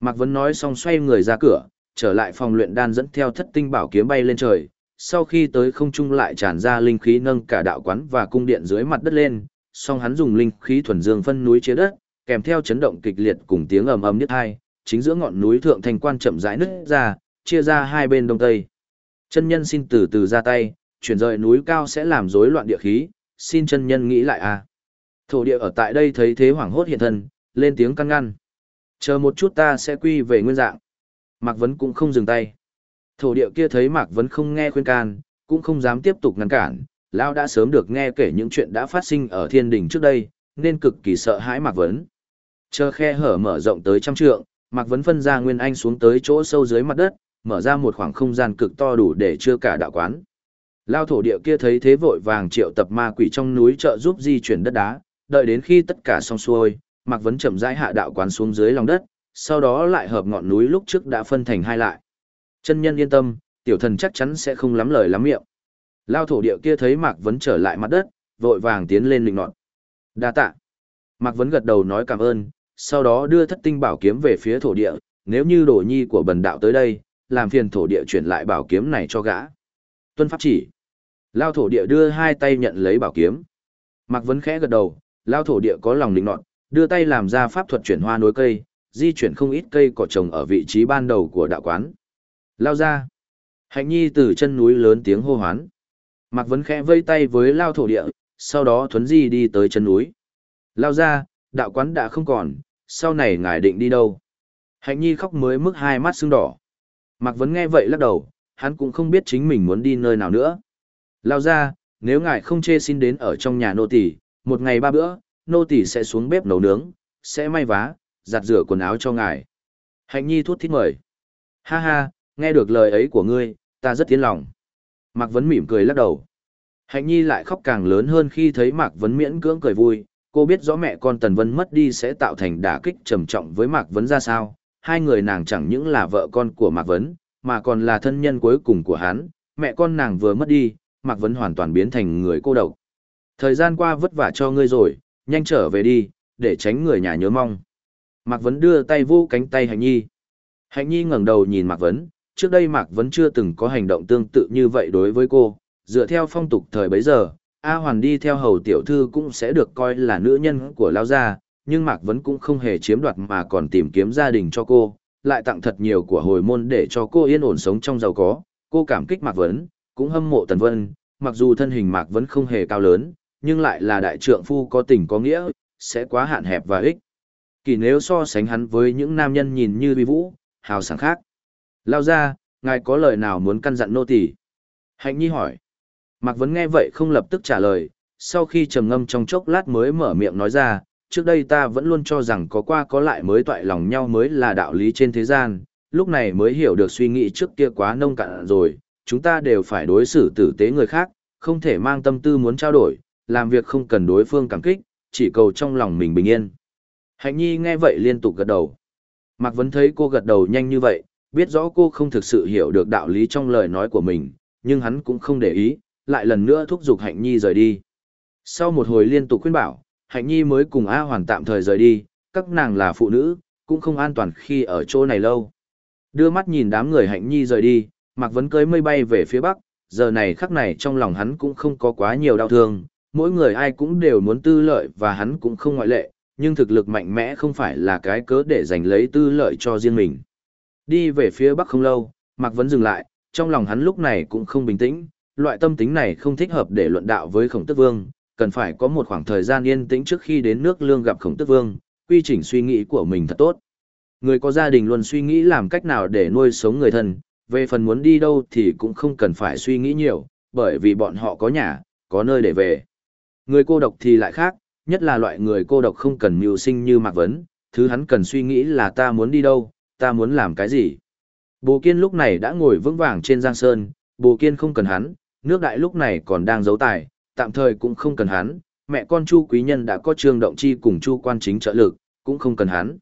S1: Mạc Vấn nói xong xoay người ra cửa, trở lại phòng luyện đan dẫn theo thất tinh bảo kiếm bay lên trời, sau khi tới không trung lại tràn ra linh khí nâng cả đạo quán và cung điện dưới mặt đất lên, song hắn dùng linh khí thuần dương phân núi chia đất, kèm theo chấn động kịch liệt cùng tiếng ầm ầm nhất hai, chính giữa ngọn núi thượng thành quan chậm rãi nứt ra, chia ra hai bên đông tây. Chân nhân xin từ từ ra tay, chuyển rời núi cao sẽ làm rối loạn địa khí, xin chân nhân nghĩ lại à. Thổ địa ở tại đây thấy thế hoảng hốt hiện thân, lên tiếng căn ngăn. Chờ một chút ta sẽ quy về nguyên dạng. Mạc Vấn cũng không dừng tay. Thổ địa kia thấy Mạc Vấn không nghe khuyên can, cũng không dám tiếp tục ngăn cản. Lão đã sớm được nghe kể những chuyện đã phát sinh ở thiên đình trước đây, nên cực kỳ sợ hãi Mạc Vấn. Chờ khe hở mở rộng tới trăm trượng, Mạc Vấn phân ra Nguyên Anh xuống tới chỗ sâu dưới mặt đất, mở ra một khoảng không gian cực to đủ để chứa cả đạo quán. Lao thổ địa kia thấy thế vội vàng triệu tập ma quỷ trong núi trợ giúp di chuyển đất đá, đợi đến khi tất cả xong xuôi, Mạc Vấn chậm rãi hạ đạo quán xuống dưới lòng đất, sau đó lại hợp ngọn núi lúc trước đã phân thành hai lại. Chân nhân yên tâm, tiểu thần chắc chắn sẽ không lắm lời lắm miệng. Lao thổ địa kia thấy Mạc Vấn trở lại mặt đất, vội vàng tiến lên lịnh nọt. Đa tạ. Mạc Vấn gật đầu nói cảm ơn, sau đó đưa thất tinh bảo kiếm về phía thổ địa, nếu như đồ nhi của bần đạo tới đây, làm phiền thổ địa chuyển lại bảo kiếm này cho gã. Tuân pháp chỉ. Lao thổ địa đưa hai tay nhận lấy bảo kiếm. Mạc Vấn khẽ gật đầu, Lao thổ địa có lòng lịnh nọt, đưa tay làm ra pháp thuật chuyển hoa nối cây, di chuyển không ít cây cỏ trồng ở vị trí ban đầu của đạo quán. Lao ra. Hạnh nhi từ chân núi lớn tiếng hô hoán. Mạc Vấn khẽ vây tay với Lao thổ địa, sau đó thuấn di đi tới chân núi. Lao ra, đạo quán đã không còn, sau này ngài định đi đâu? Hạnh nhi khóc mới mức hai mắt sưng đỏ. Mạc Vấn nghe vậy lắc đầu, hắn cũng không biết chính mình muốn đi nơi nào nữa. Lao ra, nếu ngài không chê xin đến ở trong nhà nô tỳ, một ngày ba bữa, nô tỳ sẽ xuống bếp nấu nướng, sẽ may vá, giặt rửa quần áo cho ngài. Hạnh nhi thút thít mời. Ha ha, nghe được lời ấy của ngươi, ta rất tiến lòng. Mạc Vấn mỉm cười lắc đầu. Hạnh nhi lại khóc càng lớn hơn khi thấy Mạc Vấn miễn cưỡng cười vui. Cô biết rõ mẹ con Tần Vân mất đi sẽ tạo thành đả kích trầm trọng với Mạc Vấn ra sao. Hai người nàng chẳng những là vợ con của Mạc Vấn, mà còn là thân nhân cuối cùng của hắn. Mẹ con nàng vừa mất đi, Mạc Vấn hoàn toàn biến thành người cô độc. Thời gian qua vất vả cho ngươi rồi, nhanh trở về đi, để tránh người nhà nhớ mong. Mạc Vấn đưa tay vô cánh tay Hạnh Nhi. Hạnh Nhi ngẩng đầu nhìn Mạc Vấn, trước đây Mạc Vấn chưa từng có hành động tương tự như vậy đối với cô, dựa theo phong tục thời bấy giờ, A Hoàn đi theo hầu tiểu thư cũng sẽ được coi là nữ nhân của Lao Gia, nhưng Mạc Vấn cũng không hề chiếm đoạt mà còn tìm kiếm gia đình cho cô, lại tặng thật nhiều của hồi môn để cho cô yên ổn sống trong giàu có. Cô cảm kích Mạc Vấn, cũng hâm mộ Tần Vân, mặc dù thân hình Mạc Vấn không hề cao lớn, nhưng lại là đại trượng phu có tình có nghĩa, sẽ quá hạn hẹp và ích. Kỳ nếu so sánh hắn với những nam nhân nhìn như vi vũ, hào sảng khác. Lao ra, ngài có lời nào muốn căn dặn nô tỳ? Hạnh Nhi hỏi. Mạc Vấn nghe vậy không lập tức trả lời, sau khi trầm ngâm trong chốc lát mới mở miệng nói ra, trước đây ta vẫn luôn cho rằng có qua có lại mới toại lòng nhau mới là đạo lý trên thế gian, lúc này mới hiểu được suy nghĩ trước kia quá nông cạn rồi, chúng ta đều phải đối xử tử tế người khác, không thể mang tâm tư muốn trao đổi, làm việc không cần đối phương cảm kích, chỉ cầu trong lòng mình bình yên. Hạnh Nhi nghe vậy liên tục gật đầu. Mạc Vấn thấy cô gật đầu nhanh như vậy, biết rõ cô không thực sự hiểu được đạo lý trong lời nói của mình, nhưng hắn cũng không để ý, lại lần nữa thúc giục Hạnh Nhi rời đi. Sau một hồi liên tục khuyên bảo, Hạnh Nhi mới cùng A Hoàn tạm thời rời đi, các nàng là phụ nữ, cũng không an toàn khi ở chỗ này lâu. Đưa mắt nhìn đám người Hạnh Nhi rời đi, Mạc Vấn cưới mây bay về phía Bắc, giờ này khắc này trong lòng hắn cũng không có quá nhiều đau thương, mỗi người ai cũng đều muốn tư lợi và hắn cũng không ngoại lệ, nhưng thực lực mạnh mẽ không phải là cái cớ để giành lấy tư lợi cho riêng mình. Đi về phía Bắc không lâu, Mạc Vấn dừng lại, trong lòng hắn lúc này cũng không bình tĩnh, loại tâm tính này không thích hợp để luận đạo với Khổng Tức Vương, cần phải có một khoảng thời gian yên tĩnh trước khi đến nước lương gặp Khổng Tức Vương, quy trình suy nghĩ của mình thật tốt. Người có gia đình luôn suy nghĩ làm cách nào để nuôi sống người thân, về phần muốn đi đâu thì cũng không cần phải suy nghĩ nhiều, bởi vì bọn họ có nhà, có nơi để về. Người cô độc thì lại khác, nhất là loại người cô độc không cần mưu sinh như Mạc Vấn, thứ hắn cần suy nghĩ là ta muốn đi đâu, ta muốn làm cái gì. Bồ Kiên lúc này đã ngồi vững vàng trên giang sơn, Bồ Kiên không cần hắn, nước đại lúc này còn đang giấu tài, tạm thời cũng không cần hắn, mẹ con Chu Quý Nhân đã có trương động chi cùng Chu quan chính trợ lực, cũng không cần hắn.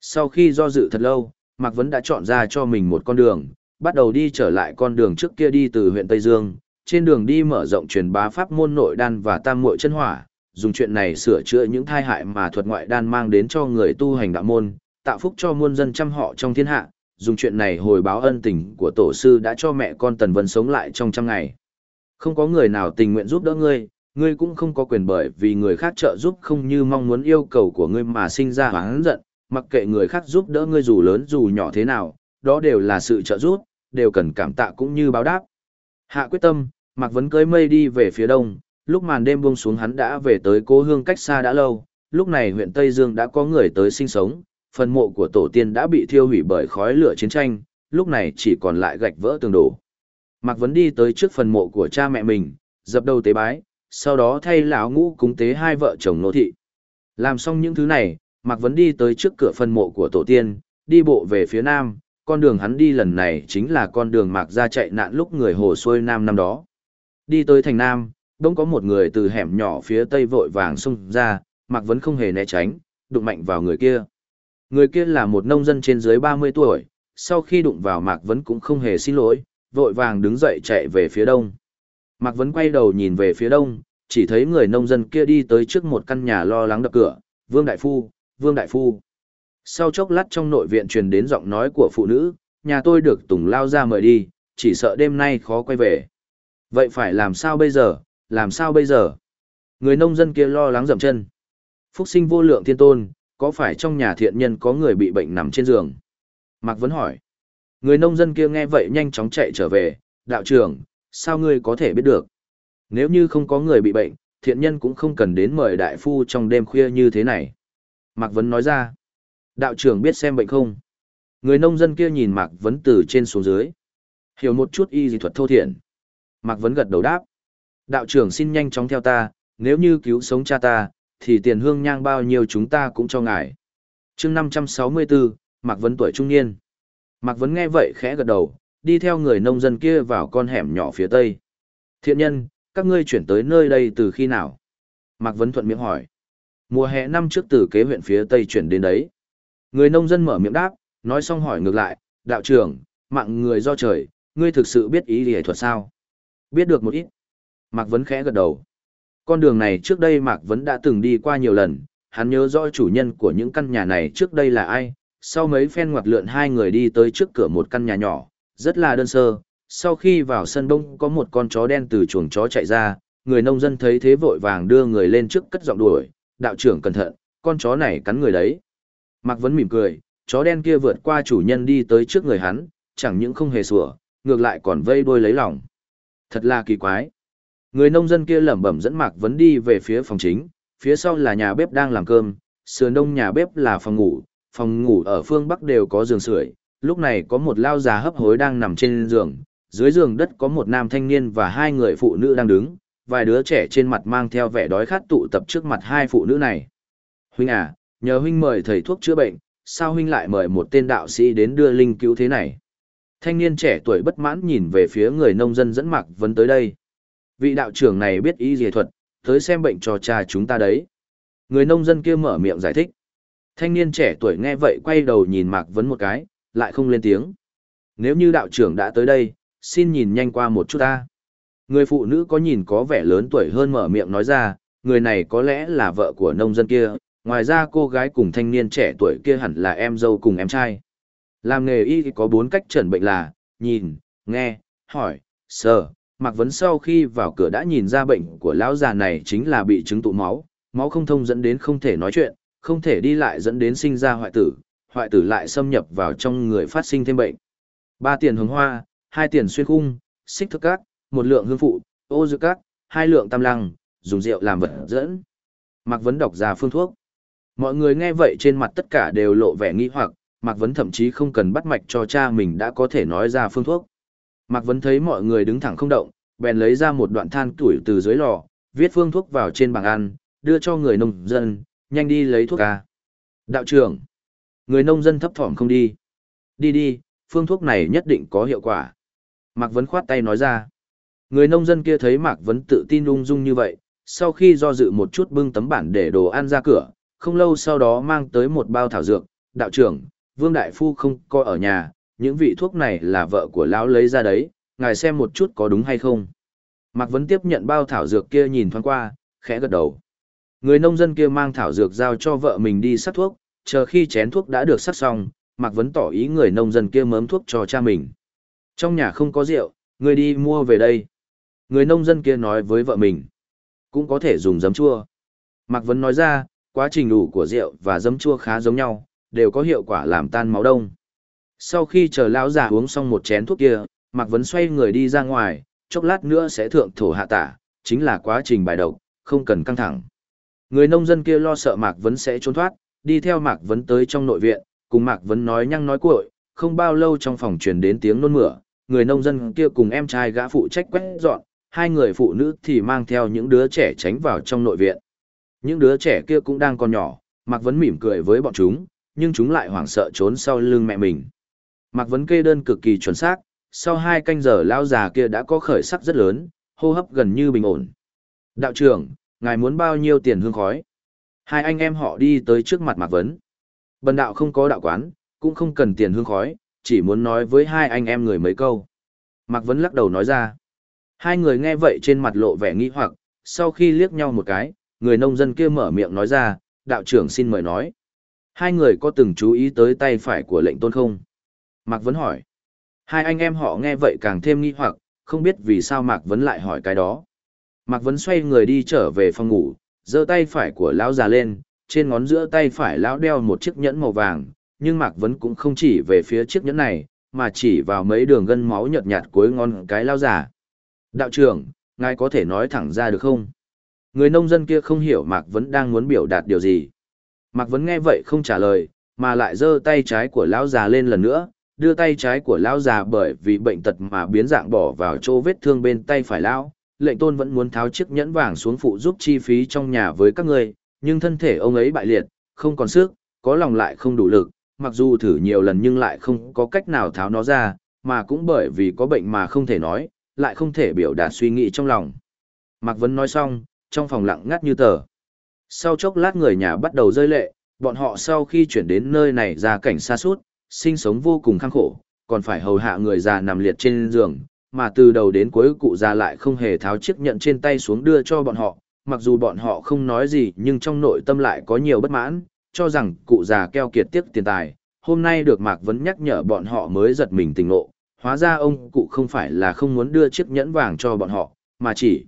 S1: Sau khi do dự thật lâu, Mạc Vấn đã chọn ra cho mình một con đường, bắt đầu đi trở lại con đường trước kia đi từ huyện Tây Dương, trên đường đi mở rộng truyền bá pháp môn nội đan và tam muội chân hỏa, dùng chuyện này sửa chữa những thai hại mà thuật ngoại đan mang đến cho người tu hành đạo môn, tạo phúc cho muôn dân trăm họ trong thiên hạ, dùng chuyện này hồi báo ân tình của tổ sư đã cho mẹ con Tần Vân sống lại trong trăm ngày. Không có người nào tình nguyện giúp đỡ ngươi, ngươi cũng không có quyền bởi vì người khác trợ giúp không như mong muốn yêu cầu của ngươi mà sinh ra hoáng giận, mặc kệ người khác giúp đỡ ngươi dù lớn dù nhỏ thế nào, đó đều là sự trợ giúp, đều cần cảm tạ cũng như báo đáp. Hạ quyết tâm, Mạc Vấn cưới mây đi về phía đông, lúc màn đêm buông xuống hắn đã về tới cố hương cách xa đã lâu, lúc này huyện Tây Dương đã có người tới sinh sống, phần mộ của tổ tiên đã bị thiêu hủy bởi khói lửa chiến tranh, lúc này chỉ còn lại gạch vỡ tường đổ. Mạc Vấn đi tới trước phần mộ của cha mẹ mình, dập đầu tế bái, sau đó thay lão ngũ cúng tế hai vợ chồng nô thị. Làm xong những thứ này, Mạc Vấn đi tới trước cửa phần mộ của tổ tiên, đi bộ về phía nam, con đường hắn đi lần này chính là con đường Mạc ra chạy nạn lúc người hồ xuôi nam năm đó. Đi tới thành nam, đông có một người từ hẻm nhỏ phía tây vội vàng xông ra, Mạc Vấn không hề né tránh, đụng mạnh vào người kia. Người kia là một nông dân trên dưới 30 tuổi, sau khi đụng vào Mạc Vấn cũng không hề xin lỗi, vội vàng đứng dậy chạy về phía đông. Mạc Vấn quay đầu nhìn về phía đông, chỉ thấy người nông dân kia đi tới trước một căn nhà lo lắng đập cửa, Vương Đại Phu, Vương Đại Phu. Sau chốc lát trong nội viện truyền đến giọng nói của phụ nữ, nhà tôi được Tùng lao ra mời đi, chỉ sợ đêm nay khó quay về. Vậy phải làm sao bây giờ, làm sao bây giờ? Người nông dân kia lo lắng dậm chân. Phúc sinh vô lượng thiên tôn, có phải trong nhà thiện nhân có người bị bệnh nằm trên giường? Mạc Vấn hỏi. Người nông dân kia nghe vậy nhanh chóng chạy trở về, đạo trưởng, sao ngươi có thể biết được? Nếu như không có người bị bệnh, thiện nhân cũng không cần đến mời đại phu trong đêm khuya như thế này. Mạc Vấn nói ra. Đạo trưởng biết xem bệnh không? Người nông dân kia nhìn Mạc Vấn từ trên xuống dưới. Hiểu một chút y dị thuật thô thiện. Mạc Vấn gật đầu đáp. Đạo trưởng xin nhanh chóng theo ta, nếu như cứu sống cha ta, thì tiền hương nhang bao nhiêu chúng ta cũng cho ngài. chương 564, Mạc Vấn tuổi trung niên. Mạc Vấn nghe vậy khẽ gật đầu, đi theo người nông dân kia vào con hẻm nhỏ phía tây. Thiện nhân, các ngươi chuyển tới nơi đây từ khi nào? Mạc Vấn thuận miệng hỏi. Mùa hè năm trước từ kế huyện phía tây chuyển đến đấy. Người nông dân mở miệng đáp, nói xong hỏi ngược lại, đạo trưởng, mạng người do trời, ngươi thực sự biết ý gì thuật sao? Biết được một ít. Mạc Vấn khẽ gật đầu. Con đường này trước đây Mạc Vấn đã từng đi qua nhiều lần, hắn nhớ rõ chủ nhân của những căn nhà này trước đây là ai. Sau mấy phen ngoặt lượn hai người đi tới trước cửa một căn nhà nhỏ, rất là đơn sơ. Sau khi vào sân đông có một con chó đen từ chuồng chó chạy ra, người nông dân thấy thế vội vàng đưa người lên trước cất giọng đuổi, đạo trưởng cẩn thận, con chó này cắn người đấy. Mạc Vấn mỉm cười, chó đen kia vượt qua chủ nhân đi tới trước người hắn, chẳng những không hề sủa, ngược lại còn vây đuôi lấy lòng. Thật là kỳ quái. Người nông dân kia lẩm bẩm dẫn Mạc Vấn đi về phía phòng chính, phía sau là nhà bếp đang làm cơm, sườn đông nhà bếp là phòng ngủ, phòng ngủ ở phương bắc đều có giường sưởi, lúc này có một lao già hấp hối đang nằm trên giường, dưới giường đất có một nam thanh niên và hai người phụ nữ đang đứng, vài đứa trẻ trên mặt mang theo vẻ đói khát tụ tập trước mặt hai phụ nữ này. Huynh à, nhờ huynh mời thầy thuốc chữa bệnh, sao huynh lại mời một tên đạo sĩ đến đưa linh cứu thế này? Thanh niên trẻ tuổi bất mãn nhìn về phía người nông dân dẫn Mạc Vấn tới đây. Vị đạo trưởng này biết y dề thuật, tới xem bệnh cho cha chúng ta đấy. Người nông dân kia mở miệng giải thích. Thanh niên trẻ tuổi nghe vậy quay đầu nhìn Mạc Vấn một cái, lại không lên tiếng. Nếu như đạo trưởng đã tới đây, xin nhìn nhanh qua một chút ta. Người phụ nữ có nhìn có vẻ lớn tuổi hơn mở miệng nói ra, người này có lẽ là vợ của nông dân kia, ngoài ra cô gái cùng thanh niên trẻ tuổi kia hẳn là em dâu cùng em trai. Làm nghề y thì có bốn cách chẩn bệnh là, nhìn, nghe, hỏi, sờ. Mạc Vấn sau khi vào cửa đã nhìn ra bệnh của lão già này chính là bị chứng tụ máu, máu không thông dẫn đến không thể nói chuyện, không thể đi lại dẫn đến sinh ra hoại tử, hoại tử lại xâm nhập vào trong người phát sinh thêm bệnh. Ba tiền hướng hoa, hai tiền xuyên khung, xích thức cát, một lượng hương phụ, ô dược cát, hai lượng tam lăng, dùng rượu làm vật dẫn. Mạc Vấn đọc ra phương thuốc. Mọi người nghe vậy trên mặt tất cả đều lộ vẻ nghi hoặc, Mạc Vấn thậm chí không cần bắt mạch cho cha mình đã có thể nói ra phương thuốc. Mạc Vấn thấy mọi người đứng thẳng không động, bèn lấy ra một đoạn than tuổi từ dưới lò, viết phương thuốc vào trên bảng ăn, đưa cho người nông dân, nhanh đi lấy thuốc ca. Đạo trưởng, người nông dân thấp thỏm không đi. Đi đi, phương thuốc này nhất định có hiệu quả. Mạc Vấn khoát tay nói ra. Người nông dân kia thấy Mạc Vấn tự tin ung dung như vậy, sau khi do dự một chút bưng tấm bản để đồ ăn ra cửa, không lâu sau đó mang tới một bao thảo dược, đạo trưởng, Vương Đại Phu không coi ở nhà, những vị thuốc này là vợ của lão lấy ra đấy, ngài xem một chút có đúng hay không. Mạc Vấn tiếp nhận bao thảo dược kia nhìn thoáng qua, khẽ gật đầu. Người nông dân kia mang thảo dược giao cho vợ mình đi sắc thuốc, chờ khi chén thuốc đã được sắc xong, Mạc Vấn tỏ ý người nông dân kia mớm thuốc cho cha mình. Trong nhà không có rượu, người đi mua về đây. Người nông dân kia nói với vợ mình, cũng có thể dùng giấm chua. Mạc Vấn nói ra, quá trình đủ của rượu và giấm chua khá giống nhau, đều có hiệu quả làm tan máu đông. Sau khi chờ lão già uống xong một chén thuốc kia, Mạc Vấn xoay người đi ra ngoài, chốc lát nữa sẽ thượng thổ hạ tả, chính là quá trình bài độc, không cần căng thẳng. Người nông dân kia lo sợ Mạc Vấn sẽ trốn thoát, đi theo Mạc Vấn tới trong nội viện, cùng Mạc Vấn nói nhăng nói cuội, không bao lâu trong phòng truyền đến tiếng nôn mửa, người nông dân kia cùng em trai gã phụ trách quét dọn, hai người phụ nữ thì mang theo những đứa trẻ tránh vào trong nội viện. Những đứa trẻ kia cũng đang còn nhỏ, Mạc Vấn mỉm cười với bọn chúng, nhưng chúng lại hoảng sợ trốn sau lưng mẹ mình. Mạc Vấn kê đơn cực kỳ chuẩn xác, sau hai canh giờ lao già kia đã có khởi sắc rất lớn, hô hấp gần như bình ổn. Đạo trưởng, ngài muốn bao nhiêu tiền hương khói? Hai anh em họ đi tới trước mặt Mạc Vấn. Bần đạo không có đạo quán, cũng không cần tiền hương khói, chỉ muốn nói với hai anh em người mấy câu. Mạc Vấn lắc đầu nói ra. Hai người nghe vậy trên mặt lộ vẻ nghi hoặc, sau khi liếc nhau một cái, người nông dân kia mở miệng nói ra, đạo trưởng xin mời nói. Hai người có từng chú ý tới tay phải của lệnh tôn không? Mạc Vấn hỏi. Hai anh em họ nghe vậy càng thêm nghi hoặc, không biết vì sao Mạc Vấn lại hỏi cái đó. Mạc Vấn xoay người đi trở về phòng ngủ, giơ tay phải của lão già lên, trên ngón giữa tay phải lão đeo một chiếc nhẫn màu vàng, nhưng Mạc Vấn cũng không chỉ về phía chiếc nhẫn này, mà chỉ vào mấy đường gân máu nhợt nhạt cuối ngón cái lão già. Đạo trưởng, ngài có thể nói thẳng ra được không? Người nông dân kia không hiểu Mạc Vấn đang muốn biểu đạt điều gì. Mạc Vấn nghe vậy không trả lời, mà lại giơ tay trái của lão già lên lần nữa, đưa tay trái của lão già bởi vì bệnh tật mà biến dạng bỏ vào chỗ vết thương bên tay phải lão. Lệnh tôn vẫn muốn tháo chiếc nhẫn vàng xuống phụ giúp chi phí trong nhà với các người, nhưng thân thể ông ấy bại liệt, không còn sức, có lòng lại không đủ lực, mặc dù thử nhiều lần nhưng lại không có cách nào tháo nó ra, mà cũng bởi vì có bệnh mà không thể nói, lại không thể biểu đạt suy nghĩ trong lòng. Mạc Vấn nói xong, trong phòng lặng ngắt như tờ. Sau chốc lát người nhà bắt đầu rơi lệ, bọn họ sau khi chuyển đến nơi này ra cảnh xa suốt, sinh sống vô cùng khăng khổ, còn phải hầu hạ người già nằm liệt trên giường, mà từ đầu đến cuối cụ già lại không hề tháo chiếc nhận trên tay xuống đưa cho bọn họ, mặc dù bọn họ không nói gì nhưng trong nội tâm lại có nhiều bất mãn, cho rằng cụ già keo kiệt tiếc tiền tài, hôm nay được Mạc Vấn nhắc nhở bọn họ mới giật mình tỉnh ngộ, hóa ra ông cụ không phải là không muốn đưa chiếc nhẫn vàng cho bọn họ, mà chỉ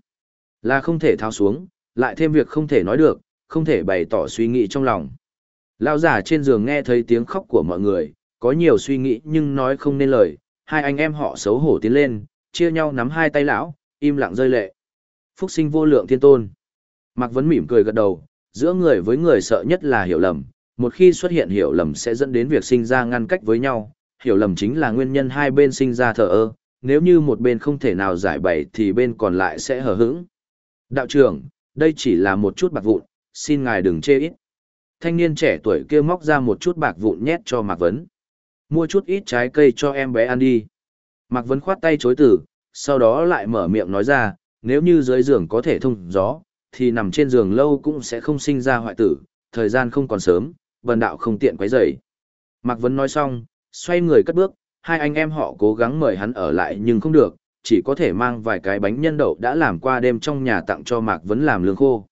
S1: là không thể tháo xuống, lại thêm việc không thể nói được, không thể bày tỏ suy nghĩ trong lòng. Lão giả trên giường nghe thấy tiếng khóc của mọi người, có nhiều suy nghĩ nhưng nói không nên lời, hai anh em họ xấu hổ tiến lên, chia nhau nắm hai tay lão, im lặng rơi lệ. Phúc sinh vô lượng thiên tôn. Mạc Vấn mỉm cười gật đầu, giữa người với người sợ nhất là hiểu lầm, một khi xuất hiện hiểu lầm sẽ dẫn đến việc sinh ra ngăn cách với nhau, hiểu lầm chính là nguyên nhân hai bên sinh ra thờ ơ, nếu như một bên không thể nào giải bày thì bên còn lại sẽ hờ hững. Đạo trưởng, đây chỉ là một chút bạc vụn, xin ngài đừng chê ít. Thanh niên trẻ tuổi kia móc ra một chút bạc vụn nhét cho Mạc Vấn. Mua chút ít trái cây cho em bé ăn đi. Mạc Vấn khoát tay chối từ, sau đó lại mở miệng nói ra, nếu như dưới giường có thể thông gió, thì nằm trên giường lâu cũng sẽ không sinh ra hoại tử, thời gian không còn sớm, vần đạo không tiện quấy rầy. Mạc Vấn nói xong, xoay người cất bước, hai anh em họ cố gắng mời hắn ở lại nhưng không được, chỉ có thể mang vài cái bánh nhân đậu đã làm qua đêm trong nhà tặng cho Mạc Vấn làm lương khô.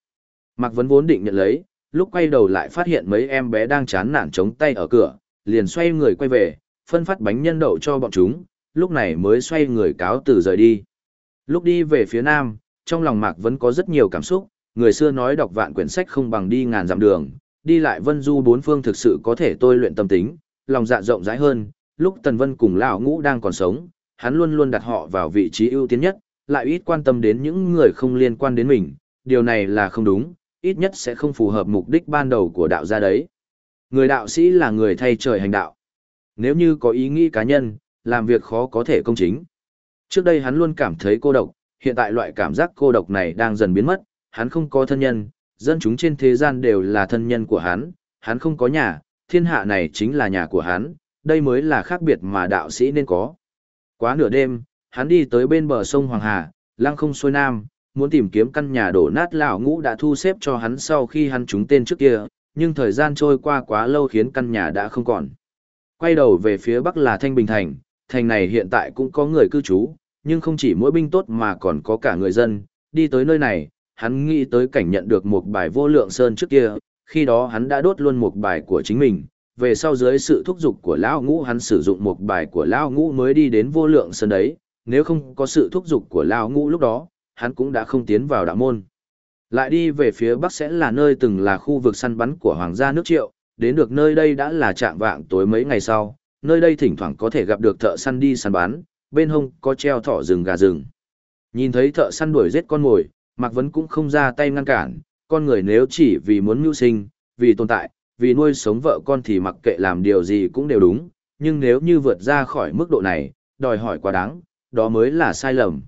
S1: Mạc Vấn vốn định nhận lấy, lúc quay đầu lại phát hiện mấy em bé đang chán nản chống tay ở cửa, liền xoay người quay về, phân phát bánh nhân đậu cho bọn chúng, lúc này mới xoay người cáo từ rời đi. Lúc đi về phía nam, trong lòng Mạc vẫn có rất nhiều cảm xúc, người xưa nói đọc vạn quyển sách không bằng đi ngàn dặm đường, đi lại vân du bốn phương thực sự có thể tôi luyện tâm tính, lòng dạ rộng rãi hơn, lúc Tần Vân cùng lão ngũ đang còn sống, hắn luôn luôn đặt họ vào vị trí ưu tiên nhất, lại ít quan tâm đến những người không liên quan đến mình, điều này là không đúng, ít nhất sẽ không phù hợp mục đích ban đầu của đạo gia đấy. Người đạo sĩ là người thay trời hành đạo. Nếu như có ý nghĩ cá nhân, làm việc khó có thể công chính. Trước đây hắn luôn cảm thấy cô độc, hiện tại loại cảm giác cô độc này đang dần biến mất, hắn không có thân nhân, dân chúng trên thế gian đều là thân nhân của hắn, hắn không có nhà, thiên hạ này chính là nhà của hắn, đây mới là khác biệt mà đạo sĩ nên có. Quá nửa đêm, hắn đi tới bên bờ sông Hoàng Hà, lăng không xuôi nam, muốn tìm kiếm căn nhà đổ nát lão ngũ đã thu xếp cho hắn sau khi hắn trúng tên trước kia, nhưng thời gian trôi qua quá lâu khiến căn nhà đã không còn. Quay đầu về phía bắc là Thanh Bình Thành, thành này hiện tại cũng có người cư trú, nhưng không chỉ mỗi binh tốt mà còn có cả người dân, đi tới nơi này, hắn nghĩ tới cảnh nhận được một bài vô lượng sơn trước kia, khi đó hắn đã đốt luôn một bài của chính mình, về sau dưới sự thúc giục của lão ngũ hắn sử dụng một bài của lão ngũ mới đi đến vô lượng sơn đấy, nếu không có sự thúc giục của lão ngũ lúc đó, hắn cũng đã không tiến vào đạo môn. Lại đi về phía bắc sẽ là nơi từng là khu vực săn bắn của hoàng gia nước triệu, đến được nơi đây đã là trạng vạng tối mấy ngày sau, nơi đây thỉnh thoảng có thể gặp được thợ săn đi săn bắn, bên hông có treo thỏ rừng gà rừng. Nhìn thấy thợ săn đuổi giết con mồi, Mạc Vấn cũng không ra tay ngăn cản, con người nếu chỉ vì muốn mưu sinh, vì tồn tại, vì nuôi sống vợ con thì mặc kệ làm điều gì cũng đều đúng, nhưng nếu như vượt ra khỏi mức độ này, đòi hỏi quá đáng, đó mới là sai lầm.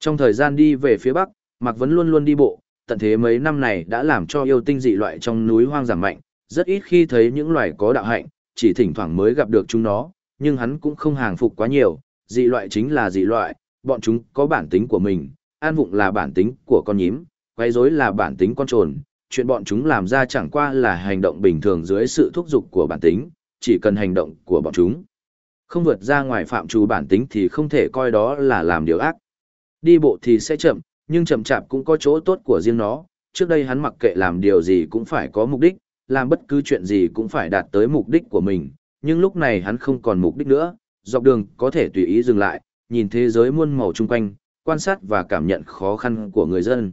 S1: Trong thời gian đi về phía Bắc, Mạc Vấn luôn luôn đi bộ, tận thế mấy năm này đã làm cho yêu tinh dị loại trong núi hoang giảm mạnh, rất ít khi thấy những loài có đạo hạnh, chỉ thỉnh thoảng mới gặp được chúng nó, nhưng hắn cũng không hàng phục quá nhiều, dị loại chính là dị loại, bọn chúng có bản tính của mình, an vụng là bản tính của con nhím, quấy rối là bản tính con trồn, chuyện bọn chúng làm ra chẳng qua là hành động bình thường dưới sự thúc giục của bản tính, chỉ cần hành động của bọn chúng. Không vượt ra ngoài phạm trù bản tính thì không thể coi đó là làm điều ác. Đi bộ thì sẽ chậm, nhưng chậm chạp cũng có chỗ tốt của riêng nó, trước đây hắn mặc kệ làm điều gì cũng phải có mục đích, làm bất cứ chuyện gì cũng phải đạt tới mục đích của mình, nhưng lúc này hắn không còn mục đích nữa, dọc đường có thể tùy ý dừng lại, nhìn thế giới muôn màu chung quanh, quan sát và cảm nhận khó khăn của người dân.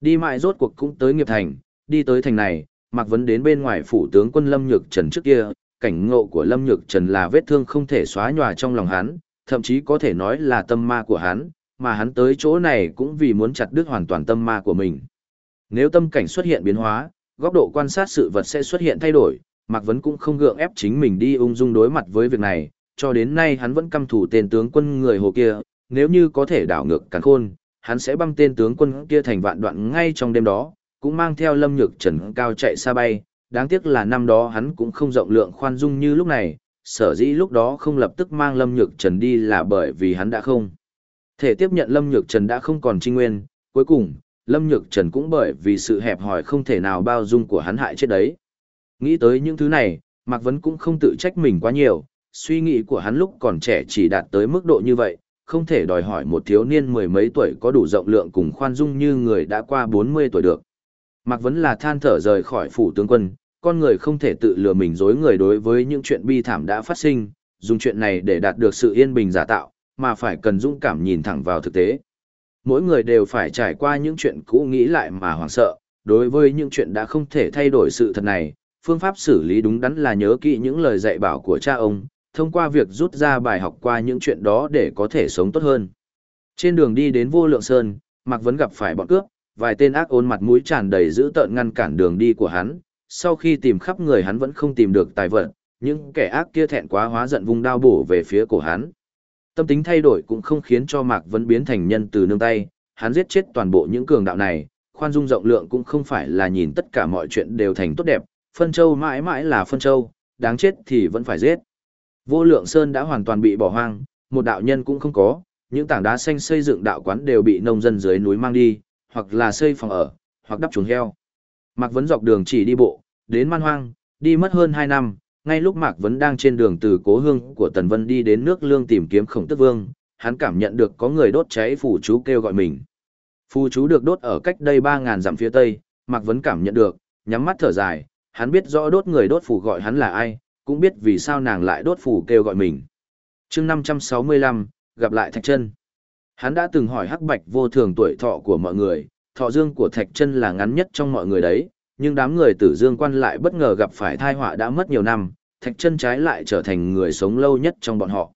S1: Đi mãi rốt cuộc cũng tới nghiệp thành, đi tới thành này, Mạc Vấn đến bên ngoài phủ tướng quân Lâm Nhược Trần trước kia, cảnh ngộ của Lâm Nhược Trần là vết thương không thể xóa nhòa trong lòng hắn, thậm chí có thể nói là tâm ma của hắn, mà hắn tới chỗ này cũng vì muốn chặt đứt hoàn toàn tâm ma của mình. Nếu tâm cảnh xuất hiện biến hóa, góc độ quan sát sự vật sẽ xuất hiện thay đổi, Mạc Vấn cũng không gượng ép chính mình đi ung dung đối mặt với việc này, cho đến nay hắn vẫn căm thủ tên tướng quân người hồ kia, nếu như có thể đảo ngược càn khôn, hắn sẽ băng tên tướng quân kia thành vạn đoạn ngay trong đêm đó, cũng mang theo lâm nhược trần cao chạy xa bay, đáng tiếc là năm đó hắn cũng không rộng lượng khoan dung như lúc này, sở dĩ lúc đó không lập tức mang lâm nhược trần đi là bởi vì hắn đã không. Thể tiếp nhận lâm nhược trần đã không còn trinh nguyên, cuối cùng, lâm nhược trần cũng bởi vì sự hẹp hòi không thể nào bao dung của hắn hại chết đấy. Nghĩ tới những thứ này, Mạc Vấn cũng không tự trách mình quá nhiều, suy nghĩ của hắn lúc còn trẻ chỉ đạt tới mức độ như vậy, không thể đòi hỏi một thiếu niên mười mấy tuổi có đủ rộng lượng cùng khoan dung như người đã qua 40 tuổi được. Mạc Vấn là than thở rời khỏi phủ tướng quân, con người không thể tự lừa mình dối người đối với những chuyện bi thảm đã phát sinh, dùng chuyện này để đạt được sự yên bình giả tạo, mà phải cần dũng cảm nhìn thẳng vào thực tế. Mỗi người đều phải trải qua những chuyện cũ nghĩ lại mà hoảng sợ, đối với những chuyện đã không thể thay đổi sự thật này, phương pháp xử lý đúng đắn là nhớ kỹ những lời dạy bảo của cha ông, thông qua việc rút ra bài học qua những chuyện đó để có thể sống tốt hơn. Trên đường đi đến vô lượng sơn, Mạc Vấn gặp phải bọn cướp, vài tên ác ôn mặt mũi tràn đầy giữ tợn ngăn cản đường đi của hắn, sau khi tìm khắp người hắn vẫn không tìm được tài vật, những kẻ ác kia thẹn quá hóa giận vung đao bổ về phía cổ hắn. Tâm tính thay đổi cũng không khiến cho Mạc Vân biến thành nhân từ nương tay, hắn giết chết toàn bộ những cường đạo này, khoan dung rộng lượng cũng không phải là nhìn tất cả mọi chuyện đều thành tốt đẹp, phân châu mãi mãi là phân châu, đáng chết thì vẫn phải giết. Vô lượng sơn đã hoàn toàn bị bỏ hoang, một đạo nhân cũng không có, những tảng đá xanh xây dựng đạo quán đều bị nông dân dưới núi mang đi, hoặc là xây phòng ở, hoặc đắp chuồng heo. Mạc Vấn dọc đường chỉ đi bộ, đến man hoang, đi mất hơn 2 năm, ngay lúc Mạc Vấn đang trên đường từ cố hương của Tần Vân đi đến nước lương tìm kiếm khổng tức vương, hắn cảm nhận được có người đốt cháy phù chú kêu gọi mình. Phù chú được đốt ở cách đây 3.000 dặm phía tây, Mạc Vấn cảm nhận được, nhắm mắt thở dài, hắn biết rõ đốt người đốt phù gọi hắn là ai, cũng biết vì sao nàng lại đốt phù kêu gọi mình. chương 565, gặp lại Thạch Trân. Hắn đã từng hỏi hắc bạch vô thường tuổi thọ của mọi người, thọ dương của Thạch Trân là ngắn nhất trong mọi người đấy, nhưng đám người tử dương quan lại bất ngờ gặp phải thai họa đã mất nhiều năm, Thạch chân trái lại trở thành người sống lâu nhất trong bọn họ.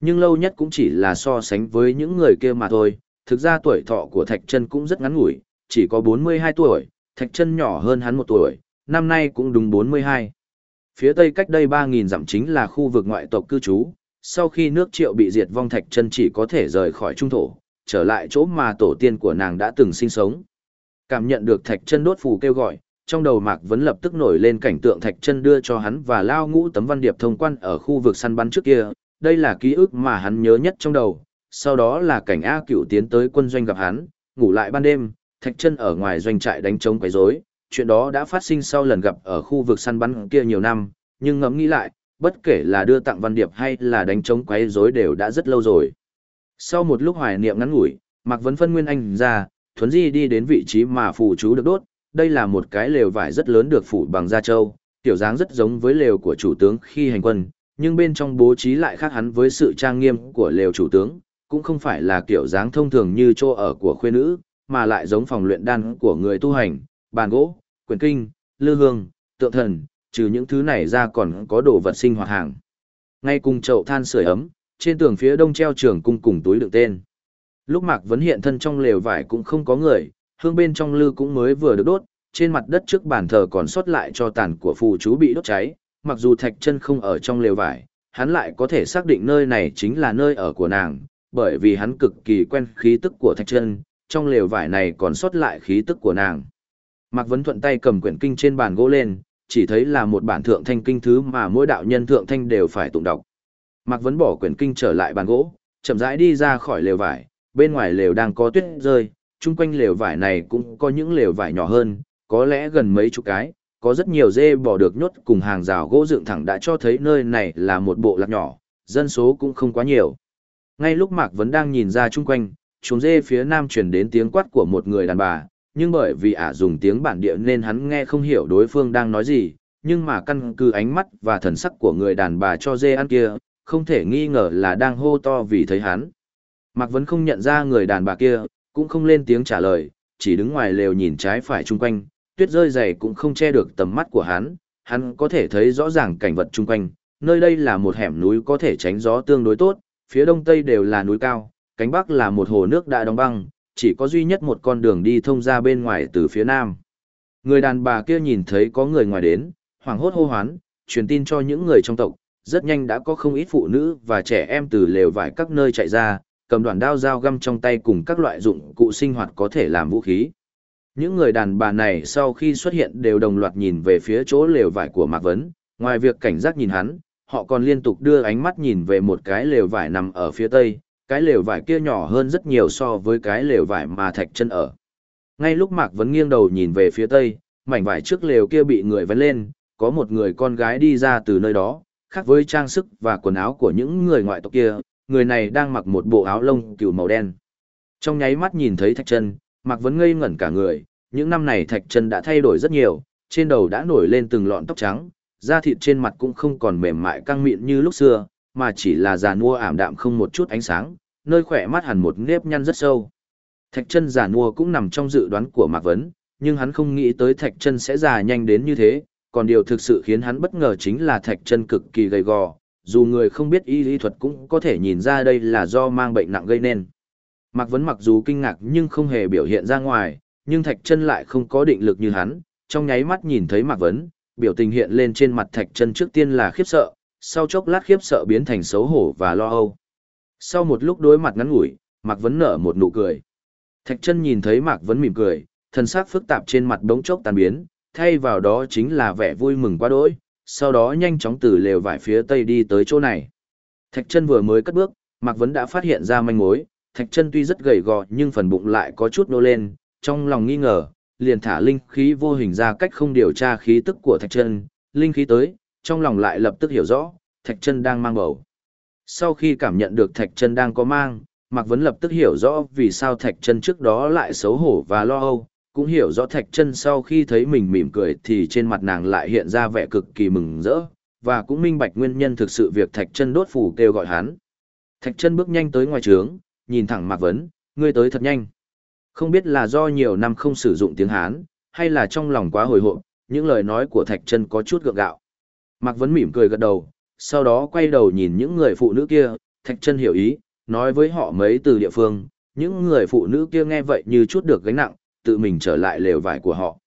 S1: Nhưng lâu nhất cũng chỉ là so sánh với những người kia mà thôi, thực ra tuổi thọ của Thạch chân cũng rất ngắn ngủi, chỉ có 42 tuổi, Thạch chân nhỏ hơn hắn một tuổi, năm nay cũng đúng 42. Phía tây cách đây 3.000 dặm chính là khu vực ngoại tộc cư trú, sau khi nước triệu bị diệt vong Thạch chân chỉ có thể rời khỏi trung thổ, trở lại chỗ mà tổ tiên của nàng đã từng sinh sống. Cảm nhận được Thạch chân đốt phù kêu gọi, trong đầu Mạc Vấn lập tức nổi lên cảnh tượng Thạch Trân đưa cho hắn và lao ngũ tấm văn điệp thông quan ở khu vực săn bắn trước kia, đây là ký ức mà hắn nhớ nhất trong đầu, sau đó là cảnh A Cựu tiến tới quân doanh gặp hắn, ngủ lại ban đêm, Thạch Trân ở ngoài doanh trại đánh trống quấy rối, chuyện đó đã phát sinh sau lần gặp ở khu vực săn bắn kia nhiều năm, nhưng ngẫm nghĩ lại, bất kể là đưa tặng văn điệp hay là đánh trống quấy rối đều đã rất lâu rồi. Sau một lúc hoài niệm ngắn ngủi, Mạc Vấn phân nguyên anh ra, thuấn di đi đến vị trí mà phù chú được đốt, đây là một cái lều vải rất lớn được phủ bằng da trâu, tiểu dáng rất giống với lều của chủ tướng khi hành quân, nhưng bên trong bố trí lại khác hắn với sự trang nghiêm của lều chủ tướng, cũng không phải là kiểu dáng thông thường như chỗ ở của khuê nữ, mà lại giống phòng luyện đan của người tu hành, bàn gỗ, quyển kinh, lư hương, tượng thần, trừ những thứ này ra còn có đồ vật sinh hoạt hàng. Ngay cùng chậu than sưởi ấm, trên tường phía đông treo trường cung cùng túi đựng tên. Lúc Mạc Vấn hiện thân trong lều vải cũng không có người, hương bên trong lư cũng mới vừa được đốt, trên mặt đất trước bàn thờ còn sót lại cho tàn của phù chú bị đốt cháy, mặc dù thạch chân không ở trong lều vải, hắn lại có thể xác định nơi này chính là nơi ở của nàng, bởi vì hắn cực kỳ quen khí tức của thạch chân, trong lều vải này còn sót lại khí tức của nàng. Mạc Vấn thuận tay cầm quyển kinh trên bàn gỗ lên, chỉ thấy là một bản thượng thanh kinh thứ mà mỗi đạo nhân thượng thanh đều phải tụng đọc. Mạc Vấn bỏ quyển kinh trở lại bàn gỗ, chậm rãi đi ra khỏi lều vải, bên ngoài lều đang có tuyết rơi, chung quanh lều vải này cũng có những lều vải nhỏ hơn, có lẽ gần mấy chục cái, có rất nhiều dê bò được nhốt cùng hàng rào gỗ dựng thẳng đã cho thấy nơi này là một bộ lạc nhỏ, dân số cũng không quá nhiều. Ngay lúc Mạc Vấn đang nhìn ra chung quanh, chuồng dê phía nam truyền đến tiếng quát của một người đàn bà, nhưng bởi vì ả dùng tiếng bản địa nên hắn nghe không hiểu đối phương đang nói gì, nhưng mà căn cứ ánh mắt và thần sắc của người đàn bà cho dê ăn kia, không thể nghi ngờ là đang hô to vì thấy hắn. Mạc Vấn không nhận ra người đàn bà kia, cũng không lên tiếng trả lời, chỉ đứng ngoài lều nhìn trái phải chung quanh, tuyết rơi dày cũng không che được tầm mắt của hắn, hắn có thể thấy rõ ràng cảnh vật chung quanh, nơi đây là một hẻm núi có thể tránh gió tương đối tốt, phía đông tây đều là núi cao, cánh bắc là một hồ nước đã đóng băng, chỉ có duy nhất một con đường đi thông ra bên ngoài từ phía nam. Người đàn bà kia nhìn thấy có người ngoài đến, hoảng hốt hô hoán, truyền tin cho những người trong tộc, rất nhanh đã có không ít phụ nữ và trẻ em từ lều vải các nơi chạy ra, cầm đoạn đao dao găm trong tay cùng các loại dụng cụ sinh hoạt có thể làm vũ khí. Những người đàn bà này sau khi xuất hiện đều đồng loạt nhìn về phía chỗ lều vải của Mạc Vấn, ngoài việc cảnh giác nhìn hắn, họ còn liên tục đưa ánh mắt nhìn về một cái lều vải nằm ở phía tây, cái lều vải kia nhỏ hơn rất nhiều so với cái lều vải mà Thạch chân ở. Ngay lúc Mạc Vấn nghiêng đầu nhìn về phía tây, mảnh vải trước lều kia bị người vấn lên, có một người con gái đi ra từ nơi đó, khác với trang sức và quần áo của những người ngoại tộc kia, người này đang mặc một bộ áo lông cừu màu đen. Trong nháy mắt nhìn thấy Thạch chân, Mạc Vấn ngây ngẩn cả người, những năm này Thạch chân đã thay đổi rất nhiều, trên đầu đã nổi lên từng lọn tóc trắng, da thịt trên mặt cũng không còn mềm mại căng mịn như lúc xưa, mà chỉ là già nua ảm đạm không một chút ánh sáng, nơi khỏe mắt hẳn một nếp nhăn rất sâu. Thạch chân già nua cũng nằm trong dự đoán của Mạc Vấn, nhưng hắn không nghĩ tới Thạch chân sẽ già nhanh đến như thế, còn điều thực sự khiến hắn bất ngờ chính là Thạch chân cực kỳ gầy gò, dù người không biết y lý thuật cũng có thể nhìn ra đây là do mang bệnh nặng gây nên. Mạc Vấn mặc dù kinh ngạc nhưng không hề biểu hiện ra ngoài, nhưng Thạch chân lại không có định lực như hắn, trong nháy mắt nhìn thấy Mạc Vấn, biểu tình hiện lên trên mặt thạch chân trước tiên là khiếp sợ, sau chốc lát khiếp sợ biến thành xấu hổ và lo âu. Sau một lúc đối mặt ngắn ngủi, Mạc Vấn nở một nụ cười. Thạch chân nhìn thấy Mạc Vấn mỉm cười, thần sắc phức tạp trên mặt bỗng chốc tan biến, thay vào đó chính là vẻ vui mừng quá đỗi, sau đó nhanh chóng từ lều vải phía tây đi tới chỗ này. Thạch chân vừa mới cất bước, Mạc Vấn đã phát hiện ra manh mối, Thạch chân tuy rất gầy gò nhưng phần bụng lại có chút nô lên, trong lòng nghi ngờ, liền thả linh khí vô hình ra cách không điều tra khí tức của Thạch chân, linh khí tới, trong lòng lại lập tức hiểu rõ, Thạch chân đang mang bầu. Sau khi cảm nhận được Thạch chân đang có mang, Mạc Vấn lập tức hiểu rõ vì sao Thạch chân trước đó lại xấu hổ và lo âu, cũng hiểu rõ Thạch chân sau khi thấy mình mỉm cười thì trên mặt nàng lại hiện ra vẻ cực kỳ mừng rỡ, và cũng minh bạch nguyên nhân thực sự việc Thạch chân đốt phủ kêu gọi hắn. Thạch chân bước nhanh tới ngoài trướng, nhìn thẳng Mạc Vấn, ngươi tới thật nhanh. Không biết là do nhiều năm không sử dụng tiếng Hán, hay là trong lòng quá hồi hộp, những lời nói của Thạch chân có chút gượng gạo. Mạc Vấn mỉm cười gật đầu, sau đó quay đầu nhìn những người phụ nữ kia, Thạch chân hiểu ý, nói với họ mấy từ địa phương, những người phụ nữ kia nghe vậy như chút được gánh nặng, tự mình trở lại lều vải của họ.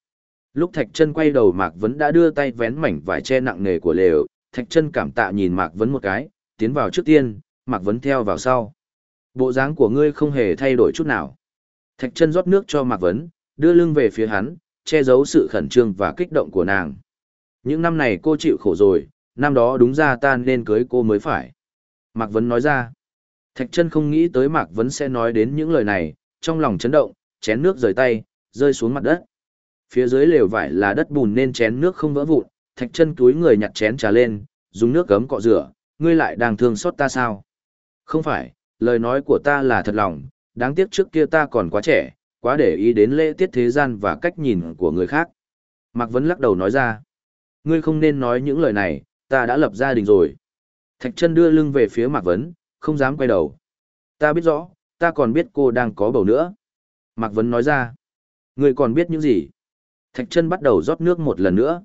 S1: Lúc Thạch Chân quay đầu Mạc Vấn đã đưa tay vén mảnh vải che nặng nề của lều, Thạch Chân cảm tạ nhìn Mạc Vấn một cái, tiến vào trước tiên, Mạc Vấn theo vào sau. Bộ dáng của ngươi không hề thay đổi chút nào. Thạch Chân rót nước cho Mạc Vấn, đưa lưng về phía hắn, che giấu sự khẩn trương và kích động của nàng. Những năm này cô chịu khổ rồi, năm đó đúng ra ta nên cưới cô mới phải. Mạc Vấn nói ra. Thạch chân không nghĩ tới Mạc Vấn sẽ nói đến những lời này, trong lòng chấn động, chén nước rời tay, rơi xuống mặt đất. Phía dưới lều vải là đất bùn nên chén nước không vỡ vụn, thạch chân túi người nhặt chén trà lên, dùng nước gấm cọ rửa, ngươi lại đang thương xót ta sao? Không phải, lời nói của ta là thật lòng, đáng tiếc trước kia ta còn quá trẻ, quá để ý đến lễ tiết thế gian và cách nhìn của người khác. Mạc Vấn lắc đầu nói ra, ngươi không nên nói những lời này, ta đã lập gia đình rồi. Thạch chân đưa lưng về phía Mạc Vấn, không dám quay đầu. Ta biết rõ, ta còn biết cô đang có bầu nữa. Mạc Vấn nói ra. Ngươi còn biết những gì? Thạch chân bắt đầu rót nước một lần nữa.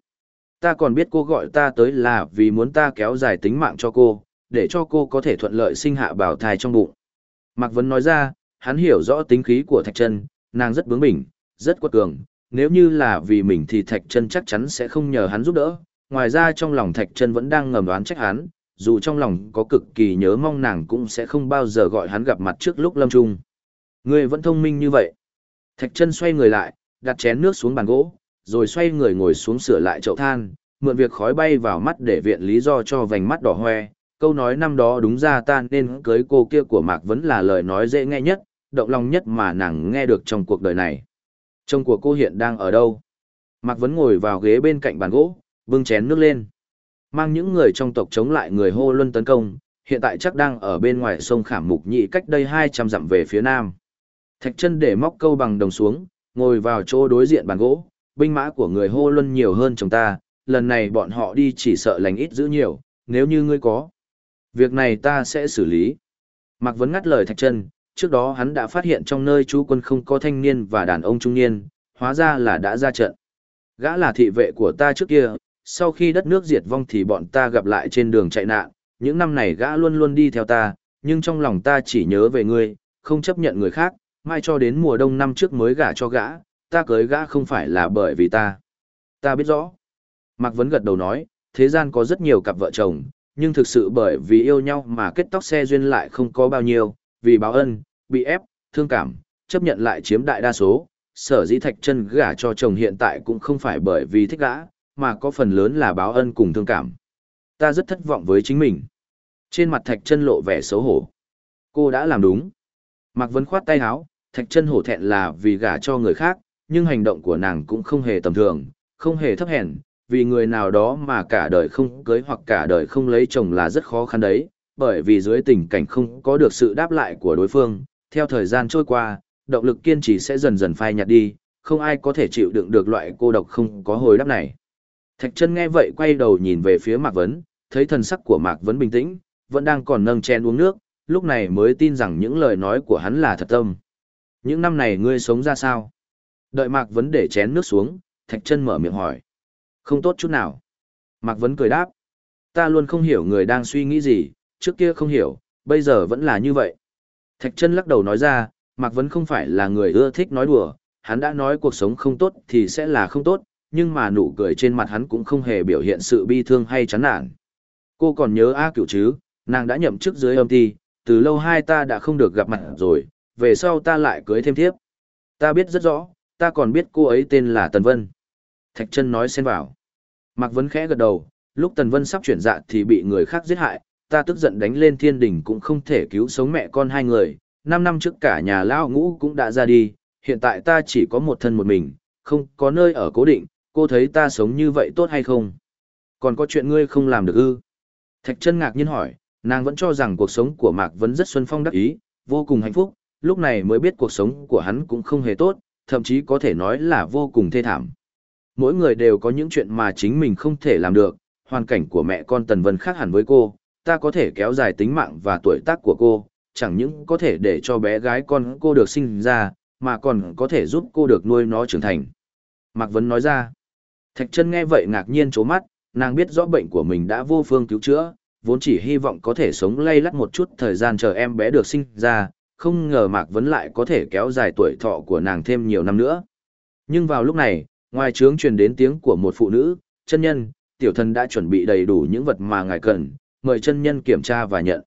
S1: Ta còn biết cô gọi ta tới là vì muốn ta kéo dài tính mạng cho cô, để cho cô có thể thuận lợi sinh hạ bảo thai trong bụng. Mạc Vấn nói ra, hắn hiểu rõ tính khí của Thạch chân, nàng rất bướng bỉnh, rất quật cường. Nếu như là vì mình thì Thạch chân chắc chắn sẽ không nhờ hắn giúp đỡ. Ngoài ra trong lòng Thạch chân vẫn đang ngầm đoán trách hắn, dù trong lòng có cực kỳ nhớ mong nàng cũng sẽ không bao giờ gọi hắn gặp mặt trước lúc lâm trung. Ngươi vẫn thông minh như vậy. Thạch chân xoay người lại, đặt chén nước xuống bàn gỗ, rồi xoay người ngồi xuống sửa lại chậu than, mượn việc khói bay vào mắt để viện lý do cho vành mắt đỏ hoe. Câu nói năm đó đúng ra ta nên cưới cô kia của Mạc vẫn là lời nói dễ nghe nhất, động lòng nhất mà nàng nghe được trong cuộc đời này. Chồng của cô hiện đang ở đâu? Mạc Vấn ngồi vào ghế bên cạnh bàn gỗ, bưng chén nước lên mang những người trong tộc chống lại người hô luân tấn công, hiện tại chắc đang ở bên ngoài sông Khảm Mục Nhị cách đây 200 dặm về phía nam. Thạch chân để móc câu bằng đồng xuống, ngồi vào chỗ đối diện bàn gỗ, binh mã của người hô luân nhiều hơn chúng ta, lần này bọn họ đi chỉ sợ lành ít giữ nhiều, nếu như ngươi có. Việc này ta sẽ xử lý. Mạc Vấn ngắt lời Thạch chân, trước đó hắn đã phát hiện trong nơi chú quân không có thanh niên và đàn ông trung niên, hóa ra là đã ra trận. Gã là thị vệ của ta trước kia, sau khi đất nước diệt vong thì bọn ta gặp lại trên đường chạy nạn, những năm này gã luôn luôn đi theo ta, nhưng trong lòng ta chỉ nhớ về ngươi, không chấp nhận người khác, mai cho đến mùa đông năm trước mới gả cho gã, ta cưới gã không phải là bởi vì ta. Ta biết rõ. Mạc Vấn gật đầu nói, thế gian có rất nhiều cặp vợ chồng, nhưng thực sự bởi vì yêu nhau mà kết tóc xe duyên lại không có bao nhiêu, vì báo ân, bị ép, thương cảm, chấp nhận lại chiếm đại đa số. Sở dĩ thạch chân gả cho chồng hiện tại cũng không phải bởi vì thích gã, mà có phần lớn là báo ân cùng thương cảm. Ta rất thất vọng với chính mình. Trên mặt thạch chân lộ vẻ xấu hổ. Cô đã làm đúng. Mạc Vấn khoát tay áo, thạch chân hổ thẹn là vì gả cho người khác, nhưng hành động của nàng cũng không hề tầm thường, không hề thấp hèn, vì người nào đó mà cả đời không cưới hoặc cả đời không lấy chồng là rất khó khăn đấy, bởi vì dưới tình cảnh không có được sự đáp lại của đối phương, theo thời gian trôi qua, động lực kiên trì sẽ dần dần phai nhạt đi, không ai có thể chịu đựng được loại cô độc không có hồi đáp này. Thạch chân nghe vậy quay đầu nhìn về phía Mạc Vấn, thấy thần sắc của Mạc Vấn bình tĩnh, vẫn đang còn nâng chén uống nước, lúc này mới tin rằng những lời nói của hắn là thật tâm. Những năm này ngươi sống ra sao? Đợi Mạc Vấn để chén nước xuống, Thạch chân mở miệng hỏi. Không tốt chút nào. Mạc Vấn cười đáp. Ta luôn không hiểu người đang suy nghĩ gì, trước kia không hiểu, bây giờ vẫn là như vậy. Thạch chân lắc đầu nói ra, Mạc Vấn không phải là người ưa thích nói đùa, hắn đã nói cuộc sống không tốt thì sẽ là không tốt, nhưng mà nụ cười trên mặt hắn cũng không hề biểu hiện sự bi thương hay chán nản. Cô còn nhớ A cửu chứ, nàng đã nhậm chức dưới âm ty, từ lâu hai ta đã không được gặp mặt rồi, về sau ta lại cưới thêm thiếp. Ta biết rất rõ, ta còn biết cô ấy tên là Tần Vân. Thạch chân nói xen vào. Mạc Vấn khẽ gật đầu, lúc Tần Vân sắp chuyển dạ thì bị người khác giết hại, ta tức giận đánh lên thiên đình cũng không thể cứu sống mẹ con hai người, năm năm trước cả nhà lao ngũ cũng đã ra đi, hiện tại ta chỉ có một thân một mình, không có nơi ở cố định, cô thấy ta sống như vậy tốt hay không? Còn có chuyện ngươi không làm được ư? Thạch chân ngạc nhiên hỏi, nàng vẫn cho rằng cuộc sống của Mạc Vấn rất xuân phong đắc ý, vô cùng hạnh phúc, lúc này mới biết cuộc sống của hắn cũng không hề tốt, thậm chí có thể nói là vô cùng thê thảm. Mỗi người đều có những chuyện mà chính mình không thể làm được, hoàn cảnh của mẹ con Tần Vân khác hẳn với cô, ta có thể kéo dài tính mạng và tuổi tác của cô, chẳng những có thể để cho bé gái con cô được sinh ra, mà còn có thể giúp cô được nuôi nó trưởng thành. Mạc Vấn nói ra, Thạch chân nghe vậy ngạc nhiên chố mắt, nàng biết rõ bệnh của mình đã vô phương cứu chữa, vốn chỉ hy vọng có thể sống lay lắt một chút thời gian chờ em bé được sinh ra, không ngờ Mạc Vấn lại có thể kéo dài tuổi thọ của nàng thêm nhiều năm nữa. Nhưng vào lúc này, ngoài trướng truyền đến tiếng của một phụ nữ, chân nhân, tiểu thần đã chuẩn bị đầy đủ những vật mà ngài cần, mời chân nhân kiểm tra và nhận.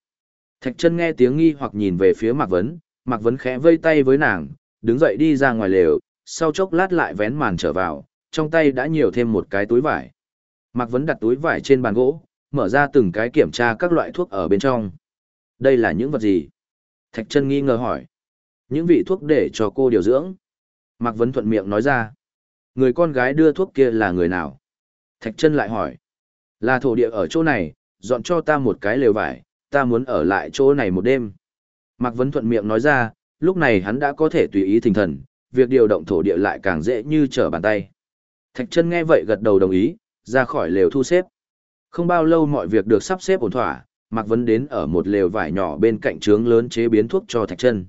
S1: Thạch chân nghe tiếng nghi hoặc nhìn về phía Mạc Vấn, Mạc Vấn khẽ vây tay với nàng, đứng dậy đi ra ngoài lều, sau chốc lát lại vén màn trở vào, trong tay đã nhiều thêm một cái túi vải. Mạc Vấn đặt túi vải trên bàn gỗ, mở ra từng cái kiểm tra các loại thuốc ở bên trong. Đây là những vật gì? Thạch chân nghi ngờ hỏi. Những vị thuốc để cho cô điều dưỡng. Mạc Vấn thuận miệng nói ra. Người con gái đưa thuốc kia là người nào? Thạch chân lại hỏi. Là thổ địa ở chỗ này, dọn cho ta một cái lều vải, ta muốn ở lại chỗ này một đêm. Mạc Vấn thuận miệng nói ra, lúc này hắn đã có thể tùy ý thình thần, việc điều động thổ địa lại càng dễ như trở bàn tay. Thạch chân nghe vậy gật đầu đồng ý, ra khỏi lều thu xếp. Không bao lâu mọi việc được sắp xếp ổn thỏa, Mạc Vấn đến ở một lều vải nhỏ bên cạnh trướng lớn chế biến thuốc cho Thạch chân.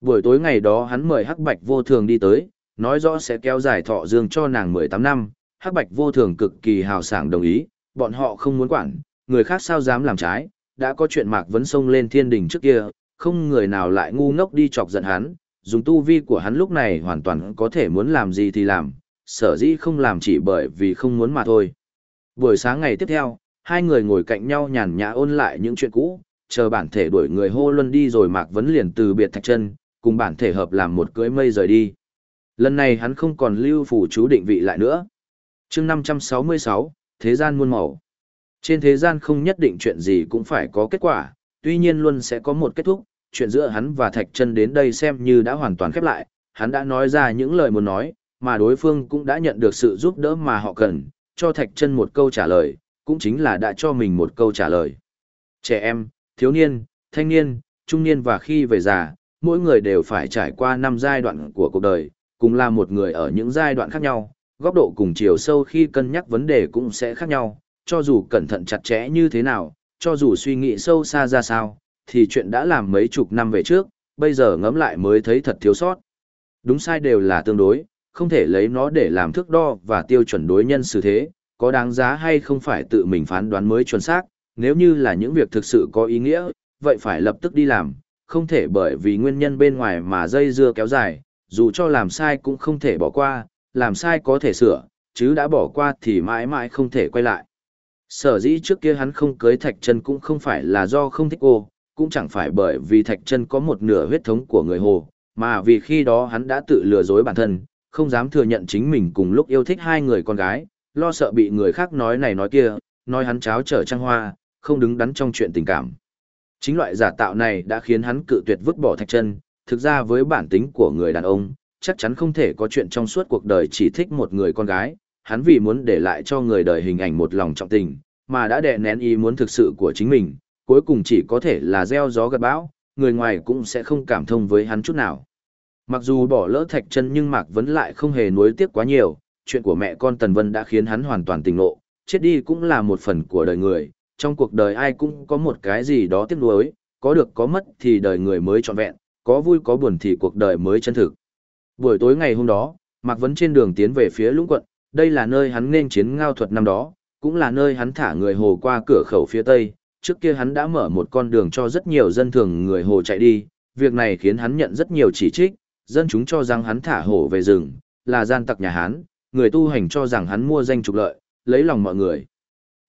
S1: Buổi tối ngày đó hắn mời Hắc Bạch vô thường đi tới, nói rõ sẽ kéo dài thọ dương cho nàng 18 năm, Hắc Bạch vô thường cực kỳ hào sảng đồng ý, bọn họ không muốn quản, người khác sao dám làm trái, đã có chuyện Mạc Vấn xông lên thiên đình trước kia, không người nào lại ngu ngốc đi chọc giận hắn, dùng tu vi của hắn lúc này hoàn toàn có thể muốn làm gì thì làm, sở dĩ không làm chỉ bởi vì không muốn mà thôi. Buổi sáng ngày tiếp theo, hai người ngồi cạnh nhau nhàn nhã ôn lại những chuyện cũ, chờ bản thể đuổi người hô luân đi rồi Mạc Vấn liền từ biệt thạch chân, cùng bản thể hợp làm một cưới mây rời đi. Lần này hắn không còn lưu phủ chú định vị lại nữa. chương 566, Thế gian muôn màu. Trên thế gian không nhất định chuyện gì cũng phải có kết quả, tuy nhiên luôn sẽ có một kết thúc, chuyện giữa hắn và Thạch Chân đến đây xem như đã hoàn toàn khép lại, hắn đã nói ra những lời muốn nói, mà đối phương cũng đã nhận được sự giúp đỡ mà họ cần, cho Thạch Chân một câu trả lời, cũng chính là đã cho mình một câu trả lời. Trẻ em, thiếu niên, thanh niên, trung niên và khi về già, mỗi người đều phải trải qua năm giai đoạn của cuộc đời, cùng là một người ở những giai đoạn khác nhau, góc độ cùng chiều sâu khi cân nhắc vấn đề cũng sẽ khác nhau, cho dù cẩn thận chặt chẽ như thế nào, cho dù suy nghĩ sâu xa ra sao, thì chuyện đã làm mấy chục năm về trước, bây giờ ngẫm lại mới thấy thật thiếu sót. Đúng sai đều là tương đối, không thể lấy nó để làm thước đo và tiêu chuẩn đối nhân xử thế, có đáng giá hay không phải tự mình phán đoán mới chuẩn xác, nếu như là những việc thực sự có ý nghĩa, vậy phải lập tức đi làm, không thể bởi vì nguyên nhân bên ngoài mà dây dưa kéo dài, dù cho làm sai cũng không thể bỏ qua, làm sai có thể sửa, chứ đã bỏ qua thì mãi mãi không thể quay lại. Sở dĩ trước kia hắn không cưới Thạch Trân cũng không phải là do không thích cô, cũng chẳng phải bởi vì Thạch Trân có một nửa huyết thống của người Hồ, mà vì khi đó hắn đã tự lừa dối bản thân, không dám thừa nhận chính mình cùng lúc yêu thích hai người con gái, lo sợ bị người khác nói này nói kia, nói hắn cháo trở trăng hoa, không đứng đắn trong chuyện tình cảm. Chính loại giả tạo này đã khiến hắn cự tuyệt vứt bỏ Thạch Chân, thực ra với bản tính của người đàn ông, chắc chắn không thể có chuyện trong suốt cuộc đời chỉ thích một người con gái, hắn vì muốn để lại cho người đời hình ảnh một lòng trọng tình, mà đã đè nén ý muốn thực sự của chính mình, cuối cùng chỉ có thể là gieo gió gặt bão, người ngoài cũng sẽ không cảm thông với hắn chút nào. Mặc dù bỏ lỡ thạch chân nhưng Mạc vẫn lại không hề nuối tiếc quá nhiều, chuyện của mẹ con Tần Vân đã khiến hắn hoàn toàn tỉnh ngộ, chết đi cũng là một phần của đời người, trong cuộc đời ai cũng có một cái gì đó tiếc nuối, có được có mất thì đời người mới trọn vẹn, có vui có buồn thì cuộc đời mới chân thực. Buổi tối ngày hôm đó, Mạc Vấn trên đường tiến về phía Lũng Quận, đây là nơi hắn nên chiến ngao thuật năm đó, cũng là nơi hắn thả người hồ qua cửa khẩu phía tây, trước kia hắn đã mở một con đường cho rất nhiều dân thường người hồ chạy đi, việc này khiến hắn nhận rất nhiều chỉ trích, dân chúng cho rằng hắn thả hổ về rừng, là gian tặc nhà Hán, người tu hành cho rằng hắn mua danh trục lợi, lấy lòng mọi người.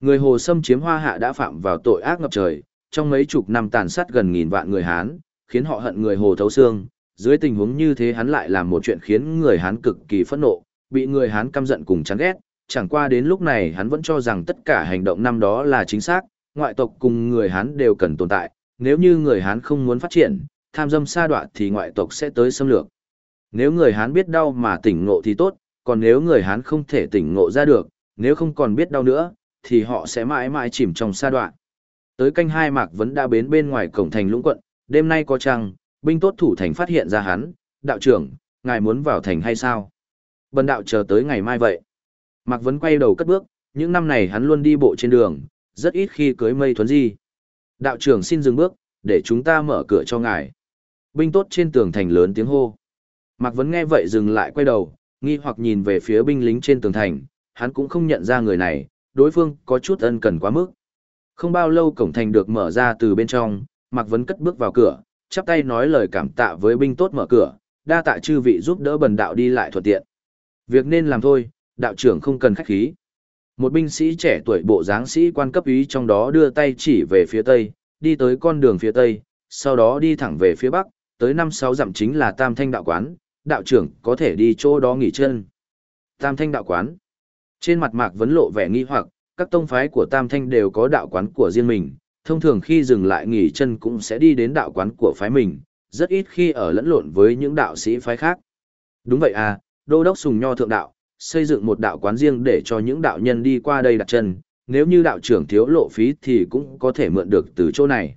S1: Người Hồ Sâm chiếm Hoa Hạ đã phạm vào tội ác ngập trời, trong mấy chục năm tàn sát gần nghìn vạn người Hán, khiến họ hận người Hồ thấu xương. Dưới tình huống như thế hắn lại làm một chuyện khiến người Hán cực kỳ phẫn nộ, bị người Hán căm giận cùng chán ghét. Chẳng qua đến lúc này hắn vẫn cho rằng tất cả hành động năm đó là chính xác, ngoại tộc cùng người Hán đều cần tồn tại. Nếu như người Hán không muốn phát triển, tham dâm sa đoạn thì ngoại tộc sẽ tới xâm lược. Nếu người Hán biết đau mà tỉnh ngộ thì tốt, còn nếu người Hán không thể tỉnh ngộ ra được, nếu không còn biết đau nữa, thì họ sẽ mãi mãi chìm trong sa đoạn. Tới canh hai Mạc Vấn đã bến bên ngoài cổng thành lũng quận, đêm nay có trăng, binh tốt thủ thành phát hiện ra hắn, đạo trưởng, ngài muốn vào thành hay sao? Bần đạo chờ tới ngày mai vậy. Mạc Vấn quay đầu cất bước, những năm này hắn luôn đi bộ trên đường, rất ít khi cưới mây thuấn di. Đạo trưởng xin dừng bước, để chúng ta mở cửa cho ngài. Binh tốt trên tường thành lớn tiếng hô. Mạc Vấn nghe vậy dừng lại quay đầu, nghi hoặc nhìn về phía binh lính trên tường thành, hắn cũng không nhận ra người này, đối phương có chút ân cần quá mức. Không bao lâu cổng thành được mở ra từ bên trong, Mạc Vấn cất bước vào cửa, chắp tay nói lời cảm tạ với binh tốt mở cửa, đa tạ chư vị giúp đỡ bần đạo đi lại thuận tiện. Việc nên làm thôi, đạo trưởng không cần khách khí. Một binh sĩ trẻ tuổi bộ dáng sĩ quan cấp ý trong đó đưa tay chỉ về phía tây, đi tới con đường phía tây, sau đó đi thẳng về phía bắc, tới năm sáu dặm chính là Tam Thanh đạo quán, đạo trưởng có thể đi chỗ đó nghỉ chân. Tam Thanh đạo quán. Trên mặt Mạc Vấn lộ vẻ nghi hoặc, các tông phái của Tam Thanh đều có đạo quán của riêng mình, thông thường khi dừng lại nghỉ chân cũng sẽ đi đến đạo quán của phái mình, rất ít khi ở lẫn lộn với những đạo sĩ phái khác. Đúng vậy à, Đô Đốc Sùng Nho Thượng Đạo, xây dựng một đạo quán riêng để cho những đạo nhân đi qua đây đặt chân, nếu như đạo trưởng thiếu lộ phí thì cũng có thể mượn được từ chỗ này.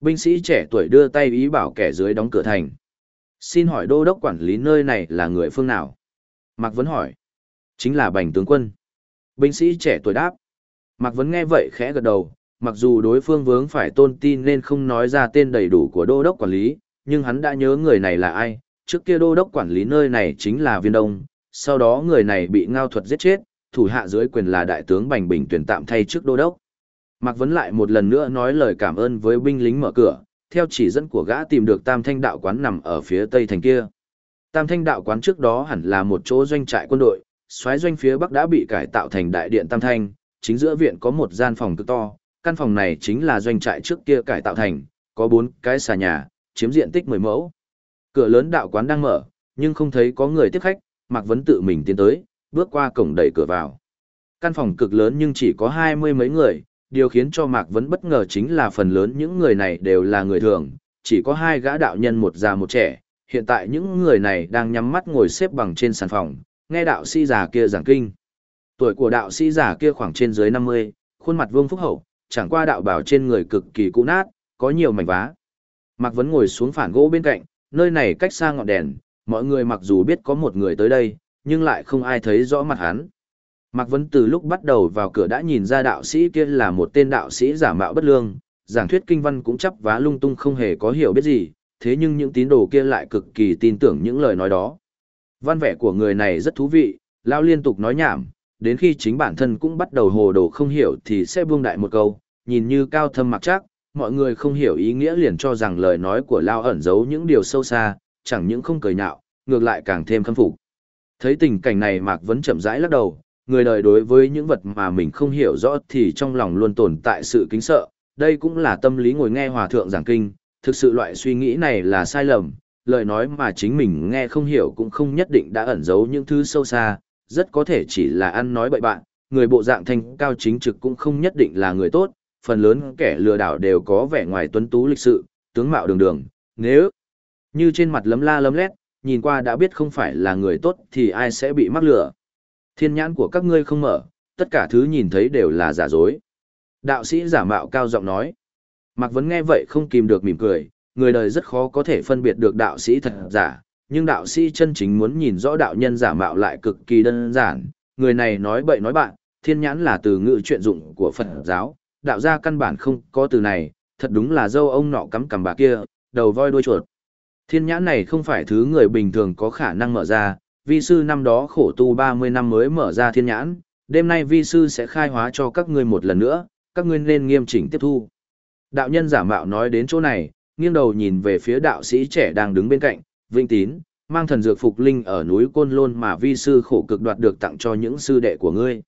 S1: Binh sĩ trẻ tuổi đưa tay ý bảo kẻ dưới đóng cửa thành. Xin hỏi đô đốc quản lý nơi này là người phương nào? Mạc Vấn hỏi. Chính là bành tướng quân. Binh sĩ trẻ tuổi đáp. Mạc Vấn nghe vậy khẽ gật đầu, mặc dù đối phương vướng phải tôn tin nên không nói ra tên đầy đủ của đô đốc quản lý, nhưng hắn đã nhớ người này là ai. Trước kia đô đốc quản lý nơi này chính là viên đông, sau đó người này bị ngao thuật giết chết, thủ hạ dưới quyền là đại tướng Bành Bình tuyển tạm thay trước đô đốc. Mạc Vấn lại một lần nữa nói lời cảm ơn với binh lính mở cửa, theo chỉ dẫn của gã tìm được Tam Thanh đạo quán nằm ở phía tây thành kia. Tam Thanh đạo quán trước đó hẳn là một chỗ doanh trại quân đội, xoáy doanh phía bắc đã bị cải tạo thành đại điện Tam Thanh, chính giữa viện có một gian phòng cực to, căn phòng này chính là doanh trại trước kia cải tạo thành, có bốn cái xà nhà, chiếm diện tích 10 mẫu. Cửa lớn đạo quán đang mở, nhưng không thấy có người tiếp khách, Mạc Vấn tự mình tiến tới, bước qua cổng đẩy cửa vào. Căn phòng cực lớn nhưng chỉ có hai mươi mấy người, điều khiến cho Mạc Vấn bất ngờ chính là phần lớn những người này đều là người thường, chỉ có hai gã đạo nhân một già một trẻ, hiện tại những người này đang nhắm mắt ngồi xếp bằng trên sàn phòng, nghe đạo sĩ già kia giảng kinh. Tuổi của đạo sĩ già kia khoảng trên dưới 50, khuôn mặt vương phúc hậu, chẳng qua đạo bảo trên người cực kỳ cũ nát, có nhiều mảnh vá. Mạc Vấn ngồi xuống phản gỗ bên cạnh, nơi này cách xa ngọn đèn, mọi người mặc dù biết có một người tới đây, nhưng lại không ai thấy rõ mặt hắn. Mạc Vấn từ lúc bắt đầu vào cửa đã nhìn ra đạo sĩ kia là một tên đạo sĩ giả mạo bất lương, giảng thuyết kinh văn cũng chấp vá lung tung không hề có hiểu biết gì, thế nhưng những tín đồ kia lại cực kỳ tin tưởng những lời nói đó. Văn vẻ của người này rất thú vị, lao liên tục nói nhảm, đến khi chính bản thân cũng bắt đầu hồ đồ không hiểu thì sẽ buông đại một câu, nhìn như cao thâm mặc chắc, mọi người không hiểu ý nghĩa liền cho rằng lời nói của lao ẩn giấu những điều sâu xa, chẳng những không cười nhạo, ngược lại càng thêm khâm phục. Thấy tình cảnh này Mạc Vấn chậm rãi lắc đầu, người đời đối với những vật mà mình không hiểu rõ thì trong lòng luôn tồn tại sự kính sợ, đây cũng là tâm lý ngồi nghe hòa thượng giảng kinh, thực sự loại suy nghĩ này là sai lầm, lời nói mà chính mình nghe không hiểu cũng không nhất định đã ẩn giấu những thứ sâu xa, rất có thể chỉ là ăn nói bậy bạn, người bộ dạng thanh cao chính trực cũng không nhất định là người tốt, phần lớn kẻ lừa đảo đều có vẻ ngoài tuấn tú lịch sự, tướng mạo đường đường, nếu như trên mặt lấm la lấm lét, nhìn qua đã biết không phải là người tốt thì ai sẽ bị mắc lừa. Thiên nhãn của các ngươi không mở, tất cả thứ nhìn thấy đều là giả dối. Đạo sĩ giả mạo cao giọng nói. Mạc Vấn nghe vậy không kìm được mỉm cười, người đời rất khó có thể phân biệt được đạo sĩ thật giả, nhưng đạo sĩ chân chính muốn nhìn rõ đạo nhân giả mạo lại cực kỳ đơn giản. Người này nói bậy nói bạn, thiên nhãn là từ ngữ chuyện dụng của Phật giáo, đạo gia căn bản không có từ này, thật đúng là dâu ông nọ cắm cằm bà kia, đầu voi đuôi chuột. Thiên nhãn này không phải thứ người bình thường có khả năng mở ra, vi sư năm đó khổ tu 30 năm mới mở ra thiên nhãn, đêm nay vi sư sẽ khai hóa cho các ngươi một lần nữa, các ngươi nên nghiêm chỉnh tiếp thu. Đạo nhân giả mạo nói đến chỗ này, nghiêng đầu nhìn về phía đạo sĩ trẻ đang đứng bên cạnh, Vinh Tín, mang thần dược phục linh ở núi Côn Lôn mà vi sư khổ cực đoạt được tặng cho những sư đệ của ngươi.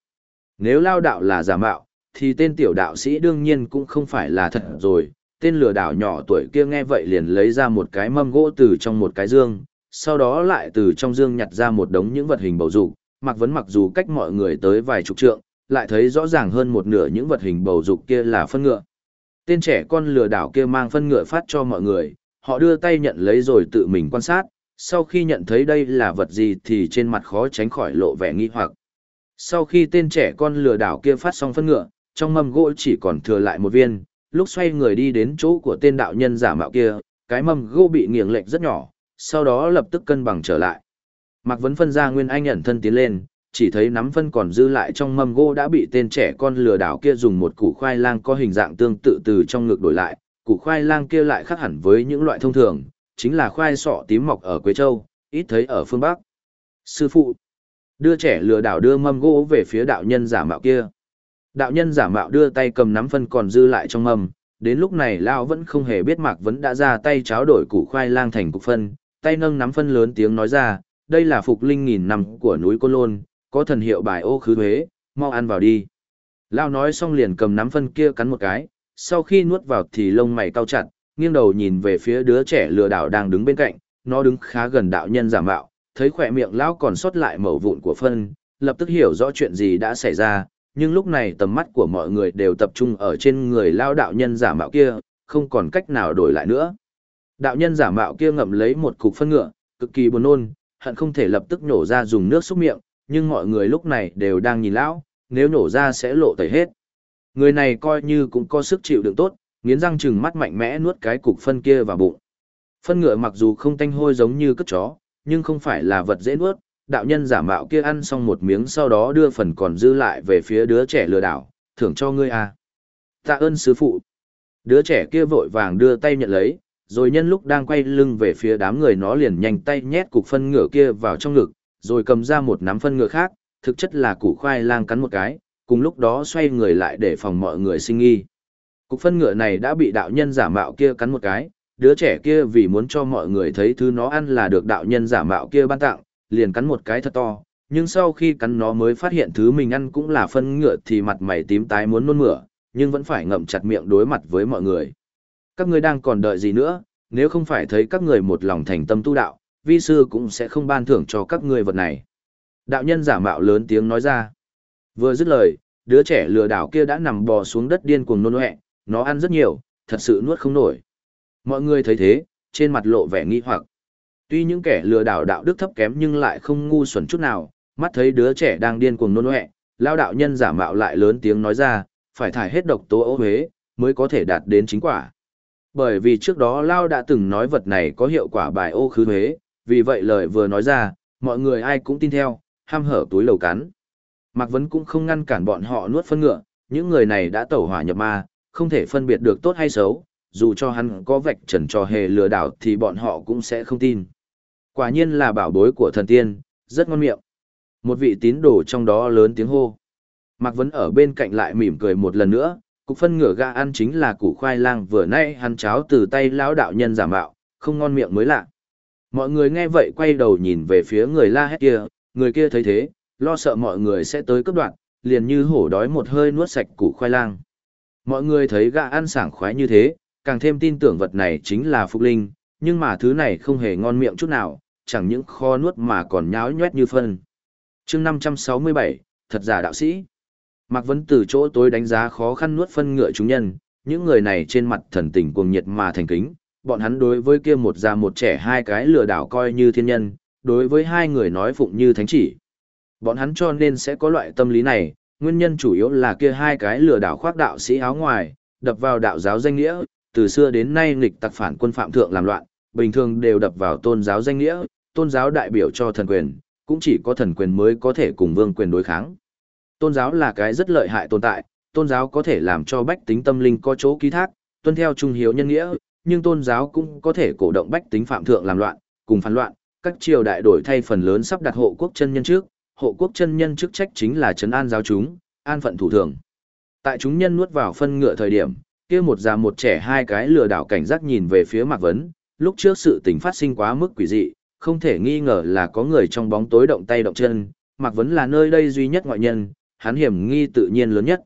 S1: Nếu lao đạo là giả mạo, thì tên tiểu đạo sĩ đương nhiên cũng không phải là thật rồi. Tên lừa đảo nhỏ tuổi kia nghe vậy liền lấy ra một cái mâm gỗ từ trong một cái dương, sau đó lại từ trong dương nhặt ra một đống những vật hình bầu dục. Mặc vấn mặc dù cách mọi người tới vài chục trượng, lại thấy rõ ràng hơn một nửa những vật hình bầu dục kia là phân ngựa. Tên trẻ con lừa đảo kia mang phân ngựa phát cho mọi người, họ đưa tay nhận lấy rồi tự mình quan sát, sau khi nhận thấy đây là vật gì thì trên mặt khó tránh khỏi lộ vẻ nghi hoặc. Sau khi tên trẻ con lừa đảo kia phát xong phân ngựa, trong mâm gỗ chỉ còn thừa lại một viên, lúc xoay người đi đến chỗ của tên đạo nhân giả mạo kia, cái mâm gỗ bị nghiền lệch rất nhỏ, sau đó lập tức cân bằng trở lại. Mạc Vấn phân ra Nguyên Anh ẩn thân tiến lên, chỉ thấy nắm phân còn dư lại trong mâm gỗ đã bị tên trẻ con lừa đảo kia dùng một củ khoai lang có hình dạng tương tự từ trong ngực đổi lại, củ khoai lang kia lại khác hẳn với những loại thông thường, chính là khoai sọ tím mọc ở Quế Châu, ít thấy ở phương Bắc. Sư phụ, đưa trẻ lừa đảo đưa mâm gỗ về phía đạo nhân giả mạo kia. Đạo nhân giả mạo đưa tay cầm nắm phân còn dư lại trong mâm, đến lúc này Lao vẫn không hề biết Mạc Vấn đã ra tay cháo đổi củ khoai lang thành cục phân, tay nâng nắm phân lớn tiếng nói ra, đây là phục linh nghìn năm của núi Côn Lôn, có thần hiệu bài ô khứ huế, mau ăn vào đi. Lao nói xong liền cầm nắm phân kia cắn một cái, sau khi nuốt vào thì lông mày cau chặt, nghiêng đầu nhìn về phía đứa trẻ lừa đảo đang đứng bên cạnh, nó đứng khá gần đạo nhân giả mạo, thấy khỏe miệng lão còn sót lại mẩu vụn của phân, lập tức hiểu rõ chuyện gì đã xảy ra, nhưng lúc này tầm mắt của mọi người đều tập trung ở trên người lao đạo nhân giả mạo kia, không còn cách nào đổi lại nữa. Đạo nhân giả mạo kia ngậm lấy một cục phân ngựa, cực kỳ buồn nôn, hận không thể lập tức nhổ ra dùng nước xúc miệng, nhưng mọi người lúc này đều đang nhìn lão, nếu nhổ ra sẽ lộ tẩy hết. Người này coi như cũng có sức chịu đựng tốt, nghiến răng chừng mắt mạnh mẽ nuốt cái cục phân kia vào bụng. Phân ngựa mặc dù không tanh hôi giống như cất chó, nhưng không phải là vật dễ nuốt, đạo nhân giả mạo kia ăn xong một miếng sau đó đưa phần còn dư lại về phía đứa trẻ lừa đảo, thưởng cho ngươi à. Tạ ơn sư phụ. Đứa trẻ kia vội vàng đưa tay nhận lấy, rồi nhân lúc đang quay lưng về phía đám người nó liền nhanh tay nhét cục phân ngựa kia vào trong ngực, rồi cầm ra một nắm phân ngựa khác, thực chất là củ khoai lang cắn một cái, cùng lúc đó xoay người lại để phòng mọi người sinh nghi. Cục phân ngựa này đã bị đạo nhân giả mạo kia cắn một cái, đứa trẻ kia vì muốn cho mọi người thấy thứ nó ăn là được đạo nhân giả mạo kia ban tặng, liền cắn một cái thật to, nhưng sau khi cắn nó mới phát hiện thứ mình ăn cũng là phân ngựa thì mặt mày tím tái muốn nôn mửa, nhưng vẫn phải ngậm chặt miệng đối mặt với mọi người. Các ngươi đang còn đợi gì nữa, nếu không phải thấy các người một lòng thành tâm tu đạo, vi sư cũng sẽ không ban thưởng cho các ngươi vật này. Đạo nhân giả mạo lớn tiếng nói ra. Vừa dứt lời, đứa trẻ lừa đảo kia đã nằm bò xuống đất điên cuồng nôn ọe, nó ăn rất nhiều, thật sự nuốt không nổi. Mọi người thấy thế, trên mặt lộ vẻ nghi hoặc. Tuy những kẻ lừa đảo đạo đức thấp kém nhưng lại không ngu xuẩn chút nào, mắt thấy đứa trẻ đang điên cuồng nôn ọe, lao đạo nhân giả mạo lại lớn tiếng nói ra, phải thải hết độc tố ô huế, mới có thể đạt đến chính quả. Bởi vì trước đó Lao đã từng nói vật này có hiệu quả bài ô khứ huế, vì vậy lời vừa nói ra, mọi người ai cũng tin theo, ham hở túi lầu cắn. Mạc Vấn cũng không ngăn cản bọn họ nuốt phân ngựa, những người này đã tẩu hỏa nhập ma, không thể phân biệt được tốt hay xấu, dù cho hắn có vạch trần trò hề lừa đảo thì bọn họ cũng sẽ không tin. Quả nhiên là bảo bối của thần tiên, rất ngon miệng. Một vị tín đồ trong đó lớn tiếng hô. Mạc Vấn ở bên cạnh lại mỉm cười một lần nữa, cục phân ngửa gà ăn chính là củ khoai lang vừa nay hắn cháo từ tay lão đạo nhân giả mạo, không ngon miệng mới lạ. Mọi người nghe vậy quay đầu nhìn về phía người la hét kia, người kia thấy thế, lo sợ mọi người sẽ tới cấp đoạn, liền như hổ đói một hơi nuốt sạch củ khoai lang. Mọi người thấy gà ăn sảng khoái như thế, càng thêm tin tưởng vật này chính là phục linh, nhưng mà thứ này không hề ngon miệng chút nào, chẳng những kho nuốt mà còn nháo nhoét như phân. chương 567, thật giả đạo sĩ. Mạc Vấn từ chỗ tối đánh giá khó khăn nuốt phân ngựa chúng nhân, những người này trên mặt thần tình cuồng nhiệt mà thành kính, bọn hắn đối với kia một già một trẻ hai cái lừa đảo coi như thiên nhân, đối với hai người nói phụng như thánh chỉ. Bọn hắn cho nên sẽ có loại tâm lý này, nguyên nhân chủ yếu là kia hai cái lừa đảo khoác đạo sĩ áo ngoài, đập vào đạo giáo danh nghĩa, từ xưa đến nay nghịch tặc phản quân phạm thượng làm loạn, bình thường đều đập vào tôn giáo danh nghĩa, tôn giáo đại biểu cho thần quyền, cũng chỉ có thần quyền mới có thể cùng vương quyền đối kháng. Tôn giáo là cái rất lợi hại tồn tại, tôn giáo có thể làm cho bách tính tâm linh có chỗ ký thác, tuân theo trung hiếu nhân nghĩa, nhưng tôn giáo cũng có thể cổ động bách tính phạm thượng làm loạn, cùng phản loạn, các triều đại đổi thay phần lớn sắp đặt hộ quốc chân nhân trước, hộ quốc chân nhân chức trách chính là trấn an giáo chúng, an phận thủ thường. Tại chúng nhân nuốt vào phân ngựa thời điểm, kia một già một trẻ hai cái lừa đảo cảnh giác nhìn về phía Mạc Vấn, lúc trước sự tình phát sinh quá mức quỷ dị, không thể nghi ngờ là có người trong bóng tối động tay động chân, Mạc Vấn là nơi đây duy nhất ngoại nhân, hắn hiểm nghi tự nhiên lớn nhất.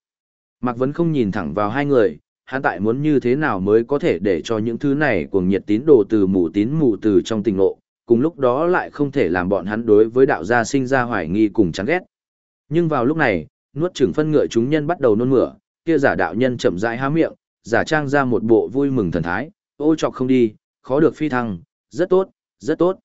S1: Mạc Vấn không nhìn thẳng vào hai người, hắn tại muốn như thế nào mới có thể để cho những thứ này cuồng nhiệt tín đồ từ mù tín mù từ trong tình ngộ, cùng lúc đó lại không thể làm bọn hắn đối với đạo gia sinh ra hoài nghi cùng chán ghét. Nhưng vào lúc này, nuốt chửng phân ngựa chúng nhân bắt đầu nôn mửa, kia giả đạo nhân chậm rãi há miệng, giả trang ra một bộ vui mừng thần thái, ô chọc không đi, khó được phi thăng, rất tốt, rất tốt.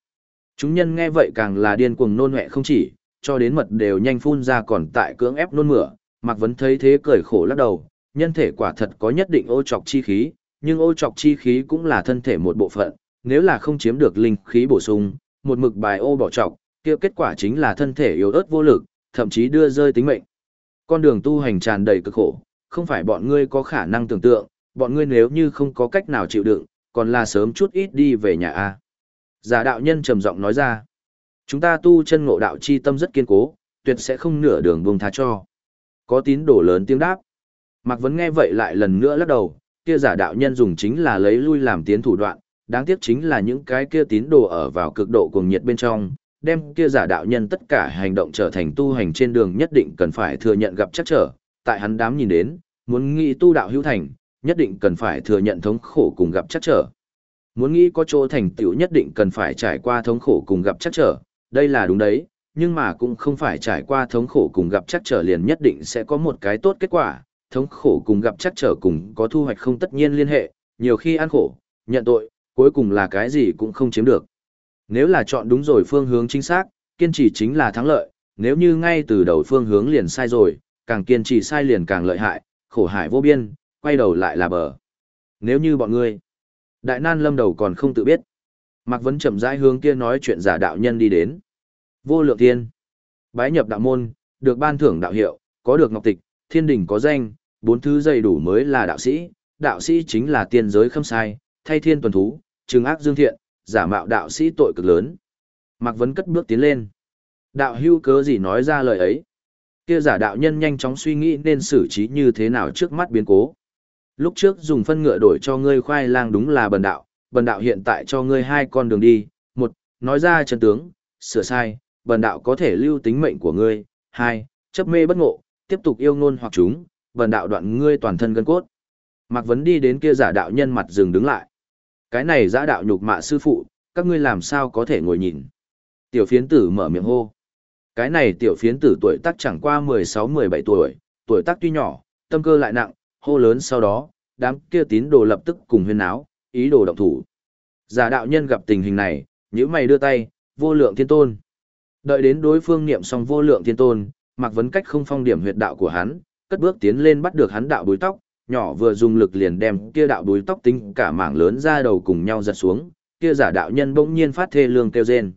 S1: Chúng nhân nghe vậy càng là điên cuồng nôn mẹ không chỉ, cho đến mật đều nhanh phun ra còn tại cưỡng ép nôn mửa, Mạc Vấn thấy thế cười khổ lắc đầu, nhân thể quả thật có nhất định ô chọc chi khí, nhưng ô chọc chi khí cũng là thân thể một bộ phận, nếu là không chiếm được linh khí bổ sung, một mực bài ô bỏ trọc, kia kết quả chính là thân thể yếu ớt vô lực, thậm chí đưa rơi tính mệnh. Con đường tu hành tràn đầy cực khổ, không phải bọn ngươi có khả năng tưởng tượng, bọn ngươi nếu như không có cách nào chịu đựng, còn là sớm chút ít đi về nhà a. Giả đạo nhân trầm giọng nói ra, chúng ta tu chân ngộ đạo chi tâm rất kiên cố, tuyệt sẽ không nửa đường buông tha cho. Có tín đồ lớn tiếng đáp. Mạc Vấn nghe vậy lại lần nữa lắc đầu, kia giả đạo nhân dùng chính là lấy lui làm tiến thủ đoạn, đáng tiếc chính là những cái kia tín đồ ở vào cực độ cuồng nhiệt bên trong, đem kia giả đạo nhân tất cả hành động trở thành tu hành trên đường nhất định cần phải thừa nhận gặp chắc trở, tại hắn đám nhìn đến, muốn nghĩ tu đạo hữu thành, nhất định cần phải thừa nhận thống khổ cùng gặp chắc trở. Muốn nghĩ có chỗ thành tựu nhất định cần phải trải qua thống khổ cùng gặp chắc trở, đây là đúng đấy, nhưng mà cũng không phải trải qua thống khổ cùng gặp chắc trở liền nhất định sẽ có một cái tốt kết quả, thống khổ cùng gặp chắc trở cùng có thu hoạch không tất nhiên liên hệ, nhiều khi ăn khổ, nhận tội, cuối cùng là cái gì cũng không chiếm được. Nếu là chọn đúng rồi phương hướng chính xác, kiên trì chính là thắng lợi, nếu như ngay từ đầu phương hướng liền sai rồi, càng kiên trì sai liền càng lợi hại, khổ hại vô biên, quay đầu lại là bờ. Nếu như bọn ngươi, đại nan lâm đầu còn không tự biết. Mạc Vấn chậm rãi hướng kia nói chuyện giả đạo nhân đi đến. Vô lượng thiên, bái nhập đạo môn, được ban thưởng đạo hiệu, có được ngọc tịch, thiên đỉnh có danh, bốn thứ đầy đủ mới là đạo sĩ, đạo sĩ chính là tiên giới khâm sai, thay thiên tuần thú, trừng ác dương thiện, giả mạo đạo sĩ tội cực lớn. Mạc Vấn cất bước tiến lên. Đạo hưu cớ gì nói ra lời ấy? Kia giả đạo nhân nhanh chóng suy nghĩ nên xử trí như thế nào trước mắt biến cố. Lúc trước dùng phân ngựa đổi cho ngươi khoai lang đúng là bần đạo, bần đạo hiện tại cho ngươi hai con đường đi. Một, nói ra chân tướng, sửa sai, bần đạo có thể lưu tính mệnh của ngươi. Hai, chấp mê bất ngộ, tiếp tục yêu ngôn hoặc chúng, bần đạo đoạn ngươi toàn thân gân cốt. Mạc Vấn đi đến kia giả đạo nhân mặt dừng đứng lại. Cái này giả đạo nhục mạ sư phụ, các ngươi làm sao có thể ngồi nhìn. Tiểu phiến tử mở miệng hô. Cái này tiểu phiến tử tuổi tác chẳng qua 16-17 tuổi, tuổi tác tuy nhỏ, tâm cơ lại nặng, hô lớn sau đó, đám kia tín đồ lập tức cùng huyên áo, ý đồ động thủ. Giả đạo nhân gặp tình hình này, nhíu mày đưa tay, vô lượng thiên tôn. Đợi đến đối phương niệm xong vô lượng thiên tôn, mặc vấn cách không phong điểm huyệt đạo của hắn, cất bước tiến lên bắt được hắn đạo búi tóc, nhỏ vừa dùng lực liền đem kia đạo búi tóc tính cả mảng lớn ra đầu cùng nhau giật xuống, kia giả đạo nhân bỗng nhiên phát thê lương kêu rên.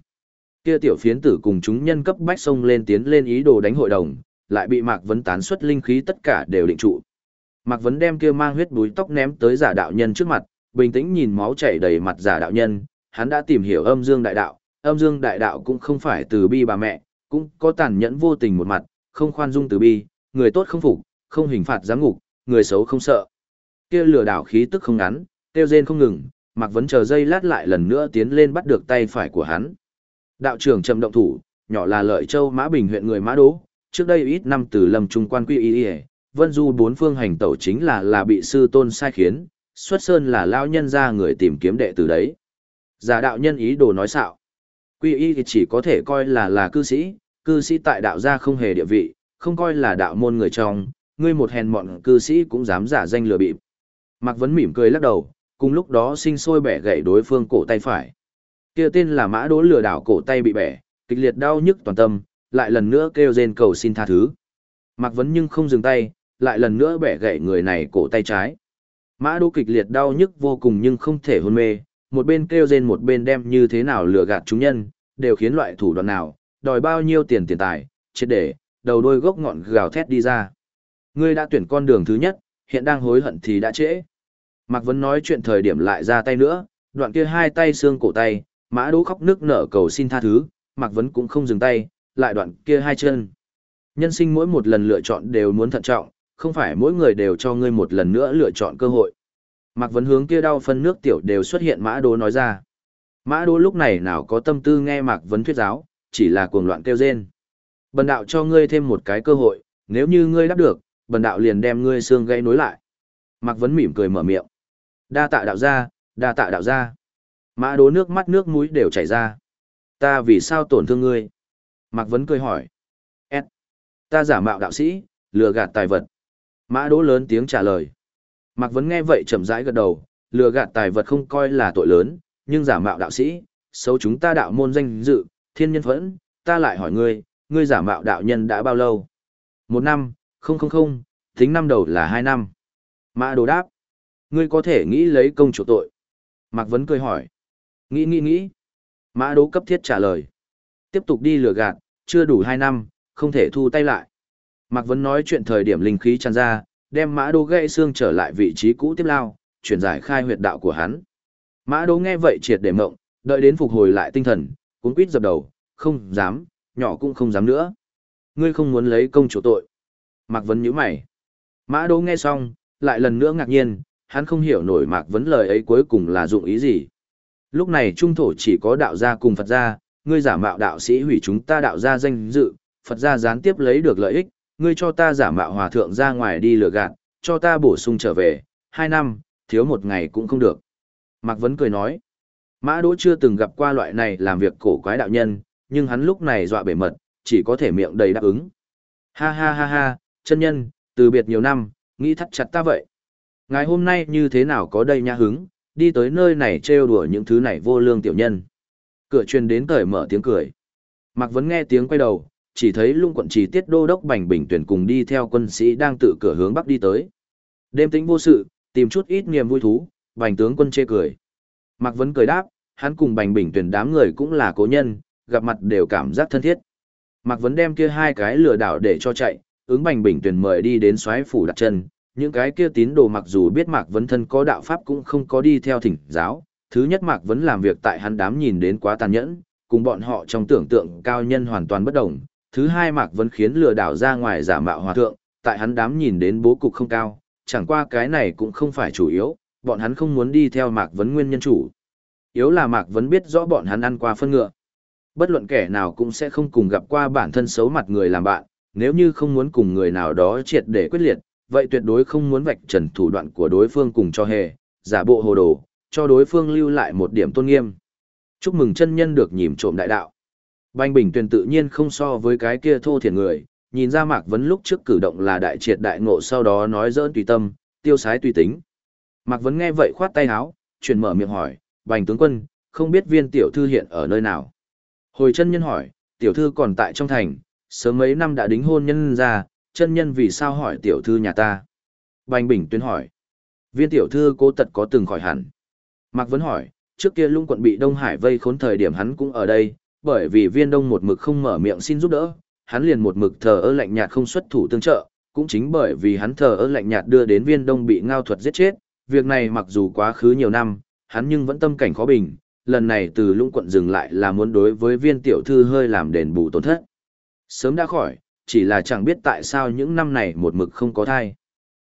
S1: Kia tiểu phiến tử cùng chúng nhân cấp bách xông lên tiến lên ý đồ đánh hội đồng, lại bị Mạc Vấn tán xuất linh khí tất cả đều định trụ. Mạc Vấn đem kia mang huyết búi tóc ném tới giả đạo nhân trước mặt, bình tĩnh nhìn máu chảy đầy mặt giả đạo nhân, hắn đã tìm hiểu âm dương đại đạo, âm dương đại đạo cũng không phải từ bi bà mẹ, cũng có tàn nhẫn vô tình một mặt, không khoan dung từ bi, người tốt không phục, không hình phạt giáng ngục, người xấu không sợ. Kia lừa đảo khí tức không ngắn, tiêu rên không ngừng, Mạc Vấn chờ giây lát lại lần nữa tiến lên bắt được tay phải của hắn. Đạo trưởng trầm động thủ, nhỏ là lợi châu Mã Bình huyện người Mã Đỗ, trước đây ít năm từ lâm trung quan quy y, vân du bốn phương hành tẩu chính là là bị sư tôn sai khiến, xuất sơn là lao nhân ra người tìm kiếm đệ từ đấy. Giả đạo nhân ý đồ nói xạo. Quy y thì chỉ có thể coi là là cư sĩ, cư sĩ tại đạo gia không hề địa vị, không coi là đạo môn người trong, ngươi một hèn mọn cư sĩ cũng dám giả danh lừa bịp. Mạc Vấn mỉm cười lắc đầu, cùng lúc đó sinh sôi bẻ gãy đối phương cổ tay phải. Kia tên là Mã đố lừa đảo cổ tay bị bẻ, kịch liệt đau nhức toàn tâm, lại lần nữa kêu rên cầu xin tha thứ. Mạc Vấn nhưng không dừng tay, lại lần nữa bẻ gãy người này cổ tay trái. Mã Đỗ kịch liệt đau nhức vô cùng nhưng không thể hôn mê, một bên kêu rên một bên đem như thế nào lừa gạt chúng nhân, đều khiến loại thủ đoạn nào, đòi bao nhiêu tiền tiền tài, chết để, đầu đôi gốc ngọn gào thét đi ra. Ngươi đã tuyển con đường thứ nhất, hiện đang hối hận thì đã trễ. Mạc Vấn nói chuyện thời điểm lại ra tay nữa, đoạn kia hai tay xương cổ tay, mã đỗ khóc nước nở cầu xin tha thứ, Mạc Vấn cũng không dừng tay, lại đoạn kia hai chân. Nhân sinh mỗi một lần lựa chọn đều muốn thận trọng, không phải mỗi người đều cho ngươi một lần nữa lựa chọn cơ hội. Mạc Vấn hướng kia đau phân nước tiểu đều xuất hiện mã Đô nói ra. Mã Đô lúc này nào có tâm tư nghe Mạc Vấn thuyết giáo, chỉ là cuồng loạn kêu rên. Bần đạo cho ngươi thêm một cái cơ hội, nếu như ngươi đáp được, bần đạo liền đem ngươi xương gây nối lại. Mạc Vấn mỉm cười mở miệng. Đa tạ đạo gia, đa tạ đạo gia. Mã Đô nước mắt nước mũi đều chảy ra. Ta vì sao tổn thương ngươi? Mạc Vấn cười hỏi. S. Ta giả mạo đạo sĩ, lừa gạt tài vật. Mã Đỗ lớn tiếng trả lời. Mạc Vấn nghe vậy chậm rãi gật đầu, lừa gạt tài vật không coi là tội lớn, nhưng giả mạo đạo sĩ, xấu chúng ta đạo môn danh dự, thiên nhân phẫn, ta lại hỏi ngươi, ngươi giả mạo đạo nhân đã bao lâu? Một năm, không không không, tính năm đầu là hai năm. Mã Đỗ đáp. Ngươi có thể nghĩ lấy công chủ tội. Mạc Vấn cười hỏi. Nghĩ nghĩ nghĩ. Mã Đỗ cấp thiết trả lời. Tiếp tục đi lừa gạt, chưa đủ hai năm, không thể thu tay lại. Mạc Vấn nói chuyện thời điểm linh khí tràn ra, đem Mã đô gãy xương trở lại vị trí cũ tiếp lao, chuyển giải khai huyệt đạo của hắn. Mã Đô nghe vậy triệt để mộng, đợi đến phục hồi lại tinh thần, cuốn quýt dập đầu, không dám, nhỏ cũng không dám nữa. Ngươi không muốn lấy công chủ tội. Mạc Vấn nhíu mày. Mã Đô nghe xong, lại lần nữa ngạc nhiên, hắn không hiểu nổi Mạc Vấn lời ấy cuối cùng là dụng ý gì. Lúc này trung thổ chỉ có đạo gia cùng Phật gia, ngươi giả mạo đạo sĩ hủy chúng ta đạo gia danh dự, Phật gia gián tiếp lấy được lợi ích, ngươi cho ta giả mạo hòa thượng ra ngoài đi lừa gạt, cho ta bổ sung trở về, hai năm, thiếu một ngày cũng không được. Mạc Vấn cười nói, Mã Đỗ chưa từng gặp qua loại này làm việc cổ quái đạo nhân, nhưng hắn lúc này dọa bể mật, chỉ có thể miệng đầy đáp ứng. Ha ha ha ha, chân nhân, từ biệt nhiều năm, nghĩ thắt chặt ta vậy. Ngày hôm nay như thế nào có đây nha hứng, đi tới nơi này trêu đùa những thứ này vô lương tiểu nhân. Cửa truyền đến cởi mở tiếng cười. Mạc Vấn nghe tiếng quay đầu, chỉ thấy lung quận trì tiết đô đốc bành bình tuyển cùng đi theo quân sĩ đang tự cửa hướng bắc đi tới. Đêm tĩnh vô sự, tìm chút ít niềm vui thú, bành tướng quân chê cười. Mạc Vấn cười đáp, hắn cùng bành bình tuyển đám người cũng là cố nhân, gặp mặt đều cảm giác thân thiết. Mạc Vấn đem kia hai cái lừa đảo để cho chạy, ứng bành bình tuyển mời đi đến xoáy phủ đặt chân. Những cái kia tín đồ mặc dù biết Mạc Vấn thân có đạo pháp cũng không có đi theo thỉnh giáo. Thứ nhất Mạc Vấn làm việc tại hắn đám nhìn đến quá tàn nhẫn, cùng bọn họ trong tưởng tượng cao nhân hoàn toàn bất đồng, thứ hai Mạc Vân khiến lừa đảo ra ngoài giả mạo hòa thượng, tại hắn đám nhìn đến bố cục không cao, chẳng qua cái này cũng không phải chủ yếu, bọn hắn không muốn đi theo Mạc Vấn nguyên nhân chủ. Yếu là Mạc Vấn biết rõ bọn hắn ăn qua phân ngựa. Bất luận kẻ nào cũng sẽ không cùng gặp qua bản thân xấu mặt người làm bạn, nếu như không muốn cùng người nào đó triệt để quyết liệt, vậy tuyệt đối không muốn vạch trần thủ đoạn của đối phương cùng cho hề, giả bộ hồ đồ, cho đối phương lưu lại một điểm tôn nghiêm. Chúc mừng chân nhân được nhìm trộm đại đạo. Banh Bình Tuyền tự nhiên không so với cái kia thô thiển người, nhìn ra Mạc Vấn lúc trước cử động là đại triệt đại ngộ sau đó nói dỡn tùy tâm, tiêu sái tùy tính. Mạc Vấn nghe vậy khoát tay áo, chuyển mở miệng hỏi, Bành tướng quân, không biết viên tiểu thư hiện ở nơi nào. Hồi chân nhân hỏi, tiểu thư còn tại trong thành, sớm mấy năm đã đính hôn nhân ra, chân nhân vì sao hỏi tiểu thư nhà ta. Bành Bình Tuyền hỏi, viên tiểu thư cố tật có từng khỏi hẳn. Mạc Vấn hỏi, trước kia lung quận bị Đông Hải vây khốn thời điểm hắn cũng ở đây, bởi vì viên đông một mực không mở miệng xin giúp đỡ, hắn liền một mực thờ ơ lạnh nhạt không xuất thủ tương trợ, cũng chính bởi vì hắn thờ ơ lạnh nhạt đưa đến viên đông bị ngao thuật giết chết, việc này mặc dù quá khứ nhiều năm, hắn nhưng vẫn tâm cảnh khó bình, lần này từ lũng quận dừng lại là muốn đối với viên tiểu thư hơi làm đền bù tổn thất. Sớm đã khỏi, chỉ là chẳng biết tại sao những năm này một mực không có thai.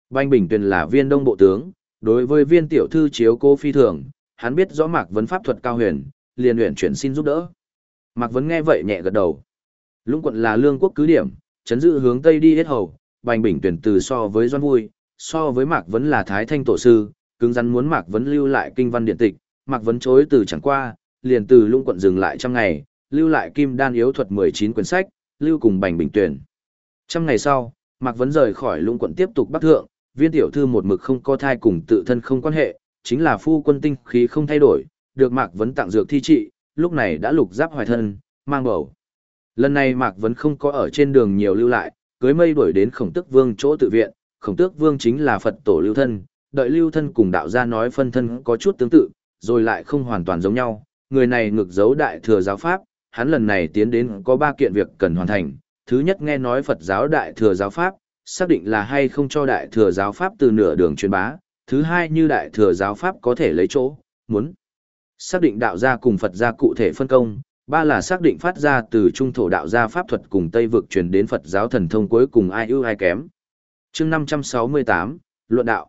S1: Banh Bình Tuyền là viên đông bộ tướng, đối với viên tiểu thư chiếu cô phi thường, hắn biết rõ mạc vấn pháp thuật cao huyền, liền luyện chuyển xin giúp đỡ. Mạc Vấn nghe vậy nhẹ gật đầu. Lũng quận là lương quốc cứ điểm, chấn dự hướng Tây đi hết hầu, bành bình tuyển từ so với doan vui, so với Mạc Vấn là Thái Thanh Tổ Sư, cứng rắn muốn Mạc Vấn lưu lại kinh văn điện tịch, Mạc Vấn chối từ chẳng qua, liền từ lũng quận dừng lại trăm ngày, lưu lại kim đan yếu thuật 19 quyển sách, lưu cùng bành bình tuyển. Trăm ngày sau, Mạc Vấn rời khỏi lũng quận tiếp tục bắc thượng, viên tiểu thư một mực không có thai cùng tự thân không quan hệ, chính là phu quân tinh khí không thay đổi, được Mạc Vấn tặng dược thi trị, lúc này đã lục giáp hoài thân, mang bầu. Lần này Mạc Vấn không có ở trên đường nhiều lưu lại, cưới mây đuổi đến khổng tức vương chỗ tự viện, khổng tước vương chính là Phật tổ lưu thân, đợi lưu thân cùng đạo gia nói phân thân có chút tương tự, rồi lại không hoàn toàn giống nhau, người này ngược giấu đại thừa giáo pháp, hắn lần này tiến đến có ba kiện việc cần hoàn thành, thứ nhất nghe nói Phật giáo đại thừa giáo pháp, xác định là hay không cho đại thừa giáo pháp từ nửa đường truyền bá, thứ hai như đại thừa giáo pháp có thể lấy chỗ, muốn Xác định đạo gia cùng Phật gia cụ thể phân công, ba là xác định phát ra từ trung thổ đạo gia pháp thuật cùng Tây vực truyền đến Phật giáo thần thông cuối cùng ai ưu ai kém. chương 568, Luận đạo.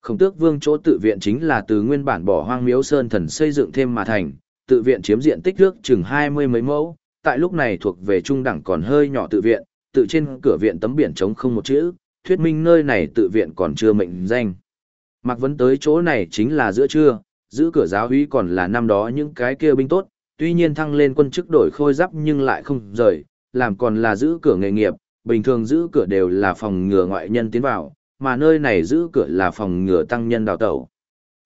S1: Khổng tước vương chỗ tự viện chính là từ nguyên bản bỏ hoang miếu sơn thần xây dựng thêm mà thành, tự viện chiếm diện tích nước chừng hai mươi mấy mẫu, tại lúc này thuộc về trung đẳng còn hơi nhỏ tự viện, tự trên cửa viện tấm biển trống không một chữ, thuyết minh nơi này tự viện còn chưa mệnh danh. Mạc Vấn tới chỗ này chính là giữa trưa, giữ cửa giáo úy còn là năm đó những cái kia binh tốt, tuy nhiên thăng lên quân chức đổi khôi giáp nhưng lại không rời, làm còn là giữ cửa nghề nghiệp, bình thường giữ cửa đều là phòng ngừa ngoại nhân tiến vào, mà nơi này giữ cửa là phòng ngừa tăng nhân đào tẩu.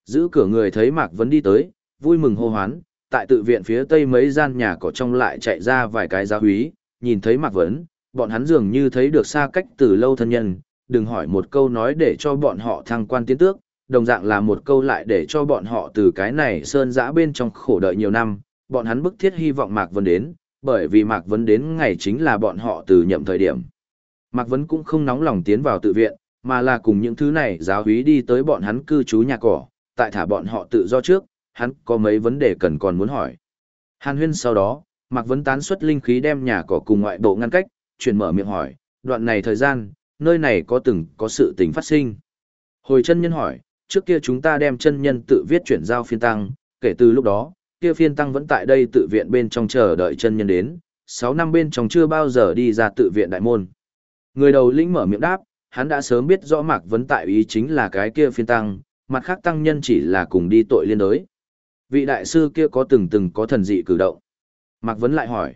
S1: Giữ cửa người thấy Mạc Vấn đi tới, vui mừng hô hoán, tại tự viện phía tây mấy gian nhà cỏ trong lại chạy ra vài cái giáo úy, nhìn thấy Mạc Vấn, bọn hắn dường như thấy được xa cách từ lâu thân nhân, đừng hỏi một câu nói để cho bọn họ thăng quan tiến tước, đồng dạng là một câu lại để cho bọn họ từ cái này sơn dã bên trong khổ đợi nhiều năm, bọn hắn bức thiết hy vọng Mạc Vân đến, bởi vì Mạc Vân đến ngày chính là bọn họ từ nhậm thời điểm. Mạc Vân cũng không nóng lòng tiến vào tự viện, mà là cùng những thứ này giáo húy đi tới bọn hắn cư trú nhà cỏ, tại thả bọn họ tự do trước, hắn có mấy vấn đề cần còn muốn hỏi. Hàn huyên sau đó, Mạc Vân tán xuất linh khí đem nhà cỏ cùng ngoại bộ ngăn cách, chuyển mở miệng hỏi, đoạn này thời gian, nơi này có từng có sự tình phát sinh. Hồi chân nhân hỏi, trước kia chúng ta đem chân nhân tự viết chuyển giao phiên tăng, kể từ lúc đó, kia phiên tăng vẫn tại đây tự viện bên trong chờ đợi chân nhân đến, 6 năm bên trong chưa bao giờ đi ra tự viện đại môn. Người đầu lĩnh mở miệng đáp, hắn đã sớm biết rõ Mạc Vấn tại ý chính là cái kia phiên tăng, mặt khác tăng nhân chỉ là cùng đi tội liên đối. Vị đại sư kia có từng từng có thần dị cử động. Mạc Vấn lại hỏi.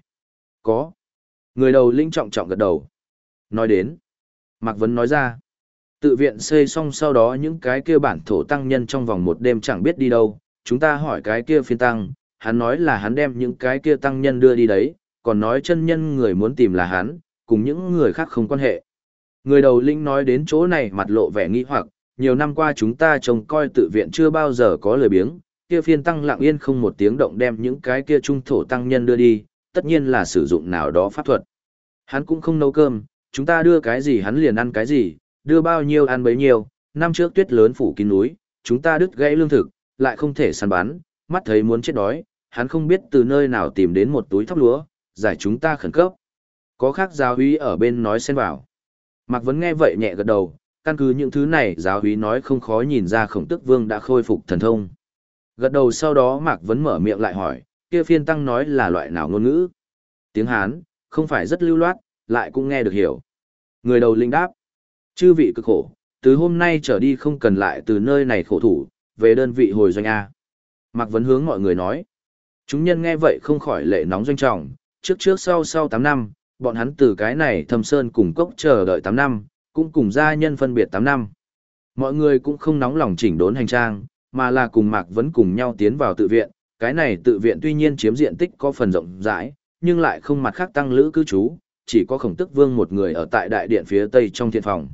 S1: Có. Người đầu lĩnh trọng trọng gật đầu. Nói đến. Mạc Vấn nói ra. Tự viện xây xong sau đó những cái kia bản thổ tăng nhân trong vòng một đêm chẳng biết đi đâu, chúng ta hỏi cái kia phiên tăng, hắn nói là hắn đem những cái kia tăng nhân đưa đi đấy, còn nói chân nhân người muốn tìm là hắn, cùng những người khác không quan hệ. Người đầu linh nói đến chỗ này mặt lộ vẻ nghi hoặc, nhiều năm qua chúng ta trông coi tự viện chưa bao giờ có lời biếng, kia phiên tăng lặng yên không một tiếng động đem những cái kia trung thổ tăng nhân đưa đi, tất nhiên là sử dụng nào đó pháp thuật. Hắn cũng không nấu cơm, chúng ta đưa cái gì hắn liền ăn cái gì, đưa bao nhiêu ăn bấy nhiêu, năm trước tuyết lớn phủ kín núi, chúng ta đứt gãy lương thực, lại không thể săn bắn, mắt thấy muốn chết đói, hắn không biết từ nơi nào tìm đến một túi thóc lúa, giải chúng ta khẩn cấp. Có khác giáo úy ở bên nói xen vào. Mạc Vấn nghe vậy nhẹ gật đầu, căn cứ những thứ này giáo úy nói không khó nhìn ra khổng tức vương đã khôi phục thần thông. Gật đầu sau đó Mạc Vấn mở miệng lại hỏi, kia phiên tăng nói là loại nào ngôn ngữ? Tiếng Hán, không phải rất lưu loát, lại cũng nghe được hiểu. Người đầu linh đáp, chư vị cực khổ, từ hôm nay trở đi không cần lại từ nơi này khổ thủ, về đơn vị hồi doanh A. Mạc Vấn hướng mọi người nói. Chúng nhân nghe vậy không khỏi lệ nóng doanh trọng, trước trước sau sau 8 năm, bọn hắn từ cái này thâm sơn cùng cốc chờ đợi 8 năm, cũng cùng gia nhân phân biệt 8 năm. Mọi người cũng không nóng lòng chỉnh đốn hành trang, mà là cùng Mạc Vấn cùng nhau tiến vào tự viện. Cái này tự viện tuy nhiên chiếm diện tích có phần rộng rãi, nhưng lại không mặt khác tăng lữ cư trú, chỉ có khổng tức vương một người ở tại đại điện phía tây trong thiện phòng.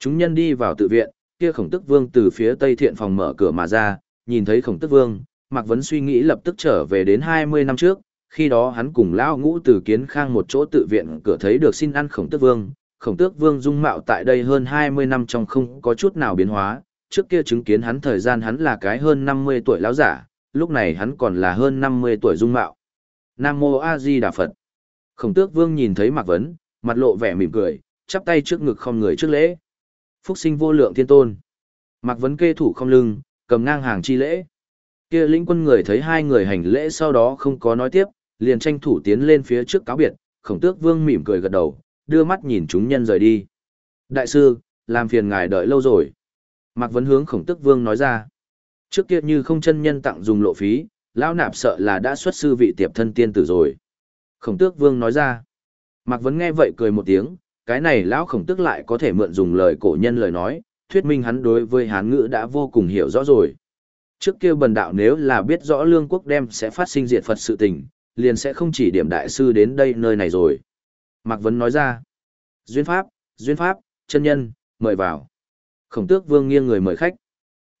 S1: Chúng nhân đi vào tự viện, kia khổng tức vương từ phía tây thiện phòng mở cửa mà ra, nhìn thấy khổng tức vương, Mạc Vấn suy nghĩ lập tức trở về đến 20 năm trước, khi đó hắn cùng lão ngũ từ kiến khang một chỗ tự viện cửa thấy được xin ăn khổng tức vương. Khổng tước vương dung mạo tại đây hơn 20 năm trong không có chút nào biến hóa, trước kia chứng kiến hắn thời gian hắn là cái hơn 50 tuổi lão giả, lúc này hắn còn là hơn 50 tuổi dung mạo. Nam Mô A Di Đà Phật. Khổng tước vương nhìn thấy Mạc Vấn, mặt lộ vẻ mỉm cười, chắp tay trước ngực không người trước lễ. Phúc sinh vô lượng thiên tôn. Mạc Vấn kê thủ không lưng, cầm ngang hàng chi lễ. Kia lĩnh quân người thấy hai người hành lễ sau đó không có nói tiếp, liền tranh thủ tiến lên phía trước cáo biệt, khổng tước vương mỉm cười gật đầu, đưa mắt nhìn chúng nhân rời đi. Đại sư, làm phiền ngài đợi lâu rồi. Mạc Vấn hướng khổng tước vương nói ra. Trước kia như không chân nhân tặng dùng lộ phí, lão nạp sợ là đã xuất sư vị tiệp thân tiên tử rồi. Khổng tước vương nói ra. Mạc Vấn nghe vậy cười một tiếng, cái này lão khổng tước lại có thể mượn dùng lời cổ nhân lời nói, thuyết minh hắn đối với hán ngữ đã vô cùng hiểu rõ rồi. Trước kia bần đạo nếu là biết rõ lương quốc đem sẽ phát sinh diệt Phật sự tình, liền sẽ không chỉ điểm đại sư đến đây nơi này rồi. Mạc Vấn nói ra, duyên pháp, duyên pháp, chân nhân, mời vào. Khổng tước vương nghiêng người mời khách.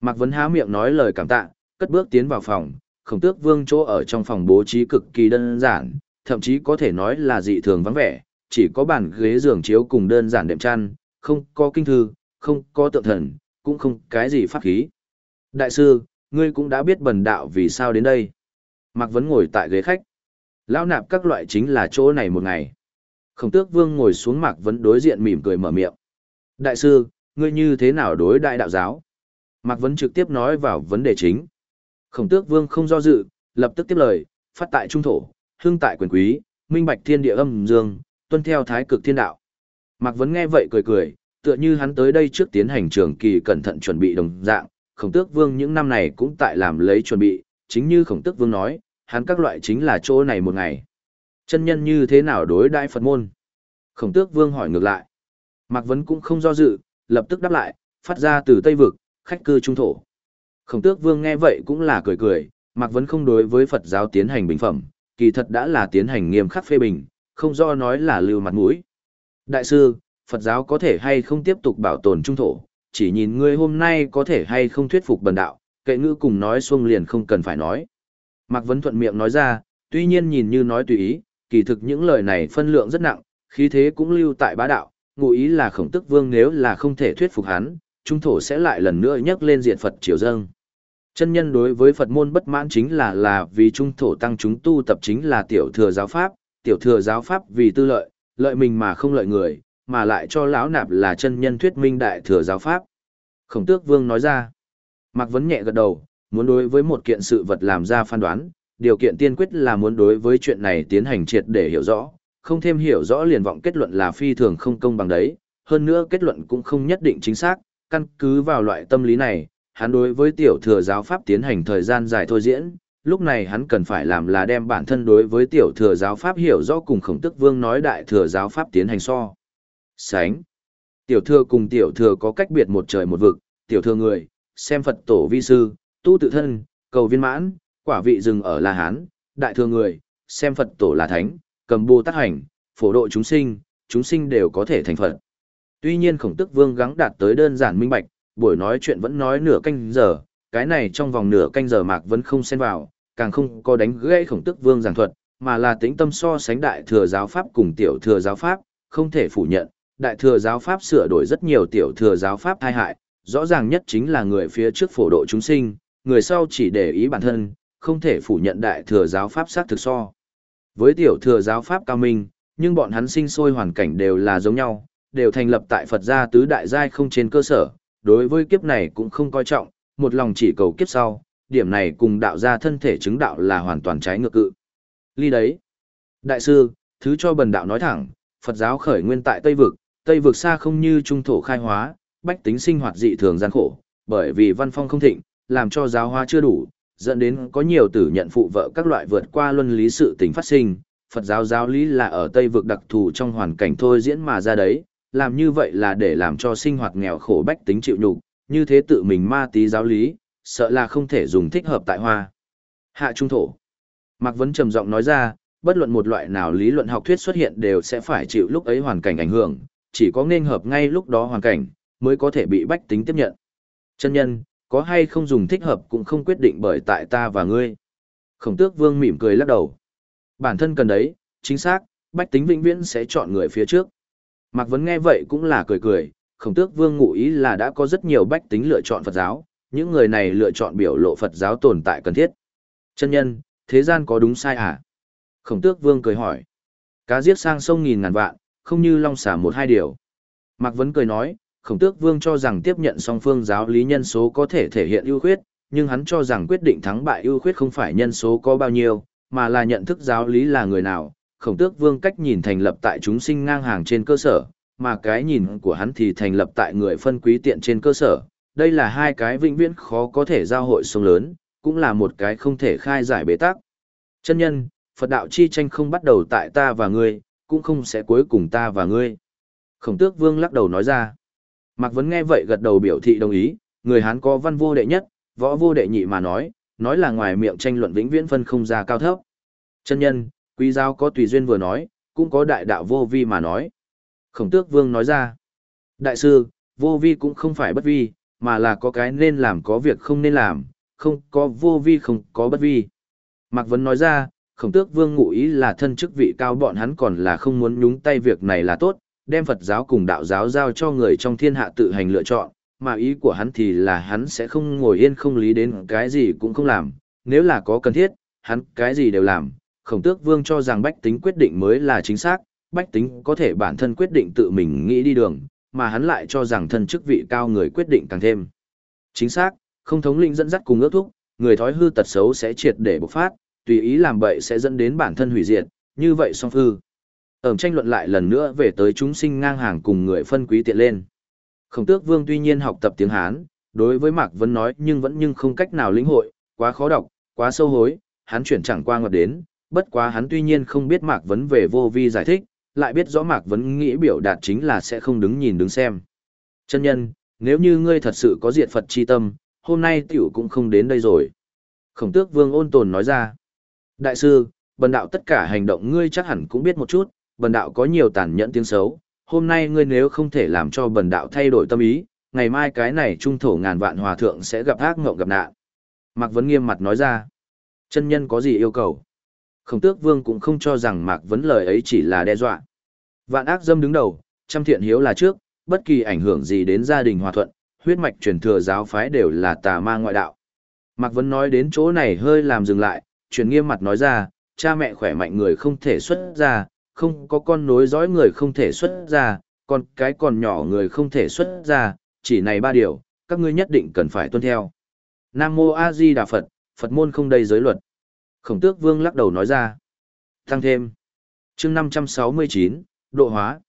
S1: Mạc Vấn há miệng nói lời cảm tạ, cất bước tiến vào phòng, khổng tước vương chỗ ở trong phòng bố trí cực kỳ đơn giản, thậm chí có thể nói là dị thường vắng vẻ, chỉ có bàn ghế giường chiếu cùng đơn giản đệm chăn, không có kinh thư, không có tượng thần, cũng không cái gì pháp khí. Đại sư, ngươi cũng đã biết bần đạo vì sao đến đây. Mạc Vấn ngồi tại ghế khách. Lão nạp các loại chính là chỗ này một ngày. Khổng tước vương ngồi xuống Mạc Vấn đối diện mỉm cười mở miệng. Đại sư, ngươi như thế nào đối đại đạo giáo? Mạc Vấn trực tiếp nói vào vấn đề chính. Khổng tước vương không do dự, lập tức tiếp lời, phát tại trung thổ, hương tại quyền quý, minh bạch thiên địa âm dương, tuân theo thái cực thiên đạo. Mạc Vấn nghe vậy cười cười, tựa như hắn tới đây trước tiến hành trường kỳ cẩn thận chuẩn bị đồng dạng, khổng tước vương những năm này cũng tại làm lấy chuẩn bị, chính như khổng tước vương nói, hắn các loại chính là chỗ này một ngày. Chân nhân như thế nào đối đại Phật môn? Khổng tước vương hỏi ngược lại. Mạc Vấn cũng không do dự, lập tức đáp lại, phát ra từ Tây Vực, khách cư trung thổ. Khổng tước vương nghe vậy cũng là cười cười, Mạc Vấn không đối với Phật giáo tiến hành bình phẩm, kỳ thật đã là tiến hành nghiêm khắc phê bình, không do nói là lưu mặt mũi. Đại sư, Phật giáo có thể hay không tiếp tục bảo tồn trung thổ, chỉ nhìn ngươi hôm nay có thể hay không thuyết phục bần đạo, kệ ngữ cùng nói xuông liền không cần phải nói. Mạc Vấn thuận miệng nói ra, tuy nhiên nhìn như nói tùy ý, kỳ thực những lời này phân lượng rất nặng, khí thế cũng lưu tại bá đạo, ngụ ý là khổng tức vương nếu là không thể thuyết phục hắn, trung thổ sẽ lại lần nữa nhắc lên diện Phật triều dâng. Chân nhân đối với Phật môn bất mãn chính là là vì trung thổ tăng chúng tu tập chính là tiểu thừa giáo pháp, tiểu thừa giáo pháp vì tư lợi, lợi mình mà không lợi người, mà lại cho lão nạp là chân nhân thuyết minh đại thừa giáo pháp. Khổng tước vương nói ra, Mạc Vấn nhẹ gật đầu, muốn đối với một kiện sự vật làm ra phán đoán, điều kiện tiên quyết là muốn đối với chuyện này tiến hành triệt để hiểu rõ, không thêm hiểu rõ liền vọng kết luận là phi thường không công bằng đấy, hơn nữa kết luận cũng không nhất định chính xác, căn cứ vào loại tâm lý này, hắn đối với tiểu thừa giáo pháp tiến hành thời gian dài thôi diễn, lúc này hắn cần phải làm là đem bản thân đối với tiểu thừa giáo pháp hiểu rõ cùng khổng tức vương nói đại thừa giáo pháp tiến hành so. Sánh. Tiểu thừa cùng tiểu thừa có cách biệt một trời một vực, tiểu thừa người, xem Phật tổ vi sư, tu tự thân, cầu viên mãn, quả vị dừng ở La Hán, đại thừa người, xem Phật tổ là thánh, cầm bồ tát hành, phổ độ chúng sinh, chúng sinh đều có thể thành Phật. Tuy nhiên khổng tức vương gắng đạt tới đơn giản minh bạch, buổi nói chuyện vẫn nói nửa canh giờ, cái này trong vòng nửa canh giờ mạc vẫn không xen vào, càng không có đánh gãy khổng tức vương giảng thuật, mà là tính tâm so sánh đại thừa giáo pháp cùng tiểu thừa giáo pháp, không thể phủ nhận, đại thừa giáo pháp sửa đổi rất nhiều tiểu thừa giáo pháp tai hại, rõ ràng nhất chính là người phía trước phổ độ chúng sinh, người sau chỉ để ý bản thân, không thể phủ nhận đại thừa giáo pháp sát thực so. Với tiểu thừa giáo pháp cao minh, nhưng bọn hắn sinh sôi hoàn cảnh đều là giống nhau, đều thành lập tại Phật gia tứ đại giai không trên cơ sở, đối với kiếp này cũng không coi trọng, một lòng chỉ cầu kiếp sau, điểm này cùng đạo gia thân thể chứng đạo là hoàn toàn trái ngược cự. Ly đấy. Đại sư, thứ cho bần đạo nói thẳng, Phật giáo khởi nguyên tại Tây Vực, Tây Vực xa không như trung thổ khai hóa, bách tính sinh hoạt dị thường gian khổ, bởi vì văn phong không thịnh, làm cho giáo hóa chưa đủ, dẫn đến có nhiều tử nhận phụ vợ các loại vượt qua luân lý sự tình phát sinh. Phật giáo giáo lý là ở Tây vực đặc thù trong hoàn cảnh thôi diễn mà ra đấy, làm như vậy là để làm cho sinh hoạt nghèo khổ bách tính chịu nhục, như thế tự mình ma tí giáo lý, sợ là không thể dùng thích hợp tại hoa. Hạ trung thổ. Mạc Vấn trầm giọng nói ra, bất luận một loại nào lý luận học thuyết xuất hiện đều sẽ phải chịu lúc ấy hoàn cảnh ảnh hưởng, chỉ có nên hợp ngay lúc đó hoàn cảnh, mới có thể bị bách tính tiếp nhận. Chân nhân, có hay không dùng thích hợp cũng không quyết định bởi tại ta và ngươi. Khổng tước vương mỉm cười lắc đầu. Bản thân cần đấy, chính xác, bách tính vĩnh viễn sẽ chọn người phía trước. Mạc Vấn nghe vậy cũng là cười cười, khổng tước vương ngụ ý là đã có rất nhiều bách tính lựa chọn Phật giáo, những người này lựa chọn biểu lộ Phật giáo tồn tại cần thiết. Chân nhân, thế gian có đúng sai à? Khổng tước vương cười hỏi. Cá giết sang sông nghìn ngàn vạn, không như long xả một hai điều. Mạc Vấn cười nói, khổng tước vương cho rằng tiếp nhận song phương giáo lý nhân số có thể thể hiện ưu khuyết, nhưng hắn cho rằng quyết định thắng bại ưu khuyết không phải nhân số có bao nhiêu, mà là nhận thức giáo lý là người nào. Khổng tước vương cách nhìn thành lập tại chúng sinh ngang hàng trên cơ sở, mà cái nhìn của hắn thì thành lập tại người phân quý tiện trên cơ sở. Đây là hai cái vĩnh viễn khó có thể giao hội sông lớn, cũng là một cái không thể khai giải bế tắc. Chân nhân, Phật đạo chi tranh không bắt đầu tại ta và ngươi, cũng không sẽ cuối cùng ta và ngươi. Khổng tước vương lắc đầu nói ra. Mạc Vấn nghe vậy gật đầu biểu thị đồng ý, người Hán có văn vô đệ nhất, võ vô đệ nhị mà nói, nói là ngoài miệng tranh luận vĩnh viễn phân không ra cao thấp. Chân nhân, quý giáo có tùy duyên vừa nói, cũng có đại đạo vô vi mà nói. Khổng tước vương nói ra, đại sư, vô vi cũng không phải bất vi, mà là có cái nên làm có việc không nên làm, không có vô vi không có bất vi. Mạc Vấn nói ra, khổng tước vương ngụ ý là thân chức vị cao bọn hắn còn là không muốn nhúng tay việc này là tốt, đem Phật giáo cùng đạo giáo giao cho người trong thiên hạ tự hành lựa chọn, mà ý của hắn thì là hắn sẽ không ngồi yên không lý đến cái gì cũng không làm, nếu là có cần thiết, hắn cái gì đều làm. Khổng tước vương cho rằng bách tính quyết định mới là chính xác, bách tính có thể bản thân quyết định tự mình nghĩ đi đường, mà hắn lại cho rằng thân chức vị cao người quyết định càng thêm. Chính xác, không thống lĩnh dẫn dắt cùng ước thúc, người thói hư tật xấu sẽ triệt để bộc phát, Tùy ý làm bậy sẽ dẫn đến bản thân hủy diệt, như vậy song hư. Ẩm tranh luận lại lần nữa về tới chúng sinh ngang hàng cùng người phân quý tiện lên. Khổng tước vương tuy nhiên học tập tiếng Hán, đối với Mạc Vân nói nhưng vẫn nhưng không cách nào lĩnh hội, quá khó đọc, quá sâu hối, hắn chuyển chẳng qua ngọt đến, bất quá hắn tuy nhiên không biết Mạc Vấn về vô vi giải thích, lại biết rõ Mạc Vấn nghĩ biểu đạt chính là sẽ không đứng nhìn đứng xem. Chân nhân, nếu như ngươi thật sự có diệt Phật chi tâm, hôm nay tiểu cũng không đến đây rồi. Khổng tước vương ôn tồn nói ra. Đại sư, bần đạo tất cả hành động ngươi chắc hẳn cũng biết một chút, bần đạo có nhiều tàn nhẫn tiếng xấu, hôm nay ngươi nếu không thể làm cho bần đạo thay đổi tâm ý, ngày mai cái này trung thổ ngàn vạn hòa thượng sẽ gặp ác ngộng gặp nạn. Mạc Vấn nghiêm mặt nói ra. Chân nhân có gì yêu cầu? Khổng tước vương cũng không cho rằng Mạc Vấn lời ấy chỉ là đe dọa. Vạn ác dâm đứng đầu, trăm thiện hiếu là trước, bất kỳ ảnh hưởng gì đến gia đình hòa thuận, huyết mạch truyền thừa giáo phái đều là tà ma ngoại đạo. Mạc Vấn nói đến chỗ này hơi làm dừng lại, truyền nghiêm mặt nói ra, cha mẹ khỏe mạnh người không thể xuất ra, không có con nối dõi người không thể xuất ra, còn cái còn nhỏ người không thể xuất ra, chỉ này ba điều, các ngươi nhất định cần phải tuân theo. Nam Mô A Di Đà Phật, Phật môn không đầy giới luật. Khổng tước vương lắc đầu nói ra. Tăng thêm. chương 569, độ hóa.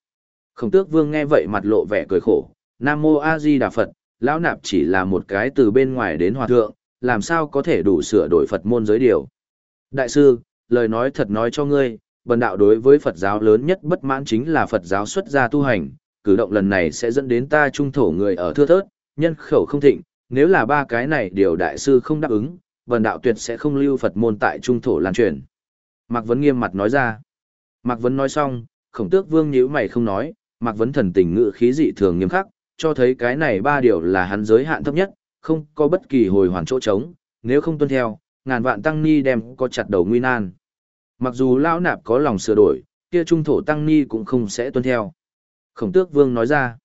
S1: Khổng tước vương nghe vậy mặt lộ vẻ cười khổ. Nam Mô A Di Đà Phật, lão nạp chỉ là một cái từ bên ngoài đến hòa thượng, làm sao có thể đủ sửa đổi Phật môn giới điều. Đại sư, lời nói thật nói cho ngươi, bần đạo đối với Phật giáo lớn nhất bất mãn chính là Phật giáo xuất gia tu hành, cử động lần này sẽ dẫn đến ta trung thổ người ở thưa thớt, nhân khẩu không thịnh, nếu là ba cái này điều đại sư không đáp ứng, bần đạo tuyệt sẽ không lưu Phật môn tại trung thổ lan truyền. Mạc Vấn nghiêm mặt nói ra. Mạc Vấn nói xong, khổng tước vương nhíu mày không nói, Mạc Vấn thần tình ngự khí dị thường nghiêm khắc, cho thấy cái này ba điều là hắn giới hạn thấp nhất, không có bất kỳ hồi hoàn chỗ trống, nếu không tuân theo, ngàn vạn tăng ni đem có chặt đầu nguy nan. Mặc dù lão nạp có lòng sửa đổi, kia trung thổ tăng ni cũng không sẽ tuân theo. Khổng tước vương nói ra,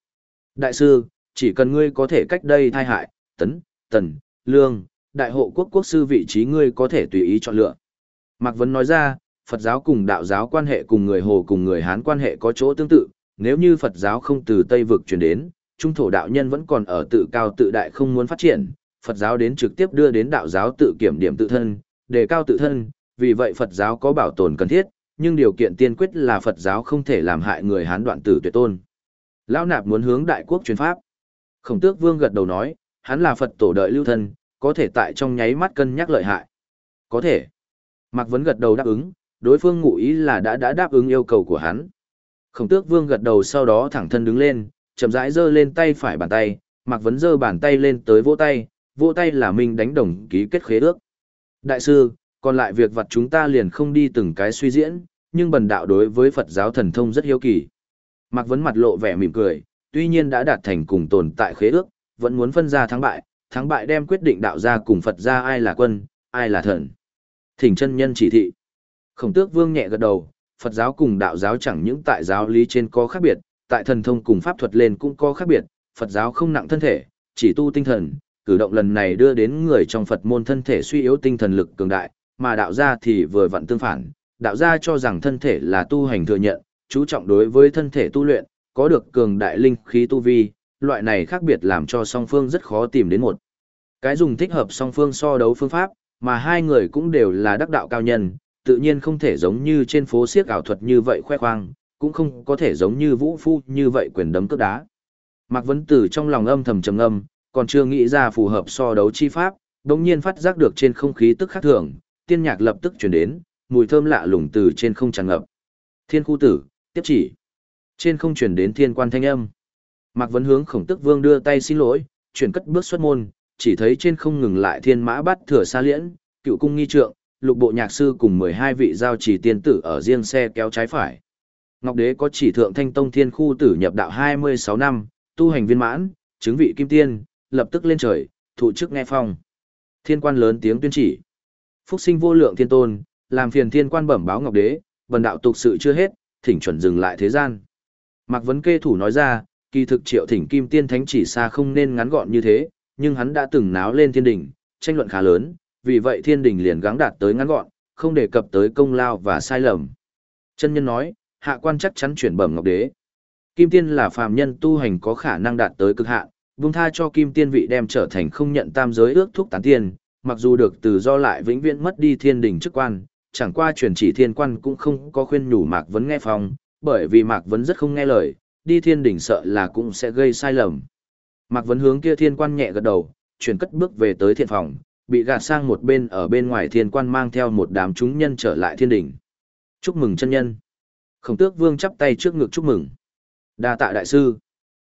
S1: đại sư, chỉ cần ngươi có thể cách đây thai hại, tấn, tần, lương, đại hộ quốc quốc sư vị trí ngươi có thể tùy ý chọn lựa. Mạc Vấn nói ra, Phật giáo cùng đạo giáo quan hệ cùng người Hồ cùng người Hán quan hệ có chỗ tương tự, nếu như Phật giáo không từ Tây vực truyền đến, trung thổ đạo nhân vẫn còn ở tự cao tự đại không muốn phát triển, Phật giáo đến trực tiếp đưa đến đạo giáo tự kiểm điểm tự thân, đề cao tự thân, vì vậy Phật giáo có bảo tồn cần thiết, nhưng điều kiện tiên quyết là Phật giáo không thể làm hại người Hán đoạn tử tuyệt tôn. Lão nạp muốn hướng đại quốc truyền pháp. Khổng tước vương gật đầu nói, hắn là Phật tổ đợi lưu thân, có thể tại trong nháy mắt cân nhắc lợi hại. Có thể. Mạc Vấn gật đầu đáp ứng, đối phương ngụ ý là đã đã đáp ứng yêu cầu của hắn. Khổng tước vương gật đầu sau đó thẳng thân đứng lên, chậm rãi giơ lên tay phải bàn tay, Mạc Vấn giơ bàn tay lên tới vỗ tay, vỗ tay là mình đánh đồng ký kết khế ước. Đại sư, còn lại việc vật chúng ta liền không đi từng cái suy diễn, nhưng bần đạo đối với Phật giáo thần thông rất hiếu kỳ. Mạc Vấn mặt lộ vẻ mỉm cười, tuy nhiên đã đạt thành cùng tồn tại khế ước, vẫn muốn phân ra thắng bại, thắng bại đem quyết định đạo gia cùng Phật gia ai là quân, ai là thần. Thỉnh chân nhân chỉ thị. Khổng tước vương nhẹ gật đầu, Phật giáo cùng đạo giáo chẳng những tại giáo lý trên có khác biệt, tại thần thông cùng pháp thuật lên cũng có khác biệt, Phật giáo không nặng thân thể, chỉ tu tinh thần, cử động lần này đưa đến người trong Phật môn thân thể suy yếu tinh thần lực cường đại, mà đạo gia thì vừa vặn tương phản, đạo gia cho rằng thân thể là tu hành thừa nhận, chú trọng đối với thân thể tu luyện, có được cường đại linh khí tu vi, loại này khác biệt làm cho song phương rất khó tìm đến một. Cái dùng thích hợp song phương so đấu phương pháp, mà hai người cũng đều là đắc đạo cao nhân, tự nhiên không thể giống như trên phố siếc ảo thuật như vậy khoe khoang, cũng không có thể giống như vũ phu như vậy quyền đấm cước đá. Mạc Vấn Tử trong lòng âm thầm trầm âm, còn chưa nghĩ ra phù hợp so đấu chi pháp, đồng nhiên phát giác được trên không khí tức khác thường, tiên nhạc lập tức chuyển đến, mùi thơm lạ lùng từ trên không tràn ngập. Thiên khu tử, tiếp chỉ. Trên không chuyển đến thiên quan thanh âm. Mạc Vấn hướng khổng tức vương đưa tay xin lỗi, chuyển cất bước xuất môn, chỉ thấy trên không ngừng lại thiên mã bắt thừa xa liễn, cựu cung nghi trượng, lục bộ nhạc sư cùng 12 vị giao chỉ tiên tử ở riêng xe kéo trái phải. Ngọc Đế có chỉ thượng thanh tông thiên khu tử nhập đạo 26 năm, tu hành viên mãn, chứng vị kim tiên, lập tức lên trời, thụ chức nghe phong. Thiên quan lớn tiếng tuyên chỉ. Phúc sinh vô lượng thiên tôn, làm phiền thiên quan bẩm báo Ngọc Đế, bần đạo tục sự chưa hết, thỉnh chuẩn dừng lại thế gian. Mạc Vấn kê thủ nói ra, kỳ thực triệu thỉnh kim tiên thánh chỉ xa không nên ngắn gọn như thế, nhưng hắn đã từng náo lên thiên đình, tranh luận khá lớn, vì vậy thiên đình liền gắng đạt tới ngắn gọn, không đề cập tới công lao và sai lầm. Chân nhân nói, hạ quan chắc chắn chuyển bẩm ngọc đế. Kim tiên là phàm nhân tu hành có khả năng đạt tới cực hạn, buông tha cho kim tiên vị đem trở thành không nhận tam giới ước thúc tán tiên, mặc dù được từ do lại vĩnh viễn mất đi thiên đình chức quan, chẳng qua truyền chỉ thiên quan cũng không có khuyên nhủ Mạc Vấn nghe phòng, bởi vì Mạc Vấn rất không nghe lời, đi thiên đỉnh sợ là cũng sẽ gây sai lầm. Mạc Vấn hướng kia thiên quan nhẹ gật đầu, chuyển cất bước về tới thiện phòng, bị gạt sang một bên ở bên ngoài thiên quan mang theo một đám chúng nhân trở lại thiên đình. Chúc mừng chân nhân. Khổng tước vương chắp tay trước ngực chúc mừng. đa tạ đại sư.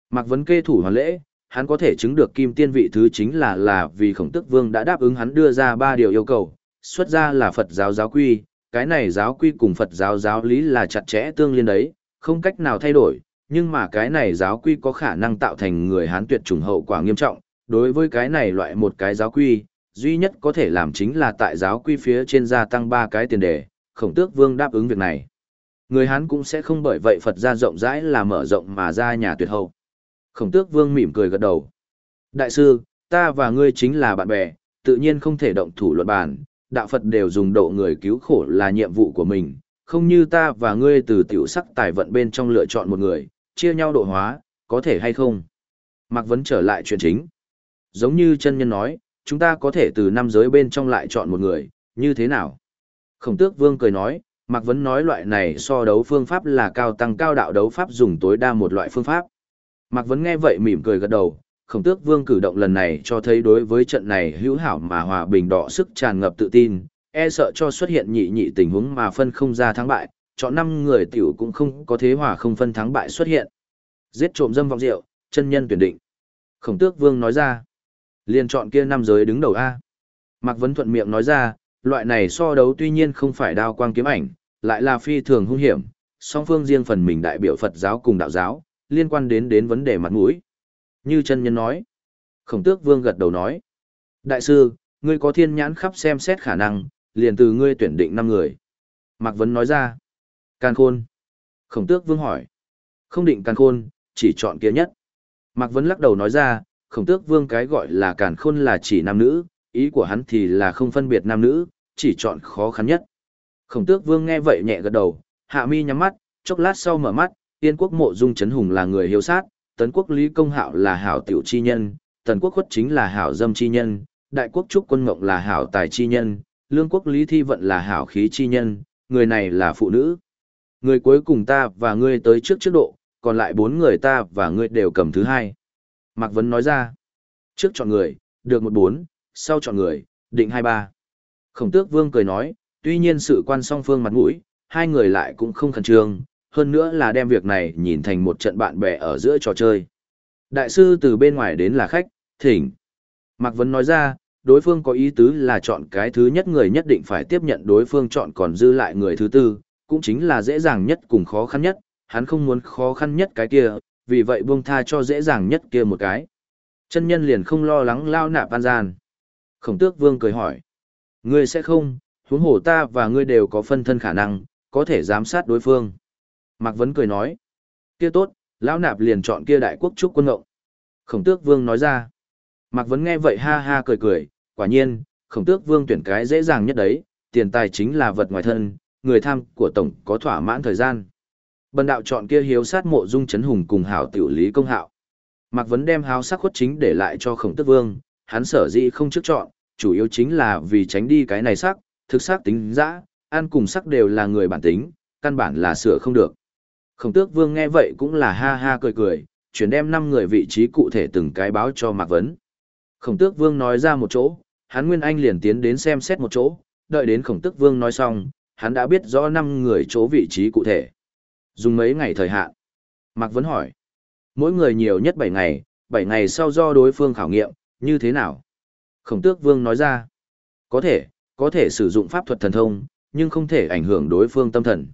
S1: Mạc Vấn kê thủ hoàn lễ, hắn có thể chứng được kim tiên vị thứ chính là là vì khổng tước vương đã đáp ứng hắn đưa ra ba điều yêu cầu, xuất ra là Phật giáo giáo quy, cái này giáo quy cùng Phật giáo giáo lý là chặt chẽ tương liên đấy, không cách nào thay đổi, nhưng mà cái này giáo quy có khả năng tạo thành người Hán tuyệt chủng hậu quả nghiêm trọng, đối với cái này loại một cái giáo quy, duy nhất có thể làm chính là tại giáo quy phía trên gia tăng ba cái tiền đề, khổng tước vương đáp ứng việc này. Người Hán cũng sẽ không bởi vậy Phật gia rộng rãi là mở rộng mà ra nhà tuyệt hậu. Khổng tước vương mỉm cười gật đầu. Đại sư, ta và ngươi chính là bạn bè, tự nhiên không thể động thủ luận bàn, đạo Phật đều dùng độ người cứu khổ là nhiệm vụ của mình, không như ta và ngươi từ tiểu sắc tài vận bên trong lựa chọn một người, chia nhau độ hóa, có thể hay không? Mạc Vấn trở lại chuyện chính. Giống như chân nhân nói, chúng ta có thể từ năm giới bên trong lại chọn một người, như thế nào? Khổng tước vương cười nói, Mạc Vấn nói loại này so đấu phương pháp là cao tăng cao đạo đấu pháp dùng tối đa một loại phương pháp. Mạc Vấn nghe vậy mỉm cười gật đầu, khổng tước vương cử động lần này cho thấy đối với trận này hữu hảo mà hòa bình đỏ sức tràn ngập tự tin, e sợ cho xuất hiện nhị nhị tình huống mà phân không ra thắng bại, chọn năm người tiểu cũng không có thế hòa không phân thắng bại xuất hiện. Giết trộm dâm vọng rượu, chân nhân tuyển định. Khổng tước vương nói ra, liền chọn kia năm giới đứng đầu A. Mạc Vấn thuận miệng nói ra, loại này so đấu tuy nhiên không phải đao quang kiếm ảnh, lại là phi thường hung hiểm, song phương riêng phần mình đại biểu Phật giáo cùng đạo giáo, liên quan đến đến vấn đề mặt mũi. Như chân nhân nói, khổng tước vương gật đầu nói, đại sư, ngươi có thiên nhãn khắp xem xét khả năng, liền từ ngươi tuyển định năm người. Mạc Vấn nói ra, càn khôn. Khổng tước vương hỏi, không định càn khôn, chỉ chọn kia nhất. Mạc Vấn lắc đầu nói ra, khổng tước vương cái gọi là càn khôn là chỉ nam nữ, ý của hắn thì là không phân biệt nam nữ, chỉ chọn khó khăn nhất. Khổng tước vương nghe vậy nhẹ gật đầu, hạ mi nhắm mắt, chốc lát sau mở mắt, yên quốc mộ dung chấn hùng là người hiếu sát, tấn quốc lý công hạo là hảo tiểu chi nhân, tần quốc khuất chính là hảo dâm chi nhân, đại quốc trúc quân ngộng là hảo tài chi nhân, lương quốc lý thi vận là hảo khí chi nhân, người này là phụ nữ. Người cuối cùng ta và ngươi tới trước trước độ, còn lại bốn người ta và ngươi đều cầm thứ hai. Mạc Vấn nói ra, trước chọn người, được một bốn, sau chọn người, định hai ba. Khổng tước vương cười nói, tuy nhiên sự quan song phương mặt mũi, hai người lại cũng không khẩn trương, hơn nữa là đem việc này nhìn thành một trận bạn bè ở giữa trò chơi. Đại sư từ bên ngoài đến là khách, thỉnh. Mạc Vấn nói ra, đối phương có ý tứ là chọn cái thứ nhất người nhất định phải tiếp nhận đối phương chọn còn dư lại người thứ tư, cũng chính là dễ dàng nhất cùng khó khăn nhất, hắn không muốn khó khăn nhất cái kia, vì vậy buông tha cho dễ dàng nhất kia một cái. Chân nhân liền không lo lắng lao nạp an gian. Khổng tước vương cười hỏi. Ngươi sẽ không, huống hổ ta và ngươi đều có phân thân khả năng, có thể giám sát đối phương. Mạc Vấn cười nói. Kia tốt, lão nạp liền chọn kia đại quốc trúc quân ngộng. Khổng tước vương nói ra. Mạc Vấn nghe vậy ha ha cười cười, quả nhiên, khổng tước vương tuyển cái dễ dàng nhất đấy, tiền tài chính là vật ngoài thân, người tham của tổng có thỏa mãn thời gian. Bần đạo chọn kia hiếu sát mộ dung chấn hùng cùng hảo tiểu lý công hạo. Mạc Vấn đem háo sắc khuất chính để lại cho khổng tước vương, hắn sở dĩ không trước chọn, chủ yếu chính là vì tránh đi cái này sắc, thực sắc tính dã, ăn cùng sắc đều là người bản tính, căn bản là sửa không được. Khổng tước vương nghe vậy cũng là ha ha cười cười, chuyển đem năm người vị trí cụ thể từng cái báo cho Mạc Vấn. Khổng tước vương nói ra một chỗ, hắn Nguyên Anh liền tiến đến xem xét một chỗ, đợi đến khổng tước vương nói xong, hắn đã biết rõ năm người chỗ vị trí cụ thể. Dùng mấy ngày thời hạn. Mạc Vấn hỏi. Mỗi người nhiều nhất 7 ngày, 7 ngày sau do đối phương khảo nghiệm, như thế nào? Khổng tước vương nói ra. Có thể, có thể sử dụng pháp thuật thần thông, nhưng không thể ảnh hưởng đối phương tâm thần.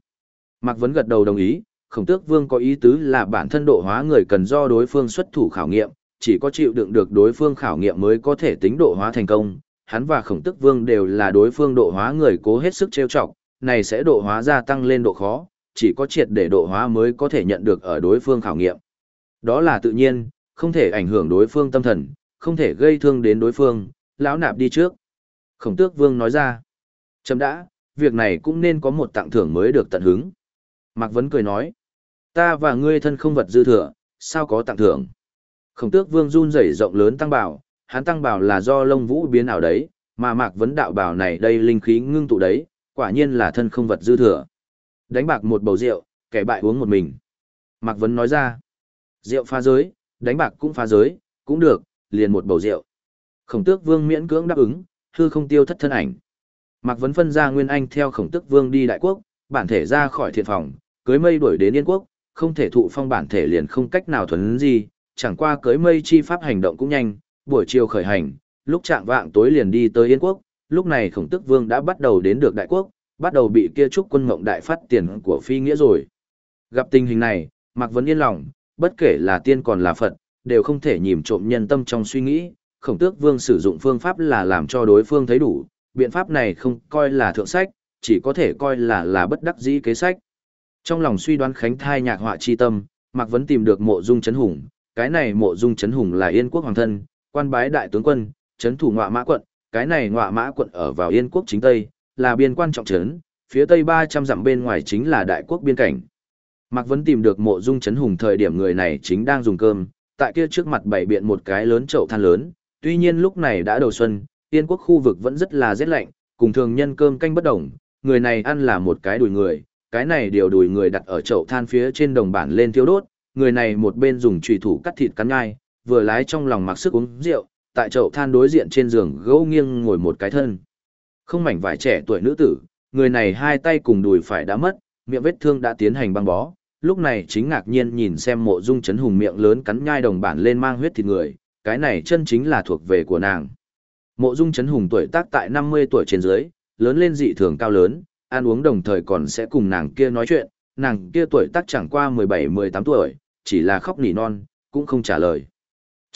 S1: Mạc Vấn gật đầu đồng ý, khổng tước vương có ý tứ là bản thân độ hóa người cần do đối phương xuất thủ khảo nghiệm, chỉ có chịu đựng được đối phương khảo nghiệm mới có thể tính độ hóa thành công. Hắn và khổng tước vương đều là đối phương độ hóa người cố hết sức trêu chọc, này sẽ độ hóa gia tăng lên độ khó, chỉ có triệt để độ hóa mới có thể nhận được ở đối phương khảo nghiệm. Đó là tự nhiên, không thể ảnh hưởng đối phương tâm thần, không thể gây thương đến đối phương, lão nạp đi trước. Khổng tước vương nói ra, chấm đã, việc này cũng nên có một tặng thưởng mới được tận hứng. Mạc Vấn cười nói, ta và ngươi thân không vật dư thừa, sao có tặng thưởng. Khổng tước vương run rẩy rộng lớn tăng bảo, hắn tăng bảo là do lông vũ biến ảo đấy, Mà Mạc Vấn đạo bảo này đây linh khí ngưng tụ đấy, quả nhiên là thân không vật dư thừa. Đánh bạc một bầu rượu, kẻ bại uống một mình. Mạc Vấn nói ra, rượu pha giới, đánh bạc cũng pha giới, cũng được, liền một bầu rượu. Khổng tước vương miễn cưỡng đáp ứng, hư không tiêu thất thân ảnh. Mạc Vấn phân ra Nguyên Anh theo khổng tước vương đi đại quốc, bản thể ra khỏi thiện phòng, cưới mây đuổi đến Yên quốc, không thể thụ phong bản thể liền không cách nào thuần gì, chẳng qua cưới mây chi pháp hành động cũng nhanh, buổi chiều khởi hành, lúc trạng vạng tối liền đi tới Yên quốc, lúc này khổng tước vương đã bắt đầu đến được đại quốc, bắt đầu bị kia trúc quân mộng đại phát tiền của phi nghĩa rồi. Gặp tình hình này, Mạc Vấn yên lòng, bất kể là tiên còn là Phật, đều không thể nhìm trộm nhân tâm trong suy nghĩ, khổng tước vương sử dụng phương pháp là làm cho đối phương thấy đủ, biện pháp này không coi là thượng sách, chỉ có thể coi là là bất đắc dĩ kế sách. Trong lòng suy đoán khánh thai nhạc họa chi tâm, Mạc Vấn tìm được mộ dung chấn hùng, cái này mộ dung chấn hùng là yên quốc hoàng thân, quan bái đại tướng quân, chấn thủ ngọa mã quận, cái này ngọa mã quận ở vào yên quốc chính tây, là biên quan trọng trấn, phía tây 300 dặm bên ngoài chính là đại quốc biên cảnh. Mạc Vấn tìm được mộ dung chấn hùng thời điểm người này chính đang dùng cơm, tại kia trước mặt bày biện một cái lớn chậu than lớn, tuy nhiên lúc này đã đầu xuân, yên quốc khu vực vẫn rất là rét lạnh, cùng thường nhân cơm canh bất đồng, người này ăn là một cái đùi người, cái này điều đùi người đặt ở chậu than phía trên đồng bản lên thiêu đốt, người này một bên dùng chùy thủ cắt thịt cắn nhai, vừa lái trong lòng mặc sức uống rượu, tại chậu than đối diện trên giường gấu nghiêng ngồi một cái thân. Không mảnh vải trẻ tuổi nữ tử, người này hai tay cùng đùi phải đã mất, miệng vết thương đã tiến hành băng bó, lúc này chính ngạc nhiên nhìn xem mộ dung chấn hùng miệng lớn cắn nhai đồng bản lên mang huyết thịt người, cái này chân chính là thuộc về của nàng. Mộ dung chấn hùng tuổi tác tại 50 tuổi trên dưới, lớn lên dị thường cao lớn, ăn uống đồng thời còn sẽ cùng nàng kia nói chuyện, nàng kia tuổi tác chẳng qua 17-18 tuổi, chỉ là khóc nỉ non, cũng không trả lời.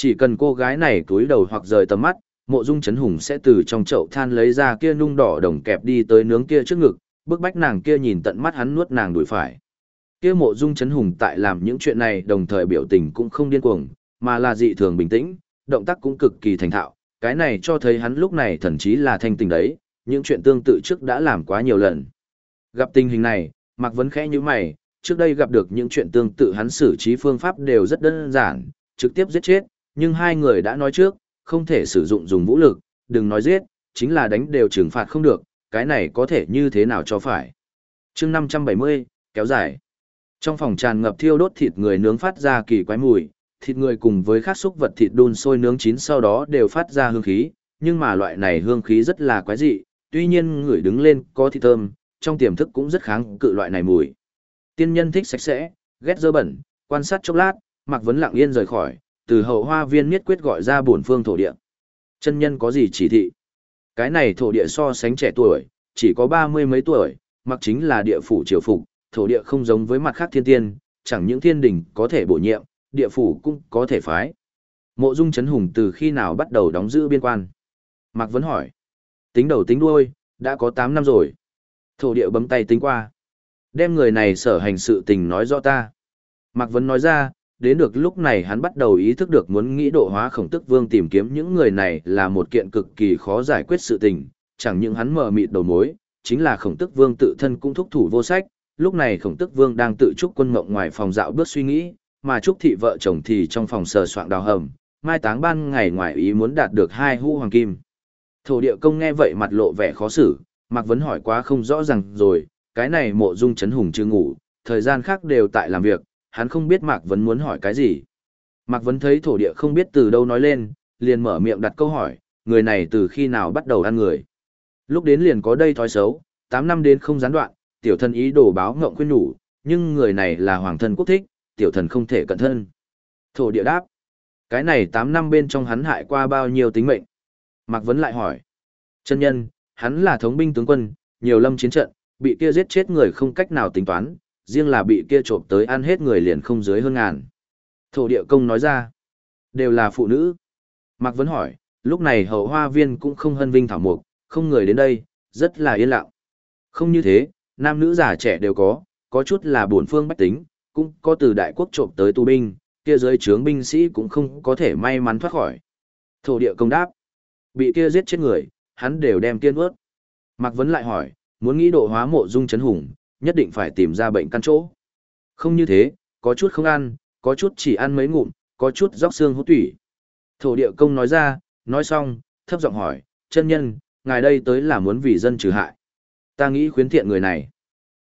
S1: Chỉ cần cô gái này túi đầu hoặc rời tầm mắt, mộ dung chấn hùng sẽ từ trong chậu than lấy ra kia nung đỏ đồng kẹp đi tới nướng kia trước ngực, bức bách nàng kia nhìn tận mắt hắn nuốt nàng đuổi phải. Kia mộ dung chấn hùng tại làm những chuyện này đồng thời biểu tình cũng không điên cuồng, mà là dị thường bình tĩnh, động tác cũng cực kỳ thành thạo, cái này cho thấy hắn lúc này thậm chí là thanh tình đấy, những chuyện tương tự trước đã làm quá nhiều lần. Gặp tình hình này, Mạc Vấn khẽ như mày, trước đây gặp được những chuyện tương tự hắn xử trí phương pháp đều rất đơn giản, trực tiếp giết chết, nhưng hai người đã nói trước, không thể sử dụng dùng vũ lực, đừng nói giết, chính là đánh đều trừng phạt không được, cái này có thể như thế nào cho phải. chương 570, kéo dài. Trong phòng tràn ngập thiêu đốt thịt người nướng phát ra kỳ quái mùi, thịt người cùng với các xúc vật thịt đun sôi nướng chín sau đó đều phát ra hương khí, nhưng mà loại này hương khí rất là quái dị, tuy nhiên người đứng lên có thịt thơm, trong tiềm thức cũng rất kháng cự loại này mùi. Tiên nhân thích sạch sẽ, ghét dơ bẩn, quan sát chốc lát, Mạc Vấn lặng yên rời khỏi, từ hậu hoa viên miết quyết gọi ra bổn phương thổ địa. Chân nhân có gì chỉ thị? Cái này thổ địa so sánh trẻ tuổi, chỉ có ba mươi mấy tuổi, mặc chính là địa phủ triều phục, thổ địa không giống với mặt khác thiên tiên, chẳng những thiên đình có thể bổ nhiệm, địa phủ cũng có thể phái. Mộ Dung Chấn Hùng từ khi nào bắt đầu đóng giữ biên quan? Mạc Vấn hỏi. Tính đầu tính đuôi, đã có 8 năm rồi. Thổ địa bấm tay tính qua. Đem người này sở hành sự tình nói rõ ta. Mạc Vấn nói ra, đến được lúc này hắn bắt đầu ý thức được muốn nghĩ độ hóa khổng tức vương tìm kiếm những người này là một kiện cực kỳ khó giải quyết sự tình, chẳng những hắn mở mịt đầu mối, chính là khổng tức vương tự thân cũng thúc thủ vô sách, lúc này khổng tức vương đang tự trúc quân mộng ngoài phòng dạo bước suy nghĩ, mà trúc thị vợ chồng thì trong phòng sờ soạn đào hầm, mai táng ban ngày ngoài ý muốn đạt được hai hũ hoàng kim. Thổ địa công nghe vậy mặt lộ vẻ khó xử, Mạc Vấn hỏi quá không rõ ràng rồi, cái này mộ dung chấn hùng chưa ngủ, thời gian khác đều tại làm việc, hắn không biết Mạc Vấn muốn hỏi cái gì. Mạc Vấn thấy thổ địa không biết từ đâu nói lên, liền mở miệng đặt câu hỏi, người này từ khi nào bắt đầu ăn người. Lúc đến liền có đây thói xấu, 8 năm đến không gián đoạn, tiểu thần ý đồ báo ngộng khuyên nhủ, nhưng người này là hoàng thân quốc thích, tiểu thần không thể cẩn thân. Thổ địa đáp, cái này 8 năm bên trong hắn hại qua bao nhiêu tính mệnh. Mạc Vấn lại hỏi, chân nhân, hắn là thống binh tướng quân, nhiều lâm chiến trận, bị kia giết chết người không cách nào tính toán, riêng là bị kia trộm tới ăn hết người liền không dưới hơn ngàn. Thổ địa công nói ra, đều là phụ nữ. Mạc Vấn hỏi, lúc này hậu hoa viên cũng không hân vinh thảo mục, không người đến đây, rất là yên lặng. Không như thế, nam nữ già trẻ đều có, có chút là bổn phương bách tính, cũng có từ đại quốc trộm tới tù binh, kia dưới trướng binh sĩ cũng không có thể may mắn thoát khỏi. Thổ địa công đáp, bị kia giết chết người, hắn đều đem tiên ướt. Mạc Vấn lại hỏi, muốn nghĩ độ hóa mộ dung chấn hùng, nhất định phải tìm ra bệnh căn chỗ. Không như thế, có chút không ăn, có chút chỉ ăn mấy ngụm, có chút róc xương hút tủy. Thổ địa công nói ra, nói xong, thấp giọng hỏi, chân nhân, ngài đây tới là muốn vì dân trừ hại. Ta nghĩ khuyến thiện người này.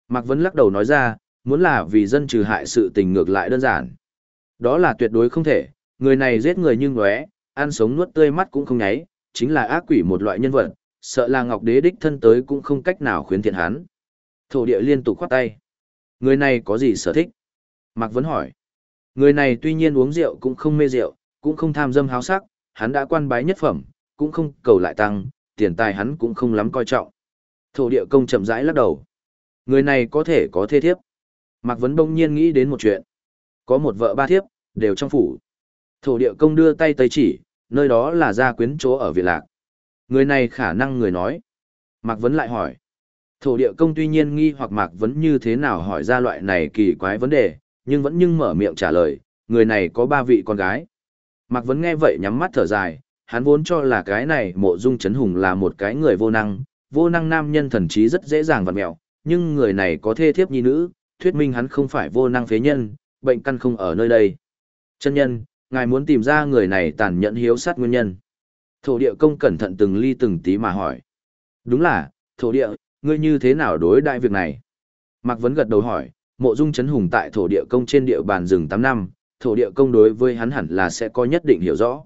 S1: Mạc Vấn lắc đầu nói ra, muốn là vì dân trừ hại sự tình ngược lại đơn giản. Đó là tuyệt đối không thể, người này giết người như ngóe, ăn sống nuốt tươi mắt cũng không nháy, chính là ác quỷ một loại nhân vật, sợ là Ngọc Đế đích thân tới cũng không cách nào khuyến thiện hắn. Thổ địa liên tục khoát tay. Người này có gì sở thích? Mạc Vấn hỏi. Người này tuy nhiên uống rượu cũng không mê rượu, cũng không tham dâm háo sắc, hắn đã quan bái nhất phẩm, cũng không cầu lại tăng, tiền tài hắn cũng không lắm coi trọng. Thổ địa công chậm rãi lắc đầu. Người này có thể có thê thiếp. Mạc Vấn đông nhiên nghĩ đến một chuyện. Có một vợ ba thiếp, đều trong phủ. Thổ địa công đưa tay tây chỉ, nơi đó là gia quyến chỗ ở Việt Lạc. Người này khả năng người nói. Mạc Vấn lại hỏi. Thổ địa công tuy nhiên nghi hoặc Mạc Vấn như thế nào hỏi ra loại này kỳ quái vấn đề, nhưng vẫn nhưng mở miệng trả lời, người này có ba vị con gái. Mạc Vấn nghe vậy nhắm mắt thở dài, hắn vốn cho là cái này mộ dung chấn hùng là một cái người vô năng, vô năng nam nhân thần trí rất dễ dàng vặt mẹo, nhưng người này có thê thiếp nhi nữ, thuyết minh hắn không phải vô năng phế nhân, bệnh căn không ở nơi đây. Chân nhân, ngài muốn tìm ra người này tàn nhẫn hiếu sát nguyên nhân. Thổ địa công cẩn thận từng ly từng tí mà hỏi. Đúng là, thổ địa, ngươi như thế nào đối đại việc này? Mạc Vấn gật đầu hỏi, mộ dung chấn hùng tại thổ địa công trên địa bàn rừng 8 năm, thổ địa công đối với hắn hẳn là sẽ có nhất định hiểu rõ.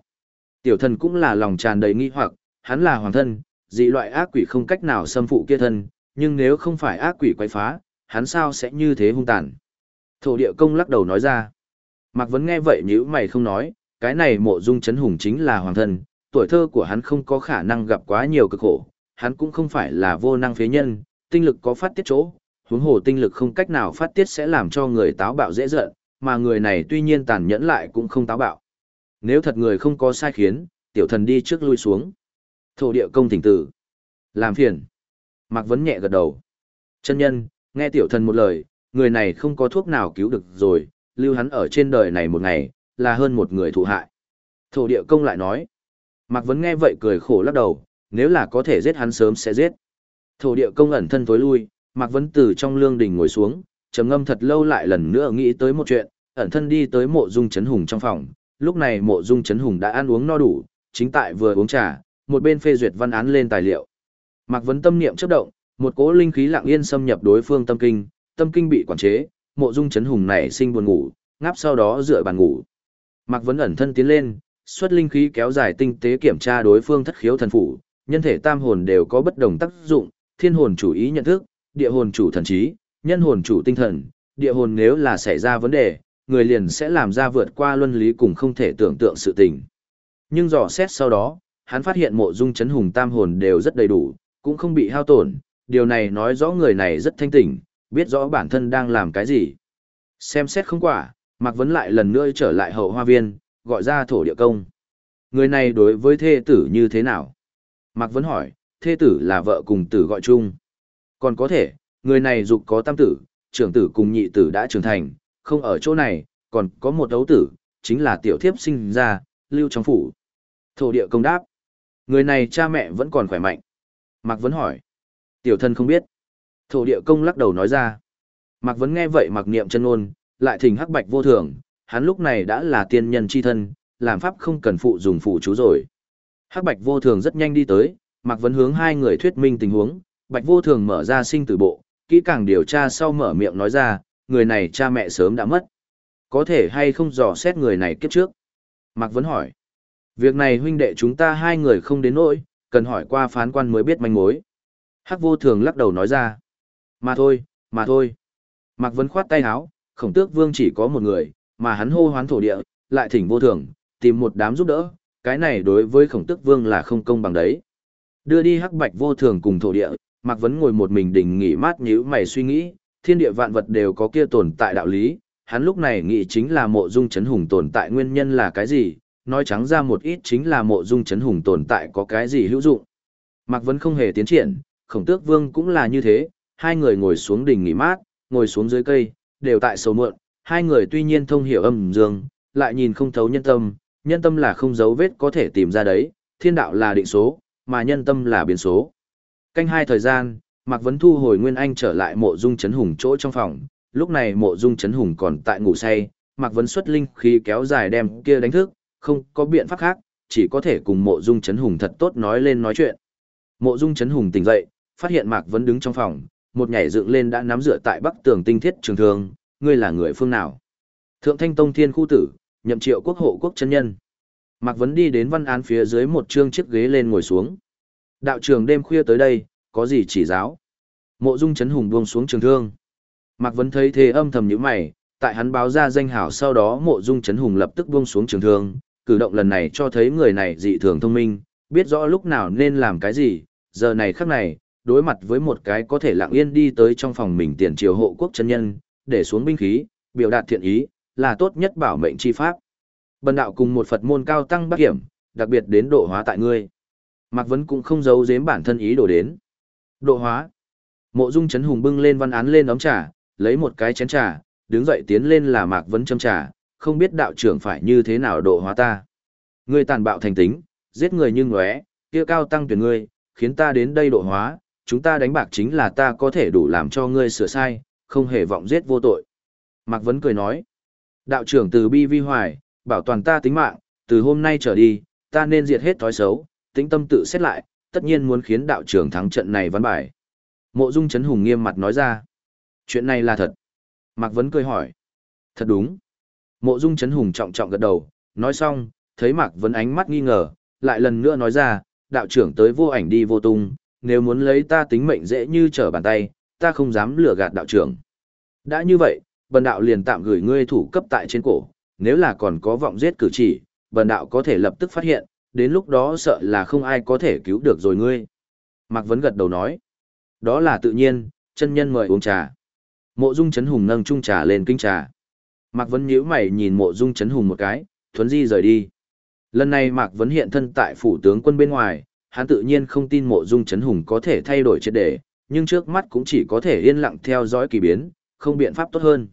S1: Tiểu thần cũng là lòng tràn đầy nghi hoặc, hắn là hoàng thân, dị loại ác quỷ không cách nào xâm phụ kia thân, nhưng nếu không phải ác quỷ quay phá, hắn sao sẽ như thế hung tàn. Thổ địa công lắc đầu nói ra. Mạc Vấn nghe vậy nếu mày không nói, cái này mộ dung chấn hùng chính là hoàng thân, tuổi thơ của hắn không có khả năng gặp quá nhiều cực khổ, hắn cũng không phải là vô năng phế nhân, tinh lực có phát tiết chỗ, huống hồ tinh lực không cách nào phát tiết sẽ làm cho người táo bạo dễ giận, mà người này tuy nhiên tàn nhẫn lại cũng không táo bạo. Nếu thật người không có sai khiến, tiểu thần đi trước lui xuống. Thổ địa công thỉnh tử. Làm phiền. Mạc Vấn nhẹ gật đầu. Chân nhân, nghe tiểu thần một lời, người này không có thuốc nào cứu được rồi, lưu hắn ở trên đời này một ngày, là hơn một người thụ hại. Thổ địa công lại nói. Mạc Vấn nghe vậy cười khổ lắc đầu, nếu là có thể giết hắn sớm sẽ giết. Thổ địa công ẩn thân tối lui, Mạc Vấn từ trong lương đình ngồi xuống, trầm ngâm thật lâu lại lần nữa nghĩ tới một chuyện, ẩn thân đi tới mộ dung chấn hùng trong phòng. Lúc này mộ dung chấn hùng đã ăn uống no đủ, chính tại vừa uống trà, một bên phê duyệt văn án lên tài liệu. Mạc Vấn tâm niệm chấp động, một cỗ linh khí lặng yên xâm nhập đối phương tâm kinh, tâm kinh bị quản chế, mộ dung chấn hùng này sinh buồn ngủ, ngáp sau đó dựa bàn ngủ. Mạc Vấn ẩn thân tiến lên, xuất linh khí kéo dài tinh tế kiểm tra đối phương thất khiếu thần phủ, nhân thể tam hồn đều có bất đồng tác dụng, thiên hồn chủ ý nhận thức, địa hồn chủ thần trí, nhân hồn chủ tinh thần, địa hồn nếu là xảy ra vấn đề, người liền sẽ làm ra vượt qua luân lý cùng không thể tưởng tượng sự tình. Nhưng dò xét sau đó, hắn phát hiện mộ dung chấn hùng tam hồn đều rất đầy đủ, cũng không bị hao tổn, điều này nói rõ người này rất thanh tỉnh, biết rõ bản thân đang làm cái gì. Xem xét không quả, Mạc Vấn lại lần nữa trở lại hậu hoa viên, gọi ra thổ địa công. Người này đối với thê tử như thế nào? Mạc Vấn hỏi, thê tử là vợ cùng tử gọi chung. Còn có thể, người này dục có tam tử, trưởng tử cùng nhị tử đã trưởng thành, không ở chỗ này, còn có một đấu tử, chính là tiểu thiếp sinh ra, lưu trong phủ. Thổ địa công đáp. Người này cha mẹ vẫn còn khỏe mạnh. Mạc Vấn hỏi. Tiểu thân không biết. Thổ địa công lắc đầu nói ra. Mạc Vấn nghe vậy mặc niệm chân ôn, lại thỉnh hắc bạch vô thường, hắn lúc này đã là tiên nhân chi thân, làm pháp không cần phụ dùng phụ chú rồi. Hắc bạch vô thường rất nhanh đi tới, Mạc Vấn hướng hai người thuyết minh tình huống, bạch vô thường mở ra sinh tử bộ, kỹ càng điều tra sau mở miệng nói ra, người này cha mẹ sớm đã mất. Có thể hay không dò xét người này kiếp trước? Mạc Vấn hỏi. Việc này huynh đệ chúng ta hai người không đến nỗi, cần hỏi qua phán quan mới biết manh mối. Hắc vô thường lắc đầu nói ra. Mà thôi, mà thôi. Mạc Vấn khoát tay háo, khổng tước vương chỉ có một người, mà hắn hô hoán thổ địa, lại thỉnh vô thường, tìm một đám giúp đỡ, cái này đối với khổng tước vương là không công bằng đấy. Đưa đi hắc bạch vô thường cùng thổ địa, Mạc Vấn ngồi một mình đỉnh nghỉ mát nhíu mày suy nghĩ, thiên địa vạn vật đều có kia tồn tại đạo lý, hắn lúc này nghĩ chính là mộ dung chấn hùng tồn tại nguyên nhân là cái gì, nói trắng ra một ít chính là mộ dung chấn hùng tồn tại có cái gì hữu dụng. Mạc Vấn không hề tiến triển, khổng tước vương cũng là như thế, hai người ngồi xuống đỉnh nghỉ mát, ngồi xuống dưới cây, đều tại sầu mượn, hai người tuy nhiên thông hiểu âm dương, lại nhìn không thấu nhân tâm, nhân tâm là không dấu vết có thể tìm ra đấy, thiên đạo là định số, mà nhân tâm là biến số. Canh hai thời gian, Mạc Vấn thu hồi Nguyên Anh trở lại mộ dung chấn hùng chỗ trong phòng, lúc này mộ dung chấn hùng còn tại ngủ say, Mạc Vấn xuất linh khí kéo dài đem kia đánh thức, không có biện pháp khác, chỉ có thể cùng mộ dung chấn hùng thật tốt nói lên nói chuyện. Mộ Dung Chấn Hùng tỉnh dậy, phát hiện Mạc Vấn đứng trong phòng, một nhảy dựng lên đã nắm dựa tại bắc tường tinh thiết trường thường, ngươi là người phương nào? Thượng Thanh Tông Thiên Khu Tử, nhậm triệu quốc hộ quốc chân nhân. Mạc Vấn đi đến văn án phía dưới một chương chiếc ghế lên ngồi xuống. Đạo trường đêm khuya tới đây, có gì chỉ giáo? Mộ Dung Chấn Hùng buông xuống trường thương. Mạc Vấn thấy thế âm thầm như mày, tại hắn báo ra danh hảo sau đó Mộ Dung Chấn Hùng lập tức buông xuống trường thương, cử động lần này cho thấy người này dị thường thông minh, biết rõ lúc nào nên làm cái gì, giờ này khắc này, đối mặt với một cái có thể lặng yên đi tới trong phòng mình tiền triều hộ quốc chân nhân, để xuống binh khí, biểu đạt thiện ý, là tốt nhất bảo mệnh chi pháp. Bần đạo cùng một Phật môn cao tăng bác hiểm, đặc biệt đến độ hóa tại ngươi. Mạc Vấn cũng không giấu giếm bản thân ý đồ đến. Độ hóa. Mộ Dung Chấn Hùng bưng lên văn án lên ấm trà, lấy một cái chén trà, đứng dậy tiến lên là Mạc Vấn châm trà, không biết đạo trưởng phải như thế nào độ hóa ta. Ngươi tàn bạo thành tính, giết người như ngóe, kia cao tăng tuyển ngươi, khiến ta đến đây độ hóa, chúng ta đánh bạc chính là ta có thể đủ làm cho ngươi sửa sai, không hề vọng giết vô tội. Mạc Vấn cười nói, đạo trưởng từ bi vi hoài, bảo toàn ta tính mạng, từ hôm nay trở đi, ta nên diệt hết thói xấu, tĩnh tâm tự xét lại, tất nhiên muốn khiến đạo trưởng thắng trận này văn bài. Mộ Dung Trấn Hùng nghiêm mặt nói ra, chuyện này là thật. Mạc Vấn cười hỏi, thật đúng. Mộ Dung Trấn Hùng trọng trọng gật đầu, nói xong, thấy Mạc Vấn ánh mắt nghi ngờ, lại lần nữa nói ra, đạo trưởng tới vô ảnh đi vô tung, nếu muốn lấy ta tính mệnh dễ như trở bàn tay, ta không dám lừa gạt đạo trưởng. Đã như vậy, bần đạo liền tạm gửi ngươi thủ cấp tại trên cổ, nếu là còn có vọng giết cử chỉ, bần đạo có thể lập tức phát hiện, đến lúc đó sợ là không ai có thể cứu được rồi ngươi. Mạc Vấn gật đầu nói, đó là tự nhiên, chân nhân mời uống trà. Mộ Dung Trấn Hùng nâng chung trà lên kinh trà. Mạc Vấn nhíu mày nhìn Mộ Dung Trấn Hùng một cái, thuấn di rời đi. Lần này Mạc Vấn hiện thân tại phủ tướng quân bên ngoài, hắn tự nhiên không tin Mộ Dung Trấn Hùng có thể thay đổi triệt đề, nhưng trước mắt cũng chỉ có thể yên lặng theo dõi kỳ biến, không biện pháp tốt hơn.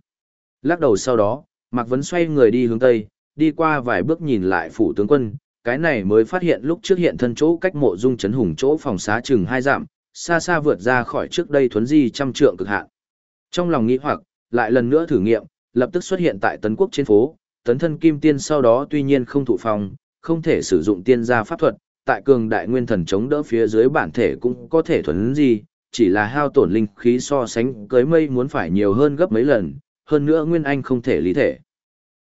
S1: Lắc đầu sau đó, Mạc Vấn xoay người đi hướng Tây, đi qua vài bước nhìn lại phủ tướng quân, cái này mới phát hiện lúc trước hiện thân chỗ cách mộ dung chấn hùng chỗ phòng xá chừng hai dặm, xa xa vượt ra khỏi trước đây thuấn di trăm trượng cực hạn. Trong lòng nghĩ hoặc, lại lần nữa thử nghiệm, lập tức xuất hiện tại tấn quốc trên phố, tấn thân kim tiên sau đó tuy nhiên không thụ phòng, không thể sử dụng tiên gia pháp thuật, tại cường đại nguyên thần chống đỡ phía dưới bản thể cũng có thể thuấn di, chỉ là hao tổn linh khí so sánh cưới mây muốn phải nhiều hơn gấp mấy lần, hơn nữa Nguyên Anh không thể lý thể.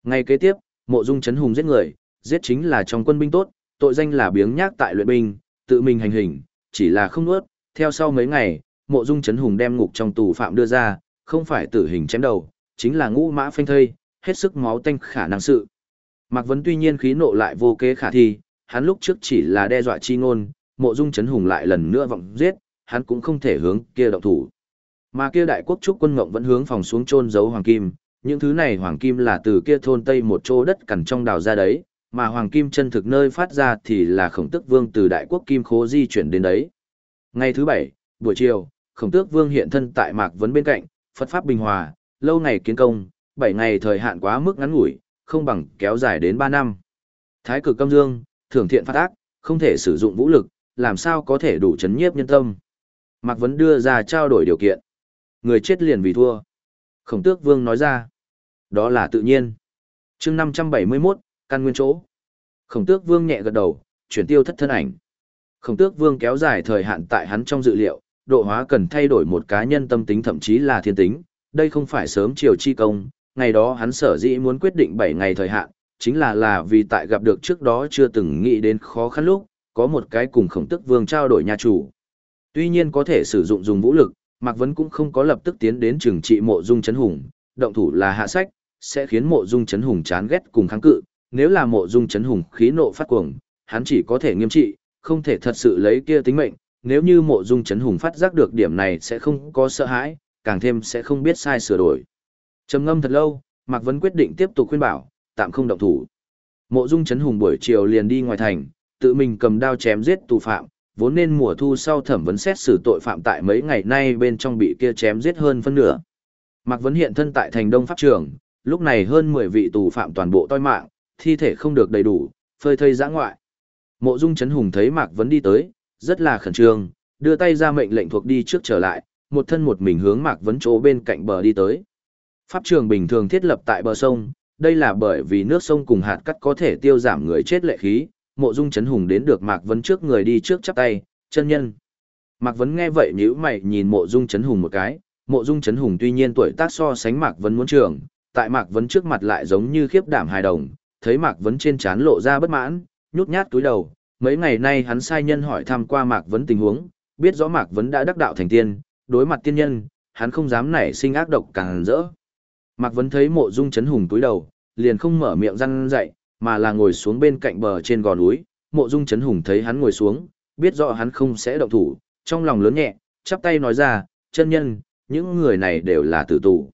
S1: Ngay kế tiếp, mộ dung chấn hùng giết người, giết chính là trong quân binh tốt, tội danh là biếng nhác tại luyện binh, tự mình hành hình, chỉ là không nuốt, theo sau mấy ngày, mộ dung chấn hùng đem ngục trong tù phạm đưa ra, không phải tử hình chém đầu, chính là ngũ mã phanh thây, hết sức máu tanh khả năng sự. Mạc Vấn tuy nhiên khí nộ lại vô kế khả thi, hắn lúc trước chỉ là đe dọa chi ngôn, mộ dung chấn hùng lại lần nữa vọng giết, hắn cũng không thể hướng kia động thủ. Mà kia đại quốc trúc quân ngộng vẫn hướng phòng xuống chôn giấu hoàng kim, những thứ này hoàng kim là từ kia thôn tây một chỗ đất cằn trong đào ra đấy, mà hoàng kim chân thực nơi phát ra thì là khổng tước vương từ đại quốc kim khố di chuyển đến đấy. Ngày thứ bảy, buổi chiều, khổng tước vương hiện thân tại mạc vấn bên cạnh, Phật Pháp Bình Hòa, lâu ngày kiến công, bảy ngày thời hạn quá mức ngắn ngủi, không bằng kéo dài đến ba năm. Thái cực câm dương, thường thiện phát ác, không thể sử dụng vũ lực, làm sao có thể đủ chấn nhiếp nhân tâm. Mạc Vấn đưa ra trao đổi điều kiện. Người chết liền vì thua. Khổng tước vương nói ra. Đó là tự nhiên. chương 571, căn nguyên chỗ. Khổng tước vương nhẹ gật đầu, chuyển tiêu thất thân ảnh. Khổng tước vương kéo dài thời hạn tại hắn trong dự liệu, độ hóa cần thay đổi một cá nhân tâm tính thậm chí là thiên tính. Đây không phải sớm chiều chi công, ngày đó hắn sở dĩ muốn quyết định 7 ngày thời hạn, chính là là vì tại gặp được trước đó chưa từng nghĩ đến khó khăn lúc, có một cái cùng khổng tước vương trao đổi nhà chủ. Tuy nhiên có thể sử dụng dùng vũ lực, Mạc Vấn cũng không có lập tức tiến đến trừng trị mộ dung chấn hùng, động thủ là hạ sách, sẽ khiến mộ dung chấn hùng chán ghét cùng kháng cự, nếu là mộ dung chấn hùng khí nộ phát cuồng, hắn chỉ có thể nghiêm trị, không thể thật sự lấy kia tính mệnh, nếu như mộ dung chấn hùng phát giác được điểm này sẽ không có sợ hãi, càng thêm sẽ không biết sai sửa đổi. Trầm ngâm thật lâu, Mạc Vấn quyết định tiếp tục khuyên bảo, tạm không động thủ. Mộ dung chấn hùng buổi chiều liền đi ngoài thành, tự mình cầm đao chém giết tù phạm, vốn nên mùa thu sau thẩm vấn xét xử tội phạm tại mấy ngày nay bên trong bị kia chém giết hơn phân nửa. Mạc Vấn hiện thân tại thành Đông Pháp Trường, lúc này hơn 10 vị tù phạm toàn bộ toi mạng, thi thể không được đầy đủ, phơi thây giã ngoại. Mộ Dung Trấn Hùng thấy Mạc Vấn đi tới, rất là khẩn trương, đưa tay ra mệnh lệnh thuộc đi trước trở lại, một thân một mình hướng Mạc Vấn chỗ bên cạnh bờ đi tới. Pháp trường bình thường thiết lập tại bờ sông, đây là bởi vì nước sông cùng hạt cắt có thể tiêu giảm người chết lệ khí, mộ dung chấn hùng đến được mạc vấn trước người đi trước chắp tay chân nhân. Mạc Vấn nghe vậy nhíu mày nhìn mộ dung chấn hùng một cái, mộ dung chấn hùng tuy nhiên tuổi tác so sánh Mạc Vấn muốn trưởng, tại Mạc Vấn trước mặt lại giống như khiếp đảm hài đồng, thấy Mạc Vấn trên trán lộ ra bất mãn, nhút nhát túi đầu, mấy ngày nay hắn sai nhân hỏi thăm qua Mạc Vấn tình huống, biết rõ Mạc Vấn đã đắc đạo thành tiên, đối mặt tiên nhân, hắn không dám nảy sinh ác độc càng rỡ. Mạc Vấn thấy mộ dung chấn hùng túi đầu, liền không mở miệng răn dậy, mà là ngồi xuống bên cạnh bờ trên gò núi, mộ dung chấn hùng thấy hắn ngồi xuống, biết rõ hắn không sẽ động thủ, trong lòng lớn nhẹ, chắp tay nói ra, chân nhân, những người này đều là tử tù.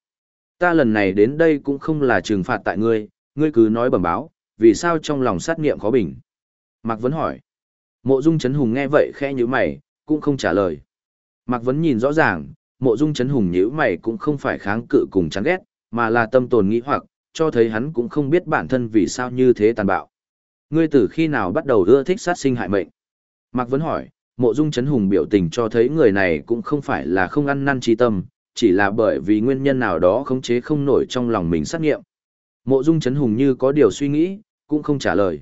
S1: Ta lần này đến đây cũng không là trừng phạt tại ngươi, ngươi cứ nói bẩm báo, vì sao trong lòng sát nghiệm khó bình. Mạc Vấn hỏi. Mộ Dung Trấn Hùng nghe vậy khẽ như mày, cũng không trả lời. Mạc Vấn nhìn rõ ràng, mộ Dung Trấn Hùng nhíu mày cũng không phải kháng cự cùng chán ghét, mà là tâm tồn nghĩ hoặc, cho thấy hắn cũng không biết bản thân vì sao như thế tàn bạo. Ngươi từ khi nào bắt đầu ưa thích sát sinh hại mệnh? Mạc Vấn hỏi, mộ Dung Chấn Hùng biểu tình cho thấy người này cũng không phải là không ăn năn trí tâm, chỉ là bởi vì nguyên nhân nào đó khống chế không nổi trong lòng mình sát nghiệm. Mộ Dung Chấn Hùng như có điều suy nghĩ, cũng không trả lời.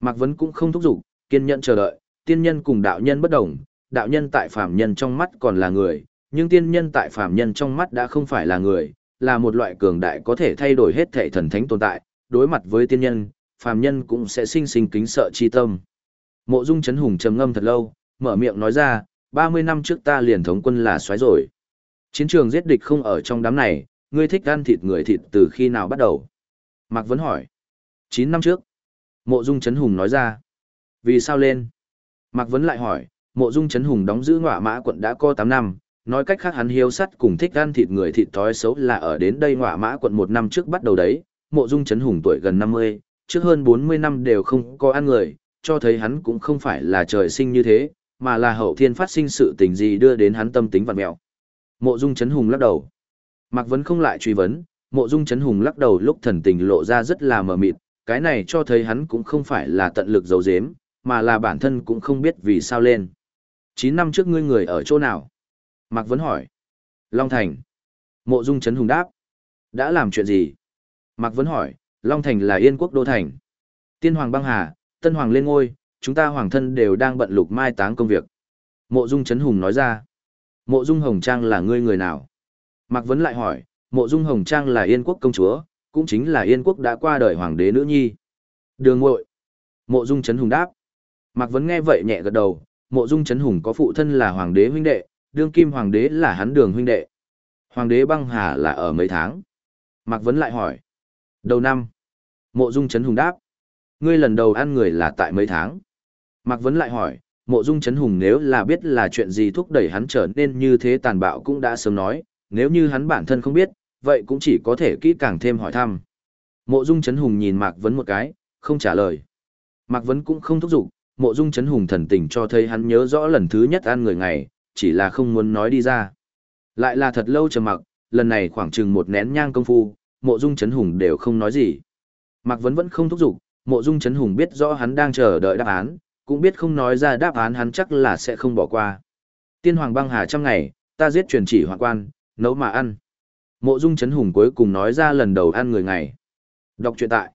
S1: Mạc Vấn cũng không thúc giục, kiên nhẫn chờ đợi, tiên nhân cùng đạo nhân bất đồng, đạo nhân tại phàm nhân trong mắt còn là người, nhưng tiên nhân tại phàm nhân trong mắt đã không phải là người, là một loại cường đại có thể thay đổi hết thể thần thánh tồn tại, đối mặt với tiên nhân, phàm nhân cũng sẽ sinh sinh kính sợ chi tâm. Mộ Dung Chấn Hùng trầm ngâm thật lâu, mở miệng nói ra, 30 năm trước ta liền thống quân là xoáy rồi. Chiến trường giết địch không ở trong đám này, ngươi thích ăn thịt người thịt từ khi nào bắt đầu? Mạc Vấn hỏi. 9 năm trước. Mộ Dung Chấn Hùng nói ra. Vì sao lên? Mạc Vấn lại hỏi, Mộ Dung Chấn Hùng đóng giữ ngọa mã quận đã có 8 năm, nói cách khác hắn hiếu sắt cùng thích ăn thịt người thịt thói xấu là ở đến đây ngọa mã quận một năm trước bắt đầu đấy. Mộ Dung Trấn Hùng tuổi gần 50, trước hơn 40 năm đều không có ăn người, cho thấy hắn cũng không phải là trời sinh như thế, mà là hậu thiên phát sinh sự tình gì đưa đến hắn tâm tính vặn mẹo. Mộ Dung Trấn Hùng lắc đầu. Mạc Vấn không lại truy vấn, Mộ Dung Trấn Hùng lắc đầu lúc thần tình lộ ra rất là mờ mịt, cái này cho thấy hắn cũng không phải là tận lực giấu giếm, mà là bản thân cũng không biết vì sao lên. chín năm trước ngươi người ở chỗ nào? Mạc Vấn hỏi. Long Thành. Mộ Dung Trấn Hùng đáp. Đã làm chuyện gì? Mạc Vấn hỏi, Long Thành là Yên quốc đô thành. Tiên Hoàng băng hà, Tân Hoàng lên ngôi, chúng ta hoàng thân đều đang bận lục mai táng công việc. Mộ Dung Trấn Hùng nói ra. Mộ Dung Hồng Trang là ngươi người nào? Mạc Vấn lại hỏi, Mộ Dung Hồng Trang là Yên quốc công chúa, cũng chính là Yên quốc đã qua đời hoàng đế nữ nhi. Đường ngội. Mộ Dung Trấn Hùng đáp. Mạc Vấn nghe vậy nhẹ gật đầu, Mộ Dung Trấn Hùng có phụ thân là hoàng đế huynh đệ, đương kim hoàng đế là hắn đường huynh đệ. Hoàng đế băng hà là ở mấy tháng? Mạc Vấn lại hỏi. Đầu năm. Mộ Dung Trấn Hùng đáp. Ngươi lần đầu ăn người là tại mấy tháng? Mạc Vấn lại hỏi, mộ dung chấn hùng nếu là biết là chuyện gì thúc đẩy hắn trở nên như thế tàn bạo cũng đã sớm nói, nếu như hắn bản thân không biết, vậy cũng chỉ có thể kỹ càng thêm hỏi thăm. Mộ dung chấn hùng nhìn Mạc Vấn một cái, không trả lời. Mạc Vấn cũng không thúc giục, mộ dung chấn hùng thần tình cho thấy hắn nhớ rõ lần thứ nhất ăn người ngày, chỉ là không muốn nói đi ra. Lại là thật lâu chờ mặc, lần này khoảng chừng một nén nhang công phu, mộ dung chấn hùng đều không nói gì. Mạc Vấn vẫn không thúc giục, mộ dung chấn hùng biết rõ hắn đang chờ đợi đáp án, cũng biết không nói ra đáp án hắn chắc là sẽ không bỏ qua. Tiên hoàng băng hà trăm ngày, ta giết truyền chỉ hoàng quan, nấu mà ăn. Mộ dung chấn hùng cuối cùng nói ra lần đầu ăn người ngày. Đọc truyện tại.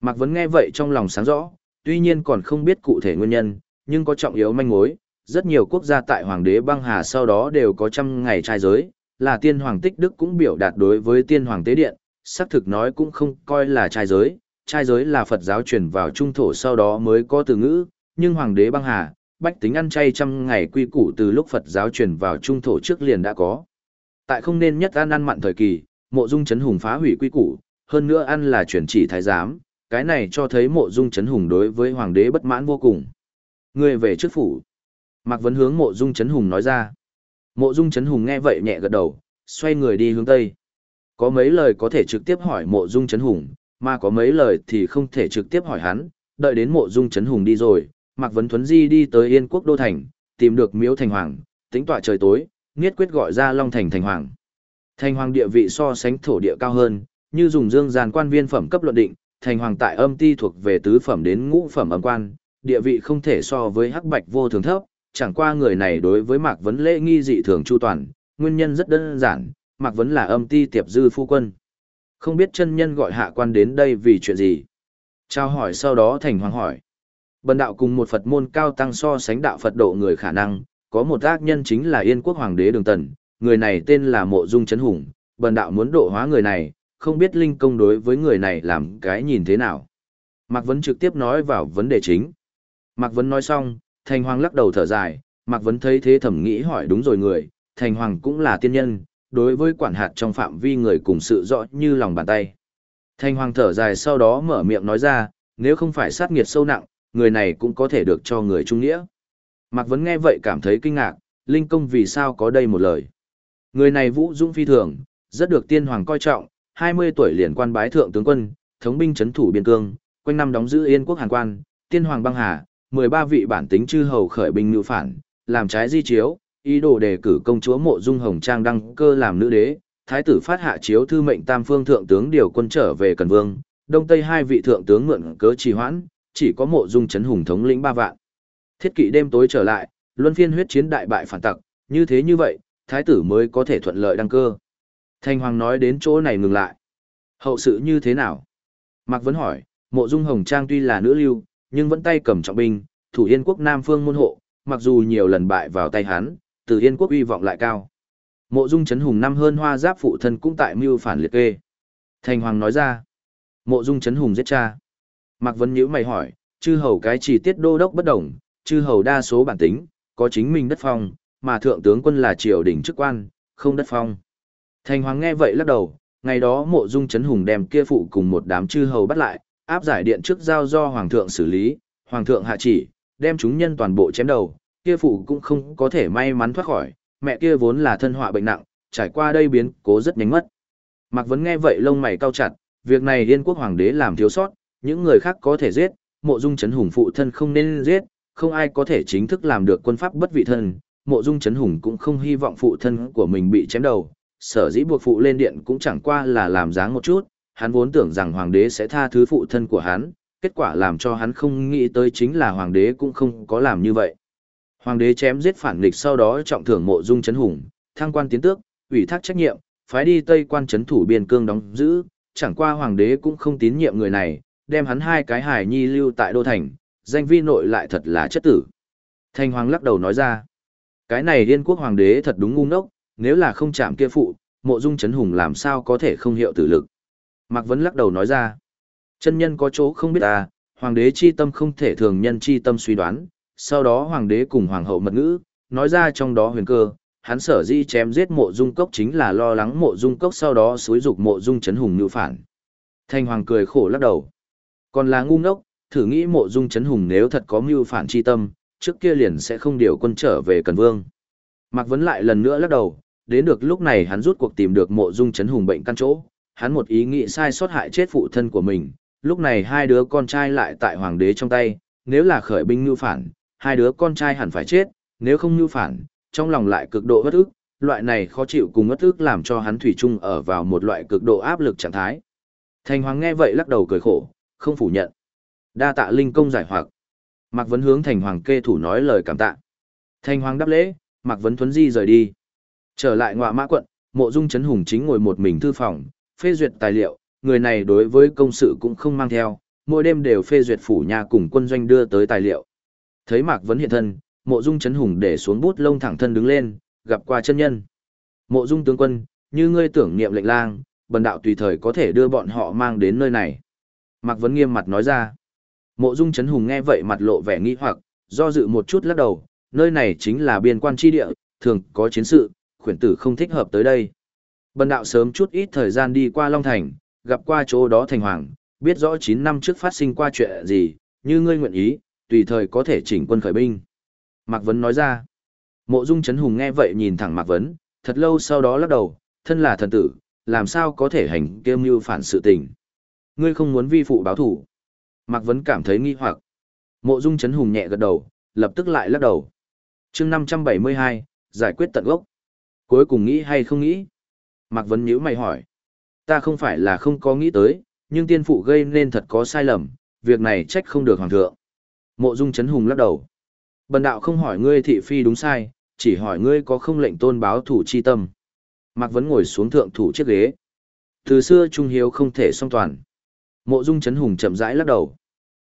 S1: Mạc Vấn nghe vậy trong lòng sáng rõ, tuy nhiên còn không biết cụ thể nguyên nhân, nhưng có trọng yếu manh mối. Rất nhiều quốc gia tại hoàng đế băng hà sau đó đều có trăm ngày trai giới, là tiên hoàng tích đức cũng biểu đạt đối với tiên hoàng tế điện, xác thực nói cũng không coi là trai giới, trai giới là Phật giáo truyền vào trung thổ sau đó mới có từ ngữ, nhưng hoàng đế băng hà, bách tính ăn chay trăm ngày quy củ từ lúc Phật giáo truyền vào trung thổ trước liền đã có. Tại không nên nhất ăn ăn mặn thời kỳ, mộ dung chấn hùng phá hủy quy củ, hơn nữa ăn là truyền chỉ thái giám, cái này cho thấy mộ dung chấn hùng đối với hoàng đế bất mãn vô cùng. Người về trước phủ. Mạc Vấn hướng mộ dung chấn hùng nói ra. Mộ dung chấn hùng nghe vậy nhẹ gật đầu, xoay người đi hướng tây. Có mấy lời có thể trực tiếp hỏi mộ dung chấn hùng, mà có mấy lời thì không thể trực tiếp hỏi hắn, đợi đến mộ dung chấn hùng đi rồi, Mạc Vấn Thuấn Di đi tới Yên Quốc Đô Thành, tìm được miếu thành hoàng, tính tọa trời tối, nghiết quyết gọi ra Long Thành thành hoàng. Thành hoàng địa vị so sánh thổ địa cao hơn, như dùng dương giàn quan viên phẩm cấp luận định, thành hoàng tại âm ti thuộc về tứ phẩm đến ngũ phẩm âm quan, địa vị không thể so với hắc bạch vô thường thấp, chẳng qua người này đối với Mạc Vấn lễ nghi dị thường chu toàn, nguyên nhân rất đơn giản, Mạc Vấn là âm ti tiệp dư phu quân. Không biết chân nhân gọi hạ quan đến đây vì chuyện gì. Trao hỏi sau đó thành hoàng hỏi. Bần đạo cùng một Phật môn cao tăng so sánh đạo Phật độ người khả năng, có một ác nhân chính là Yên quốc hoàng đế Đường Tần, người này tên là Mộ Dung Trấn Hùng, bần đạo muốn độ hóa người này, không biết Linh Công đối với người này làm cái nhìn thế nào. Mạc Vấn trực tiếp nói vào vấn đề chính. Mạc Vấn nói xong, Thành Hoàng lắc đầu thở dài, Mạc Vấn thấy thế thẩm nghĩ hỏi đúng rồi người, Thành Hoàng cũng là tiên nhân, đối với quản hạt trong phạm vi người cùng sự rõ như lòng bàn tay. Thành Hoàng thở dài sau đó mở miệng nói ra, nếu không phải sát nghiệt sâu nặng, người này cũng có thể được cho người trung nghĩa. Mạc Vấn nghe vậy cảm thấy kinh ngạc, Linh Công vì sao có đây một lời. Người này vũ dũng phi thường, rất được tiên hoàng coi trọng, 20 tuổi liền quan bái thượng tướng quân, thống binh chấn thủ biên cương, quanh năm đóng giữ yên quốc hàn quan, tiên hoàng băng hà, 13 vị bản tính chư hầu khởi binh nữ phản, làm trái di chiếu, ý đồ đề cử công chúa mộ dung hồng trang đăng cơ làm nữ đế, thái tử phát hạ chiếu thư mệnh tam phương thượng tướng điều quân trở về cần vương, đông tây hai vị thượng tướng mượn cớ trì hoãn, chỉ có mộ dung chấn hùng thống lĩnh ba vạn. Thiết kỵ đêm tối trở lại, luân phiên huyết chiến đại bại phản tặc, như thế như vậy, thái tử mới có thể thuận lợi đăng cơ. Thanh Hoàng nói đến chỗ này ngừng lại. Hậu sự như thế nào? Mạc Vấn hỏi, mộ dung hồng trang tuy là nữ lưu, nhưng vẫn tay cầm trọng binh, thủ yên quốc Nam Phương môn hộ, mặc dù nhiều lần bại vào tay hắn, từ yên quốc uy vọng lại cao. Mộ dung chấn hùng năm hơn hoa giáp phụ thân cũng tại mưu phản liệt kê. Thanh Hoàng nói ra, mộ dung chấn hùng giết cha. Mạc Vân nhữ mày hỏi, chư hầu cái chỉ tiết đô đốc bất đồng, chư hầu đa số bản tính, có chính mình đất phong, mà thượng tướng quân là triều đình chức quan, không đất phong. Thành Hoàng nghe vậy lắc đầu, ngày đó mộ dung chấn hùng đem kia phụ cùng một đám chư hầu bắt lại, áp giải điện trước giao do Hoàng thượng xử lý, Hoàng thượng hạ chỉ, đem chúng nhân toàn bộ chém đầu, kia phụ cũng không có thể may mắn thoát khỏi, mẹ kia vốn là thân họa bệnh nặng, trải qua đây biến cố rất nhanh mất. Mạc Vấn nghe vậy lông mày cau chặt, việc này liên quốc hoàng đế làm thiếu sót, những người khác có thể giết, mộ dung chấn hùng phụ thân không nên giết, không ai có thể chính thức làm được quân pháp bất vị thân, mộ dung chấn hùng cũng không hy vọng phụ thân của mình bị chém đầu, sở dĩ buộc phụ lên điện cũng chẳng qua là làm dáng một chút, hắn vốn tưởng rằng hoàng đế sẽ tha thứ phụ thân của hắn, kết quả làm cho hắn không nghĩ tới chính là hoàng đế cũng không có làm như vậy. Hoàng đế chém giết phản nghịch sau đó trọng thưởng mộ dung chấn hùng, thăng quan tiến tước, ủy thác trách nhiệm, phái đi Tây quan chấn thủ biên cương đóng giữ, chẳng qua hoàng đế cũng không tín nhiệm người này, đem hắn hai cái hài nhi lưu tại đô thành, danh vi nội lại thật là chất tử. Thanh hoàng lắc đầu nói ra, cái này liên quốc hoàng đế thật đúng ngu ngốc, nếu là không chạm kia phụ, mộ dung chấn hùng làm sao có thể không hiệu tử lực. Mạc Vấn lắc đầu nói ra, chân nhân có chỗ không biết ta, hoàng đế chi tâm không thể thường nhân chi tâm suy đoán, sau đó hoàng đế cùng hoàng hậu mật ngữ, nói ra trong đó huyền cơ, hắn sở di chém giết mộ dung cốc chính là lo lắng mộ dung cốc sau đó xúi dục mộ dung chấn hùng nữ phản. Thanh hoàng cười khổ lắc đầu. Còn là ngu ngốc, thử nghĩ mộ dung chấn hùng nếu thật có mưu phản chi tâm, trước kia liền sẽ không điều quân trở về Cần Vương. Mạc Vấn lại lần nữa lắc đầu, đến được lúc này hắn rút cuộc tìm được mộ dung chấn hùng bệnh căn chỗ, hắn một ý nghĩ sai sót hại chết phụ thân của mình, lúc này hai đứa con trai lại tại hoàng đế trong tay, nếu là khởi binh mưu phản, hai đứa con trai hẳn phải chết, nếu không mưu phản, trong lòng lại cực độ bất ức, loại này khó chịu cùng bất ức làm cho hắn thủy chung ở vào một loại cực độ áp lực trạng thái. Thành Hoàng nghe vậy lắc đầu cười khổ, không phủ nhận. Đa tạ linh công giải hoặc. Mạc Vấn hướng Thành Hoàng kê thủ nói lời cảm tạ. Thành Hoàng đáp lễ, Mạc Vấn Thuấn Di rời đi. Trở lại ngọa mã quận, mộ dung chấn hùng chính ngồi một mình thư phòng, phê duyệt tài liệu, người này đối với công sự cũng không mang theo, mỗi đêm đều phê duyệt phủ nhà cùng quân doanh đưa tới tài liệu. Thấy Mạc Vấn hiện thân, mộ dung chấn hùng để xuống bút lông thẳng thân đứng lên, gặp qua chân nhân. Mộ dung tướng quân, như ngươi tưởng niệm lệnh lang, bần đạo tùy thời có thể đưa bọn họ mang đến nơi này. Mạc Vấn nghiêm mặt nói ra. Mộ dung chấn hùng nghe vậy mặt lộ vẻ nghi hoặc, do dự một chút lắc đầu, nơi này chính là biên quan tri địa, thường có chiến sự, khuyển tử không thích hợp tới đây. Bần đạo sớm chút ít thời gian đi qua Long Thành, gặp qua chỗ đó thành hoàng, biết rõ 9 năm trước phát sinh qua chuyện gì, như ngươi nguyện ý, tùy thời có thể chỉnh quân khởi binh. Mạc Vấn nói ra. Mộ Dung Trấn Hùng nghe vậy nhìn thẳng Mạc Vấn, thật lâu sau đó lắc đầu, thân là thần tử, làm sao có thể hành kêu mưu phản sự tình. Ngươi không muốn vi phụ báo thủ. Mạc Vấn cảm thấy nghi hoặc. Mộ Dung Trấn Hùng nhẹ gật đầu, lập tức lại lắc đầu. chương 572, giải quyết tận gốc. Cuối cùng nghĩ hay không nghĩ? Mạc Vấn nhíu mày hỏi. Ta không phải là không có nghĩ tới, nhưng tiên phụ gây nên thật có sai lầm, việc này trách không được hoàng thượng. Mộ Dung Trấn Hùng lắc đầu. Bần đạo không hỏi ngươi thị phi đúng sai, chỉ hỏi ngươi có không lệnh tôn báo thủ chi tâm. Mạc Vấn ngồi xuống thượng thủ chiếc ghế. Từ xưa Trung Hiếu không thể song toàn. Mộ Dung Trấn Hùng chậm rãi lắc đầu.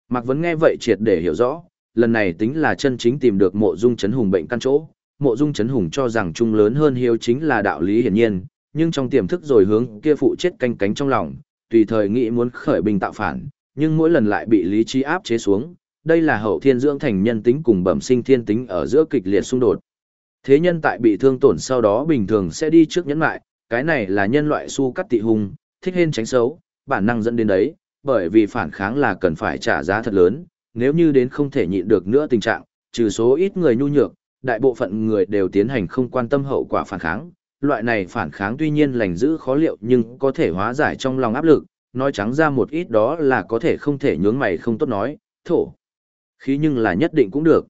S1: Mạc Vấn nghe vậy triệt để hiểu rõ, lần này tính là chân chính tìm được Mộ Dung Trấn Hùng bệnh căn chỗ, mộ dung Trấn hùng cho rằng trung lớn hơn hiếu chính là đạo lý hiển nhiên, nhưng trong tiềm thức rồi hướng kia phụ chết canh cánh trong lòng, tùy thời nghĩ muốn khởi binh tạo phản, nhưng mỗi lần lại bị lý trí áp chế xuống, đây là hậu thiên dưỡng thành nhân tính cùng bẩm sinh thiên tính ở giữa kịch liệt xung đột. Thế nhân tại bị thương tổn sau đó bình thường sẽ đi trước nhẫn lại, cái này là nhân loại su cắt tị hung, thích hên tránh xấu, bản năng dẫn đến đấy, bởi vì phản kháng là cần phải trả giá thật lớn, nếu như đến không thể nhịn được nữa tình trạng, trừ số ít người nhu nhược, đại bộ phận người đều tiến hành không quan tâm hậu quả phản kháng. Loại này phản kháng tuy nhiên lành giữ khó liệu nhưng có thể hóa giải trong lòng áp lực, nói trắng ra một ít đó là có thể không thể nhướng mày không tốt nói, thổ. Khí nhưng là nhất định cũng được.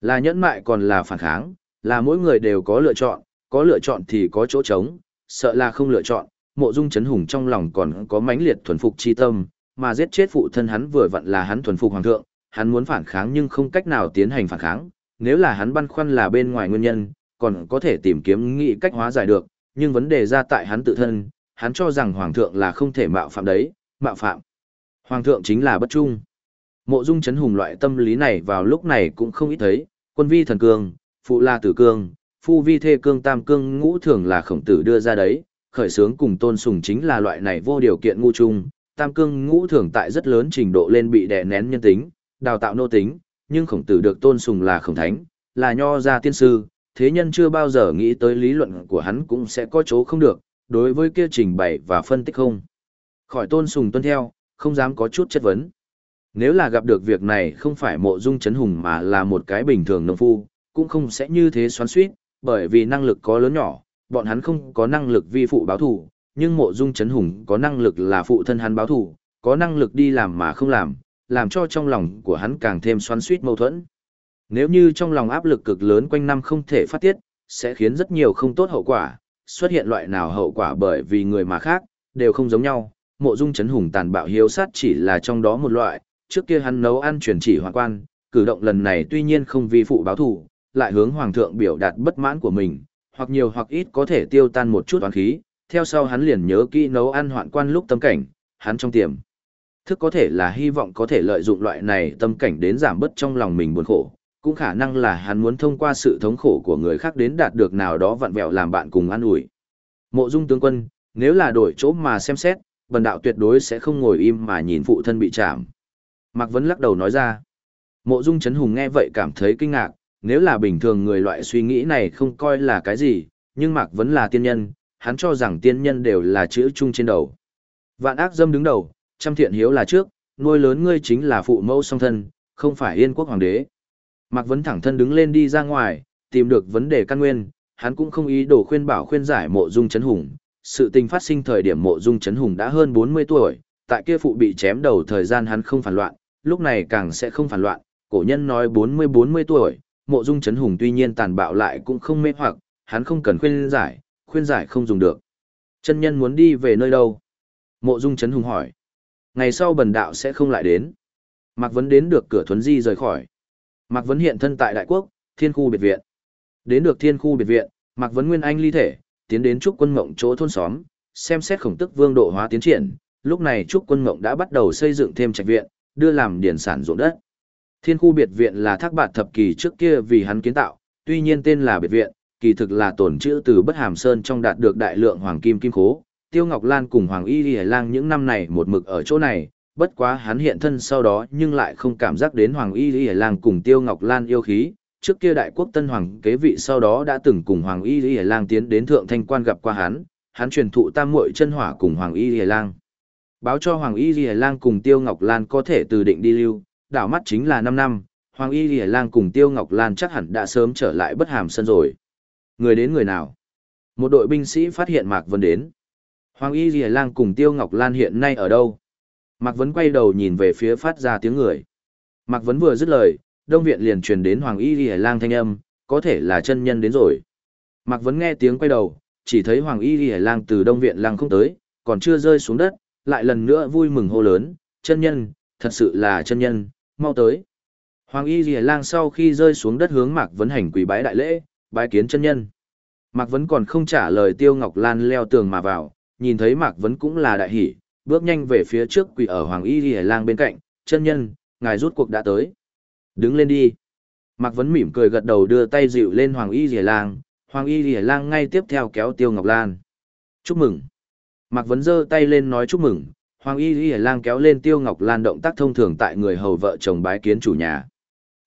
S1: Là nhẫn mại còn là phản kháng, là mỗi người đều có lựa chọn, có lựa chọn thì có chỗ trống, sợ là không lựa chọn, mộ dung chấn hùng trong lòng còn có mãnh liệt thuần phục chi tâm, mà giết chết phụ thân hắn vừa vặn là hắn thuần phục hoàng thượng, hắn muốn phản kháng nhưng không cách nào tiến hành phản kháng, nếu là hắn băn khoăn là bên ngoài nguyên nhân, còn có thể tìm kiếm nghị cách hóa giải được, nhưng vấn đề ra tại hắn tự thân, hắn cho rằng hoàng thượng là không thể mạo phạm đấy, mạo phạm. Hoàng thượng chính là bất trung. Mộ dung chấn hùng loại tâm lý này vào lúc này cũng không ít thấy, quân vi thần cương, phụ la tử cương, phu vi thê cương tam cương ngũ thường là khổng tử đưa ra đấy, khởi sướng cùng tôn sùng chính là loại này vô điều kiện ngu chung, tam cương ngũ thường tại rất lớn trình độ lên bị đè nén nhân tính, đào tạo nô tính, nhưng khổng tử được tôn sùng là khổng thánh, là nho gia tiên sư, thế nhân chưa bao giờ nghĩ tới lý luận của hắn cũng sẽ có chỗ không được, đối với kia trình bày và phân tích không. Khỏi tôn sùng tuân theo, không dám có chút chất vấn. Nếu là gặp được việc này không phải mộ dung chấn hùng mà là một cái bình thường nông phu, cũng không sẽ như thế xoắn suýt, bởi vì năng lực có lớn nhỏ, bọn hắn không có năng lực vi phụ báo thủ, nhưng mộ dung chấn hùng có năng lực là phụ thân hắn báo thủ, có năng lực đi làm mà không làm, làm cho trong lòng của hắn càng thêm xoắn suýt mâu thuẫn. Nếu như trong lòng áp lực cực lớn quanh năm không thể phát tiết, sẽ khiến rất nhiều không tốt hậu quả, xuất hiện loại nào hậu quả bởi vì người mà khác, đều không giống nhau. Mộ dung chấn hùng tàn bạo hiếu sát chỉ là trong đó một loại, trước kia hắn nấu ăn truyền chỉ hoàng quan, cử động lần này tuy nhiên không vi phụ báo thủ, lại hướng hoàng thượng biểu đạt bất mãn của mình, hoặc nhiều hoặc ít có thể tiêu tan một chút oán khí, theo sau hắn liền nhớ kỹ nấu ăn hoạn quan lúc tâm cảnh, hắn trong tiềm. Thức có thể là hy vọng có thể lợi dụng loại này tâm cảnh đến giảm bớt trong lòng mình buồn khổ, cũng khả năng là hắn muốn thông qua sự thống khổ của người khác đến đạt được nào đó vặn vẹo làm bạn cùng an ủi. Mộ dung tướng quân, nếu là đổi chỗ mà xem xét, bần đạo tuyệt đối sẽ không ngồi im mà nhìn phụ thân bị chạm. Mạc Vấn lắc đầu nói ra. Mộ dung Trấn hùng nghe vậy cảm thấy kinh ngạc, nếu là bình thường người loại suy nghĩ này không coi là cái gì, nhưng Mạc Vấn là tiên nhân, hắn cho rằng tiên nhân đều là chữ chung trên đầu. Vạn ác dâm đứng đầu, trăm thiện hiếu là trước, nuôi lớn ngươi chính là phụ mẫu song thân, không phải yên quốc hoàng đế. Mạc Vấn thẳng thân đứng lên đi ra ngoài, tìm được vấn đề căn nguyên, hắn cũng không ý đồ khuyên bảo khuyên giải mộ dung chấn hùng. Sự tình phát sinh thời điểm mộ dung chấn hùng đã hơn 40 tuổi, tại kia phụ bị chém đầu thời gian hắn không phản loạn, lúc này càng sẽ không phản loạn. Cổ nhân nói 40-40 tuổi, mộ dung chấn hùng tuy nhiên tàn bạo lại cũng không mê hoặc, hắn không cần khuyên giải, khuyên giải không dùng được. Chân nhân muốn đi về nơi đâu? Mộ dung chấn hùng hỏi. Ngày sau bần đạo sẽ không lại đến. Mạc Vấn đến được cửa thuấn di rời khỏi. Mạc Vấn hiện thân tại Đại Quốc, thiên khu biệt viện. Đến được thiên khu biệt viện, Mạc Vấn Nguyên Anh ly thể, tiến đến trúc quân mộng chỗ thôn xóm, xem xét khổng tức vương độ hóa tiến triển. Lúc này trúc quân mộng đã bắt đầu xây dựng thêm trạch viện, đưa làm điển sản ruộng đất. Thiên khu biệt viện là thác bạt thập kỳ trước kia vì hắn kiến tạo, tuy nhiên tên là biệt viện, kỳ thực là tổn chữ từ bất hàm sơn trong đạt được đại lượng hoàng kim kim khố. Tiêu Ngọc Lan cùng Hoàng Y Lì Lang những năm này một mực ở chỗ này, bất quá hắn hiện thân sau đó nhưng lại không cảm giác đến Hoàng Y Lì Lang cùng Tiêu Ngọc Lan yêu khí. Trước kia đại quốc tân hoàng kế vị sau đó đã từng cùng Hoàng Y Lì Lang tiến đến thượng thanh quan gặp qua hắn, hắn truyền thụ tam muội chân hỏa cùng Hoàng Y Lì Lang. Báo cho Hoàng Y Lì Lang cùng Tiêu Ngọc Lan có thể từ định đi lưu, đảo mắt chính là 5 năm, Hoàng Y Lì Lang cùng Tiêu Ngọc Lan chắc hẳn đã sớm trở lại bất hàm sân rồi. Người đến người nào? Một đội binh sĩ phát hiện Mạc Vân đến. Hoàng Y Lì Lang cùng Tiêu Ngọc Lan hiện nay ở đâu? Mạc Vấn quay đầu nhìn về phía phát ra tiếng người. Mạc Vấn vừa dứt lời, Đông Viện liền truyền đến Hoàng Y Lì Lang thanh âm, có thể là chân nhân đến rồi. Mạc Vấn nghe tiếng quay đầu, chỉ thấy Hoàng Y Lì Lang từ Đông Viện Lang không tới, còn chưa rơi xuống đất, lại lần nữa vui mừng hô lớn, chân nhân, thật sự là chân nhân, mau tới. Hoàng Y Lìa Lang sau khi rơi xuống đất hướng Mạc Vấn hành quỳ bái đại lễ, bái kiến chân nhân. Mạc Vấn còn không trả lời Tiêu Ngọc Lan leo tường mà vào, nhìn thấy Mạc Vấn cũng là đại hỷ, bước nhanh về phía trước quỳ ở Hoàng Y Lìa Lang bên cạnh, chân nhân, ngài rút cuộc đã tới. Đứng lên đi. Mạc Vấn mỉm cười gật đầu đưa tay dịu lên Hoàng Y Lìa Lang, Hoàng Y Lìa Lang ngay tiếp theo kéo Tiêu Ngọc Lan. Chúc mừng. Mạc Vấn giơ tay lên nói chúc mừng, Hoàng Y Lìa Lang kéo lên Tiêu Ngọc Lan động tác thông thường tại người hầu vợ chồng bái kiến chủ nhà.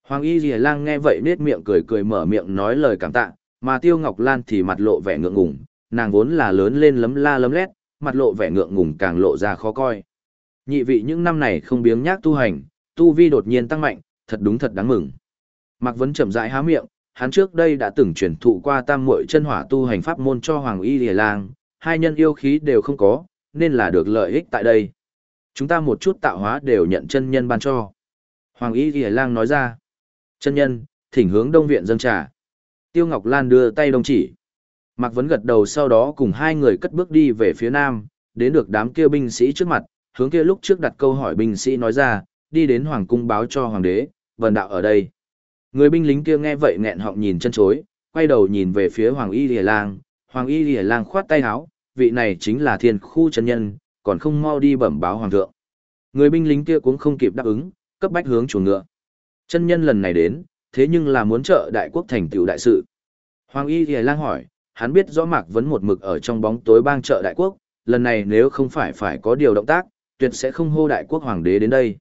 S1: Hoàng Y Lìa Lang nghe vậy nết miệng cười cười mở miệng nói lời cảm tạ, mà Tiêu Ngọc Lan thì mặt lộ vẻ ngượng ngùng, nàng vốn là lớn lên lấm la lấm lét, mặt lộ vẻ ngượng ngùng càng lộ ra khó coi. Nhị vị những năm này không biếng nhác tu hành, tu vi đột nhiên tăng mạnh, thật đúng thật đáng mừng. Mạc Vấn chậm rãi há miệng, hắn trước đây đã từng truyền thụ qua tam muội chân hỏa tu hành pháp môn cho Hoàng Y Lìa Lang, hai nhân yêu khí đều không có, nên là được lợi ích tại đây. Chúng ta một chút tạo hóa đều nhận chân nhân ban cho. Hoàng Y Lìa Lang nói ra, chân nhân, thỉnh hướng đông viện dâng trà. Tiêu Ngọc Lan đưa tay đồng chỉ. Mạc Vấn gật đầu sau đó cùng hai người cất bước đi về phía nam, đến được đám kia binh sĩ trước mặt, hướng kia lúc trước đặt câu hỏi binh sĩ nói ra, đi đến hoàng cung báo cho hoàng đế, vần đạo ở đây. Người binh lính kia nghe vậy nghẹn họng nhìn chân chối, quay đầu nhìn về phía hoàng y lìa lang, hoàng y lìa lang khoát tay áo, vị này chính là thiên khu chân nhân, còn không mau đi bẩm báo hoàng thượng. Người binh lính kia cũng không kịp đáp ứng, cấp bách hướng chuồng ngựa. Chân nhân lần này đến, thế nhưng là muốn trợ đại quốc thành tựu đại sự. Hoàng y lìa lang hỏi, hắn biết rõ Mạc Vấn một mực ở trong bóng tối bang trợ đại quốc, lần này nếu không phải phải có điều động tác, tuyệt sẽ không hô đại quốc hoàng đế đến đây.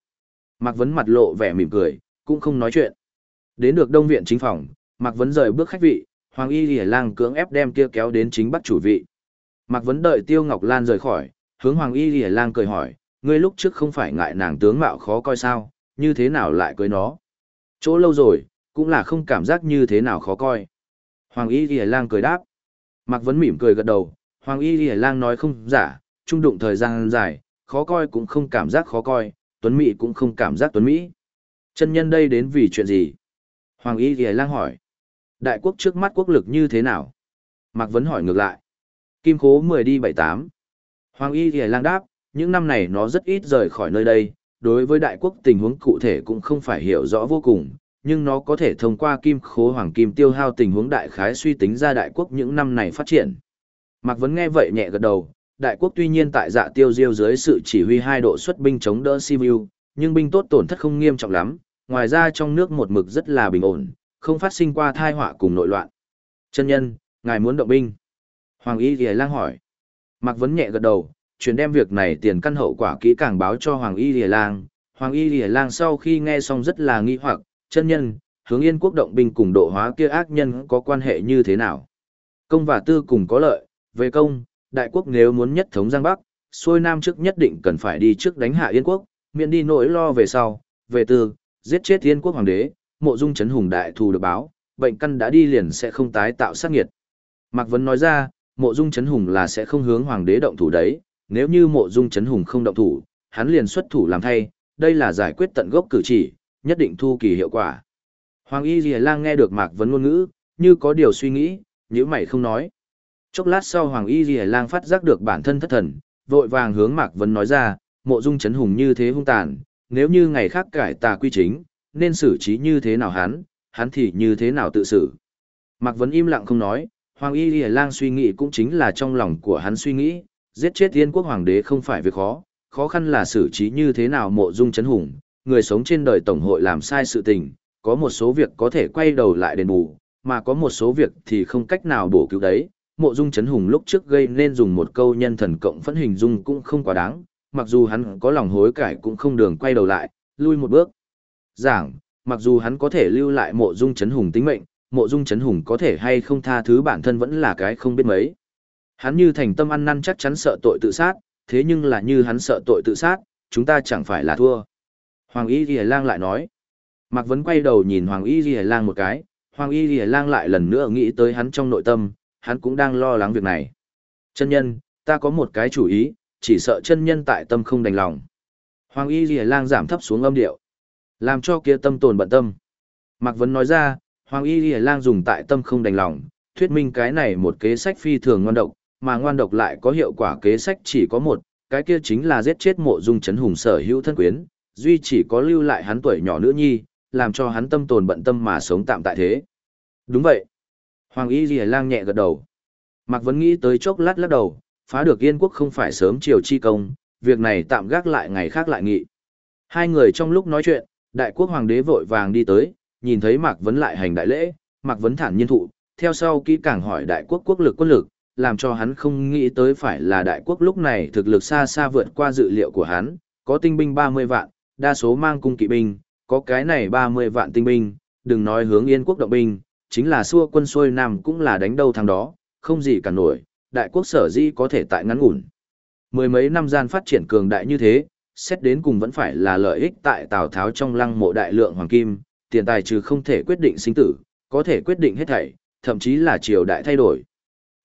S1: Mạc Vấn mặt lộ vẻ mỉm cười, cũng không nói chuyện. Đến được đông viện chính phòng, Mạc Vấn rời bước khách vị, Hoàng Y Lìa Lang cưỡng ép đem kia kéo đến chính bắt chủ vị. Mạc Vấn đợi Tiêu Ngọc Lan rời khỏi, hướng Hoàng Y Lìa Lang cười hỏi, ngươi lúc trước không phải ngại nàng tướng mạo khó coi sao, như thế nào lại cưới nó? Chỗ lâu rồi, cũng là không cảm giác như thế nào khó coi. Hoàng Y Lìa Lang cười đáp. Mạc Vấn mỉm cười gật đầu, Hoàng Y Lìa Lang nói không giả, trung đụng thời gian dài, khó coi cũng không cảm giác khó coi, tuấn mỹ cũng không cảm giác tuấn mỹ. Chân nhân đây đến vì chuyện gì? Hoàng Y Lìa Lang hỏi. Đại quốc trước mắt quốc lực như thế nào? Mạc Vấn hỏi ngược lại. Kim khố 10 đi 78. Hoàng Y Lìa Lang đáp, những năm này nó rất ít rời khỏi nơi đây, đối với đại quốc tình huống cụ thể cũng không phải hiểu rõ vô cùng, nhưng nó có thể thông qua kim khố hoàng kim tiêu hao tình huống đại khái suy tính ra đại quốc những năm này phát triển. Mạc Vấn nghe vậy nhẹ gật đầu, đại quốc tuy nhiên tại dạ tiêu diêu dưới sự chỉ huy hai độ xuất binh chống đỡ Sibiu, nhưng binh tốt tổn thất không nghiêm trọng lắm, ngoài ra trong nước một mực rất là bình ổn, không phát sinh qua thai họa cùng nội loạn. Chân nhân, ngài muốn động binh. Hoàng Y Lìa Lang hỏi. Mạc Vấn nhẹ gật đầu, chuyển đem việc này tiền căn hậu quả kỹ càng báo cho Hoàng Y Lìa Lang. Hoàng Y Lìa Lang sau khi nghe xong rất là nghi hoặc, chân nhân, hướng yên quốc động binh cùng độ hóa kia ác nhân có quan hệ như thế nào? Công và tư cùng có lợi, về công, đại quốc nếu muốn nhất thống Giang Bắc, xuôi Nam trước nhất định cần phải đi trước đánh hạ Yên quốc, miễn đi nỗi lo về sau, về tư, giết chết Yên quốc hoàng đế, mộ dung chấn hùng đại thù được báo, bệnh căn đã đi liền sẽ không tái tạo sát nghiệt. Mạc Vấn nói ra, mộ dung chấn hùng là sẽ không hướng hoàng đế động thủ đấy, nếu như mộ dung chấn hùng không động thủ, hắn liền xuất thủ làm thay, đây là giải quyết tận gốc cử chỉ, nhất định thu kỳ hiệu quả. Hoàng Y Lìa Lang nghe được Mạc Vấn ngôn ngữ, như có điều suy nghĩ, nếu mày không nói. Chốc lát sau Hoàng Y Lìa Lang phát giác được bản thân thất thần, vội vàng hướng Mạc Vấn nói ra, mộ dung chấn hùng như thế hung tàn, nếu như ngày khác cải tà quy chính, nên xử trí như thế nào hắn, hắn thì như thế nào tự xử. Mạc Vấn im lặng không nói, Hoàng Y Lìa Lang suy nghĩ cũng chính là trong lòng của hắn suy nghĩ, giết chết tiên quốc hoàng đế không phải việc khó, khó khăn là xử trí như thế nào mộ dung chấn hùng, người sống trên đời tổng hội làm sai sự tình, có một số việc có thể quay đầu lại đền bù, mà có một số việc thì không cách nào bổ cứu đấy. Mộ Dung Chấn Hùng lúc trước gây nên dùng một câu nhân thần cộng phẫn hình dung cũng không quá đáng, mặc dù hắn có lòng hối cải cũng không đường quay đầu lại, lui một bước. Giảng, mặc dù hắn có thể lưu lại Mộ Dung Chấn Hùng tính mệnh, Mộ Dung Chấn Hùng có thể hay không tha thứ bản thân vẫn là cái không biết mấy. Hắn như thành tâm ăn năn chắc chắn sợ tội tự sát, thế nhưng là như hắn sợ tội tự sát, chúng ta chẳng phải là thua. Hoàng Y Ghi Lang lại nói. Mạc Vấn quay đầu nhìn Hoàng Y Ghi Lang một cái, Hoàng Y Ghi Lang lại lần nữa nghĩ tới hắn trong nội tâm, hắn cũng đang lo lắng việc này. Chân nhân, ta có một cái chủ ý, chỉ sợ chân nhân tại tâm không đành lòng. Hoàng Y Ghi Lang giảm thấp xuống âm điệu, làm cho kia tâm tồn bận tâm. Mạc Vấn nói ra, Hoàng Y Ghi Lang dùng tại tâm không đành lòng, thuyết minh cái này một kế sách phi thường ngoan độc, mà ngoan độc lại có hiệu quả kế sách chỉ có một, cái kia chính là giết chết mộ dung chấn hùng sở hữu thân quyến, duy chỉ có lưu lại hắn tuổi nhỏ nữ nhi, làm cho hắn tâm tồn bận tâm mà sống tạm tại thế. Đúng vậy. Hoàng Y Lìa Lang nhẹ gật đầu. Mạc Vấn nghĩ tới chốc lát lắc đầu, phá được Yên quốc không phải sớm chiều chi công, việc này tạm gác lại ngày khác lại nghị. Hai người trong lúc nói chuyện, đại quốc hoàng đế vội vàng đi tới, nhìn thấy Mạc Vấn lại hành đại lễ, Mạc Vấn thản nhiên thụ, theo sau kỹ càng hỏi đại quốc quốc lực quân lực, làm cho hắn không nghĩ tới phải là đại quốc lúc này thực lực xa xa vượt qua dự liệu của hắn, có tinh binh 30 vạn, đa số mang cung kỵ binh, có cái này 30 vạn tinh binh, đừng nói hướng yên quốc động binh, chính là xua quân xuôi nam cũng là đánh đâu thằng đó, không gì cả nổi, đại quốc sở di có thể tại ngắn ngủn. Mười mấy năm gian phát triển cường đại như thế, xét đến cùng vẫn phải là lợi ích tại Tào Tháo trong lăng mộ đại lượng hoàng kim, tiền tài trừ không thể quyết định sinh tử, có thể quyết định hết thảy, thậm chí là triều đại thay đổi.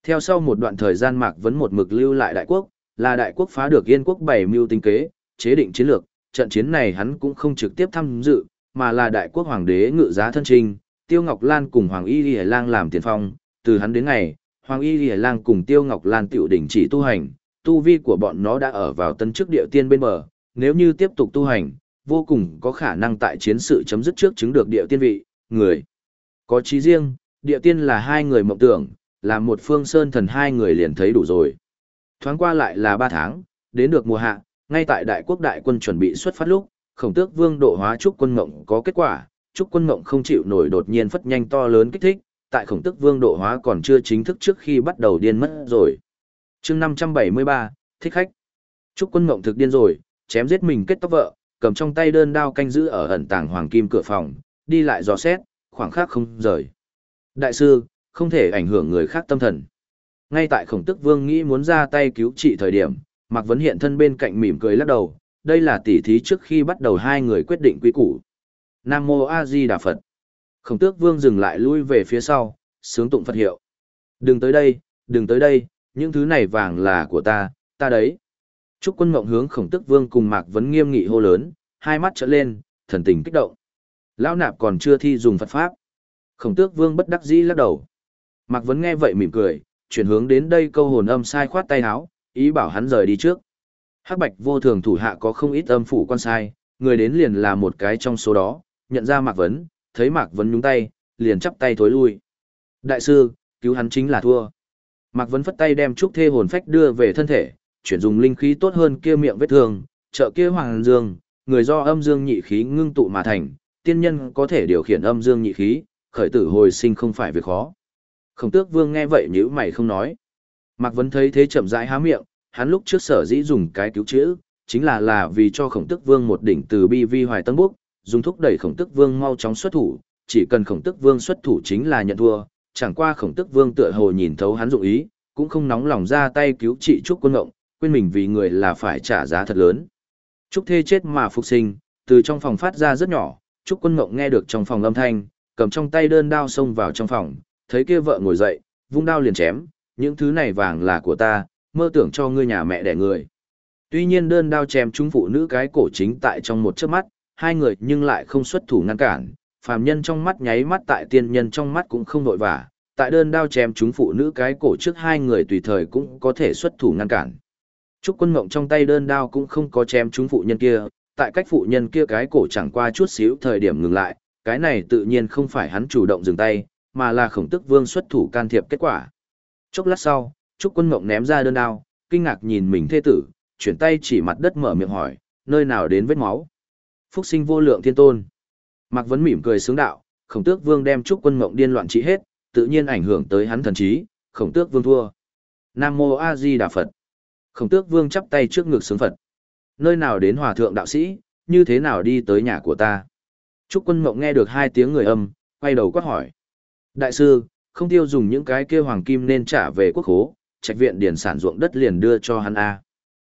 S1: Theo sau một đoạn thời gian Mạc vẫn một mực lưu lại đại quốc, là đại quốc phá được Yên quốc bảy mưu tinh kế, chế định chiến lược, trận chiến này hắn cũng không trực tiếp tham dự, mà là đại quốc hoàng đế ngự giá thân trinh, Tiêu Ngọc Lan cùng Hoàng Y Lì Lang làm tiền phong, từ hắn đến ngày, Hoàng Y Lì Lang cùng Tiêu Ngọc Lan tiểu đỉnh chỉ tu hành, tu vi của bọn nó đã ở vào tân chức địa tiên bên bờ, nếu như tiếp tục tu hành, vô cùng có khả năng tại chiến sự chấm dứt trước chứng được địa tiên vị, người. Có chí riêng, địa tiên là hai người mộng tưởng, là một phương sơn thần hai người liền thấy đủ rồi. Thoáng qua lại là ba tháng, đến được mùa hạ, ngay tại đại quốc đại quân chuẩn bị xuất phát lúc, khổng tước vương độ hóa trúc quân ngộng có kết quả, trúc quân ngộng không chịu nổi đột nhiên phất nhanh to lớn kích thích, tại khổng tước vương độ hóa còn chưa chính thức trước khi bắt đầu điên mất rồi. chương 573, thích khách. Trúc quân ngộng thực điên rồi, chém giết mình kết tóc vợ, cầm trong tay đơn đao canh giữ ở ẩn tàng hoàng kim cửa phòng, đi lại dò xét, khoảng khắc không rời. Đại sư, không thể ảnh hưởng người khác tâm thần. Ngay tại khổng tức vương nghĩ muốn ra tay cứu trị thời điểm, Mạc Vấn hiện thân bên cạnh mỉm cười lắc đầu, đây là tỉ thí trước khi bắt đầu hai người quyết định quy củ. Nam Mô A Di Đà Phật. Khổng tước vương dừng lại lui về phía sau, sướng tụng Phật hiệu. Đừng tới đây, đừng tới đây, những thứ này vàng là của ta, ta đấy. Trúc quân mộng hướng khổng tước vương cùng Mạc Vấn nghiêm nghị hô lớn, hai mắt trở lên, thần tình kích động. Lão nạp còn chưa thi dùng Phật Pháp. Khổng tước vương bất đắc dĩ lắc đầu. Mạc Vấn nghe vậy mỉm cười, chuyển hướng đến đây câu hồn âm sai khoát tay áo, ý bảo hắn rời đi trước. Hắc Bạch vô thường thủ hạ có không ít âm phủ quan sai, người đến liền là một cái trong số đó, nhận ra Mạc Vấn, thấy Mạc Vấn nhúng tay, liền chắp tay thối lui. Đại sư, cứu hắn chính là thua. Mạc Vấn phất tay đem trúc thê hồn phách đưa về thân thể, chuyển dùng linh khí tốt hơn kia miệng vết thương, trợ kia hoàng dương, người do âm dương nhị khí ngưng tụ mà thành, tiên nhân có thể điều khiển âm dương nhị khí, khởi tử hồi sinh không phải việc khó. Khổng tước vương nghe vậy nhữ mày không nói. Mạc Vấn thấy thế chậm rãi há miệng, hắn lúc trước sở dĩ dùng cái cứu chữ, chính là là vì cho khổng tước vương một đỉnh từ bi vi hoài tân búc, dùng thúc đẩy khổng tước vương mau chóng xuất thủ, chỉ cần khổng tước vương xuất thủ chính là nhận thua, chẳng qua khổng tước vương tựa hồ nhìn thấu hắn dụng ý, cũng không nóng lòng ra tay cứu trị trúc quân ngộng, quên mình vì người là phải trả giá thật lớn. Trúc thê chết mà phục sinh, từ trong phòng phát ra rất nhỏ, trúc quân ngộng nghe được trong phòng âm thanh, cầm trong tay đơn đao xông vào trong phòng, thấy kia vợ ngồi dậy, vung đao liền chém, những thứ này vàng là của ta, mơ tưởng cho ngươi nhà mẹ đẻ người. Tuy nhiên đơn đao chém chúng phụ nữ cái cổ chính tại trong một chớp mắt, hai người nhưng lại không xuất thủ ngăn cản, phàm nhân trong mắt nháy mắt tại tiên nhân trong mắt cũng không nội vả, tại đơn đao chém chúng phụ nữ cái cổ trước hai người tùy thời cũng có thể xuất thủ ngăn cản. Trúc quân mộng trong tay đơn đao cũng không có chém chúng phụ nhân kia, tại cách phụ nhân kia cái cổ chẳng qua chút xíu thời điểm ngừng lại, cái này tự nhiên không phải hắn chủ động dừng tay, mà là khổng tức vương xuất thủ can thiệp kết quả. Chốc lát sau, Trúc Quân Ngộng ném ra đơn đao, kinh ngạc nhìn mình thê tử, chuyển tay chỉ mặt đất mở miệng hỏi, nơi nào đến vết máu. Phúc sinh vô lượng thiên tôn. Mạc Vấn mỉm cười sướng đạo, khổng tước vương đem Trúc Quân Ngộng điên loạn trị hết, tự nhiên ảnh hưởng tới hắn thần trí, khổng tước vương thua. Nam Mô A Di Đà Phật. Khổng tước vương chắp tay trước ngực sướng Phật. Nơi nào đến hòa thượng đạo sĩ, như thế nào đi tới nhà của ta. Trúc Quân Ngộng nghe được hai tiếng người âm, quay đầu quát hỏi. Đại sư, không tiêu dùng những cái kia hoàng kim nên trả về quốc khố, trạch viện điển sản ruộng đất liền đưa cho hắn A.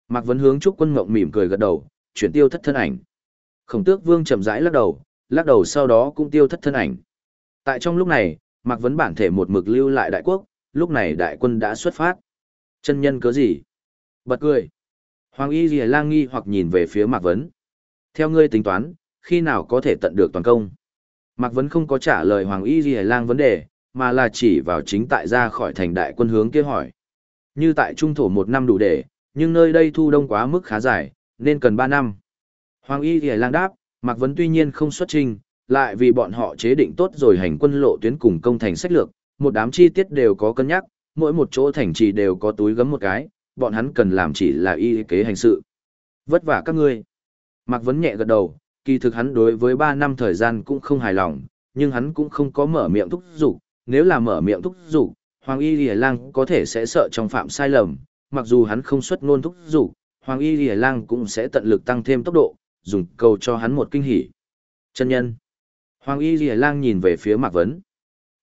S1: Mạc Vấn hướng Trúc Quân Ngộng mỉm cười gật đầu, chuyển tiêu thất thân ảnh. Khổng tước vương chậm rãi lắc đầu, lắc đầu sau đó cũng tiêu thất thân ảnh. Tại trong lúc này, Mạc Vấn bản thể một mực lưu lại đại quốc, lúc này đại quân đã xuất phát. Chân nhân cớ gì? Bật cười. Hoàng y gì lang nghi hoặc nhìn về phía Mạc Vấn. Theo ngươi tính toán, khi nào có thể tận được toàn công? Mạc Vấn không có trả lời Hoàng y gì lang vấn đề, mà là chỉ vào chính tại ra khỏi thành đại quân hướng kia hỏi. Như tại trung thổ một năm đủ để, nhưng nơi đây thu đông quá mức khá dài, nên cần ba năm. Hoàng y thì lang đáp, Mạc Vấn tuy nhiên không xuất trình, lại vì bọn họ chế định tốt rồi hành quân lộ tuyến cùng công thành sách lược, một đám chi tiết đều có cân nhắc, mỗi một chỗ thành trì đều có túi gấm một cái, bọn hắn cần làm chỉ là y kế hành sự. Vất vả các ngươi. Mạc Vấn nhẹ gật đầu, kỳ thực hắn đối với ba năm thời gian cũng không hài lòng, nhưng hắn cũng không có mở miệng thúc giục, nếu là mở miệng thúc giục, Hoàng Y Lìa Lang có thể sẽ sợ trong phạm sai lầm, mặc dù hắn không xuất ngôn thúc giục, Hoàng Y Lìa Lang cũng sẽ tận lực tăng thêm tốc độ, dùng cầu cho hắn một kinh hỉ. Chân nhân. Hoàng Y Lìa Lang nhìn về phía Mạc Vấn.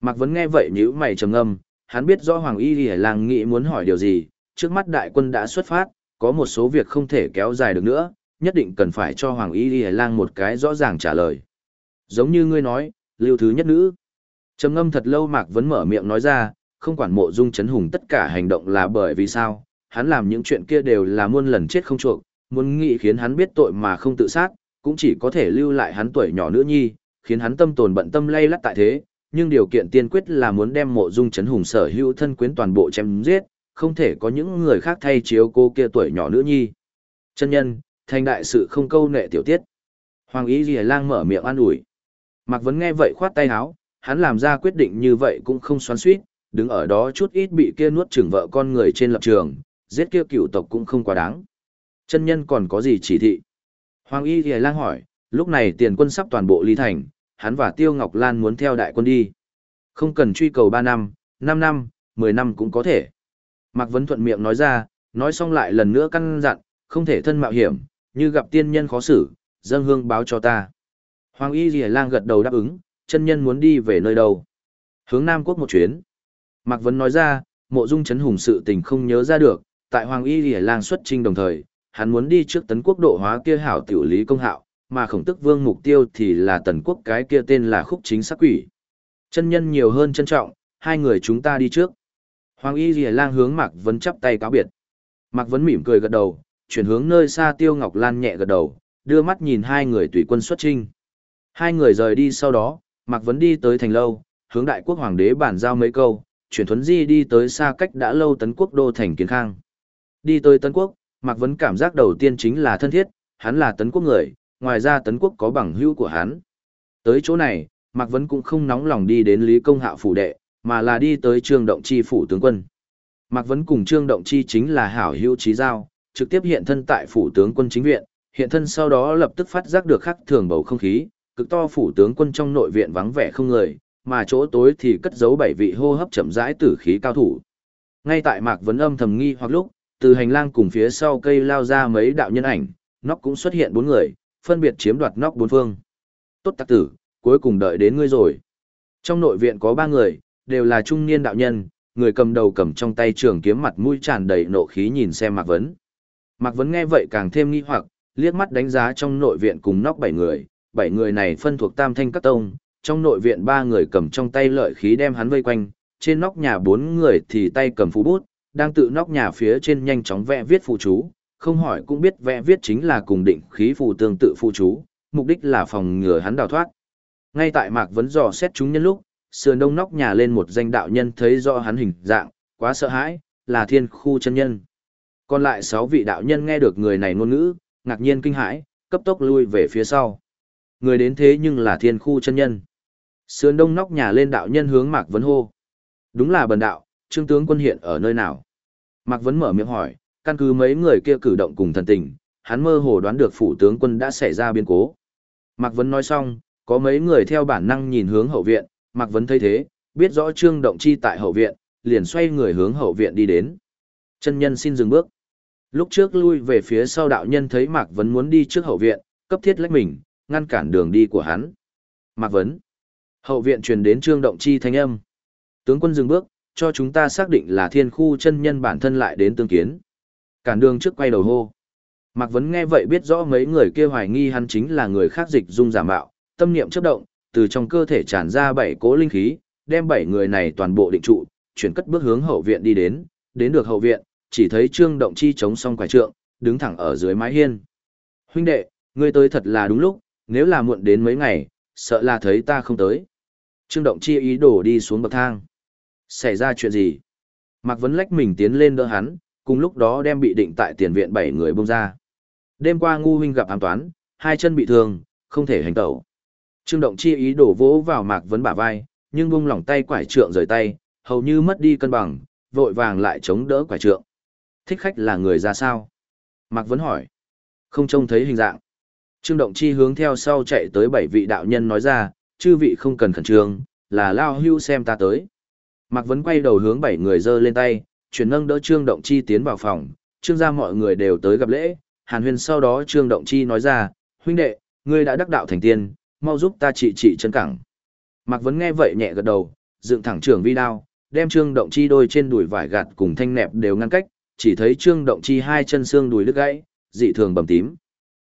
S1: Mạc Vấn nghe vậy nhíu mày trầm ngâm, hắn biết rõ Hoàng Y Lìa Lang nghĩ muốn hỏi điều gì, trước mắt đại quân đã xuất phát, có một số việc không thể kéo dài được nữa, nhất định cần phải cho Hoàng Y Lìa Lang một cái rõ ràng trả lời. Giống như ngươi nói, lưu thứ nhất nữ. Trầm ngâm thật lâu Mạc Vấn mở miệng nói ra, không quản mộ dung chấn hùng tất cả hành động là bởi vì sao, hắn làm những chuyện kia đều là muôn lần chết không chuộc, muốn nghĩ khiến hắn biết tội mà không tự sát, cũng chỉ có thể lưu lại hắn tuổi nhỏ nữ nhi, khiến hắn tâm tồn bận tâm lay lắt tại thế, nhưng điều kiện tiên quyết là muốn đem mộ dung chấn hùng sở hữu thân quyến toàn bộ chém giết, không thể có những người khác thay chiếu cô kia tuổi nhỏ nữ nhi. Chân nhân, thành đại sự không câu nệ tiểu tiết. Hoàng ý gì lang mở miệng an ủi. Mạc Vấn nghe vậy khoát tay áo, hắn làm ra quyết định như vậy cũng không xoắn suýt, đứng ở đó chút ít bị kia nuốt chửng vợ con người trên lập trường, giết kia cựu tộc cũng không quá đáng. Chân nhân còn có gì chỉ thị? Hoàng Y Thìa Lang hỏi, lúc này tiền quân sắp toàn bộ ly thành, hắn và Tiêu Ngọc Lan muốn theo đại quân đi. Không cần truy cầu 3 năm, 5 năm, 10 năm cũng có thể. Mạc Vấn thuận miệng nói ra, nói xong lại lần nữa căn dặn, không thể thân mạo hiểm, như gặp tiên nhân khó xử, dâng hương báo cho ta. Hoàng Y Lìa Lang gật đầu đáp ứng, chân nhân muốn đi về nơi đâu. Hướng Nam Quốc một chuyến. Mạc Vấn nói ra, mộ dung chấn hùng sự tình không nhớ ra được, tại Hoàng Y Lìa Lang xuất trinh đồng thời, hắn muốn đi trước tấn quốc độ hóa kia hảo tiểu lý công hạo, mà khổng tức vương mục tiêu thì là tần quốc cái kia tên là khúc chính sắc quỷ. Chân nhân nhiều hơn trân trọng, hai người chúng ta đi trước. Hoàng Y Lìa Lang hướng Mạc Vấn chắp tay cáo biệt. Mạc Vấn mỉm cười gật đầu, chuyển hướng nơi xa Tiêu Ngọc Lan nhẹ gật đầu, đưa mắt nhìn hai người tùy quân xuất trinh. Hai người rời đi sau đó, Mạc Vấn đi tới thành lâu, hướng đại quốc hoàng đế bản giao mấy câu, chuyển thuấn di đi tới xa cách đã lâu tấn quốc đô thành kiến khang. Đi tới tấn quốc, Mạc Vấn cảm giác đầu tiên chính là thân thiết, hắn là tấn quốc người, ngoài ra tấn quốc có bằng hữu của hắn. Tới chỗ này, Mạc Vấn cũng không nóng lòng đi đến Lý Công Hạo phủ đệ, mà là đi tới Trương Động Chi phủ tướng quân. Mạc Vấn cùng Trương Động Chi chính là hảo hữu trí giao, trực tiếp hiện thân tại phủ tướng quân chính viện, hiện thân sau đó lập tức phát giác được khắc thường bầu không khí, cực to phủ tướng quân trong nội viện vắng vẻ không người, mà chỗ tối thì cất giấu bảy vị hô hấp chậm rãi tử khí cao thủ. Ngay tại Mạc Vấn âm thầm nghi hoặc lúc, từ hành lang cùng phía sau cây lao ra mấy đạo nhân ảnh, nóc cũng xuất hiện bốn người, phân biệt chiếm đoạt nóc bốn phương. Tốt tặc tử, cuối cùng đợi đến ngươi rồi. Trong nội viện có ba người, đều là trung niên đạo nhân, người cầm đầu cầm trong tay trường kiếm mặt mũi tràn đầy nộ khí nhìn xem Mạc Vấn. Mạc Vấn nghe vậy càng thêm nghi hoặc, liếc mắt đánh giá trong nội viện cùng nóc bảy người, bảy người này phân thuộc tam thanh các tông, trong nội viện ba người cầm trong tay lợi khí đem hắn vây quanh, trên nóc nhà bốn người thì tay cầm phú bút, đang tự nóc nhà phía trên nhanh chóng vẽ viết phù chú, không hỏi cũng biết vẽ viết chính là cùng định khí phù tương tự phù chú, mục đích là phòng ngừa hắn đào thoát. Ngay tại Mạc Vấn dò xét chúng nhân lúc, sườn đông nóc nhà lên một danh đạo nhân thấy rõ hắn hình dạng, quá sợ hãi, là thiên khu chân nhân. Còn lại sáu vị đạo nhân nghe được người này ngôn ngữ, ngạc nhiên kinh hãi, cấp tốc lui về phía sau. Người đến thế nhưng là thiên khu chân nhân. Sườn đông nóc nhà lên đạo nhân hướng Mạc Vấn hô. Đúng là bần đạo, trương tướng quân hiện ở nơi nào? Mạc Vấn mở miệng hỏi, căn cứ mấy người kia cử động cùng thần tình, hắn mơ hồ đoán được phủ tướng quân đã xảy ra biến cố. Mạc Vấn nói xong, có mấy người theo bản năng nhìn hướng hậu viện, Mạc Vấn thấy thế, biết rõ trương động chi tại hậu viện, liền xoay người hướng hậu viện đi đến. Chân nhân xin dừng bước. Lúc trước lui về phía sau đạo nhân thấy Mạc Vấn muốn đi trước hậu viện, cấp thiết lách mình, ngăn cản đường đi của hắn. Mạc Vấn. Hậu viện truyền đến trương động chi thanh âm. Tướng quân dừng bước, cho chúng ta xác định là thiên khu chân nhân bản thân lại đến tương kiến. Cản đường trước quay đầu hô. Mạc Vấn nghe vậy biết rõ mấy người kia hoài nghi hắn chính là người khác dịch dung giả mạo, tâm niệm chấp động, từ trong cơ thể tràn ra bảy cố linh khí, đem bảy người này toàn bộ định trụ, chuyển cất bước hướng hậu viện đi đến, đến được hậu viện, chỉ thấy Trương Động Chi chống song quải trượng, đứng thẳng ở dưới mái hiên. Huynh đệ, ngươi tới thật là đúng lúc, nếu là muộn đến mấy ngày, sợ là thấy ta không tới. Trương Động Chi ý đổ đi xuống bậc thang. Xảy ra chuyện gì? Mạc Vấn lách mình tiến lên đỡ hắn, cùng lúc đó đem bị định tại tiền viện bảy người bông ra. Đêm qua ngu huynh gặp ám toán, hai chân bị thương, không thể hành tẩu. Trương Động Chi ý đổ vỗ vào Mạc Vấn bả vai, nhưng bung lỏng tay quải trượng rời tay, hầu như mất đi cân bằng, vội vàng lại chống đỡ quải trượng. Thích khách là người ra sao? Mạc Vấn hỏi. Không trông thấy hình dạng. Trương Động Chi hướng theo sau chạy tới bảy vị đạo nhân nói ra, chư vị không cần khẩn trương, là lao hưu xem ta tới. Mạc Vấn quay đầu hướng bảy người giơ lên tay, chuyển nâng đỡ Trương Động Chi tiến vào phòng, trương ra mọi người đều tới gặp lễ, Hàn Huyền sau đó Trương Động Chi nói ra, huynh đệ, ngươi đã đắc đạo thành tiên, mau giúp ta trị trị chân cẳng. Mạc Vấn nghe vậy nhẹ gật đầu, dựng thẳng trường vi đao, đem Trương Động Chi đôi trên đùi vải gạt cùng thanh nẹp đều ngăn cách, chỉ thấy Trương Động Chi hai chân xương đùi đứt gãy, dị thường bầm tím.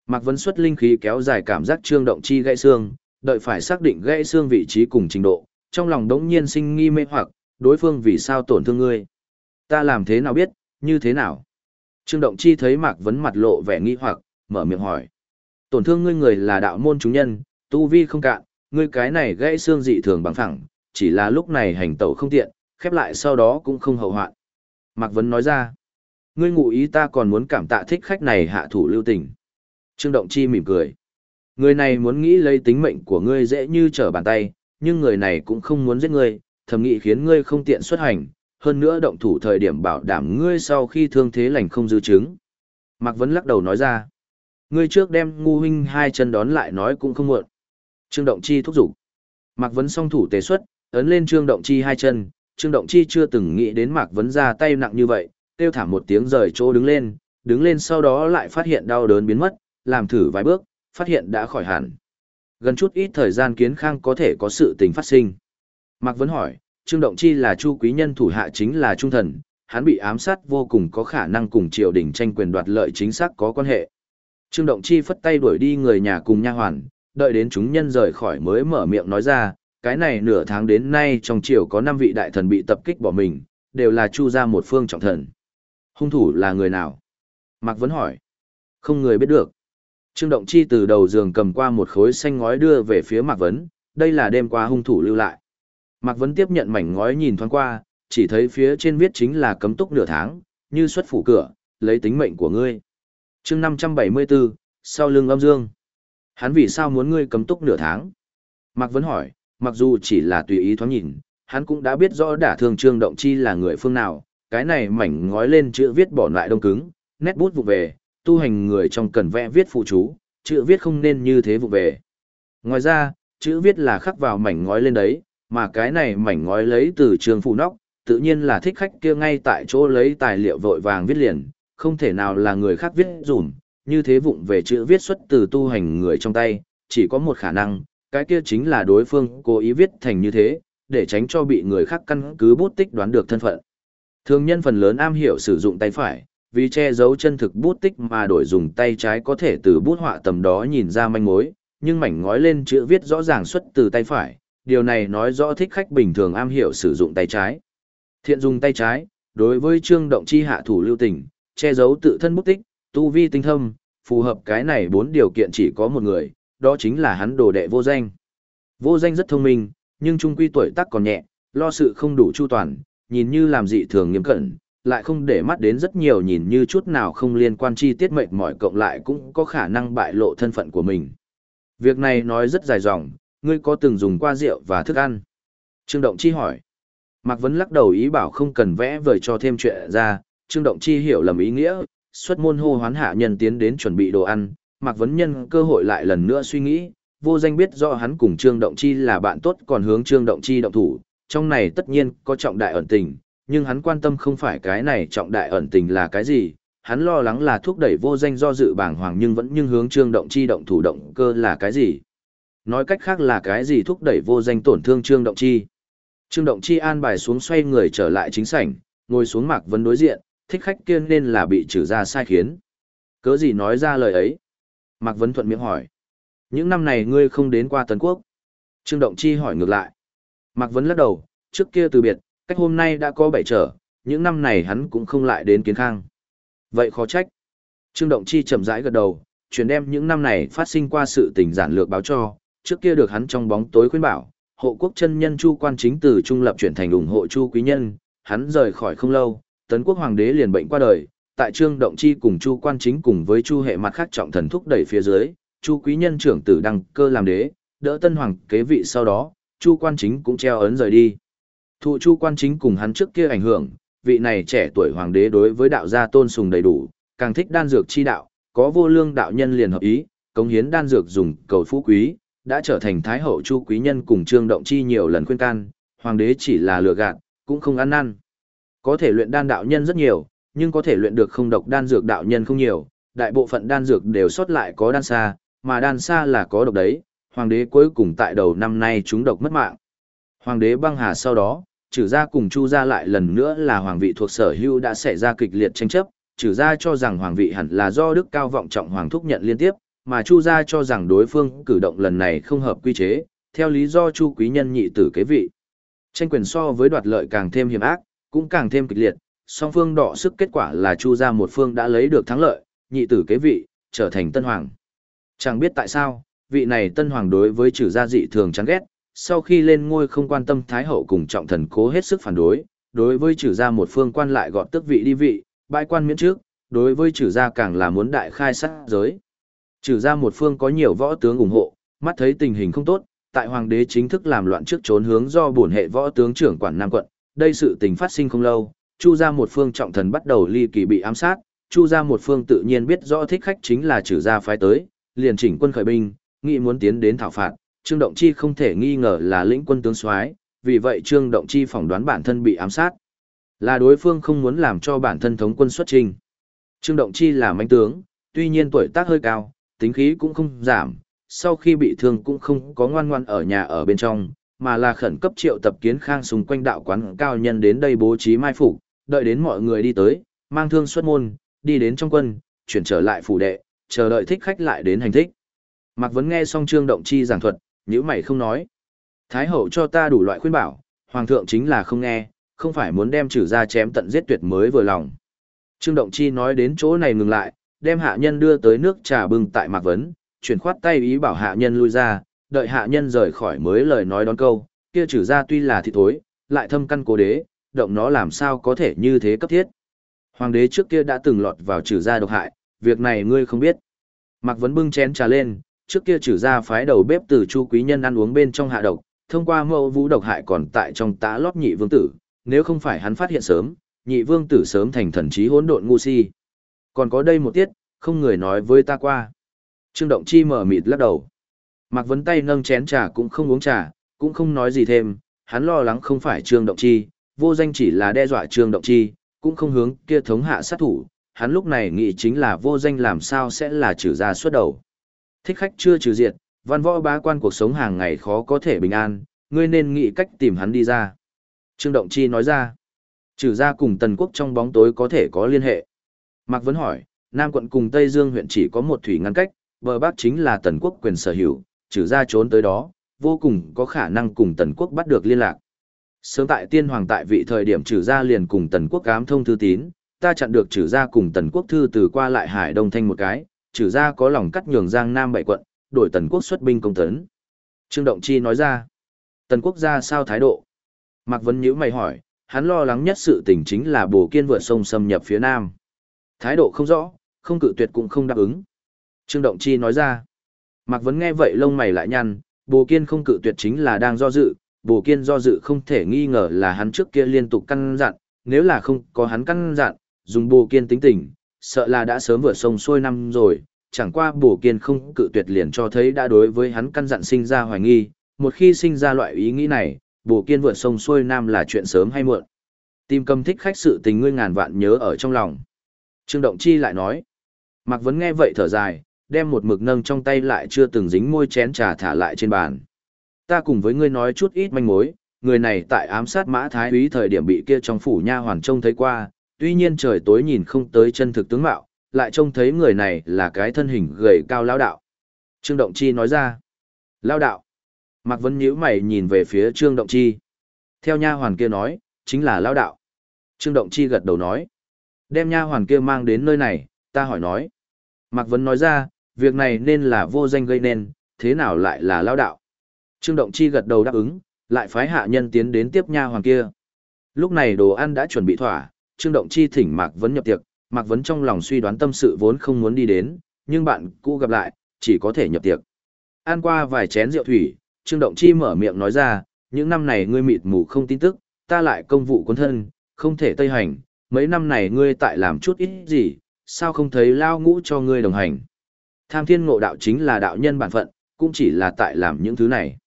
S1: Mạc Vân xuất linh khí kéo dài cảm giác Trương Động Chi gãy xương, đợi phải xác định gãy xương vị trí cùng trình độ, trong lòng đống nhiên sinh nghi mê hoặc, đối phương vì sao tổn thương ngươi. Ta làm thế nào biết, như thế nào? Trương Động Chi thấy Mạc Vấn mặt lộ vẻ nghi hoặc, mở miệng hỏi. Tổn thương ngươi người là đạo môn chúng nhân, tu vi không cạn, ngươi cái này gãy xương dị thường bằng phẳng, chỉ là lúc này hành tẩu không tiện, khép lại sau đó cũng không hậu hoạn. Mạc Vấn nói ra. Ngươi ngụ ý ta còn muốn cảm tạ thích khách này hạ thủ lưu tình. Trương Động Chi mỉm cười. Người này muốn nghĩ lấy tính mệnh của ngươi dễ như trở bàn tay, nhưng người này cũng không muốn giết ngươi, thầm nghĩ khiến ngươi không tiện xuất hành, hơn nữa động thủ thời điểm bảo đảm ngươi sau khi thương thế lành không dư chứng. Mạc Vấn lắc đầu nói ra. Ngươi trước đem ngu huynh hai chân đón lại nói cũng không muộn. Trương Động Chi thúc giục. Mạc Vấn song thủ tế xuất, ấn lên Trương Động Chi hai chân. Trương Động Chi chưa từng nghĩ đến Mạc Vấn ra tay nặng như vậy, kêu thảm một tiếng rời chỗ đứng lên, đứng lên sau đó lại phát hiện đau đớn biến mất, làm thử vài bước, phát hiện đã khỏi hẳn. Gần chút ít thời gian kiến khang có thể có sự tình phát sinh. Mạc Vấn hỏi, Trương Động Chi là Chu Quý Nhân thủ hạ chính là trung thần, hắn bị ám sát vô cùng có khả năng cùng triều đình tranh quyền đoạt lợi chính xác có quan hệ. Trương Động Chi phất tay đuổi đi người nhà cùng nha hoàn, đợi đến chúng nhân rời khỏi mới mở miệng nói ra, cái này nửa tháng đến nay trong triều có 5 vị đại thần bị tập kích bỏ mình, đều là Chu gia một phương trọng thần. Hung thủ là người nào? Mạc Vấn hỏi. Không người biết được. Trương Động Chi từ đầu giường cầm qua một khối xanh ngói đưa về phía Mạc Vấn, đây là đêm qua hung thủ lưu lại. Mạc Vấn tiếp nhận mảnh ngói nhìn thoáng qua, chỉ thấy phía trên viết chính là cấm túc nửa tháng, như xuất phủ cửa, lấy tính mệnh của ngươi. chương 574, sau lưng âm dương. Hắn vì sao muốn ngươi cấm túc nửa tháng? Mạc Vấn hỏi, mặc dù chỉ là tùy ý thoáng nhìn, hắn cũng đã biết rõ đả thương Trương Động Chi là người phương nào, cái này mảnh ngói lên chữ viết bỏ lại đông cứng, nét bút vụ về, tu hành người trong cần vẽ viết phụ chú, chữ viết không nên như thế vụ về. Ngoài ra, chữ viết là khắc vào mảnh ngói lên đấy, mà cái này mảnh ngói lấy từ trường phụ nóc, tự nhiên là thích khách kia ngay tại chỗ lấy tài liệu vội vàng viết liền, không thể nào là người khác viết dùm, như thế vụng về chữ viết xuất từ tu hành người trong tay, chỉ có một khả năng, cái kia chính là đối phương cố ý viết thành như thế, để tránh cho bị người khác căn cứ bút tích đoán được thân phận. Thường nhân phần lớn am hiểu sử dụng tay phải, vì che giấu chân thực bút tích mà đổi dùng tay trái có thể từ bút họa tầm đó nhìn ra manh mối, nhưng mảnh ngói lên chữ viết rõ ràng xuất từ tay phải, điều này nói rõ thích khách bình thường am hiểu sử dụng tay trái. Thiện dùng tay trái, đối với trương động chi hạ thủ lưu tình, che giấu tự thân bút tích, tu vi tinh thâm, phù hợp cái này bốn điều kiện chỉ có một người, đó chính là hắn đồ đệ vô danh. Vô danh rất thông minh, nhưng trung quy tuổi tác còn nhẹ, lo sự không đủ chu toàn, nhìn như làm dị thường nghiêm cẩn, lại không để mắt đến rất nhiều nhìn như chút nào không liên quan chi tiết mệnh mỏi cộng lại cũng có khả năng bại lộ thân phận của mình. Việc này nói rất dài dòng, ngươi có từng dùng qua rượu và thức ăn? Trương Động Chi hỏi. Mạc Vấn lắc đầu ý bảo không cần vẽ vời cho thêm chuyện ra, Trương Động Chi hiểu lầm ý nghĩa, xuất môn hô hoán hạ nhân tiến đến chuẩn bị đồ ăn, Mạc Vấn nhân cơ hội lại lần nữa suy nghĩ, vô danh biết rõ hắn cùng Trương Động Chi là bạn tốt còn hướng Trương Động Chi động thủ, trong này tất nhiên có trọng đại ẩn tình, nhưng hắn quan tâm không phải cái này trọng đại ẩn tình là cái gì, hắn lo lắng là thúc đẩy vô danh do dự bảng hoàng nhưng vẫn nhưng hướng Trương Động Chi động thủ động cơ là cái gì. Nói cách khác là cái gì thúc đẩy vô danh tổn thương Trương Động Chi. Trương Động Chi an bài xuống xoay người trở lại chính sảnh, ngồi xuống Mạc Vấn đối diện, thích khách kia nên là bị trừ ra sai khiến. Cớ gì nói ra lời ấy? Mạc Vấn thuận miệng hỏi. Những năm này ngươi không đến qua Tấn Quốc. Trương Động Chi hỏi ngược lại. Mạc Vấn lắc đầu, trước kia từ biệt, cách hôm nay đã có bảy trở, những năm này hắn cũng không lại đến kiến khang. Vậy khó trách. Trương Động Chi chậm rãi gật đầu, chuyển đem những năm này phát sinh qua sự tình giản lược báo cho, trước kia được hắn trong bóng tối khuyên bảo, hộ quốc chân nhân Chu Quan chính từ trung lập chuyển thành ủng hộ Chu Quý Nhân, hắn rời khỏi không lâu, tấn quốc hoàng đế liền bệnh qua đời, tại Trương Động Chi cùng Chu Quan chính cùng với Chu hệ mặt khác trọng thần thúc đẩy phía dưới, Chu Quý Nhân trưởng tử đăng cơ làm đế, đỡ tân hoàng kế vị sau đó, Chu Quan chính cũng treo ấn rời đi. Thụ Chu Quan chính cùng hắn trước kia ảnh hưởng, vị này trẻ tuổi hoàng đế đối với đạo gia tôn sùng đầy đủ, càng thích đan dược chi đạo, có vô lương đạo nhân liền hợp ý, cống hiến đan dược dùng cầu phú quý, đã trở thành Thái hậu Chu Quý Nhân cùng Trương Động Chi nhiều lần khuyên can, hoàng đế chỉ là lừa gạt, cũng không ăn năn. Có thể luyện đan đạo nhân rất nhiều, nhưng có thể luyện được không độc đan dược đạo nhân không nhiều, đại bộ phận đan dược đều sót lại có đan xa, mà đan xa là có độc đấy, hoàng đế cuối cùng tại đầu năm nay chúng độc mất mạng. Hoàng đế băng hà sau đó, trừ ra cùng chu ra lại lần nữa là hoàng vị thuộc sở hữu đã xảy ra kịch liệt tranh chấp, trừ ra cho rằng hoàng vị hẳn là do đức cao vọng trọng hoàng thúc nhận liên tiếp, mà chu ra cho rằng đối phương cử động lần này không hợp quy chế, theo lý do chu quý nhân nhị tử kế vị. Tranh quyền so với đoạt lợi càng thêm hiểm ác, cũng càng thêm kịch liệt, song phương đọ sức kết quả là chu ra một phương đã lấy được thắng lợi, nhị tử kế vị, trở thành tân hoàng. Chẳng biết tại sao, vị này tân hoàng đối với trừ gia dị thường chán ghét, sau khi lên ngôi không quan tâm thái hậu cùng trọng thần cố hết sức phản đối, đối với trừ gia một phương quan lại gọn tước vị đi vị, bãi quan miễn trước, đối với trừ gia càng là muốn đại khai sát giới. Trừ gia một phương có nhiều võ tướng ủng hộ, mắt thấy tình hình không tốt, tại hoàng đế chính thức làm loạn trước trốn hướng do bổn hệ võ tướng trưởng quản Nam quận, đây sự tình phát sinh không lâu, Chu gia một phương trọng thần bắt đầu ly kỳ bị ám sát, Chu gia một phương tự nhiên biết rõ thích khách chính là trừ gia phái tới, liền chỉnh quân khởi binh, nghĩ muốn tiến đến thảo phạt, Trương Động Chi không thể nghi ngờ là lĩnh quân tướng soái, vì vậy Trương Động Chi phỏng đoán bản thân bị ám sát. Là đối phương không muốn làm cho bản thân thống quân xuất trình. Trương Động Chi là mãnh tướng, tuy nhiên tuổi tác hơi cao, tính khí cũng không giảm, sau khi bị thương cũng không có ngoan ngoan ở nhà ở bên trong, mà là khẩn cấp triệu tập kiến khang xung quanh đạo quán cao nhân đến đây bố trí mai phục, đợi đến mọi người đi tới, mang thương xuất môn, đi đến trong quân, chuyển trở lại phủ đệ, chờ đợi thích khách lại đến hành thích. Mạc Vấn nghe xong Trương Động Chi giảng thuật, nếu mày không nói. Thái hậu cho ta đủ loại khuyên bảo, hoàng thượng chính là không nghe, không phải muốn đem trừ ra chém tận giết tuyệt mới vừa lòng. Trương Động Chi nói đến chỗ này ngừng lại, đem hạ nhân đưa tới nước trà bưng tại Mạc Vấn, chuyển khoát tay ý bảo hạ nhân lui ra, đợi hạ nhân rời khỏi mới lời nói đón câu, kia trừ ra tuy là thị thối, lại thâm căn cố đế, động nó làm sao có thể như thế cấp thiết. Hoàng đế trước kia đã từng lọt vào trừ ra độc hại, việc này ngươi không biết. Mạc Vấn bưng chén trà lên, trước kia trừ ra phái đầu bếp từ chu quý nhân ăn uống bên trong hạ độc, thông qua mẫu vũ độc hại còn tại trong tá lót nhị vương tử, nếu không phải hắn phát hiện sớm, nhị vương tử sớm thành thần trí hỗn độn ngu si. Còn có đây một tiết, không người nói với ta qua. Trương Động Chi mở mịt lắc đầu. Mạc Vấn tay nâng chén trà cũng không uống trà, cũng không nói gì thêm, hắn lo lắng không phải Trương Động Chi, vô danh chỉ là đe dọa Trương Động Chi, cũng không hướng kia thống hạ sát thủ, hắn lúc này nghĩ chính là vô danh làm sao sẽ là trừ ra xuất đầu. Thích khách chưa trừ diệt, văn võ bá quan cuộc sống hàng ngày khó có thể bình an, ngươi nên nghĩ cách tìm hắn đi ra. Trương Động Chi nói ra, trừ ra cùng Tần Quốc trong bóng tối có thể có liên hệ. Mạc Vấn hỏi, Nam quận cùng Tây Dương huyện chỉ có một thủy ngăn cách, bờ bắc chính là Tần Quốc quyền sở hữu, trừ ra trốn tới đó, vô cùng có khả năng cùng Tần Quốc bắt được liên lạc. Sớm tại tiên hoàng tại vị thời điểm trừ ra liền cùng Tần Quốc cám thông thư tín, ta chặn được trừ ra cùng Tần Quốc thư từ qua lại Hải Đông Thanh một cái, trừ ra có lòng cắt nhường Giang Nam bảy quận, đổi Tần Quốc xuất binh công tấn. Trương Động Chi nói ra, Tần Quốc ra sao thái độ? Mạc Vấn Nhữ mày hỏi, hắn lo lắng nhất sự tình chính là bồ kiên vượt sông xâm nhập phía Nam. Thái độ không rõ, không cự tuyệt cũng không đáp ứng. Trương Động Chi nói ra, Mạc Vấn nghe vậy lông mày lại nhăn, bồ kiên không cự tuyệt chính là đang do dự, bồ kiên do dự không thể nghi ngờ là hắn trước kia liên tục căn dặn, nếu là không có hắn căn dặn, dùng bồ kiên tính tình, sợ là đã sớm vượt sông xuôi năm rồi, chẳng qua bổ kiên không cự tuyệt liền cho thấy đã đối với hắn căn dặn sinh ra hoài nghi, một khi sinh ra loại ý nghĩ này, bổ kiên vượt sông xuôi nam là chuyện sớm hay muộn. Tim cầm thích khách sự tình ngươi ngàn vạn nhớ ở trong lòng. Trương Động Chi lại nói, Mạc Vấn nghe vậy thở dài, đem một mực nâng trong tay lại chưa từng dính môi chén trà thả lại trên bàn. Ta cùng với ngươi nói chút ít manh mối, người này tại ám sát mã thái úy thời điểm bị kia trong phủ nha hoàn trông thấy qua, tuy nhiên trời tối nhìn không tới chân thực tướng mạo, lại trông thấy người này là cái thân hình gầy cao lao đạo. Trương Động Chi nói ra, lao đạo. Mạc Vấn nhíu mày nhìn về phía Trương Động Chi. Theo nha hoàn kia nói, chính là lao đạo. Trương Động Chi gật đầu nói, đem nha hoàn kia mang đến nơi này, ta hỏi nói. Mạc Vấn nói ra, việc này nên là vô danh gây nên, thế nào lại là lao đạo. Trương Động Chi gật đầu đáp ứng, lại phái hạ nhân tiến đến tiếp nha hoàn kia. Lúc này đồ ăn đã chuẩn bị thỏa, Trương Động Chi thỉnh Mạc Vấn nhập tiệc, Mạc Vấn trong lòng suy đoán tâm sự vốn không muốn đi đến, nhưng bạn cũ gặp lại, chỉ có thể nhập tiệc. Ăn qua vài chén rượu thủy, Trương Động Chi mở miệng nói ra, những năm này ngươi mịt mù không tin tức, ta lại công vụ quân thân, không thể tây hành, mấy năm này ngươi tại làm chút ít gì, sao không thấy lao ngũ cho ngươi đồng hành. Tham thiên ngộ đạo chính là đạo nhân bản phận, cũng chỉ là tại làm những thứ này.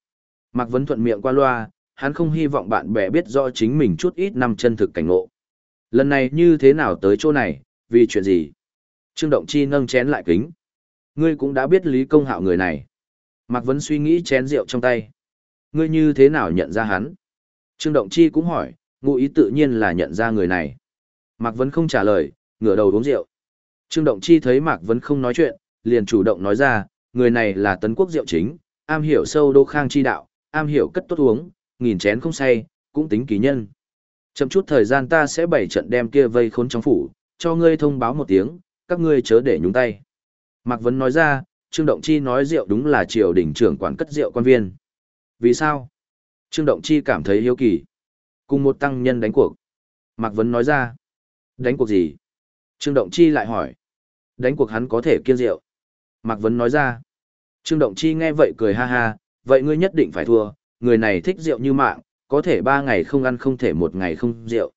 S1: Mạc Vấn thuận miệng qua loa, hắn không hy vọng bạn bè biết rõ chính mình chút ít năm chân thực cảnh ngộ. Lần này như thế nào tới chỗ này, vì chuyện gì? Trương Động Chi nâng chén lại kính. Ngươi cũng đã biết Lý Công Hạo người này. Mạc Vấn suy nghĩ chén rượu trong tay. Ngươi như thế nào nhận ra hắn? Trương Động Chi cũng hỏi, ngụ ý tự nhiên là nhận ra người này. Mạc Vấn không trả lời, ngửa đầu uống rượu. Trương Động Chi thấy Mạc Vấn không nói chuyện, liền chủ động nói ra, người này là tấn quốc rượu chính, am hiểu sâu đô khang chi đạo, am hiểu cất tốt uống, nghìn chén không say, cũng tính kỳ nhân. Chậm chút thời gian ta sẽ bảy trận đem kia vây khốn trong phủ, cho ngươi thông báo một tiếng, các ngươi chớ để nhúng tay. Mạc Vấn nói ra, Trương Động Chi nói rượu đúng là triều đình trưởng quản cất rượu quan viên. Vì sao? Trương Động Chi cảm thấy hiếu kỳ. Cùng một tăng nhân đánh cuộc. Mạc Vấn nói ra. Đánh cuộc gì? Trương Động Chi lại hỏi. Đánh cuộc hắn có thể kiêng rượu. Mạc Vấn nói ra. Trương Động Chi nghe vậy cười ha ha, vậy ngươi nhất định phải thua, người này thích rượu như mạng, có thể ba ngày không ăn không thể một ngày không rượu.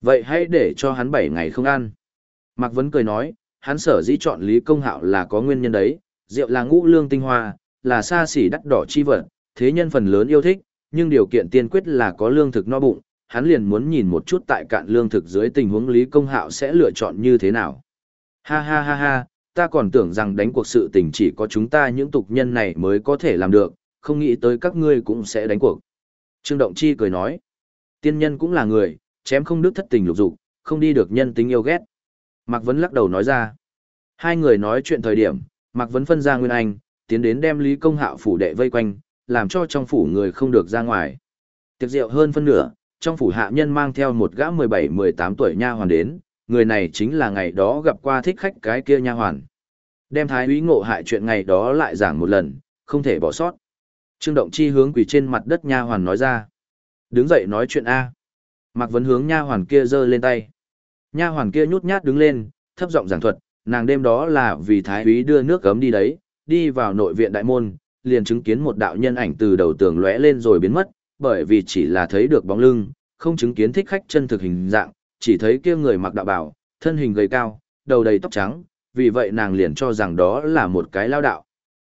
S1: Vậy hãy để cho hắn bảy ngày không ăn. Mạc Vấn cười nói, hắn sở dĩ chọn Lý Công Hạo là có nguyên nhân đấy, rượu là ngũ lương tinh hoa, là xa xỉ đắt đỏ chi vật, thế nhân phần lớn yêu thích, nhưng điều kiện tiên quyết là có lương thực no bụng, hắn liền muốn nhìn một chút tại cạn lương thực dưới tình huống Lý Công Hạo sẽ lựa chọn như thế nào. Ha ha ha ha, ta còn tưởng rằng đánh cuộc sự tình chỉ có chúng ta những tục nhân này mới có thể làm được, không nghĩ tới các ngươi cũng sẽ đánh cuộc. Trương Động Chi cười nói, tiên nhân cũng là người, chém không đứt thất tình lục dục, không đi được nhân tính yêu ghét. Mạc Vấn lắc đầu nói ra. Hai người nói chuyện thời điểm, Mạc Vấn phân ra Nguyên Anh, tiến đến đem Lý Công Hạo phủ đệ vây quanh, làm cho trong phủ người không được ra ngoài. Tiệc rượu hơn phân nửa, trong phủ hạ nhân mang theo một gã 17-18 tuổi nha hoàn đến, người này chính là ngày đó gặp qua thích khách cái kia nha hoàn. Đem thái úy ngộ hại chuyện ngày đó lại giảng một lần, không thể bỏ sót. Trương Động Chi hướng quỳ trên mặt đất nha hoàn nói ra. Đứng dậy nói chuyện A. Mạc Vấn hướng nha hoàn kia giơ lên tay. Nha hoàn kia nhút nhát đứng lên, thấp giọng giảng thuật, nàng đêm đó là vì thái úy đưa nước cấm đi đấy, đi vào nội viện đại môn, liền chứng kiến một đạo nhân ảnh từ đầu tường lóe lên rồi biến mất, bởi vì chỉ là thấy được bóng lưng, không chứng kiến thích khách chân thực hình dạng, chỉ thấy kia người mặc đạo bào, thân hình gầy cao, đầu đầy tóc trắng, vì vậy nàng liền cho rằng đó là một cái lao đạo.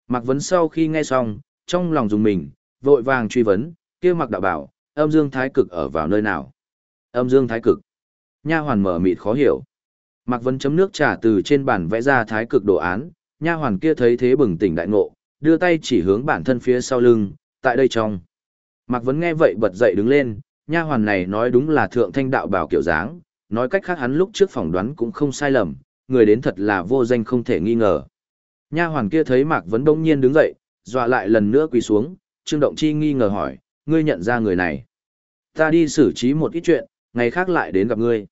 S1: Mạc Vấn sau khi nghe xong, trong lòng dùng mình, vội vàng truy vấn, kia mặc đạo bảo âm dương thái cực ở vào nơi nào? Âm dương thái cực. Nha hoàn mở mịt khó hiểu. Mạc Vấn chấm nước trà từ trên bàn vẽ ra thái cực đồ án, nha hoàn kia thấy thế bừng tỉnh đại ngộ, đưa tay chỉ hướng bản thân phía sau lưng, tại đây trong. Mạc Vấn nghe vậy bật dậy đứng lên, nha hoàn này nói đúng là thượng thanh đạo bảo kiểu dáng, nói cách khác hắn lúc trước phỏng đoán cũng không sai lầm, người đến thật là vô danh không thể nghi ngờ. Nha hoàn kia thấy Mạc Vấn đông nhiên đứng dậy, dọa lại lần nữa quỳ xuống, Trương Động Chi nghi ngờ hỏi, ngươi nhận ra người này. Ta đi xử trí một ít chuyện, ngày khác lại đến gặp ngươi.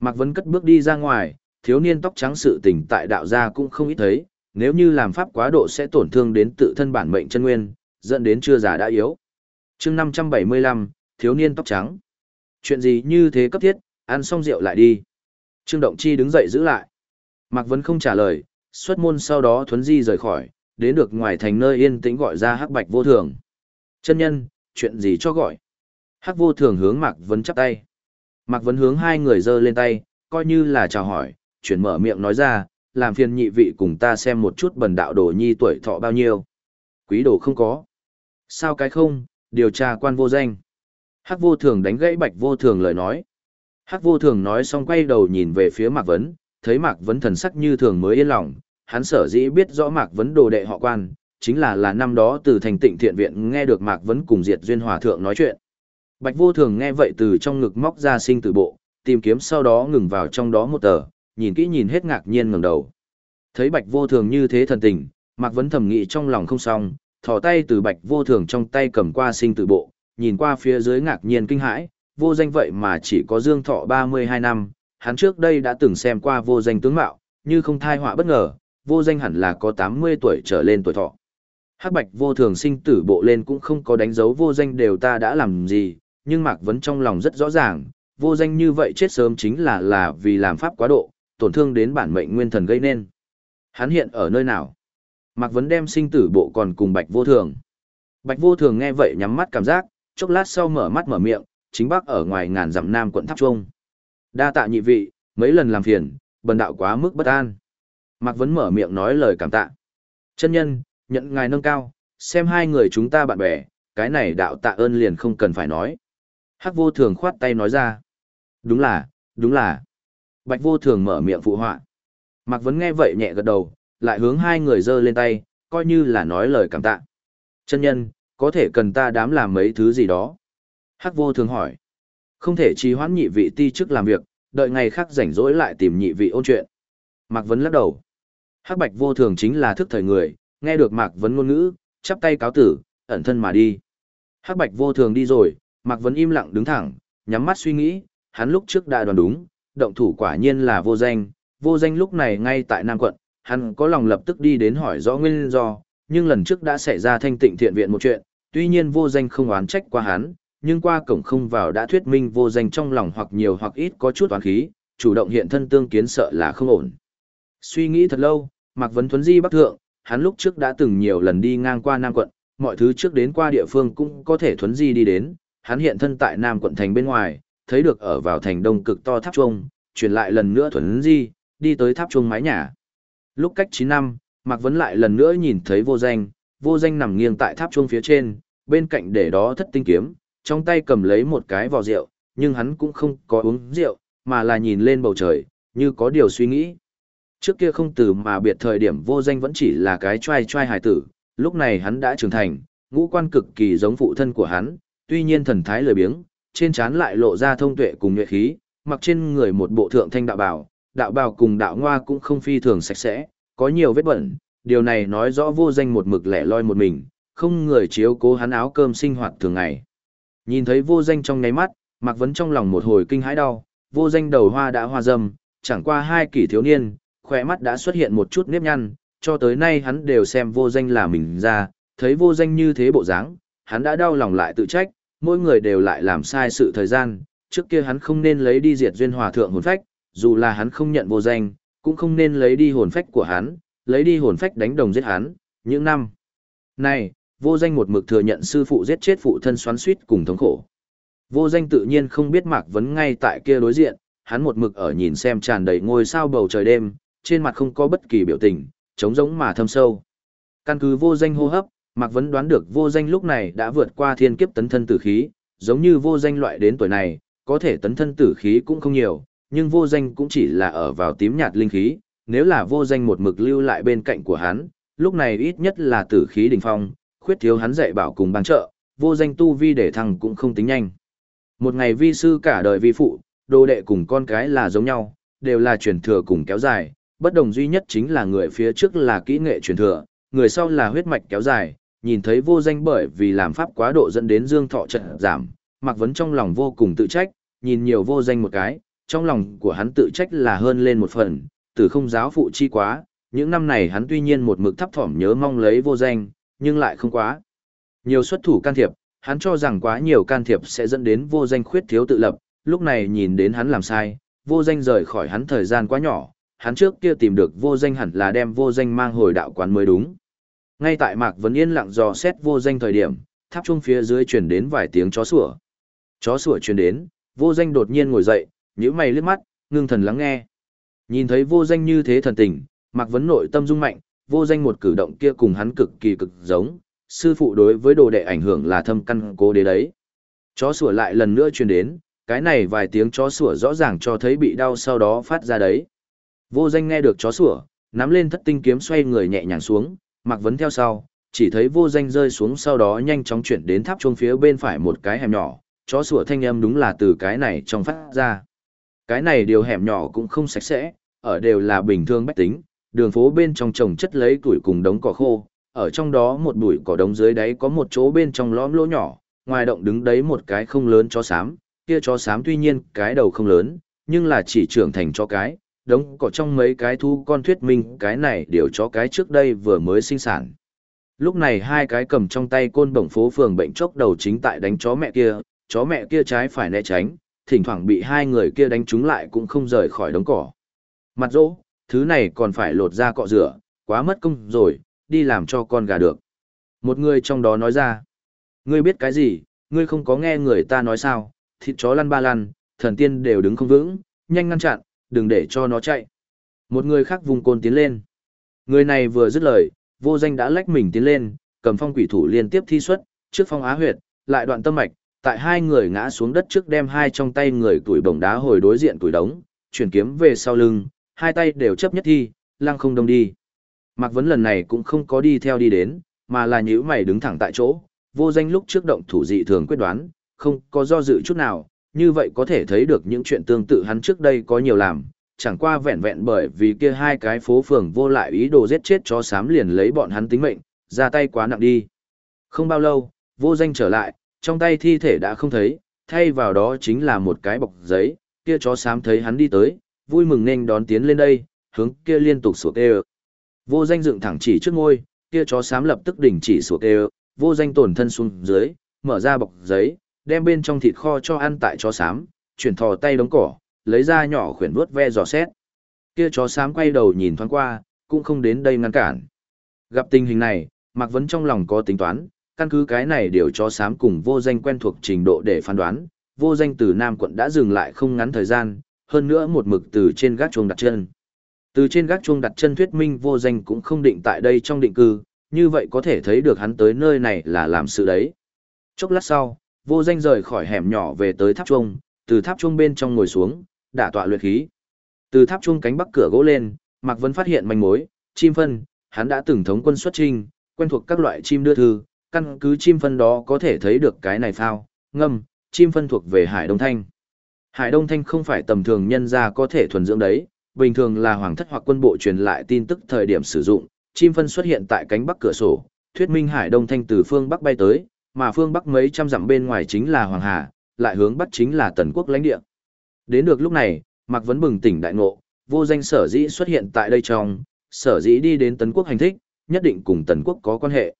S1: Mạc Vấn cất bước đi ra ngoài, thiếu niên tóc trắng sự tình tại đạo gia cũng không ít thấy, nếu như làm pháp quá độ sẽ tổn thương đến tự thân bản mệnh chân nguyên, dẫn đến chưa già đã yếu. chương 575, thiếu niên tóc trắng. Chuyện gì như thế cấp thiết, ăn xong rượu lại đi. Trương Động Chi đứng dậy giữ lại. Mạc Vấn không trả lời, xuất môn sau đó thuấn di rời khỏi, đến được ngoài thành nơi yên tĩnh gọi ra hắc bạch vô thường. Chân nhân, chuyện gì cho gọi? Hắc vô thường hướng Mạc Vấn chắp tay. Mạc Vấn hướng hai người giơ lên tay, coi như là chào hỏi, chuyển mở miệng nói ra, làm phiền nhị vị cùng ta xem một chút bần đạo đồ nhi tuổi thọ bao nhiêu. Quý đồ không có. Sao cái không, điều tra quan vô danh. Hắc vô thường đánh gãy bạch vô thường lời nói. Hắc vô thường nói xong quay đầu nhìn về phía Mạc Vấn, thấy Mạc Vấn thần sắc như thường mới yên lòng, hắn sở dĩ biết rõ Mạc Vấn đồ đệ họ quan, chính là là năm đó từ thành tịnh thiện viện nghe được Mạc Vấn cùng Diệt Duyên Hòa Thượng nói chuyện. Bạch vô thường nghe vậy từ trong ngực móc ra sinh tử bộ, tìm kiếm sau đó ngừng vào trong đó một tờ, nhìn kỹ nhìn hết ngạc nhiên ngẩng đầu. Thấy Bạch vô thường như thế thần tình, Mạc Vấn thầm nghĩ trong lòng không xong, thò tay từ Bạch vô thường trong tay cầm qua sinh tử bộ, nhìn qua phía dưới ngạc nhiên kinh hãi, vô danh vậy mà chỉ có dương thọ 32 năm, hắn trước đây đã từng xem qua vô danh tướng mạo, như không thai họa bất ngờ, vô danh hẳn là có 80 tuổi trở lên tuổi thọ. Hắc Bạch vô thường sinh tử bộ lên cũng không có đánh dấu vô danh đều ta đã làm gì, nhưng Mạc Vấn trong lòng rất rõ ràng, vô danh như vậy chết sớm chính là là vì làm pháp quá độ, tổn thương đến bản mệnh nguyên thần gây nên. Hắn hiện ở nơi nào? Mạc Vấn đem sinh tử bộ còn cùng Bạch vô thường. Bạch vô thường nghe vậy nhắm mắt cảm giác, chốc lát sau mở mắt mở miệng, chính bác ở ngoài ngàn dặm nam quận Tháp Trung. Đa tạ nhị vị, mấy lần làm phiền, bần đạo quá mức bất an. Mạc Vấn mở miệng nói lời cảm tạ. Chân nhân, nhận ngài nâng cao, xem hai người chúng ta bạn bè, cái này đạo tạ ơn liền không cần phải nói. Hắc vô thường khoát tay nói ra. Đúng là, đúng là. Bạch vô thường mở miệng phụ họa. Mạc Vấn nghe vậy nhẹ gật đầu, lại hướng hai người giơ lên tay, coi như là nói lời cảm tạ. Chân nhân, có thể cần ta đám làm mấy thứ gì đó. Hắc vô thường hỏi. Không thể trì hoãn nhị vị ti chức làm việc, đợi ngày khác rảnh rỗi lại tìm nhị vị ôn chuyện. Mạc Vấn lắc đầu. Hắc bạch vô thường chính là thức thời người, nghe được Mạc Vấn ngôn ngữ, chắp tay cáo tử, ẩn thân mà đi. Hắc bạch vô thường đi rồi, Mạc Vấn im lặng đứng thẳng, nhắm mắt suy nghĩ, hắn lúc trước đã đoán đúng, động thủ quả nhiên là vô danh, vô danh lúc này ngay tại Nam quận, hắn có lòng lập tức đi đến hỏi rõ nguyên do, nhưng lần trước đã xảy ra thanh tịnh thiện viện một chuyện, tuy nhiên vô danh không oán trách qua hắn, nhưng qua cổng không vào đã thuyết minh vô danh trong lòng hoặc nhiều hoặc ít có chút oán khí, chủ động hiện thân tương kiến sợ là không ổn. Suy nghĩ thật lâu, Mạc Vấn Thuấn Di Bắc Thượng, hắn lúc trước đã từng nhiều lần đi ngang qua Nam quận, mọi thứ trước đến qua địa phương cũng có thể Thuấn Di đi đến, hắn hiện thân tại Nam quận thành bên ngoài, thấy được ở vào thành đông cực to tháp trung, chuyển lại lần nữa Thuấn Di, đi tới tháp trung mái nhà. Lúc cách 9 năm, Mạc Vấn lại lần nữa nhìn thấy vô danh, vô danh nằm nghiêng tại tháp trung phía trên, bên cạnh để đó thất tinh kiếm, trong tay cầm lấy một cái vò rượu, nhưng hắn cũng không có uống rượu, mà là nhìn lên bầu trời, như có điều suy nghĩ. Trước kia không từ mà biệt thời điểm vô danh vẫn chỉ là cái trai trai hài tử, lúc này hắn đã trưởng thành, ngũ quan cực kỳ giống phụ thân của hắn, tuy nhiên thần thái lười biếng, trên trán lại lộ ra thông tuệ cùng nhuệ khí, mặc trên người một bộ thượng thanh đạo bào, đạo bào cùng đạo ngoa cũng không phi thường sạch sẽ, có nhiều vết bẩn, điều này nói rõ vô danh một mực lẻ loi một mình, không người chiếu cố hắn áo cơm sinh hoạt thường ngày. Nhìn thấy vô danh trong ngáy mắt, Mạc Vấn trong lòng một hồi kinh hãi đau, vô danh đầu hoa đã hoa dâm, chẳng qua hai kỷ thiếu niên, khỏe mắt đã xuất hiện một chút nếp nhăn, cho tới nay hắn đều xem vô danh là mình ra, thấy vô danh như thế bộ dáng, hắn đã đau lòng lại tự trách, mỗi người đều lại làm sai sự thời gian, trước kia hắn không nên lấy đi diệt duyên hòa thượng hồn phách, dù là hắn không nhận vô danh, cũng không nên lấy đi hồn phách của hắn, lấy đi hồn phách đánh đồng giết hắn, những năm. Này, vô danh một mực thừa nhận sư phụ giết chết phụ thân xoắn suýt cùng thống khổ. Vô danh tự nhiên không biết Mạc Vấn ngay tại kia đối diện, hắn một mực ở nhìn xem tràn đầy ngôi sao bầu trời đêm, trên mặt không có bất kỳ biểu tình, trống rỗng mà thâm sâu. Căn cứ vô danh hô hấp, Mạc Vấn đoán được vô danh lúc này đã vượt qua thiên kiếp tấn thân tử khí, giống như vô danh loại đến tuổi này, có thể tấn thân tử khí cũng không nhiều, nhưng vô danh cũng chỉ là ở vào tím nhạt linh khí, nếu là vô danh một mực lưu lại bên cạnh của hắn, lúc này ít nhất là tử khí đỉnh phong, khuyết thiếu hắn dạy bảo cùng ban trợ, vô danh tu vi để thăng cũng không tính nhanh. Một ngày vi sư cả đời vi phụ, đồ đệ cùng con cái là giống nhau, đều là truyền thừa cùng kéo dài, bất đồng duy nhất chính là người phía trước là kỹ nghệ truyền thừa, người sau là huyết mạch kéo dài, nhìn thấy vô danh bởi vì làm pháp quá độ dẫn đến dương thọ trận giảm, Mạc Vấn trong lòng vô cùng tự trách, nhìn nhiều vô danh một cái, trong lòng của hắn tự trách là hơn lên một phần, từ không giáo phụ chi quá, những năm này hắn tuy nhiên một mực thấp thỏm nhớ mong lấy vô danh, nhưng lại không quá. Nhiều xuất thủ can thiệp, hắn cho rằng quá nhiều can thiệp sẽ dẫn đến vô danh khuyết thiếu tự lập, lúc này nhìn đến hắn làm sai, vô danh rời khỏi hắn thời gian quá nhỏ, hắn trước kia tìm được vô danh hẳn là đem vô danh mang hồi đạo quán mới đúng. Ngay tại Mạc Vấn Yên lặng dò xét vô danh thời điểm, tháp trung phía dưới truyền đến vài tiếng chó sủa. Chó sủa truyền đến, vô danh đột nhiên ngồi dậy, nhíu mày liếc mắt, ngưng thần lắng nghe. Nhìn thấy vô danh như thế thần tình, Mạc Vấn nội tâm rung mạnh, vô danh một cử động kia cùng hắn cực kỳ cực giống, sư phụ đối với đồ đệ ảnh hưởng là thâm căn cố đế đấy. Chó sủa lại lần nữa truyền đến, cái này vài tiếng chó sủa rõ ràng cho thấy bị đau sau đó phát ra đấy. Vô danh nghe được chó sủa, nắm lên thất tinh kiếm xoay người nhẹ nhàng xuống, Mạc Vấn theo sau, chỉ thấy vô danh rơi xuống sau đó nhanh chóng chuyển đến tháp chuông phía bên phải một cái hẻm nhỏ, chó sủa thanh âm đúng là từ cái này trong phát ra. Cái này điều hẻm nhỏ cũng không sạch sẽ, ở đều là bình thường bách tính, đường phố bên trong trồng chất lấy tuổi cùng đống cỏ khô, ở trong đó một bụi cỏ đống dưới đáy có một chỗ bên trong lõm lỗ nhỏ, ngoài động đứng đấy một cái không lớn chó xám, kia chó xám tuy nhiên cái đầu không lớn, nhưng là chỉ trưởng thành cho cái, đống cỏ trong mấy cái thu con thuyết minh cái này điều chó cái trước đây vừa mới sinh sản. Lúc này hai cái cầm trong tay côn bổng phố phường bệnh chốc đầu chính tại đánh chó mẹ kia, chó mẹ kia trái phải né tránh, thỉnh thoảng bị hai người kia đánh trúng lại cũng không rời khỏi đống cỏ. Mặt rỗ, thứ này còn phải lột ra cọ rửa, quá mất công rồi, đi làm cho con gà được. Một người trong đó nói ra, ngươi biết cái gì, ngươi không có nghe người ta nói sao, thịt chó lăn ba lăn, thần tiên đều đứng không vững, nhanh ngăn chặn, đừng để cho nó chạy. Một người khác vùng côn tiến lên. Người này vừa dứt lời, vô danh đã lách mình tiến lên, cầm phong quỷ thủ liên tiếp thi xuất, trước phong á huyệt, lại đoạn tâm mạch, tại hai người ngã xuống đất trước đem hai trong tay người tuổi bổng đá hồi đối diện tuổi đống, chuyển kiếm về sau lưng, hai tay đều chấp nhất thi, lăng không đông đi. Mạc Vấn lần này cũng không có đi theo đi đến, mà là nhữ mày đứng thẳng tại chỗ, vô danh lúc trước động thủ dị thường quyết đoán, không có do dự chút nào, như vậy có thể thấy được những chuyện tương tự hắn trước đây có nhiều làm, chẳng qua vẹn vẹn bởi vì kia hai cái phố phường vô lại ý đồ giết chết chó xám liền lấy bọn hắn tính mệnh, ra tay quá nặng đi. Không bao lâu, vô danh trở lại, trong tay thi thể đã không thấy, thay vào đó chính là một cái bọc giấy, kia chó xám thấy hắn đi tới, vui mừng nên đón tiến lên đây, hướng kia liên tục sủa kêu. Vô danh dựng thẳng chỉ trước ngôi, kia chó xám lập tức đình chỉ sủa kêu, vô danh tổn thân xuống dưới, mở ra bọc giấy, đem bên trong thịt kho cho ăn tại chó xám, chuyển thò tay đống cỏ, lấy ra nhỏ khuyển vuốt ve dò xét. Kia chó xám quay đầu nhìn thoáng qua, cũng không đến đây ngăn cản. Gặp tình hình này, Mạc Vấn trong lòng có tính toán, căn cứ cái này điều chó xám cùng vô danh quen thuộc trình độ để phán đoán, vô danh từ Nam quận đã dừng lại không ngắn thời gian, hơn nữa một mực từ trên gác chuông đặt chân. Từ trên gác chuông đặt chân thuyết minh vô danh cũng không định tại đây trong định cư, như vậy có thể thấy được hắn tới nơi này là làm sự đấy. Chốc lát sau, vô danh rời khỏi hẻm nhỏ về tới tháp chuông, từ tháp chuông bên trong ngồi xuống, đả tọa luyện khí. Từ tháp chuông cánh bắc cửa gỗ lên, Mạc Vân phát hiện manh mối, chim phân, hắn đã từng thống quân xuất trinh, quen thuộc các loại chim đưa thư, căn cứ chim phân đó có thể thấy được cái này phao, ngâm, chim phân thuộc về Hải Đông Thanh. Hải Đông Thanh không phải tầm thường nhân ra có thể thuần dưỡng đấy, bình thường là hoàng thất hoặc quân bộ truyền lại tin tức thời điểm sử dụng, chim phân xuất hiện tại cánh bắc cửa sổ, thuyết minh Hải Đông Thanh từ phương bắc bay tới, mà phương bắc mấy trăm dặm bên ngoài chính là Hoàng Hà, lại hướng bắc chính là Tần quốc lãnh địa. Đến được lúc này, Mạc Vấn bừng tỉnh đại ngộ, vô danh sở dĩ xuất hiện tại đây trong, sở dĩ đi đến Tần quốc hành thích, nhất định cùng Tần quốc có quan hệ.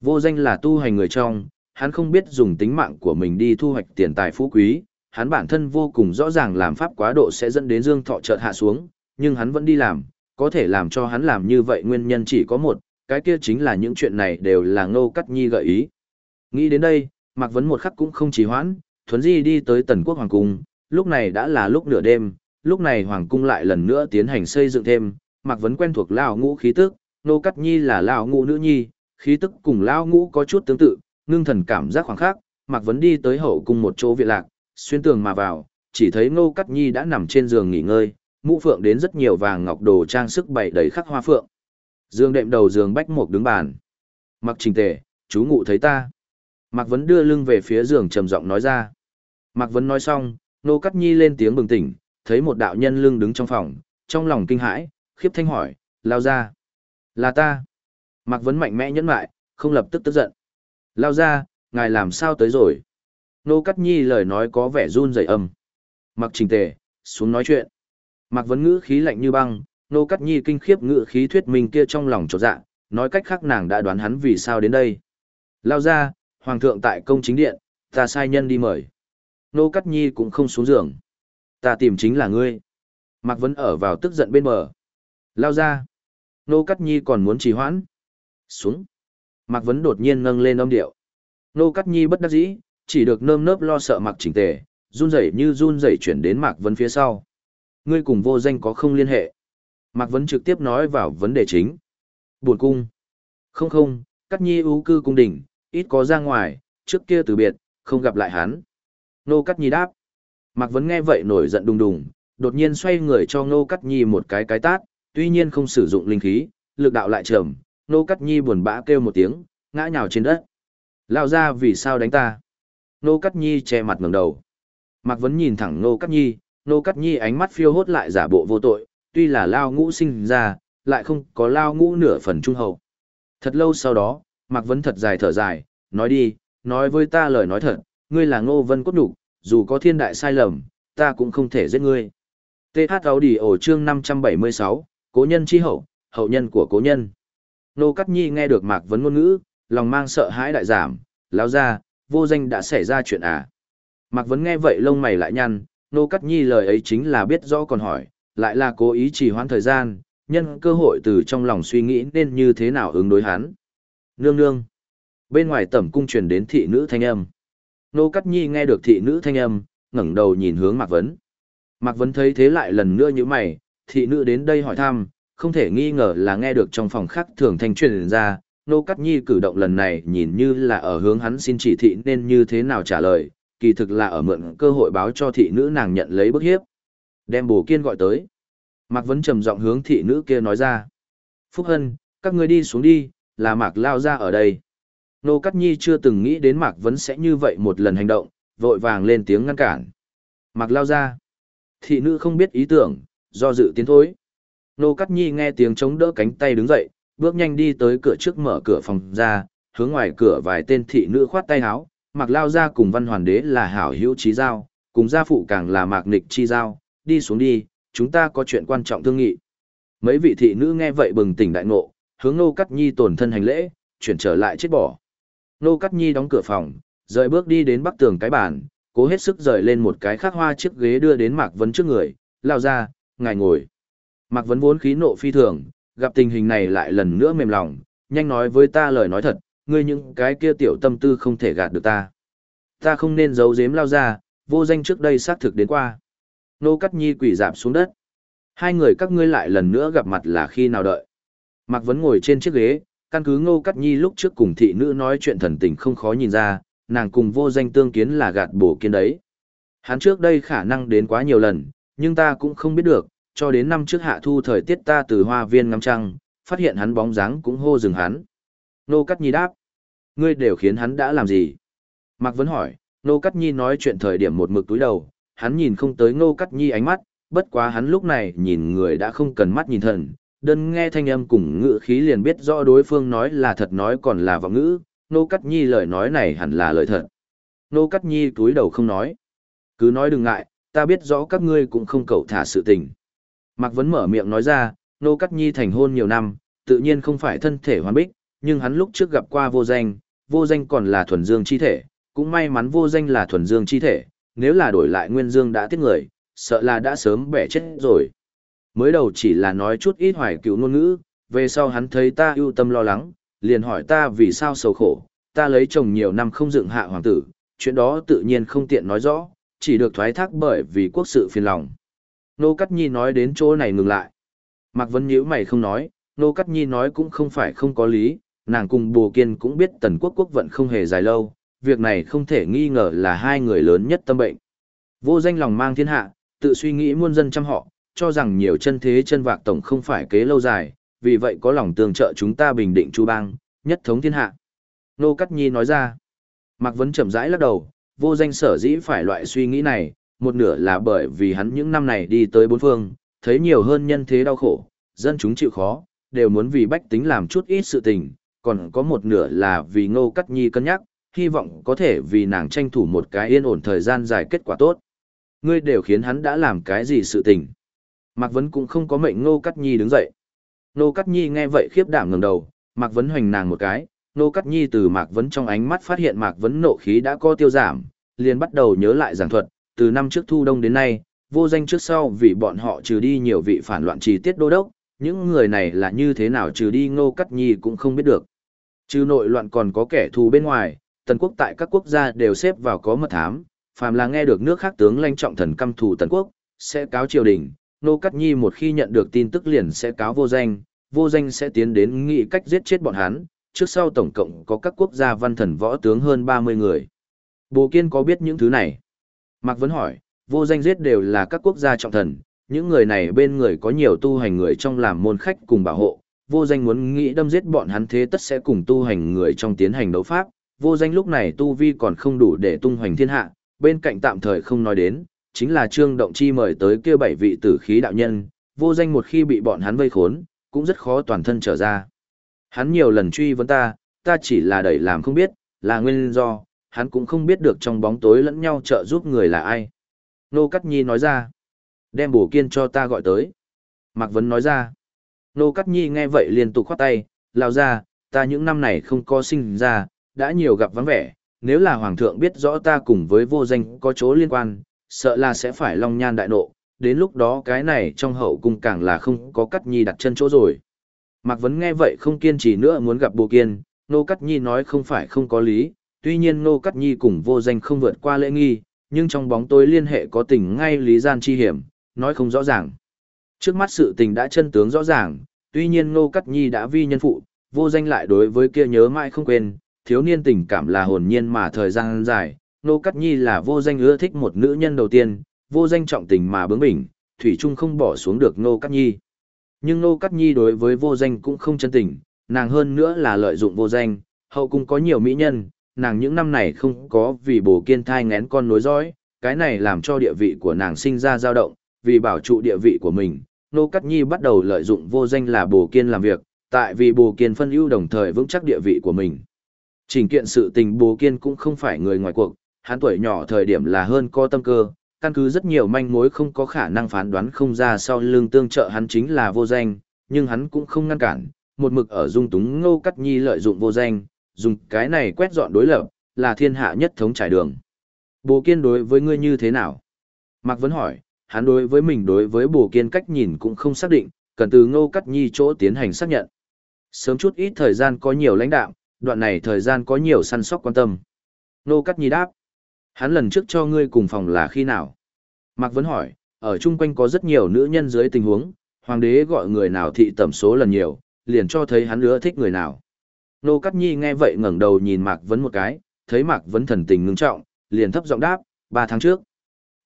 S1: Vô danh là tu hành người trong, hắn không biết dùng tính mạng của mình đi thu hoạch tiền tài phú quý, hắn bản thân vô cùng rõ ràng làm pháp quá độ sẽ dẫn đến dương thọ chợt hạ xuống, nhưng hắn vẫn đi làm, có thể làm cho hắn làm như vậy nguyên nhân chỉ có một, cái kia chính là những chuyện này đều là ngô cắt nhi gợi ý. Nghĩ đến đây, Mạc Vấn một khắc cũng không trì hoãn, thuấn di đi tới tần quốc hoàng cung, lúc này đã là lúc nửa đêm, lúc này hoàng cung lại lần nữa tiến hành xây dựng thêm, Mạc Vấn quen thuộc lao ngũ khí tức, nô cắt nhi là lao ngũ nữ nhi, khí tức cùng lao ngũ có chút tương tự, ngưng thần cảm giác khoảng khác, Mạc Vấn đi tới hậu cung một chỗ viện lạc, xuyên tường mà vào, chỉ thấy nô cắt nhi đã nằm trên giường nghỉ ngơi, mũ phượng đến rất nhiều vàng ngọc đồ trang sức bày đầy khắc hoa phượng. Dương đệm đầu giường bách mục đứng bàn. Mặc trình tề, chú ngụ thấy ta. Mạc Vấn đưa lưng về phía giường trầm giọng nói ra. Mạc Vấn nói xong, Nô Cắt Nhi lên tiếng bừng tỉnh, thấy một đạo nhân lưng đứng trong phòng, trong lòng kinh hãi, khiếp thanh hỏi, lao ra. Là ta. Mạc Vấn mạnh mẽ nhẫn lại, không lập tức tức giận. Lao ra, ngài làm sao tới rồi? Nô Cắt Nhi lời nói có vẻ run rẩy âm. Mặc trình tề, xuống nói chuyện. Mạc Vấn ngữ khí lạnh như băng, Nô Cắt Nhi kinh khiếp ngữ khí thuyết minh kia trong lòng trột dạ, nói cách khác nàng đã đoán hắn vì sao đến đây. Lao ra, Hoàng thượng tại công chính điện, ta sai nhân đi mời. Nô Cắt Nhi cũng không xuống giường. Ta tìm chính là ngươi. Mạc Vấn ở vào tức giận bên bờ. Lao ra. Nô Cắt Nhi còn muốn trì hoãn. Xuống. Mạc Vấn đột nhiên nâng lên âm điệu. Nô Cắt Nhi bất đắc dĩ, chỉ được nơm nớp lo sợ mặc chỉnh tề, run rẩy như run rẩy chuyển đến Mạc Vấn phía sau. Ngươi cùng vô danh có không liên hệ. Mạc Vấn trực tiếp nói vào vấn đề chính. Buồn cung. Không không, Cắt Nhi ưu cư cung đỉnh, ít có ra ngoài, trước kia từ biệt, không gặp lại hắn. Nô Cắt Nhi đáp. Mạc Vấn nghe vậy nổi giận đùng đùng, đột nhiên xoay người cho Nô Cắt Nhi một cái cái tát, tuy nhiên không sử dụng linh khí, lực đạo lại trầm, Nô Cắt Nhi buồn bã kêu một tiếng, ngã nhào trên đất. Lao ra vì sao đánh ta? Nô Cắt Nhi che mặt ngẩng đầu. Mạc Vấn nhìn thẳng Nô Cắt Nhi, Nô Cắt Nhi ánh mắt phiêu hốt lại giả bộ vô tội, tuy là Lao ngũ sinh ra, lại không có Lao ngũ nửa phần trung hậu. Thật lâu sau đó, Mạc Vấn thật dài thở dài, nói đi, nói với ta lời nói thật, ngươi là ngô vân cốt đục, dù có thiên đại sai lầm, ta cũng không thể giết ngươi. TH áo đi ổ chương 576, cố nhân chi hậu, hậu nhân của cố nhân. Nô Cát Nhi nghe được Mạc Vấn ngôn ngữ, lòng mang sợ hãi đại giảm, lão ra, vô danh đã xảy ra chuyện à. Mạc Vấn nghe vậy lông mày lại nhăn, Nô Cát Nhi lời ấy chính là biết rõ còn hỏi, lại là cố ý trì hoãn thời gian, nhân cơ hội từ trong lòng suy nghĩ nên như thế nào ứng đối hắn. Nương nương. Bên ngoài tẩm cung truyền đến thị nữ thanh âm. Nô Cát Nhi nghe được thị nữ thanh âm, ngẩng đầu nhìn hướng Mạc Vấn. Mạc Vấn thấy thế lại lần nữa như mày, thị nữ đến đây hỏi thăm, không thể nghi ngờ là nghe được trong phòng khác thường thanh truyền ra, Nô Cát Nhi cử động lần này nhìn như là ở hướng hắn xin chỉ thị nên như thế nào trả lời, kỳ thực là ở mượn cơ hội báo cho thị nữ nàng nhận lấy bức hiếp. Đem bổ kiên gọi tới. Mạc Vấn trầm giọng hướng thị nữ kia nói ra. Phúc Hân, các ngươi đi xuống đi, là Mạc Lao ra ở đây. Nô Cát Nhi chưa từng nghĩ đến Mạc Vấn sẽ như vậy một lần hành động, vội vàng lên tiếng ngăn cản. Mạc Lao ra. Thị nữ không biết ý tưởng, do dự tiến thối. Nô Cát Nhi nghe tiếng chống đỡ cánh tay đứng dậy, bước nhanh đi tới cửa trước mở cửa phòng ra, hướng ngoài cửa vài tên thị nữ khoát tay háo, Mạc Lao ra cùng văn hoàn đế là hảo hữu trí giao, cùng gia phụ càng là Mạc Nịch chi giao, đi xuống đi, chúng ta có chuyện quan trọng thương nghị. Mấy vị thị nữ nghe vậy bừng tỉnh đại ngộ, hướng Nô Cát Nhi tổn thân hành lễ, chuyển trở lại chết bỏ. Nô Cát Nhi đóng cửa phòng, rời bước đi đến bắc tường cái bàn, cố hết sức rời lên một cái khắc hoa chiếc ghế đưa đến Mạc Vấn trước người, lao ra, ngài ngồi. Mạc Vấn vốn khí nộ phi thường, gặp tình hình này lại lần nữa mềm lòng, nhanh nói với ta lời nói thật, ngươi những cái kia tiểu tâm tư không thể gạt được ta. Ta không nên giấu giếm lao ra, vô danh trước đây xác thực đến qua. Nô Cát Nhi quỷ dạp xuống đất. Hai người các ngươi lại lần nữa gặp mặt là khi nào đợi. Mạc Vấn ngồi trên chiếc ghế, căn cứ Ngô Cát Nhi lúc trước cùng thị nữ nói chuyện thần tình không khó nhìn ra, nàng cùng vô danh tương kiến là gạt bổ kiến đấy. Hắn trước đây khả năng đến quá nhiều lần, nhưng ta cũng không biết được, cho đến năm trước hạ thu thời tiết ta từ hoa viên ngắm trăng, phát hiện hắn bóng dáng cũng hô dừng hắn. Ngô Cát Nhi đáp, ngươi đều khiến hắn đã làm gì? Mạc Vấn hỏi, Ngô Cát Nhi nói chuyện thời điểm một mực túi đầu, hắn nhìn không tới Ngô Cát Nhi ánh mắt, bất quá hắn lúc này nhìn người đã không cần mắt nhìn thần, đơn nghe thanh âm cùng ngữ khí liền biết rõ đối phương nói là thật nói còn là vọng ngữ, Nô Cát Nhi lời nói này hẳn là lời thật. Nô Cát Nhi túi đầu không nói. Cứ nói đừng ngại, ta biết rõ các ngươi cũng không cầu thả sự tình. Mạc Vấn mở miệng nói ra, Nô Cát Nhi thành hôn nhiều năm, tự nhiên không phải thân thể hoàn bích, nhưng hắn lúc trước gặp qua vô danh, vô danh còn là thuần dương chi thể, cũng may mắn vô danh là thuần dương chi thể, nếu là đổi lại nguyên dương đã tiết người, sợ là đã sớm bẻ chết rồi. Mới đầu chỉ là nói chút ít hoài cựu ngôn ngữ, về sau hắn thấy ta ưu tâm lo lắng, liền hỏi ta vì sao sầu khổ, ta lấy chồng nhiều năm không dựng hạ hoàng tử, chuyện đó tự nhiên không tiện nói rõ, chỉ được thoái thác bởi vì quốc sự phiền lòng. Nô Cát Nhi nói đến chỗ này ngừng lại. Mạc Vân nhíu mày không nói, Nô Cát Nhi nói cũng không phải không có lý, nàng cùng Bồ Kiên cũng biết tần quốc quốc vận không hề dài lâu, việc này không thể nghi ngờ là hai người lớn nhất tâm bệnh. Vô danh lòng mang thiên hạ, tự suy nghĩ muôn dân chăm họ, cho rằng nhiều chân thế chân vạc tổng không phải kế lâu dài, vì vậy có lòng tương trợ chúng ta bình định chu bang, nhất thống thiên hạ. Nô Cát Nhi nói ra, Mạc Vấn chậm rãi lắc đầu, vô danh sở dĩ phải loại suy nghĩ này, một nửa là bởi vì hắn những năm này đi tới bốn phương, thấy nhiều hơn nhân thế đau khổ, dân chúng chịu khó, đều muốn vì bách tính làm chút ít sự tình, còn có một nửa là vì Ngô Cát Nhi cân nhắc, hy vọng có thể vì nàng tranh thủ một cái yên ổn thời gian dài kết quả tốt. Ngươi đều khiến hắn đã làm cái gì sự tình. Mạc Vấn cũng không có mệnh Ngô Cát Nhi đứng dậy. Ngô Cát Nhi nghe vậy khiếp đảm ngẩng đầu, Mạc Vấn hoành nàng một cái, Ngô Cát Nhi từ Mạc Vấn trong ánh mắt phát hiện Mạc Vấn nộ khí đã có tiêu giảm, liền bắt đầu nhớ lại giảng thuật, từ năm trước thu đông đến nay, vô danh trước sau vì bọn họ trừ đi nhiều vị phản loạn trì tiết đô đốc, những người này là như thế nào trừ đi Ngô Cát Nhi cũng không biết được. Trừ nội loạn còn có kẻ thù bên ngoài, tần quốc tại các quốc gia đều xếp vào có mật thám, phàm là nghe được nước khác tướng lãnh trọng thần căm thù tần quốc, sẽ cáo triều đình, Nô Cát Nhi một khi nhận được tin tức liền sẽ cáo vô danh, vô danh sẽ tiến đến nghị cách giết chết bọn hắn, trước sau tổng cộng có các quốc gia văn thần võ tướng hơn 30 người. Bồ Kiên có biết những thứ này? Mạc Vấn hỏi, vô danh giết đều là các quốc gia trọng thần, những người này bên người có nhiều tu hành người trong làm môn khách cùng bảo hộ, vô danh muốn nghĩ đâm giết bọn hắn thế tất sẽ cùng tu hành người trong tiến hành đấu pháp, vô danh lúc này tu vi còn không đủ để tung hoành thiên hạ, bên cạnh tạm thời không nói đến, chính là Trương Động Chi mời tới kia bảy vị tử khí đạo nhân, vô danh một khi bị bọn hắn vây khốn, cũng rất khó toàn thân trở ra. Hắn nhiều lần truy vấn ta, ta chỉ là đẩy làm không biết, là nguyên do, hắn cũng không biết được trong bóng tối lẫn nhau trợ giúp người là ai. Nô Cát Nhi nói ra, đem bổ kiên cho ta gọi tới. Mạc Vấn nói ra, Nô Cát Nhi nghe vậy liền tục khoát tay, lao ra, ta những năm này không có sinh ra, đã nhiều gặp vắng vẻ, nếu là Hoàng thượng biết rõ ta cùng với vô danh có chỗ liên quan, sợ là sẽ phải long nhan đại nộ, đến lúc đó cái này trong hậu cung càng là không có Cát Nhi đặt chân chỗ rồi. Mạc Vấn nghe vậy không kiên trì nữa muốn gặp Bồ Kiên, Nô Cát Nhi nói không phải không có lý, tuy nhiên Nô Cát Nhi cùng vô danh không vượt qua lễ nghi, nhưng trong bóng tối liên hệ có tình ngay lý gian chi hiểm, nói không rõ ràng. Trước mắt sự tình đã chân tướng rõ ràng, tuy nhiên Nô Cát Nhi đã vi nhân phụ, vô danh lại đối với kia nhớ mãi không quên, thiếu niên tình cảm là hồn nhiên mà thời gian dài, Nô Cát Nhi là vô danh ưa thích một nữ nhân đầu tiên, vô danh trọng tình mà bướng bỉnh, Thủy Trung không bỏ xuống được Nô Cát Nhi. Nhưng Nô Cát Nhi đối với vô danh cũng không chân tình, nàng hơn nữa là lợi dụng vô danh, hậu cung có nhiều mỹ nhân, nàng những năm này không có vì bổ kiên thai ngén con nối dõi, cái này làm cho địa vị của nàng sinh ra dao động, vì bảo trụ địa vị của mình, Nô Cát Nhi bắt đầu lợi dụng vô danh là bổ kiên làm việc, tại vì bổ kiên phân ưu đồng thời vững chắc địa vị của mình. Trình kiện sự tình bổ kiên cũng không phải người ngoài cuộc, hắn tuổi nhỏ thời điểm là hơn có tâm cơ, căn cứ rất nhiều manh mối không có khả năng phán đoán không ra sau lưng tương trợ hắn chính là vô danh, nhưng hắn cũng không ngăn cản, một mực ở dung túng ngô cắt nhi lợi dụng vô danh, dùng cái này quét dọn đối lập, là thiên hạ nhất thống trải đường. Bồ kiên đối với ngươi như thế nào? Mạc Vấn hỏi, hắn đối với mình đối với bồ kiên cách nhìn cũng không xác định, cần từ ngô cắt nhi chỗ tiến hành xác nhận. Sớm chút ít thời gian có nhiều lãnh đạo, đoạn này thời gian có nhiều săn sóc quan tâm. Ngô cắt nhi đáp, hắn lần trước cho ngươi cùng phòng là khi nào? Mạc Vấn hỏi, ở chung quanh có rất nhiều nữ nhân dưới tình huống, hoàng đế gọi người nào thị tẩm số lần nhiều, liền cho thấy hắn ưa thích người nào. Nô Cát Nhi nghe vậy ngẩng đầu nhìn Mạc Vấn một cái, thấy Mạc Vấn thần tình ngưng trọng, liền thấp giọng đáp, ba tháng trước.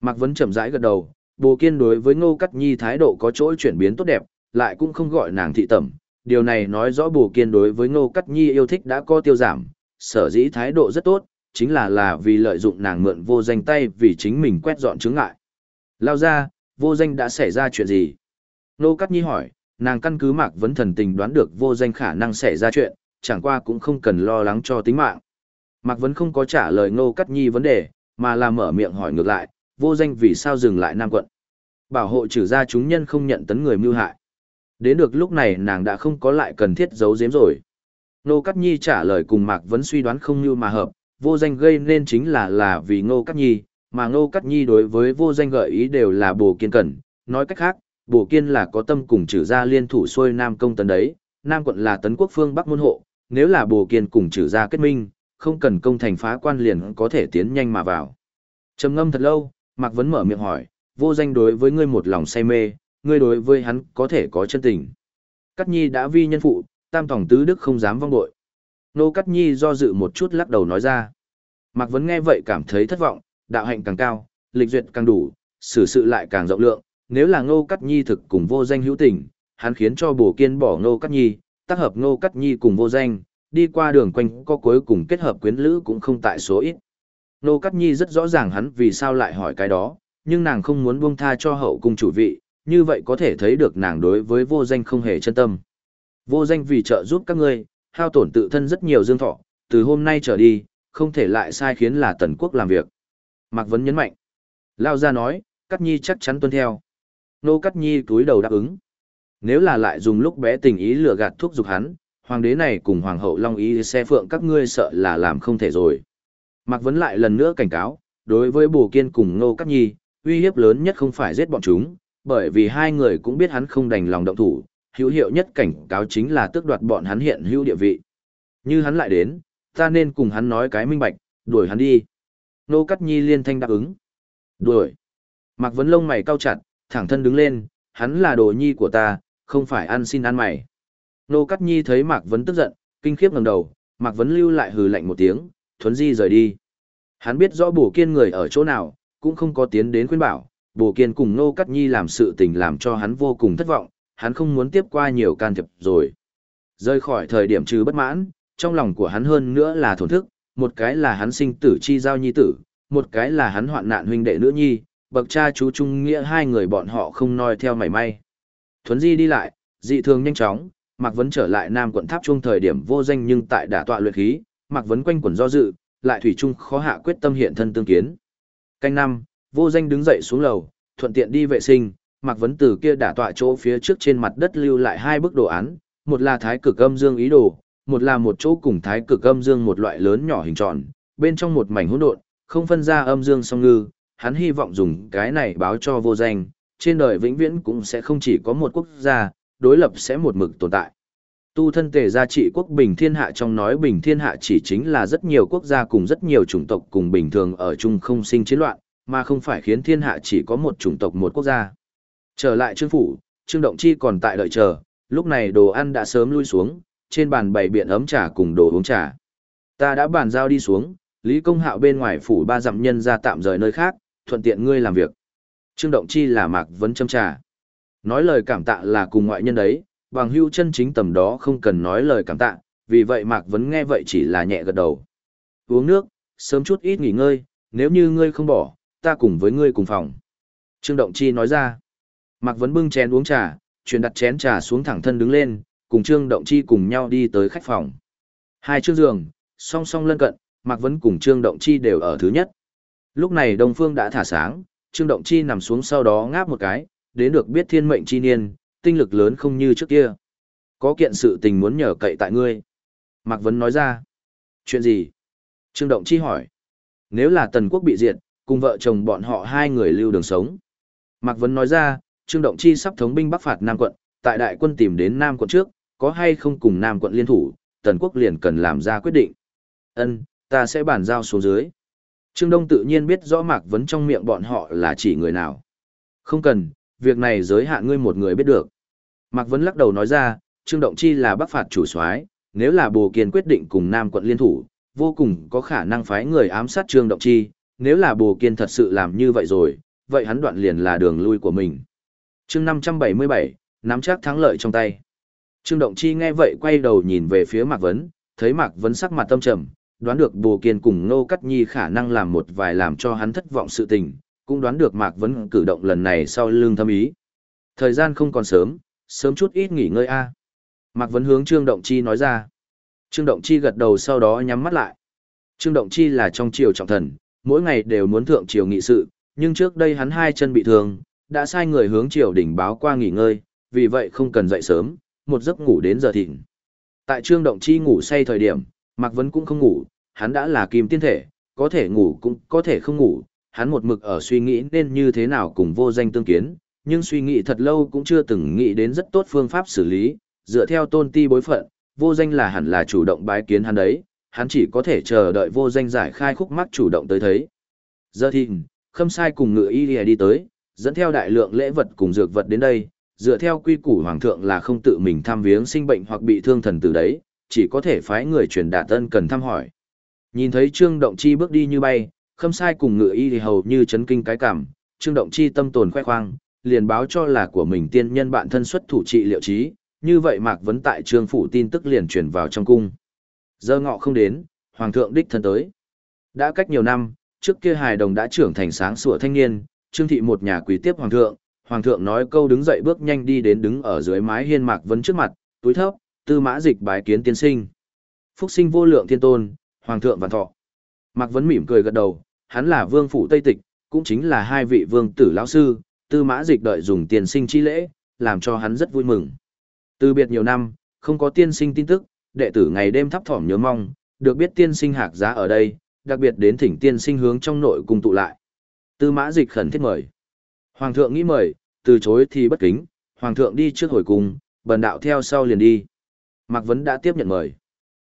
S1: Mạc Vấn chậm rãi gật đầu, Bồ Kiên đối với Ngô Cát Nhi thái độ có chỗ chuyển biến tốt đẹp, lại cũng không gọi nàng thị tẩm. Điều này nói rõ Bồ Kiên đối với Ngô Cát Nhi yêu thích đã có tiêu giảm, sở dĩ thái độ rất tốt, chính là là vì lợi dụng nàng mượn vô danh tay vì chính mình quét dọn chứng ngại. Lao ra, vô danh đã xảy ra chuyện gì? Nô Cát Nhi hỏi, nàng căn cứ Mạc Vấn thần tình đoán được vô danh khả năng xảy ra chuyện, chẳng qua cũng không cần lo lắng cho tính mạng. Mạc Vấn không có trả lời nô Cát Nhi vấn đề, mà là mở miệng hỏi ngược lại, vô danh vì sao dừng lại Nam quận. Bảo hộ trừ ra chúng nhân không nhận tấn người mưu hại. Đến được lúc này nàng đã không có lại cần thiết giấu giếm rồi. nô Cát Nhi trả lời cùng Mạc Vấn suy đoán không như mà hợp, vô danh gây nên chính là là vì Ngô Cát Nhi, mà Ngô Cát Nhi đối với vô danh gợi ý đều là bồ kiên Cần. nói cách khác, bồ kiên là có tâm cùng trừ gia liên thủ xuôi Nam công tấn đấy, Nam quận là tấn quốc phương Bắc môn hộ, nếu là bồ kiên cùng trừ gia kết minh, không cần công thành phá quan liền có thể tiến nhanh mà vào. Trầm ngâm thật lâu, Mạc Vấn mở miệng hỏi, vô danh đối với ngươi một lòng say mê, ngươi đối với hắn có thể có chân tình. Cát Nhi đã vi nhân phụ, tam tổng tứ đức không dám vong đội. Nô Cát Nhi do dự một chút lắc đầu nói ra. Mạc Vấn nghe vậy cảm thấy thất vọng, đạo hạnh càng cao, lịch duyệt càng đủ, xử sự lại càng rộng lượng, nếu là Ngô Cát Nhi thực cùng vô danh hữu tình, hắn khiến cho Bổ Kiên bỏ Ngô Cát Nhi, tác hợp Ngô Cát Nhi cùng vô danh, đi qua đường quanh có cuối cùng kết hợp quyến lữ cũng không tại số ít. Ngô Cát Nhi rất rõ ràng hắn vì sao lại hỏi cái đó, nhưng nàng không muốn buông tha cho hậu cung chủ vị, như vậy có thể thấy được nàng đối với vô danh không hề chân tâm. Vô danh vì trợ giúp các ngươi, hao tổn tự thân rất nhiều dương thọ, từ hôm nay trở đi, không thể lại sai khiến là tần quốc làm việc. Mạc Vấn nhấn mạnh. Lao ra nói, Cát Nhi chắc chắn tuân theo. Nô Cát Nhi túi đầu đáp ứng. Nếu là lại dùng lúc bé tình ý lừa gạt thuốc dục hắn, hoàng đế này cùng hoàng hậu Long Ý xe phượng các ngươi sợ là làm không thể rồi. Mạc Vấn lại lần nữa cảnh cáo, đối với Bồ Kiên cùng Nô Cát Nhi, uy hiếp lớn nhất không phải giết bọn chúng, bởi vì hai người cũng biết hắn không đành lòng động thủ, hữu hiệu nhất cảnh cáo chính là tước đoạt bọn hắn hiện hữu địa vị. Như hắn lại đến, ta nên cùng hắn nói cái minh bạch, đuổi hắn đi. Nô Cát Nhi liên thanh đáp ứng. Đuổi. Mạc Vấn lông mày cau chặt, thẳng thân đứng lên, hắn là đồ nhi của ta, không phải ăn xin ăn mày. Nô Cát Nhi thấy Mạc Vấn tức giận, kinh khiếp ngẩng đầu, Mạc Vấn lưu lại hừ lạnh một tiếng, thuấn di rời đi. Hắn biết rõ bổ kiên người ở chỗ nào, cũng không có tiến đến khuyên bảo, bổ kiên cùng Nô Cát Nhi làm sự tình làm cho hắn vô cùng thất vọng, hắn không muốn tiếp qua nhiều can thiệp rồi. Rơi khỏi thời điểm trừ bất mãn, trong lòng của hắn hơn nữa là thổn thức, một cái là hắn sinh tử chi giao nhi tử, một cái là hắn hoạn nạn huynh đệ nữ nhi, bậc cha chú trung nghĩa hai người bọn họ không noi theo mảy may. Thuấn Di đi lại, dị thường nhanh chóng, Mạc Vấn trở lại Nam quận tháp trung thời điểm vô danh nhưng tại đả tọa luyện khí, Mạc Vấn quanh quẩn do dự, lại thủy trung khó hạ quyết tâm hiện thân tương kiến. Canh năm, vô danh đứng dậy xuống lầu, thuận tiện đi vệ sinh, Mạc Vấn Tử kia đã tọa chỗ phía trước trên mặt đất lưu lại hai bức đồ án, một là thái cực âm dương ý đồ, một là một chỗ cùng thái cực âm dương một loại lớn nhỏ hình tròn, bên trong một mảnh hỗn độn, không phân ra âm dương song ngư, hắn hy vọng dùng cái này báo cho vô danh, trên đời vĩnh viễn cũng sẽ không chỉ có một quốc gia, đối lập sẽ một mực tồn tại. Tu thân tề gia trị quốc bình thiên hạ trong nói bình thiên hạ chỉ chính là rất nhiều quốc gia cùng rất nhiều chủng tộc cùng bình thường ở chung không sinh chiến loạn, mà không phải khiến thiên hạ chỉ có một chủng tộc một quốc gia. Trở lại trương phủ, trương động chi còn tại đợi chờ, lúc này đồ ăn đã sớm lui xuống, trên bàn bày biện ấm trà cùng đồ uống trà. Ta đã bàn giao đi xuống, Lý Công Hạo bên ngoài phủ ba dặm nhân ra tạm rời nơi khác, thuận tiện ngươi làm việc. Trương Động Chi là Mạc Vấn châm trà. Nói lời cảm tạ là cùng ngoại nhân đấy, bằng hưu chân chính tầm đó không cần nói lời cảm tạ, vì vậy Mạc Vấn nghe vậy chỉ là nhẹ gật đầu. Uống nước, sớm chút ít nghỉ ngơi, nếu như ngươi không bỏ, ta cùng với ngươi cùng phòng. Trương Động Chi nói ra. Mạc Vấn bưng chén uống trà, chuyển đặt chén trà xuống thẳng thân đứng lên, cùng Trương Động Chi cùng nhau đi tới khách phòng. Hai chiếc giường, song song lân cận, Mạc Vấn cùng Trương Động Chi đều ở thứ nhất. Lúc này Đông Phương đã thả sáng, Trương Động Chi nằm xuống sau đó ngáp một cái, đến được biết thiên mệnh chi niên, tinh lực lớn không như trước kia. Có kiện sự tình muốn nhờ cậy tại ngươi. Mạc Vấn nói ra. Chuyện gì? Trương Động Chi hỏi. Nếu là Tần Quốc bị diệt, cùng vợ chồng bọn họ hai người lưu đường sống. Mạc Vấn nói ra, Trương Động Chi sắp thống binh bắc phạt Nam quận, tại đại quân tìm đến Nam quận trước, có hay không cùng Nam quận liên thủ, Tần Quốc liền cần làm ra quyết định. Ân, ta sẽ bàn giao xuống dưới. Trương Đông tự nhiên biết rõ Mạc Vấn trong miệng bọn họ là chỉ người nào. Không cần, việc này giới hạn ngươi một người biết được. Mạc Vấn lắc đầu nói ra, Trương Động Chi là bắc phạt chủ soái, nếu là Bồ Kiên quyết định cùng Nam quận liên thủ, vô cùng có khả năng phái người ám sát Trương Động Chi, nếu là Bồ Kiên thật sự làm như vậy rồi, vậy hắn đoạn liền là đường lui của mình chương 577, nắm chắc thắng lợi trong tay. Trương Động Chi nghe vậy quay đầu nhìn về phía Mạc Vấn, thấy Mạc Vấn sắc mặt tâm trầm, đoán được Bồ Kiên cùng Nô Cắt Nhi khả năng làm một vài làm cho hắn thất vọng sự tình, cũng đoán được Mạc Vấn cử động lần này sau lưng thâm ý. Thời gian không còn sớm, sớm chút ít nghỉ ngơi a. Mạc Vấn hướng Trương Động Chi nói ra. Trương Động Chi gật đầu sau đó nhắm mắt lại. Trương Động Chi là trong triều trọng thần, mỗi ngày đều muốn thượng triều nghị sự, nhưng trước đây hắn hai chân bị thương, đã sai người hướng triều đỉnh báo qua nghỉ ngơi, vì vậy không cần dậy sớm, một giấc ngủ đến giờ thịnh. Tại Trương Động Chi ngủ say thời điểm, Mạc Vấn cũng không ngủ, hắn đã là kim tiên thể, có thể ngủ cũng có thể không ngủ, hắn một mực ở suy nghĩ nên như thế nào cùng vô danh tương kiến, nhưng suy nghĩ thật lâu cũng chưa từng nghĩ đến rất tốt phương pháp xử lý, dựa theo tôn ti bối phận, vô danh là hẳn là chủ động bái kiến hắn đấy, hắn chỉ có thể chờ đợi vô danh giải khai khúc mắc chủ động tới thấy. Giờ thịnh, khâm sai cùng ngựa y đi tới, dẫn theo đại lượng lễ vật cùng dược vật đến đây, dựa theo quy củ hoàng thượng là không tự mình thăm viếng sinh bệnh hoặc bị thương thần tử đấy, chỉ có thể phái người truyền đạt tân cần thăm hỏi. Nhìn thấy Trương Động Chi bước đi như bay, khâm sai cùng ngựa y thì hầu như chấn kinh cái cảm, Trương Động Chi tâm tồn khoe khoang, liền báo cho là của mình tiên nhân bạn thân xuất thủ trị liệu trí, như vậy Mạc Vấn tại Trương Phủ tin tức liền truyền vào trong cung. Giờ ngọ không đến, Hoàng thượng đích thân tới. Đã cách nhiều năm, trước kia hài đồng đã trưởng thành sáng sủa thanh niên, Trương Thị một nhà quý tiếp Hoàng thượng, Hoàng thượng nói câu đứng dậy bước nhanh đi đến đứng ở dưới mái hiên Mạc Vấn trước mặt, túi thấp, tư mã dịch bái kiến tiên sinh. Phúc sinh vô lượng thiên tôn, Hoàng thượng vạn thọ. Mạc Vấn mỉm cười gật đầu, hắn là vương phủ Tây Tịch, cũng chính là hai vị vương tử lão sư, tư mã dịch đợi dùng tiền sinh chi lễ, làm cho hắn rất vui mừng. Từ biệt nhiều năm, không có tiên sinh tin tức, đệ tử ngày đêm thấp thỏm nhớ mong, được biết tiên sinh hạc giá ở đây, đặc biệt đến thỉnh tiên sinh hướng trong nội cung tụ lại. Tư mã dịch khẩn thiết mời. Hoàng thượng nghĩ mời, từ chối thì bất kính, hoàng thượng đi trước hồi cung, bần đạo theo sau liền đi. Mạc Vấn đã tiếp nhận mời.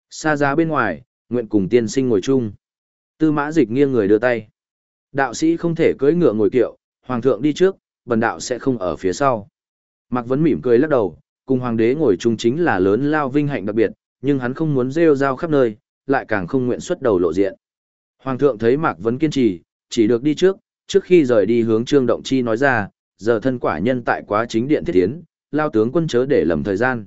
S1: Xa giá bên ngoài, nguyện cùng tiên sinh ngồi chung. Tư mã dịch nghiêng người đưa tay. Đạo sĩ không thể cưỡi ngựa ngồi kiệu, hoàng thượng đi trước, bần đạo sẽ không ở phía sau. Mạc Vấn mỉm cười lắc đầu, cùng hoàng đế ngồi chung chính là lớn lao vinh hạnh đặc biệt, nhưng hắn không muốn rêu rao khắp nơi, lại càng không nguyện xuất đầu lộ diện. Hoàng thượng thấy Mạc Vấn kiên trì, chỉ được đi trước, trước khi rời đi hướng Trương Động Chi nói ra, giờ thân quả nhân tại quá chính điện thiết tiến, lao tướng quân chớ để lầm thời gian.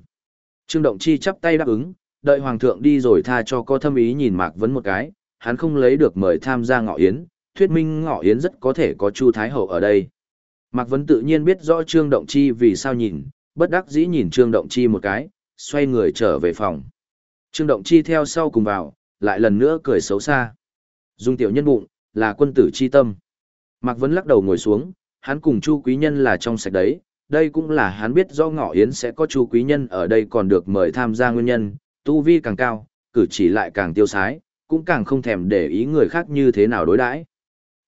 S1: Trương Động Chi chắp tay đáp ứng, đợi Hoàng thượng đi rồi tha cho có thâm ý nhìn Mạc Vấn một cái, hắn không lấy được mời tham gia ngọ yến, thuyết minh ngọ yến rất có thể có Chu Thái Hậu ở đây. Mạc Vấn tự nhiên biết rõ Trương Động Chi vì sao nhìn, bất đắc dĩ nhìn Trương Động Chi một cái, xoay người trở về phòng. Trương Động Chi theo sau cùng vào, lại lần nữa cười xấu xa. Dung tiểu nhân bụng, là quân tử chi tâm. Mạc Vấn lắc đầu ngồi xuống, hắn cùng Chu Quý Nhân là trong sạch đấy, đây cũng là hắn biết do ngọ yến sẽ có Chu Quý Nhân ở đây còn được mời tham gia nguyên nhân, tu vi càng cao, cử chỉ lại càng tiêu sái, cũng càng không thèm để ý người khác như thế nào đối đãi.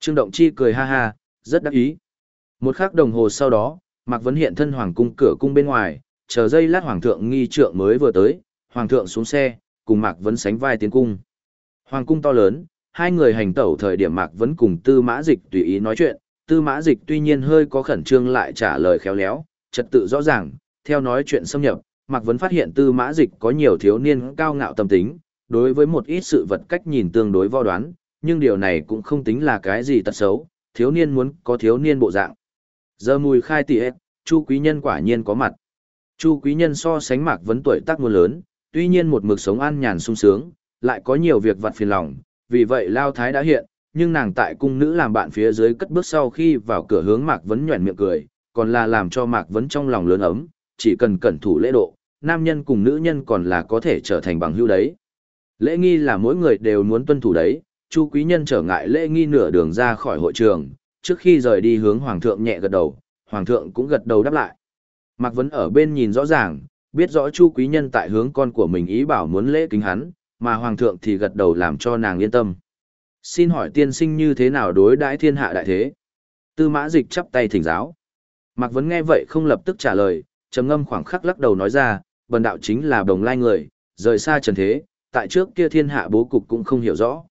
S1: Trương Động Chi cười ha ha, rất đắc ý. Một khắc đồng hồ sau đó, Mạc Vấn hiện thân hoàng cung cửa cung bên ngoài, chờ giây lát hoàng thượng nghi trượng mới vừa tới, hoàng thượng xuống xe, cùng Mạc Vấn sánh vai tiến cung. Hoàng cung to lớn, hai người hành tẩu thời điểm Mạc Vấn cùng Tư Mã Dịch tùy ý nói chuyện, Tư Mã Dịch tuy nhiên hơi có khẩn trương lại trả lời khéo léo, trật tự rõ ràng, theo nói chuyện xâm nhập, Mạc Vấn phát hiện tư mã dịch có nhiều thiếu niên cao ngạo tâm tính, đối với một ít sự vật cách nhìn tương đối vo đoán, nhưng điều này cũng không tính là cái gì tật xấu, thiếu niên muốn có thiếu niên bộ dạng. Giờ mùi khai tỉ hết, Chu Quý Nhân quả nhiên có mặt. Chu Quý Nhân so sánh Mạc Vấn tuổi tác muôn lớn, tuy nhiên một mực sống an nhàn sung sướng, lại có nhiều việc vặt phiền lòng, vì vậy Lao Thái đã hiện, nhưng nàng tại cung nữ làm bạn phía dưới cất bước sau khi vào cửa hướng Mạc Vấn nhuẩn miệng cười, còn là làm cho Mạc Vấn trong lòng lớn ấm, chỉ cần cẩn thủ lễ độ, nam nhân cùng nữ nhân còn là có thể trở thành bằng hữu đấy. Lễ nghi là mỗi người đều muốn tuân thủ đấy, Chu quý nhân trở ngại lễ nghi nửa đường ra khỏi hội trường, trước khi rời đi hướng hoàng thượng nhẹ gật đầu, hoàng thượng cũng gật đầu đáp lại. Mạc Vấn ở bên nhìn rõ ràng, biết rõ Chu quý nhân tại hướng con của mình ý bảo muốn lễ kính hắn, mà hoàng thượng thì gật đầu làm cho nàng yên tâm. Xin hỏi tiên sinh như thế nào đối đãi thiên hạ đại thế? Tư mã dịch chắp tay thỉnh giáo. Mạc Vấn nghe vậy không lập tức trả lời, trầm ngâm khoảng khắc lắc đầu nói ra, bần đạo chính là đồng lai người, rời xa trần thế, tại trước kia thiên hạ bố cục cũng không hiểu rõ.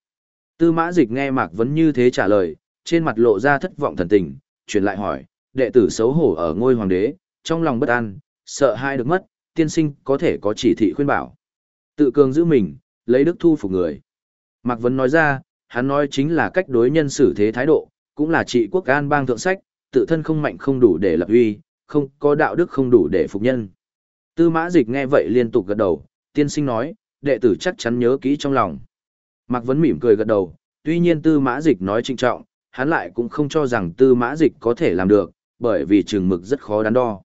S1: Tư mã dịch nghe Mạc Vấn như thế trả lời, trên mặt lộ ra thất vọng thần tình, chuyển lại hỏi, đệ tử xấu hổ ở ngôi hoàng đế, trong lòng bất an, sợ hai được mất, tiên sinh có thể có chỉ thị khuyên bảo. Tự cường giữ mình, lấy đức thu phục người. Mạc Vấn nói ra, hắn nói chính là cách đối nhân xử thế thái độ, cũng là trị quốc an bang thượng sách, tự thân không mạnh không đủ để lập uy, không có đạo đức không đủ để phục nhân. Tư mã dịch nghe vậy liên tục gật đầu, tiên sinh nói, đệ tử chắc chắn nhớ kỹ trong lòng. Mạc Vấn mỉm cười gật đầu, tuy nhiên tư mã dịch nói trinh trọng, hắn lại cũng không cho rằng tư mã dịch có thể làm được, bởi vì trường mực rất khó đắn đo.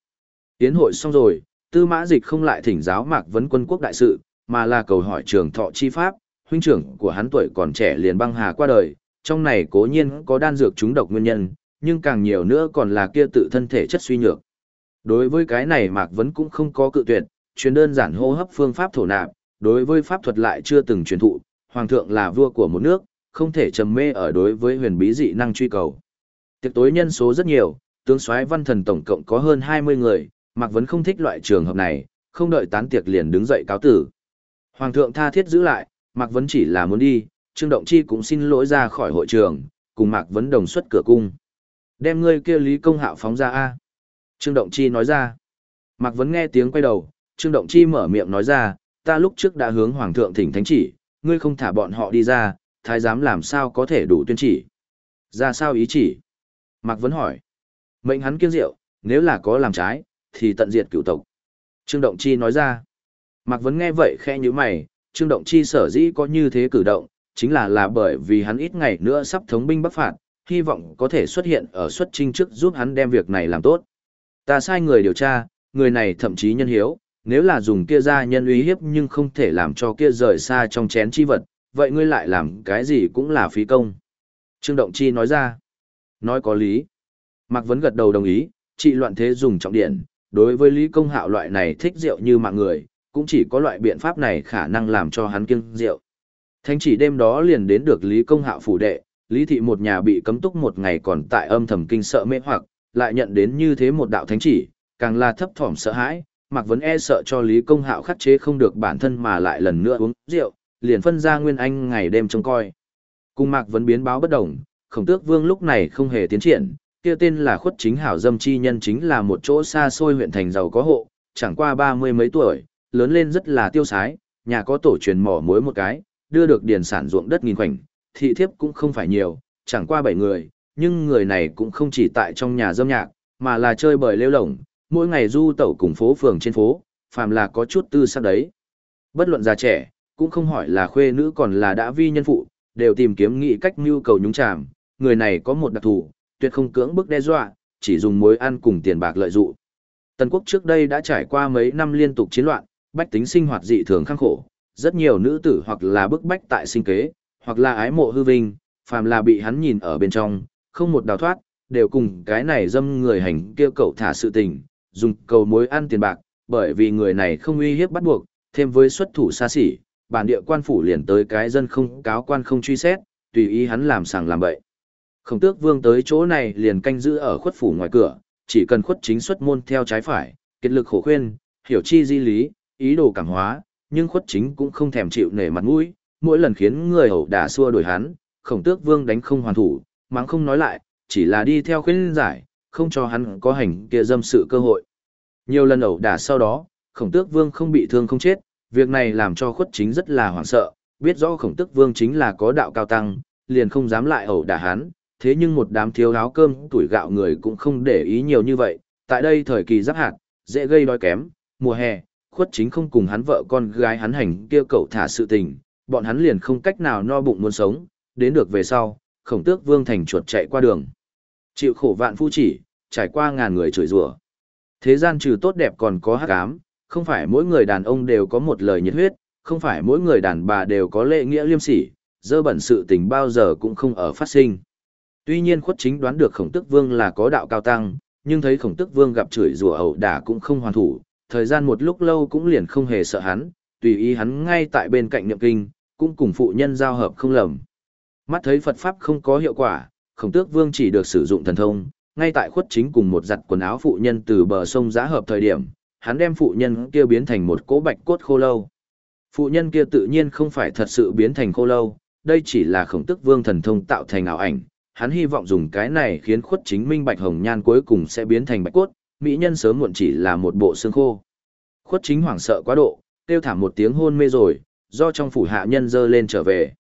S1: Tiến hội xong rồi, tư mã dịch không lại thỉnh giáo Mạc Vấn quân quốc đại sự, mà là cầu hỏi trường thọ chi pháp, huynh trưởng của hắn tuổi còn trẻ liền băng hà qua đời, trong này cố nhiên có đan dược chúng độc nguyên nhân, nhưng càng nhiều nữa còn là kia tự thân thể chất suy nhược. Đối với cái này Mạc Vấn cũng không có cự tuyệt, truyền đơn giản hô hấp phương pháp thổ nạp, đối với pháp thuật lại chưa từng truyền thụ, hoàng thượng là vua của một nước, không thể trầm mê ở đối với huyền bí dị năng truy cầu. Tiệc tối nhân số rất nhiều, tướng soái văn thần tổng cộng có hơn 20 người, Mạc Vấn không thích loại trường hợp này, không đợi tán tiệc liền đứng dậy cáo tử. Hoàng thượng tha thiết giữ lại, Mạc Vấn chỉ là muốn đi, Trương Động Chi cũng xin lỗi ra khỏi hội trường, cùng Mạc Vấn đồng xuất cửa cung. Đem ngươi kia Lý Công Hạo phóng ra a Trương Động Chi nói ra. Mạc Vấn nghe tiếng quay đầu, Trương Động Chi mở miệng nói ra, ta lúc trước đã hướng Hoàng thượng thỉnh thánh chỉ, ngươi không thả bọn họ đi ra, thái giám làm sao có thể đủ tuyên chỉ. Ra sao ý chỉ? Mạc Vấn hỏi. Mệnh hắn kiêng rượu, nếu là có làm trái, thì tận diệt cửu tộc. Trương Động Chi nói ra. Mạc Vấn nghe vậy khẽ như mày, Trương Động Chi sở dĩ có như thế cử động, chính là là bởi vì hắn ít ngày nữa sắp thống binh bắc phạt, hy vọng có thể xuất hiện ở xuất trinh trước giúp hắn đem việc này làm tốt. Ta sai người điều tra, người này thậm chí nhân hiếu, nếu là dùng kia ra nhân uy hiếp nhưng không thể làm cho kia rời xa trong chén chi vật, vậy ngươi lại làm cái gì cũng là phí công. Trương Động Chi nói ra, nói có lý. Mạc Vấn gật đầu đồng ý, trị loạn thế dùng trọng điện, đối với Lý Công Hạo loại này thích rượu như mạng người, cũng chỉ có loại biện pháp này khả năng làm cho hắn kiêng rượu. Thánh chỉ đêm đó liền đến được Lý Công Hạo phủ đệ, Lý Thị một nhà bị cấm túc một ngày còn tại âm thầm kinh sợ mê hoặc, lại nhận đến như thế một đạo thánh chỉ, càng là thấp thỏm sợ hãi, Mạc Vấn e sợ cho Lý Công Hạo khắc chế không được bản thân mà lại lần nữa uống rượu, liền phân ra Nguyên Anh ngày đêm trông coi. Cùng Mạc Vấn biến báo bất đồng, Khổng Tước Vương lúc này không hề tiến triển, kia tên là khuất chính hảo dâm chi nhân chính là một chỗ xa xôi huyện thành giàu có hộ, chẳng qua ba mươi mấy tuổi, lớn lên rất là tiêu sái, nhà có tổ truyền mỏ muối một cái, đưa được điền sản ruộng đất nghìn khoảnh, thị thiếp cũng không phải nhiều, chẳng qua bảy người, nhưng người này cũng không chỉ tại trong nhà dâm nhạc, mà là chơi bời lêu lổng, mỗi ngày du tẩu cùng phố phường trên phố, phàm là có chút tư sắc đấy. Bất luận già trẻ, cũng không hỏi là khuê nữ còn là đã vi nhân phụ, đều tìm kiếm nghị cách mưu cầu nhúng chàm, người này có một đặc thù, tuyệt không cưỡng bức đe dọa, chỉ dùng mối ăn cùng tiền bạc lợi dụng. Tần quốc trước đây đã trải qua mấy năm liên tục chiến loạn, bách tính sinh hoạt dị thường khăng khổ, rất nhiều nữ tử hoặc là bức bách tại sinh kế, hoặc là ái mộ hư vinh, phàm là bị hắn nhìn ở bên trong, không một đào thoát, đều cùng cái này dâm người hành kêu cậu thả sự tình, dùng cầu mối ăn tiền bạc, bởi vì người này không uy hiếp bắt buộc, thêm với xuất thủ xa xỉ, bản địa quan phủ liền tới cái dân không cáo quan không truy xét, tùy ý hắn làm sàng làm bậy. Khổng tước vương tới chỗ này liền canh giữ ở khuất phủ ngoài cửa, chỉ cần khuất chính xuất môn theo trái phải, kết lực khổ khuyên, hiểu chi di lý, ý đồ cảm hóa, nhưng khuất chính cũng không thèm chịu nể mặt mũi, mỗi lần khiến người hầu đả xua đuổi hắn, khổng tước vương đánh không hoàn thủ, mắng không nói lại, chỉ là đi theo khuyên giải, không cho hắn có hành kia dâm sự cơ hội. Nhiều lần ẩu đả sau đó, Khổng tước vương không bị thương không chết, việc này làm cho khuất chính rất là hoảng sợ, biết rõ khổng tước vương chính là có đạo cao tăng, liền không dám lại ẩu đả hắn, thế nhưng một đám thiếu áo cơm tuổi gạo người cũng không để ý nhiều như vậy, tại đây thời kỳ giáp hạt, dễ gây đói kém, mùa hè, khuất chính không cùng hắn vợ con gái hắn hành kia cậu thả sự tình, bọn hắn liền không cách nào no bụng muốn sống, đến được về sau, khổng tước vương thành chuột chạy qua đường. Chịu khổ vạn phu chỉ, trải qua ngàn người chửi rủa. Thế gian trừ tốt đẹp còn có hắc ám, không phải mỗi người đàn ông đều có một lời nhiệt huyết, không phải mỗi người đàn bà đều có lệ nghĩa liêm sỉ, dơ bẩn sự tình bao giờ cũng không ở phát sinh. Tuy nhiên khuất chính đoán được khổng tước vương là có đạo cao tăng, nhưng thấy khổng tước vương gặp chửi rủa ẩu đả cũng không hoàn thủ, thời gian một lúc lâu cũng liền không hề sợ hắn, tùy ý hắn ngay tại bên cạnh niệm kinh, cũng cùng phụ nhân giao hợp không lầm. Mắt thấy Phật Pháp không có hiệu quả, khổng tước vương chỉ được sử dụng thần thông, ngay tại khuất chính cùng một giặt quần áo phụ nhân từ bờ sông giá hợp thời điểm, hắn đem phụ nhân kia biến thành một cỗ bạch cốt khô lâu. Phụ nhân kia tự nhiên không phải thật sự biến thành khô lâu, đây chỉ là khổng tước vương thần thông tạo thành ảo ảnh, hắn hy vọng dùng cái này khiến khuất chính minh bạch hồng nhan cuối cùng sẽ biến thành bạch cốt, mỹ nhân sớm muộn chỉ là một bộ xương khô. Khuất chính hoảng sợ quá độ, kêu thảm một tiếng hôn mê rồi, do trong phủ hạ nhân dơ lên trở về.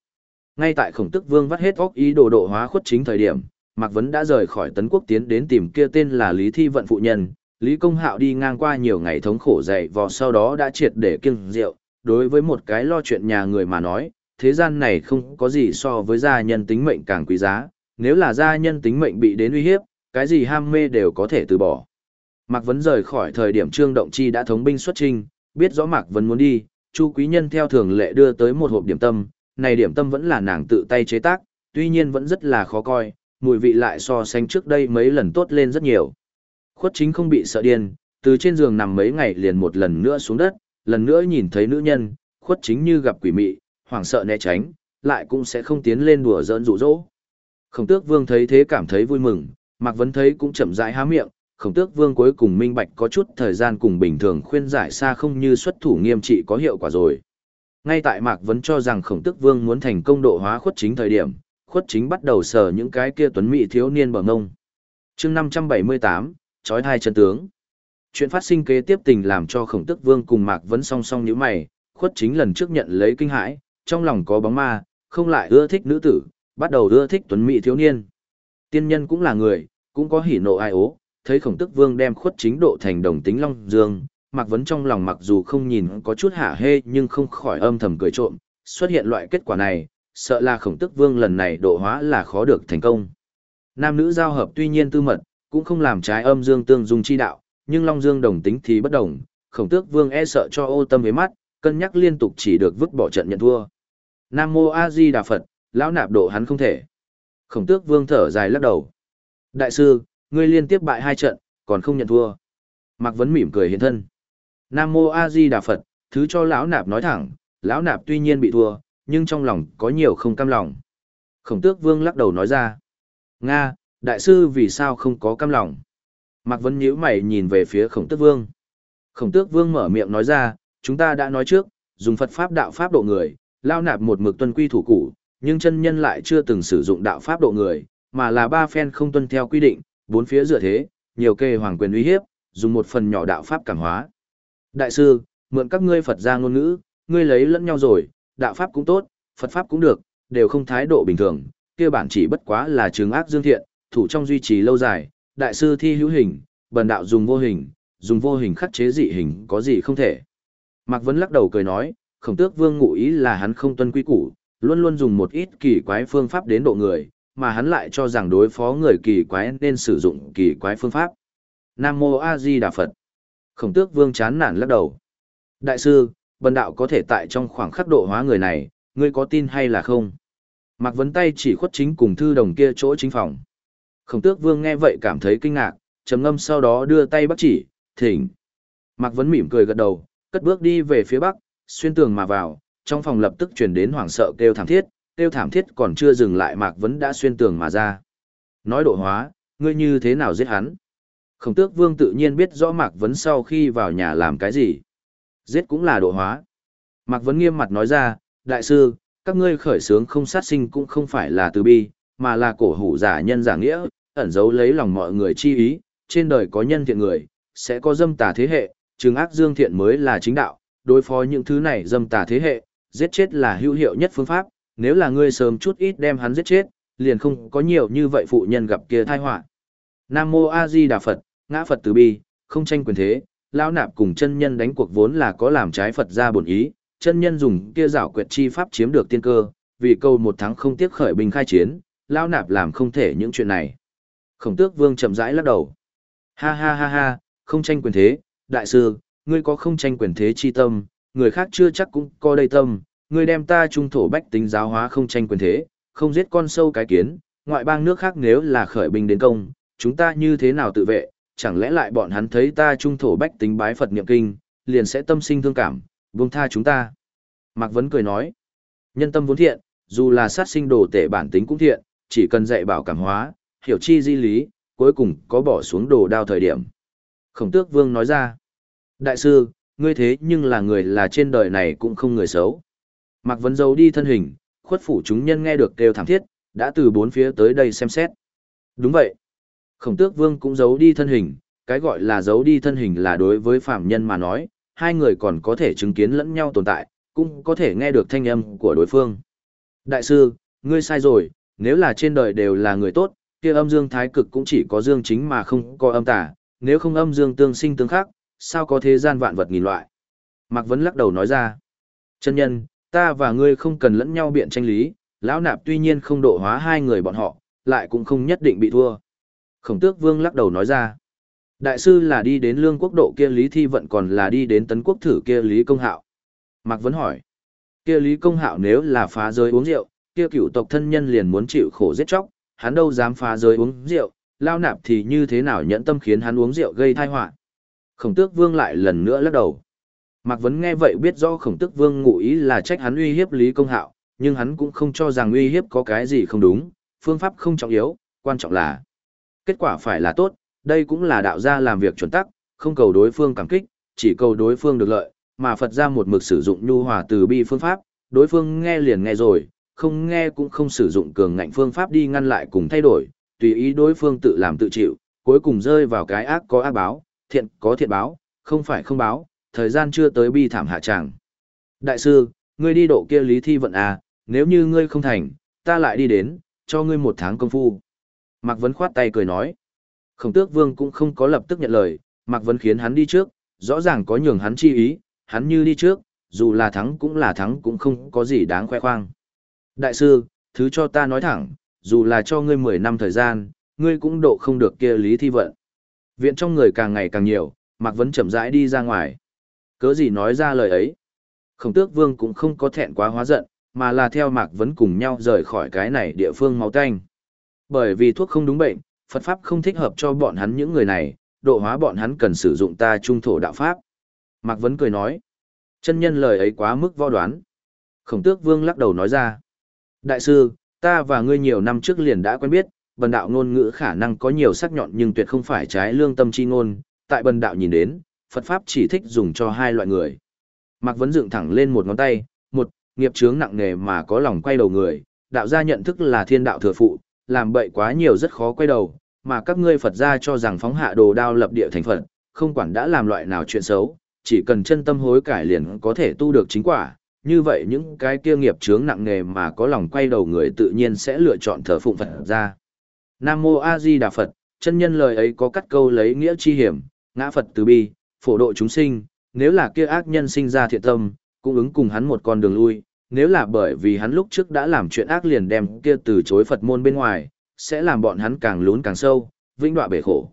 S1: Ngay tại khổng tức vương vắt hết óc ý đồ độ hóa khuất chính thời điểm, Mạc Vấn đã rời khỏi tấn quốc tiến đến tìm kia tên là Lý Thi Vận phụ nhân. Lý Công Hạo đi ngang qua nhiều ngày thống khổ dậy vò sau đó đã triệt để kiêng rượu. Đối với một cái lo chuyện nhà người mà nói, thế gian này không có gì so với gia nhân tính mệnh càng quý giá. Nếu là gia nhân tính mệnh bị đến uy hiếp, cái gì ham mê đều có thể từ bỏ. Mạc Vấn rời khỏi thời điểm Trương Động Chi đã thống binh xuất trinh, biết rõ Mạc Vấn muốn đi, Chu Quý Nhân theo thường lệ đưa tới một hộp điểm tâm, này điểm tâm vẫn là nàng tự tay chế tác, tuy nhiên vẫn rất là khó coi, mùi vị lại so sánh trước đây mấy lần tốt lên rất nhiều. Khuất chính không bị sợ điên, từ trên giường nằm mấy ngày liền một lần nữa xuống đất, lần nữa nhìn thấy nữ nhân, khuất chính như gặp quỷ mị, hoảng sợ né tránh, lại cũng sẽ không tiến lên đùa giỡn dụ dỗ. Khổng tước vương thấy thế cảm thấy vui mừng, Mạc Vấn thấy cũng chậm rãi há miệng, khổng tước vương cuối cùng minh bạch có chút thời gian cùng bình thường khuyên giải xa không như xuất thủ nghiêm trị có hiệu quả rồi. Ngay tại Mạc Vấn cho rằng khổng tước vương muốn thành công độ hóa khuất chính thời điểm, khuất chính bắt đầu sờ những cái kia tuấn mỹ thiếu niên bờ ngông. chương 578, trói hai chân tướng. Chuyện phát sinh kế tiếp tình làm cho khổng tước vương cùng Mạc Vấn song song như mày, khuất chính lần trước nhận lấy kinh hãi, trong lòng có bóng ma, không lại ưa thích nữ tử, bắt đầu ưa thích tuấn mỹ thiếu niên. Tiên nhân cũng là người, cũng có hỉ nộ ai ố, thấy khổng tức vương đem khuất chính độ thành đồng tính long dương, Mạc Vấn trong lòng mặc dù không nhìn có chút hả hê nhưng không khỏi âm thầm cười trộm, xuất hiện loại kết quả này, sợ là khổng tức vương lần này độ hóa là khó được thành công. Nam nữ giao hợp tuy nhiên tư mật, cũng không làm trái âm dương tương dung chi đạo, nhưng long dương đồng tính thì bất đồng, khổng tước vương e sợ cho ô tâm với mắt, cân nhắc liên tục chỉ được vứt bỏ trận nhận thua. Nam mô A Di Đà Phật, lão nạp độ hắn không thể. Khổng tước vương thở dài lắc đầu. Đại sư, ngươi liên tiếp bại hai trận, còn không nhận thua. Mạc Vấn mỉm cười hiện thân. Nam mô A Di Đà Phật, thứ cho lão nạp nói thẳng, lão nạp tuy nhiên bị thua, nhưng trong lòng có nhiều không cam lòng. Khổng tước vương lắc đầu nói ra. Nga, đại sư vì sao không có cam lòng? Mạc Vấn nhíu mày nhìn về phía khổng tước vương. Khổng tước vương mở miệng nói ra, chúng ta đã nói trước, dùng Phật Pháp đạo Pháp độ người, lao nạp một mực tuân quy thủ củ, nhưng chân nhân lại chưa từng sử dụng đạo Pháp độ người, mà là ba phen không tuân theo quy định, bốn phía dựa thế, nhiều kê hoàng quyền uy hiếp, dùng một phần nhỏ đạo Pháp cảm hóa. Đại sư, mượn các ngươi Phật ra ngôn ngữ, ngươi lấy lẫn nhau rồi, đạo pháp cũng tốt, Phật pháp cũng được, đều không thái độ bình thường, kia bản chỉ bất quá là chứng ác dương thiện, thủ trong duy trì lâu dài, đại sư thi hữu hình, bần đạo dùng vô hình, dùng vô hình khắc chế dị hình có gì không thể. Mạc Vân lắc đầu cười nói, khổng tước vương ngụ ý là hắn không tuân quy củ, luôn luôn dùng một ít kỳ quái phương pháp đến độ người, mà hắn lại cho rằng đối phó người kỳ quái nên sử dụng kỳ quái phương pháp. Nam Mô A Di Đà Phật. Khổng tước vương chán nản lắc đầu. Đại sư, bần đạo có thể tại trong khoảng khắc độ hóa người này, ngươi có tin hay là không? Mạc Vấn tay chỉ khuất chính cùng thư đồng kia chỗ chính phòng. Khổng tước vương nghe vậy cảm thấy kinh ngạc, trầm ngâm sau đó đưa tay bắt chỉ, thỉnh. Mạc Vấn mỉm cười gật đầu, cất bước đi về phía bắc, xuyên tường mà vào, trong phòng lập tức chuyển đến hoảng sợ kêu thảm thiết, Tiêu thảm thiết còn chưa dừng lại Mạc Vấn đã xuyên tường mà ra. Nói độ hóa, ngươi như thế nào giết hắn? Khổng tước vương tự nhiên biết rõ Mạc Vấn sau khi vào nhà làm cái gì. Giết cũng là độ hóa. Mạc Vấn nghiêm mặt nói ra, đại sư, các ngươi khởi sướng không sát sinh cũng không phải là từ bi, mà là cổ hủ giả nhân giả nghĩa, ẩn giấu lấy lòng mọi người chi ý, trên đời có nhân thiện người, sẽ có dâm tà thế hệ, trừng ác dương thiện mới là chính đạo, đối phó những thứ này dâm tà thế hệ, giết chết là hữu hiệu nhất phương pháp, nếu là ngươi sớm chút ít đem hắn giết chết, liền không có nhiều như vậy phụ nhân gặp kia tai họa. Nam mô A Di Đà Phật, ngã Phật từ bi, không tranh quyền thế, lão nạp cùng chân nhân đánh cuộc vốn là có làm trái Phật ra bổn ý, chân nhân dùng kia giảo quyệt chi pháp chiếm được tiên cơ, vì câu một tháng không tiếc khởi binh khai chiến, lão nạp làm không thể những chuyện này. Khổng tước vương chậm rãi lắc đầu. Ha ha ha ha, không tranh quyền thế, đại sư, ngươi có không tranh quyền thế chi tâm, người khác chưa chắc cũng có đây tâm, ngươi đem ta trung thổ bách tính giáo hóa không tranh quyền thế, không giết con sâu cái kiến, ngoại bang nước khác nếu là khởi binh đến công, chúng ta như thế nào tự vệ, chẳng lẽ lại bọn hắn thấy ta trung thổ bách tính bái Phật niệm kinh, liền sẽ tâm sinh thương cảm, buông tha chúng ta. Mạc Vấn cười nói, nhân tâm vốn thiện, dù là sát sinh đồ tệ bản tính cũng thiện, chỉ cần dạy bảo cảm hóa, hiểu chi di lý, cuối cùng có bỏ xuống đồ đao thời điểm. Khổng tước vương nói ra, đại sư, ngươi thế nhưng là người là trên đời này cũng không người xấu. Mạc Vấn giấu đi thân hình, khuất phủ chúng nhân nghe được kêu thảm thiết, đã từ bốn phía tới đây xem xét. Đúng vậy. Khổng tước vương cũng giấu đi thân hình, cái gọi là giấu đi thân hình là đối với phạm nhân mà nói, hai người còn có thể chứng kiến lẫn nhau tồn tại, cũng có thể nghe được thanh âm của đối phương. Đại sư, ngươi sai rồi, nếu là trên đời đều là người tốt, kia âm dương thái cực cũng chỉ có dương chính mà không có âm tả, nếu không âm dương tương sinh tương khắc, sao có thế gian vạn vật nghìn loại. Mạc Vấn lắc đầu nói ra, chân nhân, ta và ngươi không cần lẫn nhau biện tranh lý, lão nạp tuy nhiên không độ hóa hai người bọn họ, lại cũng không nhất định bị thua. Khổng tước vương lắc đầu nói ra, đại sư là đi đến lương quốc độ kia lý thi vận còn là đi đến tấn quốc thử kia lý công hạo. Mạc Vấn hỏi, kia lý công hạo nếu là phá giới uống rượu, kia cựu tộc thân nhân liền muốn chịu khổ giết chóc, hắn đâu dám phá giới uống rượu, lao nạp thì như thế nào nhẫn tâm khiến hắn uống rượu gây tai họa. Khổng tước vương lại lần nữa lắc đầu. Mạc Vấn nghe vậy biết rõ khổng tước vương ngụ ý là trách hắn uy hiếp Lý Công Hạo, nhưng hắn cũng không cho rằng uy hiếp có cái gì không đúng, phương pháp không trọng yếu, quan trọng là kết quả phải là tốt, đây cũng là đạo gia làm việc chuẩn tắc, không cầu đối phương cảm kích, chỉ cầu đối phương được lợi, mà Phật ra một mực sử dụng nhu hòa từ bi phương pháp, đối phương nghe liền nghe rồi, không nghe cũng không sử dụng cường ngạnh phương pháp đi ngăn lại cùng thay đổi, tùy ý đối phương tự làm tự chịu, cuối cùng rơi vào cái ác có ác báo, thiện có thiện báo, không phải không báo, thời gian chưa tới bi thảm hạ tràng. Đại sư, ngươi đi độ kia lý thi vận à, nếu như ngươi không thành, ta lại đi đến, cho ngươi một tháng công phu. Mạc Vấn khoát tay cười nói. Khổng tước vương cũng không có lập tức nhận lời, Mạc Vấn khiến hắn đi trước, rõ ràng có nhường hắn chi ý, hắn như đi trước, dù là thắng cũng là thắng cũng không có gì đáng khoe khoang. Đại sư, thứ cho ta nói thẳng, dù là cho ngươi 10 năm thời gian, ngươi cũng độ không được kia lý thi vận. Viện trong người càng ngày càng nhiều, Mạc Vấn chậm rãi đi ra ngoài. Cớ gì nói ra lời ấy? Khổng tước vương cũng không có thẹn quá hóa giận, mà là theo Mạc Vấn cùng nhau rời khỏi cái này địa phương máu tanh. Bởi vì thuốc không đúng bệnh, Phật Pháp không thích hợp cho bọn hắn những người này, độ hóa bọn hắn cần sử dụng ta trung thổ đạo Pháp. Mạc Vấn cười nói. Chân nhân lời ấy quá mức võ đoán. Khổng tước vương lắc đầu nói ra. Đại sư, ta và ngươi nhiều năm trước liền đã quen biết, bần đạo ngôn ngữ khả năng có nhiều sắc nhọn nhưng tuyệt không phải trái lương tâm chi ngôn, tại bần đạo nhìn đến, Phật Pháp chỉ thích dùng cho hai loại người. Mạc Vấn dựng thẳng lên một ngón tay, một, nghiệp chướng nặng nề mà có lòng quay đầu người, đạo gia nhận thức là thiên đạo thừa phụ, làm bậy quá nhiều rất khó quay đầu, mà các ngươi Phật gia cho rằng phóng hạ đồ đao lập địa thành Phật, không quản đã làm loại nào chuyện xấu, chỉ cần chân tâm hối cải liền có thể tu được chính quả, như vậy những cái kia nghiệp chướng nặng nề mà có lòng quay đầu người tự nhiên sẽ lựa chọn thờ phụng Phật ra. Nam Mô A Di Đà Phật, chân nhân lời ấy có cắt câu lấy nghĩa chi hiểm, ngã Phật từ bi, phổ độ chúng sinh, nếu là kia ác nhân sinh ra thiện tâm, cũng ứng cùng hắn một con đường lui, nếu là bởi vì hắn lúc trước đã làm chuyện ác liền đem kia từ chối Phật môn bên ngoài, sẽ làm bọn hắn càng lún càng sâu, vĩnh đọa bể khổ.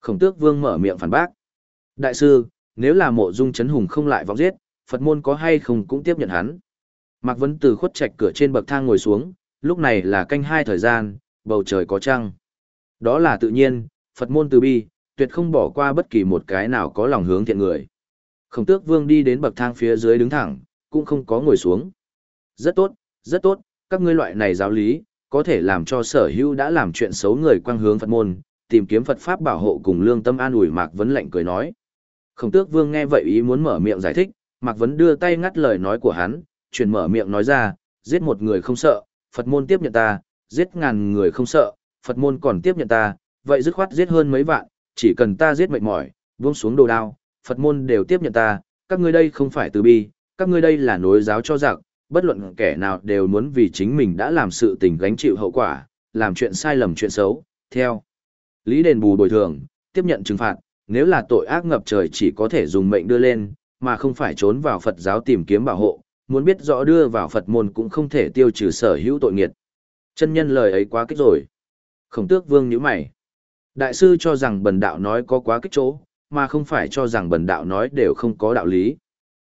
S1: Khổng tước vương mở miệng phản bác. Đại sư, nếu là mộ dung chấn hùng không lại vọng giết, Phật môn có hay không cũng tiếp nhận hắn. Mạc Vấn từ khuất trạch cửa trên bậc thang ngồi xuống, lúc này là canh hai thời gian, bầu trời có trăng. Đó là tự nhiên, Phật môn từ bi, tuyệt không bỏ qua bất kỳ một cái nào có lòng hướng thiện người. Khổng tước vương đi đến bậc thang phía dưới đứng thẳng, cũng không có ngồi xuống. Rất tốt, rất tốt, các ngươi loại này giáo lý, có thể làm cho sở hữu đã làm chuyện xấu người quang hướng Phật môn, tìm kiếm Phật Pháp bảo hộ cùng lương tâm an ủi Mạc Vấn lạnh cười nói. Khổng tước vương nghe vậy ý muốn mở miệng giải thích, Mạc Vấn đưa tay ngắt lời nói của hắn, chuyển mở miệng nói ra, giết một người không sợ, Phật môn tiếp nhận ta, giết ngàn người không sợ, Phật môn còn tiếp nhận ta, vậy dứt khoát giết hơn mấy vạn, chỉ cần ta giết mệt mỏi, buông xuống đồ đao, Phật môn đều tiếp nhận ta, các ngươi đây không phải từ bi, các ngươi đây là nối giáo cho giặc, bất luận kẻ nào đều muốn vì chính mình đã làm sự tình gánh chịu hậu quả, làm chuyện sai lầm chuyện xấu, theo. Lý đền bù bồi thường, tiếp nhận trừng phạt, nếu là tội ác ngập trời chỉ có thể dùng mệnh đưa lên, mà không phải trốn vào Phật giáo tìm kiếm bảo hộ, muốn biết rõ đưa vào Phật môn cũng không thể tiêu trừ sở hữu tội nghiệt. Chân nhân lời ấy quá kích rồi. Khổng tước vương nhíu mày. Đại sư cho rằng bần đạo nói có quá kích chỗ, mà không phải cho rằng bần đạo nói đều không có đạo lý.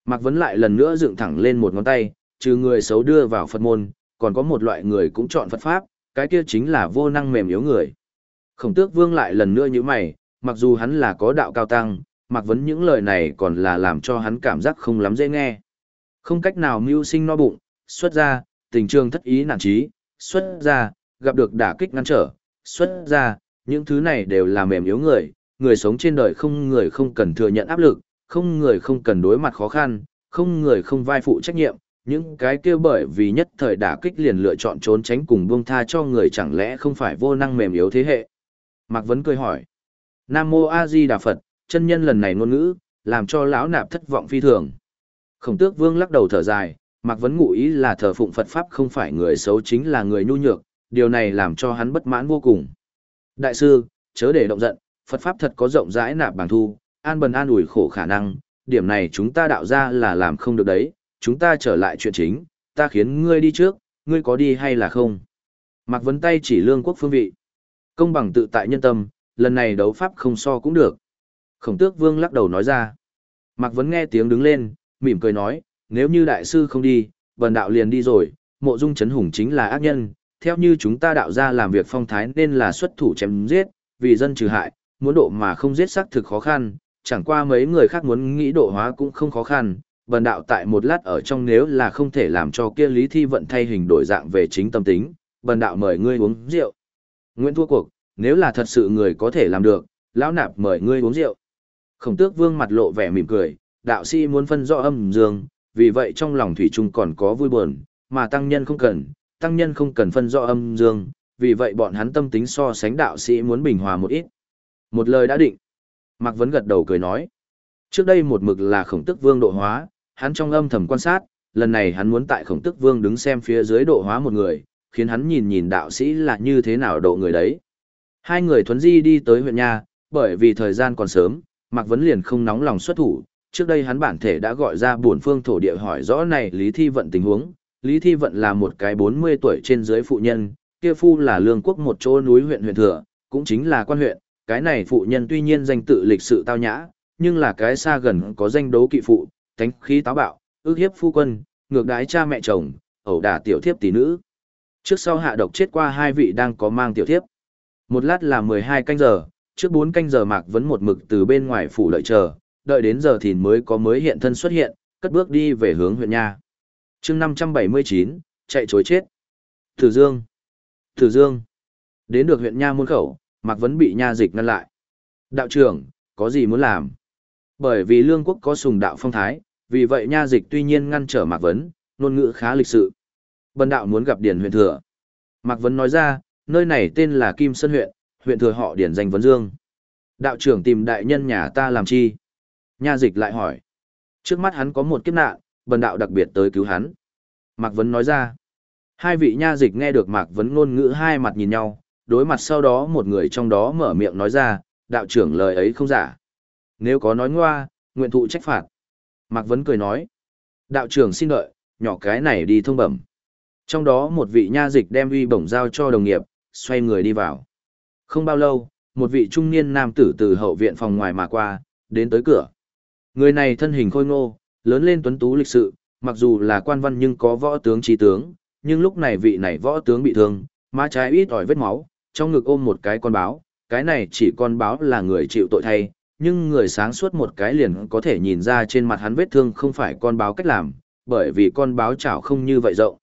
S1: Mạc Vấn lại lần nữa dựng thẳng lên một ngón tay, trừ người xấu đưa vào Phật môn, còn có một loại người cũng chọn Phật Pháp, cái kia chính là vô năng mềm yếu người. Khổng tước vương lại lần nữa như mày, mặc dù hắn là có đạo cao tăng, Mạc Vấn những lời này còn là làm cho hắn cảm giác không lắm dễ nghe. Không cách nào mưu sinh no bụng, xuất ra, tình trường thất ý nản trí, xuất ra, gặp được đả kích ngăn trở, xuất ra, những thứ này đều là mềm yếu người, người sống trên đời không người không cần thừa nhận áp lực, không người không cần đối mặt khó khăn, không người không vai phụ trách nhiệm, những cái kia bởi vì nhất thời đả kích liền lựa chọn trốn tránh cùng buông tha cho người chẳng lẽ không phải vô năng mềm yếu thế hệ. Mạc Vấn cười hỏi. Nam Mô A Di Đà Phật, chân nhân lần này ngôn ngữ, làm cho lão nạp thất vọng phi thường. Khổng tước vương lắc đầu thở dài, Mạc Vấn ngụ ý là thờ phụng Phật Pháp không phải người xấu chính là người nhu nhược, điều này làm cho hắn bất mãn vô cùng. Đại sư, chớ để động giận, Phật Pháp thật có rộng rãi nạp bằng thu, an bần an ủi khổ khả năng, điểm này chúng ta đạo ra là làm không được đấy, chúng ta trở lại chuyện chính, ta khiến ngươi đi trước, ngươi có đi hay là không? Mạc Vấn tay chỉ lương quốc phương vị. Công bằng tự tại nhân tâm, lần này đấu pháp không so cũng được. Khổng tước vương lắc đầu nói ra. Mạc Vấn nghe tiếng đứng lên, mỉm cười nói, nếu như đại sư không đi, bần đạo liền đi rồi, mộ dung chấn hùng chính là ác nhân, theo như chúng ta đạo ra làm việc phong thái nên là xuất thủ chém giết, vì dân trừ hại, muốn độ mà không giết xác thực khó khăn, chẳng qua mấy người khác muốn nghĩ độ hóa cũng không khó khăn, bần đạo tại một lát ở trong nếu là không thể làm cho kia lý thi vận thay hình đổi dạng về chính tâm tính, bần đạo mời ngươi uống rượu. Nguyễn thua cuộc, nếu là thật sự người có thể làm được, lão nạp mời ngươi uống rượu. Khổng tước vương mặt lộ vẻ mỉm cười, đạo sĩ muốn phân rõ âm dương, vì vậy trong lòng thủy trung còn có vui buồn, mà tăng nhân không cần, tăng nhân không cần phân rõ âm dương, vì vậy bọn hắn tâm tính so sánh đạo sĩ muốn bình hòa một ít. Một lời đã định. Mạc Vấn gật đầu cười nói. Trước đây một mực là khổng tức vương độ hóa, hắn trong âm thầm quan sát, lần này hắn muốn tại khổng tức vương đứng xem phía dưới độ hóa một người, khiến hắn nhìn nhìn đạo sĩ là như thế nào độ người đấy. Hai người thuấn di đi tới huyện nhà, bởi vì thời gian còn sớm, Mạc Vấn liền không nóng lòng xuất thủ. Trước đây hắn bản thể đã gọi ra buồn phương thổ địa hỏi rõ này Lý Thi Vận tình huống. Lý Thi Vận là một cái 40 tuổi trên dưới phụ nhân, kia phu là lương quốc một chỗ núi huyện huyện thừa, cũng chính là quan huyện. Cái này phụ nhân tuy nhiên danh tự lịch sự tao nhã, nhưng là cái xa gần có danh đấu kỵ phụ, thánh khí táo bạo, ước hiếp phu quân, ngược đái cha mẹ chồng, ẩu đả tiểu thiếp tỷ nữ. Trước sau hạ độc chết qua hai vị đang có mang tiểu thiếp. Một lát là 12 canh giờ, trước 4 canh giờ Mạc vẫn một mực từ bên ngoài phủ đợi chờ, đợi đến giờ thì mới có mới hiện thân xuất hiện, cất bước đi về hướng huyện nha chương 579, chạy chối chết. Thử Dương. Thử Dương. Đến được huyện nha môn khẩu, Mạc Vấn bị nha dịch ngăn lại. Đạo trưởng, có gì muốn làm? Bởi vì lương quốc có sùng đạo phong thái, vì vậy nha dịch tuy nhiên ngăn trở Mạc Vấn, ngôn ngữ khá lịch sự. Bần đạo muốn gặp Điền huyện thừa. Mạc Vấn nói ra, nơi này tên là Kim Sơn huyện, huyện thừa họ Điền danh Vấn Dương. Đạo trưởng tìm đại nhân nhà ta làm chi? Nha dịch lại hỏi. Trước mắt hắn có một kiếp nạn, bần đạo đặc biệt tới cứu hắn. Mạc Vấn nói ra. Hai vị nha dịch nghe được Mạc Vấn ngôn ngữ hai mặt nhìn nhau, đối mặt sau đó một người trong đó mở miệng nói ra, đạo trưởng lời ấy không giả. Nếu có nói ngoa, nguyện thụ trách phạt. Mạc Vấn cười nói. Đạo trưởng xin đợi, nhỏ cái này đi thông bẩm. Trong đó một vị nha dịch đem uy bổng giao cho đồng nghiệp, xoay người đi vào. Không bao lâu, một vị trung niên nam tử từ hậu viện phòng ngoài mà qua, đến tới cửa. Người này thân hình khôi ngô, lớn lên tuấn tú lịch sự, mặc dù là quan văn nhưng có võ tướng trí tướng, nhưng lúc này vị này võ tướng bị thương, má trái ít ỏi vết máu, trong ngực ôm một cái con báo, cái này chỉ con báo là người chịu tội thay, nhưng người sáng suốt một cái liền có thể nhìn ra trên mặt hắn vết thương không phải con báo cách làm, bởi vì con báo chảo không như vậy rộng.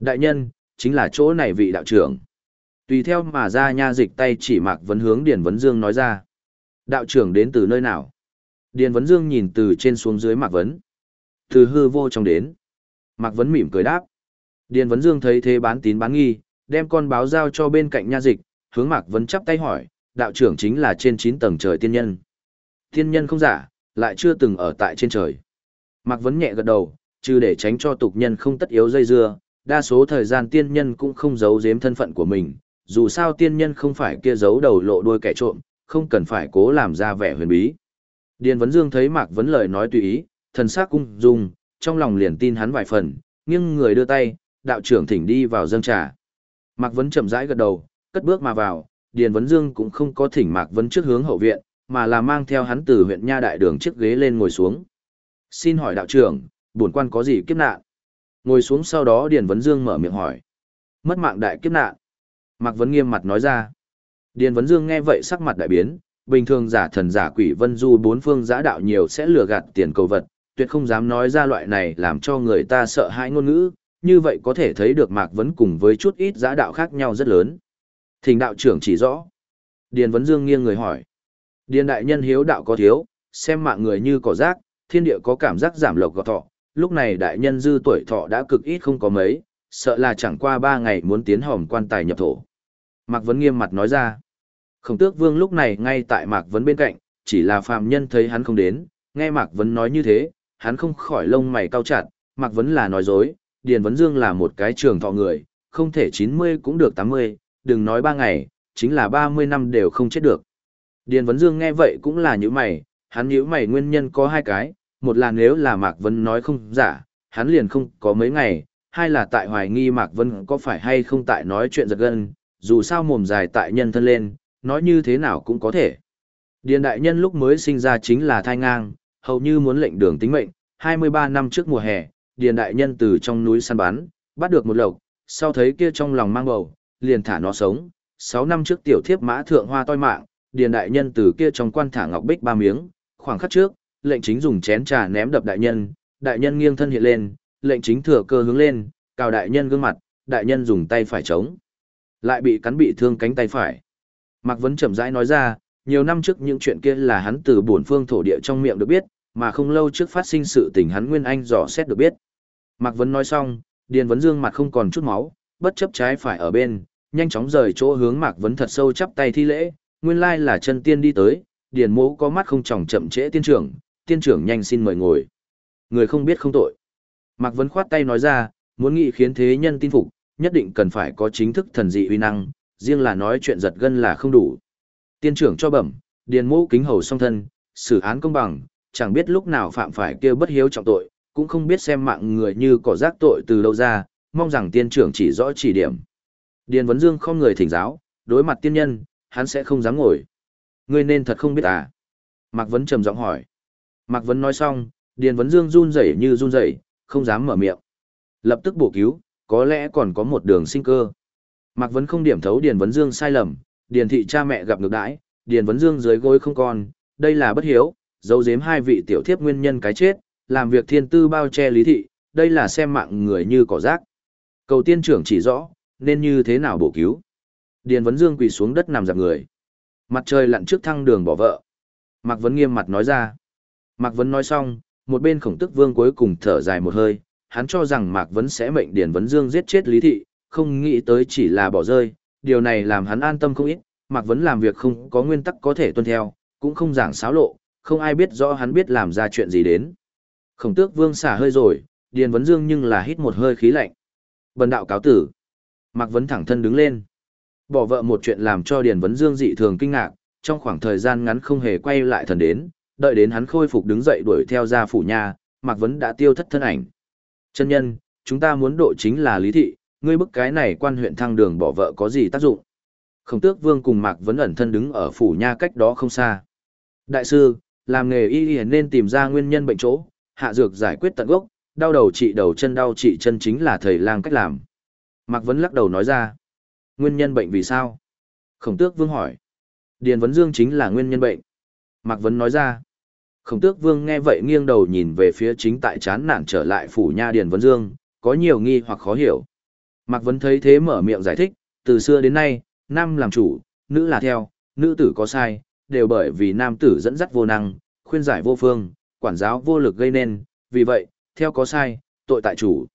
S1: Đại nhân, chính là chỗ này vị đạo trưởng. Tùy theo mà ra nha dịch tay chỉ Mạc Vấn hướng Điền Vấn Dương nói ra. Đạo trưởng đến từ nơi nào? Điền Vấn Dương nhìn từ trên xuống dưới Mạc Vấn. Từ hư vô trong đến. Mạc Vấn mỉm cười đáp. Điền Vấn Dương thấy thế bán tín bán nghi, đem con báo giao cho bên cạnh nha dịch, hướng Mạc Vấn chắp tay hỏi, đạo trưởng chính là trên 9 tầng trời tiên nhân. Tiên nhân không giả, lại chưa từng ở tại trên trời. Mạc Vấn nhẹ gật đầu, trừ để tránh cho tục nhân không tất yếu dây dưa, đa số thời gian tiên nhân cũng không giấu giếm thân phận của mình, dù sao tiên nhân không phải kia giấu đầu lộ đuôi kẻ trộm, không cần phải cố làm ra vẻ huyền bí. Điền Vấn Dương thấy Mạc Vấn lời nói tùy ý, thần sắc cung dung, trong lòng liền tin hắn vài phần, nghiêng người đưa tay, đạo trưởng thỉnh đi vào dâng trà. Mạc Vấn chậm rãi gật đầu, cất bước mà vào, Điền Vấn Dương cũng không có thỉnh Mạc Vấn trước hướng hậu viện, mà là mang theo hắn từ huyện Nha Đại Đường chiếc ghế lên ngồi xuống. Xin hỏi đạo trưởng, bổn quan có gì kiếp nạn? Ngồi xuống sau đó Điền Vấn Dương mở miệng hỏi. Mất mạng đại kiếp nạn. Mạc Vấn nghiêm mặt nói ra. Điền Vấn Dương nghe vậy sắc mặt đại biến, bình thường giả thần giả quỷ vân du bốn phương giã đạo nhiều sẽ lừa gạt tiền cầu vật, tuyệt không dám nói ra loại này làm cho người ta sợ hãi ngôn ngữ, như vậy có thể thấy được Mạc Vấn cùng với chút ít giã đạo khác nhau rất lớn. Thỉnh đạo trưởng chỉ rõ. Điền Vấn Dương nghiêng người hỏi. Điền đại nhân hiếu đạo có thiếu, xem mạng người như cỏ rác, thiên địa có cảm giác giảm lộc gọt thọ, lúc này đại nhân dư tuổi thọ đã cực ít không có mấy, sợ là chẳng qua ba ngày muốn tiến hòm quan tài nhập thổ. Mạc Vấn nghiêm mặt nói ra. Khổng tước vương lúc này ngay tại Mạc Vấn bên cạnh, chỉ là phàm nhân thấy hắn không đến, nghe Mạc Vấn nói như thế, hắn không khỏi lông mày cao chặt, Mạc Vấn là nói dối, Điền Vấn Dương là một cái trường thọ người, không thể 90 cũng được 80, đừng nói ba ngày, chính là 30 năm đều không chết được. Điền Vấn Dương nghe vậy cũng là như mày, hắn nhíu mày nguyên nhân có hai cái, một là nếu là Mạc Vấn nói không giả, hắn liền không có mấy ngày, hai là tại hoài nghi Mạc Vân có phải hay không tại nói chuyện giật gân, dù sao mồm dài tại nhân thân lên, nói như thế nào cũng có thể. Điền đại nhân lúc mới sinh ra chính là thai ngang, hầu như muốn lệnh đường tính mệnh, 23 năm trước mùa hè, điền đại nhân từ trong núi săn bắn, bắt được một lộc, sau thấy kia trong lòng mang bầu, liền thả nó sống, 6 năm trước tiểu thiếp mã thượng hoa toi mạng, điền đại nhân từ kia trong quan thả ngọc bích ba miếng, khoảng khắc trước, lệnh chính dùng chén trà ném đập đại nhân, đại nhân nghiêng thân hiện lên, lệnh chính thừa cơ hướng lên, cào đại nhân gương mặt, đại nhân dùng tay phải chống. Lại bị cắn bị thương cánh tay phải. Mạc Vấn chậm rãi nói ra, nhiều năm trước những chuyện kia là hắn từ bổn phương thổ địa trong miệng được biết, mà không lâu trước phát sinh sự tình hắn Nguyên Anh dò xét được biết. Mạc Vấn nói xong, Điền Vấn Dương mặt không còn chút máu, bất chấp trái phải ở bên, nhanh chóng rời chỗ hướng Mạc Vấn thật sâu chắp tay thi lễ, nguyên lai là chân tiên đi tới, Điền Mỗ có mắt không chòng chậm trễ tiên trưởng, tiên trưởng nhanh xin mời ngồi. Người không biết không tội. Mạc Vấn khoát tay nói ra, muốn nghị khiến thế nhân tin phục, nhất định cần phải có chính thức thần dị uy năng, riêng là nói chuyện giật gân là không đủ. Tiên trưởng cho bẩm, điền mô kính hầu song thân, xử án công bằng, chẳng biết lúc nào phạm phải kia bất hiếu trọng tội, cũng không biết xem mạng người như cỏ rác tội từ đâu ra, mong rằng tiên trưởng chỉ rõ chỉ điểm. Điền Vấn Dương không người thỉnh giáo, đối mặt tiên nhân, hắn sẽ không dám ngồi. Ngươi nên thật không biết à? Mạc Vấn trầm giọng hỏi. Mạc Vấn nói xong, Điền Vấn Dương run rẩy như run rẩy, không dám mở miệng. Lập tức bổ cứu, có lẽ còn có một đường sinh cơ. Mạc Vấn không điểm thấu Điền Vấn Dương sai lầm, Điền thị cha mẹ gặp ngược đãi, Điền Vấn Dương dưới gối không còn, đây là bất hiếu, dấu giếm hai vị tiểu thiếp nguyên nhân cái chết, làm việc thiên tư bao che lý thị, đây là xem mạng người như cỏ rác. Cầu tiên trưởng chỉ rõ, nên như thế nào bổ cứu. Điền Vấn Dương quỳ xuống đất nằm dạp người. Mặt trời lặn trước thăng đường bỏ vợ. Mạc Vấn nghiêm mặt nói ra. Mạc Vấn nói xong, một bên khổng tức vương cuối cùng thở dài một hơi, hắn cho rằng Mạc Vấn sẽ mệnh Điền Vấn Dương giết chết Lý Thị, không nghĩ tới chỉ là bỏ rơi, điều này làm hắn an tâm không ít, Mạc Vấn làm việc không có nguyên tắc có thể tuân theo, cũng không giảng xáo lộ, không ai biết rõ hắn biết làm ra chuyện gì đến. Khổng tước vương xả hơi rồi, Điền Vấn Dương nhưng là hít một hơi khí lạnh. Bần đạo cáo tử. Mạc Vấn thẳng thân đứng lên. Bỏ vợ một chuyện làm cho Điền Vấn Dương dị thường kinh ngạc, trong khoảng thời gian ngắn không hề quay lại thần đến, đợi đến hắn khôi phục đứng dậy đuổi theo ra phủ nhà, Mạc Vấn đã tiêu thất thân ảnh. Chân nhân, chúng ta muốn độ chính là lý thị, ngươi bức cái này quan huyện thăng đường bỏ vợ có gì tác dụng? Khổng tước vương cùng Mạc Vấn ẩn thân đứng ở phủ nha cách đó không xa. Đại sư, làm nghề y y nên tìm ra nguyên nhân bệnh chỗ, hạ dược giải quyết tận gốc, đau đầu trị đầu chân đau trị chân chính là thầy lang cách làm. Mạc Vấn lắc đầu nói ra. Nguyên nhân bệnh vì sao? Khổng tước vương hỏi. Điền Vấn Dương chính là nguyên nhân bệnh. Mạc Vấn nói ra. Khổng tước vương nghe vậy nghiêng đầu nhìn về phía chính tại chán nản trở lại phủ nha Điền Vấn Dương, có nhiều nghi hoặc khó hiểu. Mạc Vấn thấy thế mở miệng giải thích, từ xưa đến nay, nam làm chủ, nữ là theo, nữ tử có sai, đều bởi vì nam tử dẫn dắt vô năng, khuyên giải vô phương, quản giáo vô lực gây nên, vì vậy, theo có sai, tội tại chủ.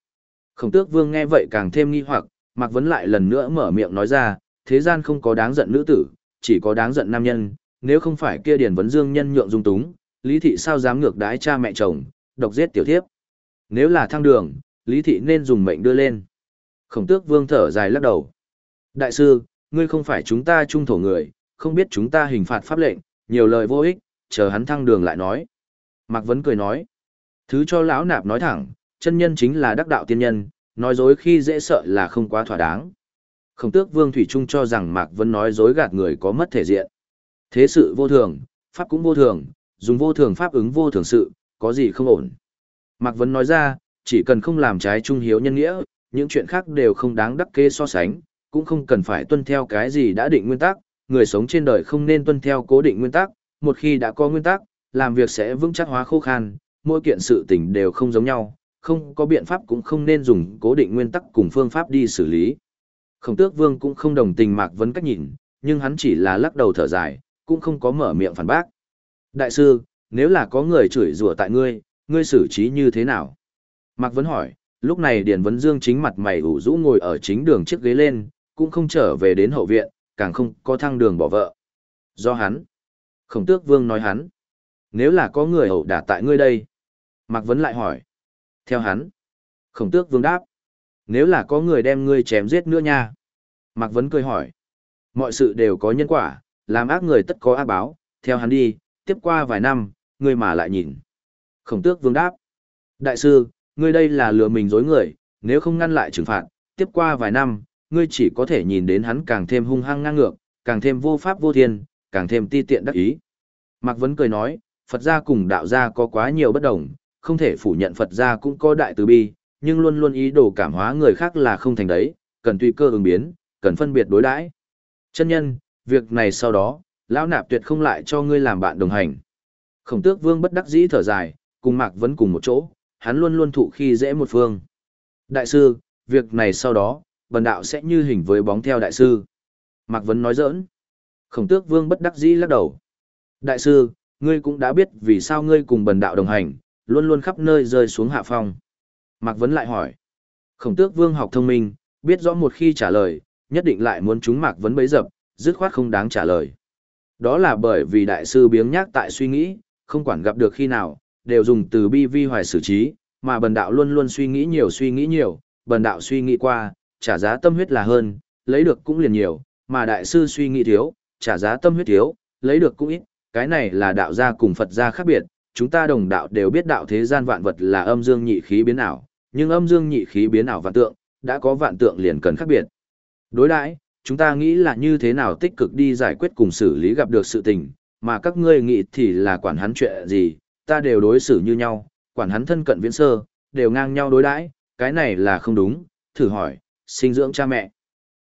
S1: Khổng tước vương nghe vậy càng thêm nghi hoặc, Mạc Vấn lại lần nữa mở miệng nói ra, thế gian không có đáng giận nữ tử, chỉ có đáng giận nam nhân, nếu không phải kia Điền Vấn Dương nhân nhượng dung túng, Lý Thị sao dám ngược đái cha mẹ chồng, độc giết tiểu thiếp. Nếu là thăng đường, Lý Thị nên dùng mệnh đưa lên. Khổng tước vương thở dài lắc đầu. Đại sư, ngươi không phải chúng ta trung thổ người, không biết chúng ta hình phạt pháp lệnh, nhiều lời vô ích, chờ hắn thăng đường lại nói. Mạc Vấn cười nói. Thứ cho lão nạp nói thẳng, chân nhân chính là đắc đạo tiên nhân, nói dối khi dễ sợ là không quá thỏa đáng. Khổng tước vương Thủy Trung cho rằng Mạc Vấn nói dối gạt người có mất thể diện. Thế sự vô thường, pháp cũng vô thường, dùng vô thường pháp ứng vô thường sự, có gì không ổn. Mạc Vấn nói ra, chỉ cần không làm trái trung hiếu nhân nghĩa, những chuyện khác đều không đáng đắc kê so sánh, cũng không cần phải tuân theo cái gì đã định nguyên tắc, người sống trên đời không nên tuân theo cố định nguyên tắc, một khi đã có nguyên tắc, làm việc sẽ vững chắc hóa khô khan, mỗi kiện sự tình đều không giống nhau, không có biện pháp cũng không nên dùng cố định nguyên tắc cùng phương pháp đi xử lý. Khổng tước vương cũng không đồng tình Mạc Vấn cách nhìn, nhưng hắn chỉ là lắc đầu thở dài, cũng không có mở miệng phản bác. Đại sư, nếu là có người chửi rủa tại ngươi, ngươi xử trí như thế nào? Mạc Vấn hỏi, lúc này Điền Vấn Dương chính mặt mày ủ rũ ngồi ở chính đường chiếc ghế lên, cũng không trở về đến hậu viện, càng không có thăng đường bỏ vợ. Do hắn. Khổng tước vương nói hắn. Nếu là có người ẩu đả tại ngươi đây. Mạc Vấn lại hỏi. Theo hắn. Khổng tước vương đáp. Nếu là có người đem ngươi chém giết nữa nha. Mạc Vấn cười hỏi. Mọi sự đều có nhân quả, làm ác người tất có ác báo, theo hắn đi, tiếp qua vài năm, ngươi mà lại nhìn. Khổng tước vương đáp. Đại sư, ngươi đây là lừa mình dối người, nếu không ngăn lại trừng phạt, tiếp qua vài năm, ngươi chỉ có thể nhìn đến hắn càng thêm hung hăng ngang ngược, càng thêm vô pháp vô thiên, càng thêm ti tiện đắc ý. Mạc Vấn cười nói, Phật gia cùng đạo gia có quá nhiều bất đồng, không thể phủ nhận Phật gia cũng có đại từ bi, nhưng luôn luôn ý đồ cảm hóa người khác là không thành đấy, cần tùy cơ ứng biến, cần phân biệt đối đãi. Chân nhân, việc này sau đó, lão nạp tuyệt không lại cho ngươi làm bạn đồng hành. Khổng tước vương bất đắc dĩ thở dài, cùng Mạc Vấn cùng một chỗ, hắn luôn luôn thụ khi dễ một phương. Đại sư, việc này sau đó, bần đạo sẽ như hình với bóng theo đại sư. Mạc Vấn nói giỡn. Khổng tước vương bất đắc dĩ lắc đầu. Đại sư, ngươi cũng đã biết vì sao ngươi cùng bần đạo đồng hành, luôn luôn khắp nơi rơi xuống hạ phong. Mạc Vấn lại hỏi. Khổng tước vương học thông minh, biết rõ một khi trả lời, nhất định lại muốn chúng Mạc Vấn bấy dập, dứt khoát không đáng trả lời. Đó là bởi vì đại sư biếng nhác tại suy nghĩ, không quản gặp được khi nào, đều dùng từ bi vi hoài xử trí, mà bần đạo luôn luôn suy nghĩ nhiều suy nghĩ nhiều, bần đạo suy nghĩ qua, trả giá tâm huyết là hơn, lấy được cũng liền nhiều, mà đại sư suy nghĩ thiếu, trả giá tâm huyết thiếu, lấy được cũng ít, cái này là đạo gia cùng Phật gia khác biệt, chúng ta đồng đạo đều biết đạo thế gian vạn vật là âm dương nhị khí biến ảo, nhưng âm dương nhị khí biến ảo vạn tượng, đã có vạn tượng liền cần khác biệt. Đối đãi, chúng ta nghĩ là như thế nào tích cực đi giải quyết cùng xử lý gặp được sự tình, mà các ngươi nghĩ thì là quản hắn chuyện gì, ta đều đối xử như nhau, quản hắn thân cận viễn sơ, đều ngang nhau đối đãi, cái này là không đúng, thử hỏi, sinh dưỡng cha mẹ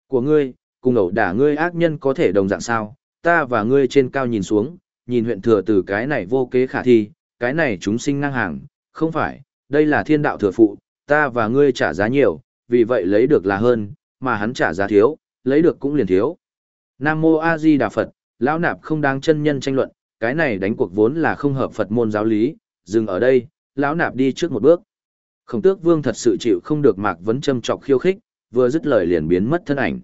S1: của ngươi, cùng ẩu đả ngươi ác nhân có thể đồng dạng sao, ta và ngươi trên cao nhìn xuống, nhìn huyện thừa từ cái này vô kế khả thi, cái này chúng sinh ngang hàng, không phải, đây là thiên đạo thừa phụ, ta và ngươi trả giá nhiều, vì vậy lấy được là hơn, mà hắn trả giá thiếu, lấy được cũng liền thiếu. Nam Mô A Di Đà Phật, lão nạp không đáng chân nhân tranh luận, cái này đánh cuộc vốn là không hợp Phật môn giáo lý, dừng ở đây, lão nạp đi trước một bước. Khổng tước vương thật sự chịu không được Mạc Vấn châm chọc khiêu khích, vừa dứt lời liền biến mất thân ảnh.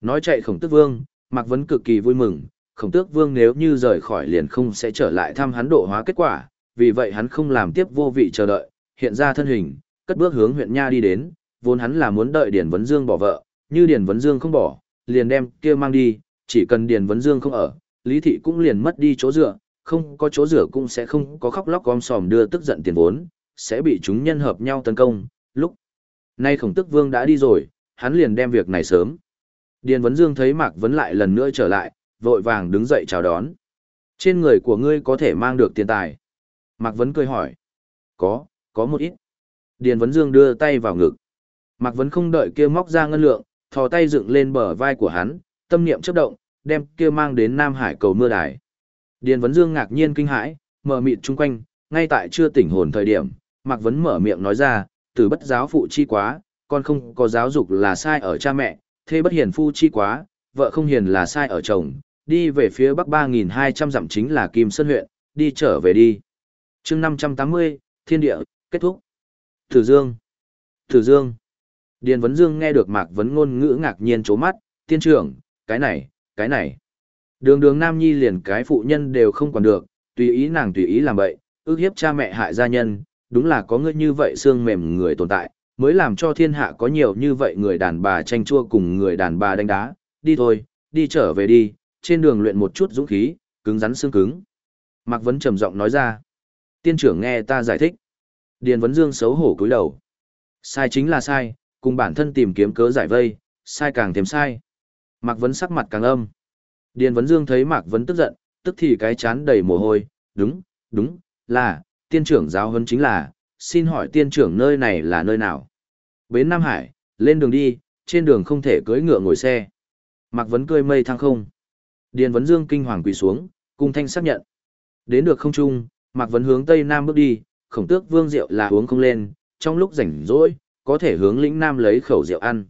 S1: Nói chạy khổng tước vương, Mạc Vấn cực kỳ vui mừng, khổng tước vương nếu như rời khỏi liền không sẽ trở lại thăm hắn độ hóa kết quả, vì vậy hắn không làm tiếp vô vị chờ đợi, hiện ra thân hình, cất bước hướng huyện Nha đi đến, vốn hắn là muốn đợi Điền Vấn Dương bỏ vợ, như Điền Vấn Dương không bỏ, liền đem kia mang đi, chỉ cần Điền Vấn Dương không ở, Lý Thị cũng liền mất đi chỗ dựa, không có chỗ dựa cũng sẽ không có khóc lóc gom sòm đưa tức giận tiền vốn, sẽ bị chúng nhân hợp nhau tấn công, lúc nay khổng tức vương đã đi rồi, hắn liền đem việc này sớm. Điền Vấn Dương thấy Mạc Vấn lại lần nữa trở lại, vội vàng đứng dậy chào đón. Trên người của ngươi có thể mang được tiền tài. Mạc Vấn cười hỏi. Có, có một ít. Điền Vấn Dương đưa tay vào ngực. Mạc Vấn không đợi kia móc ra ngân lượng, thò tay dựng lên bờ vai của hắn, tâm niệm chấp động, đem kia mang đến Nam Hải cầu mưa đài. Điền Vấn Dương ngạc nhiên kinh hãi, mở mịt chung quanh, ngay tại chưa tỉnh hồn thời điểm, Mạc Vấn mở miệng nói ra, từ bất giáo phụ chi quá, con không có giáo dục là sai ở cha mẹ, thế bất hiền phu chi quá, vợ không hiền là sai ở chồng, đi về phía bắc 3.200 dặm chính là Kim Sơn huyện, đi trở về đi. chương 580, Thiên địa, kết thúc. Thử Dương. Thử Dương. Điền Vấn Dương nghe được Mạc Vấn ngôn ngữ ngạc nhiên chố mắt, tiên trưởng, cái này, cái này. Đường đường Nam Nhi liền cái phụ nhân đều không còn được, Tùy ý nàng tùy ý làm vậy, ước hiếp cha mẹ hại gia nhân, đúng là có ngươi như vậy xương mềm người tồn tại, mới làm cho thiên hạ có nhiều như vậy người đàn bà tranh chua cùng người đàn bà đánh đá, đi thôi, đi trở về đi, trên đường luyện một chút dũng khí, cứng rắn xương cứng. Mạc Vấn trầm giọng nói ra. Tiên trưởng nghe ta giải thích. Điền Vấn Dương xấu hổ cúi đầu. Sai chính là sai, cùng bản thân tìm kiếm cớ giải vây, sai càng thêm sai. Mạc Vấn sắc mặt càng âm. Điền Vấn Dương thấy Mạc Vấn tức giận, tức thì cái chán đầy mồ hôi, đúng, đúng, là, tiên trưởng giáo huấn chính là, xin hỏi tiên trưởng nơi này là nơi nào? Bến Nam Hải, lên đường đi, trên đường không thể cưỡi ngựa ngồi xe. Mạc Vấn cười mây thăng không. Điền Vấn Dương kinh hoàng quỳ xuống, cung thanh xác nhận. Đến được không trung, Mạc Vấn hướng Tây Nam bước đi, khổng tước vương rượu là uống không lên, trong lúc rảnh rỗi, có thể hướng lĩnh Nam lấy khẩu rượu ăn.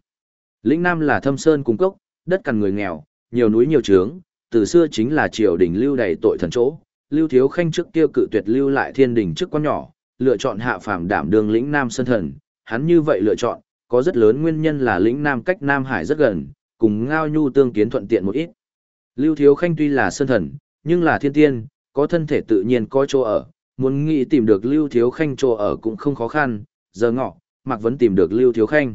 S1: Lĩnh Nam là thâm sơn cung cốc, đất cằn người nghèo, nhiều núi nhiều trướng, từ xưa chính là triều đình lưu đầy tội thần chỗ. Lưu Thiếu Khanh trước kia cự tuyệt lưu lại thiên đình trước quan nhỏ, lựa chọn hạ phàm đảm đương lĩnh Nam Sơn Thần. Hắn như vậy lựa chọn, có rất lớn nguyên nhân là lĩnh Nam cách Nam Hải rất gần, cùng Ngao Nhu tương kiến thuận tiện một ít. Lưu Thiếu Khanh tuy là Sơn Thần, nhưng là thiên tiên, có thân thể tự nhiên có chỗ ở, muốn nghĩ tìm được Lưu Thiếu Khanh chỗ ở cũng không khó khăn, giờ ngọ, Mạc Vấn tìm được Lưu Thiếu Khanh.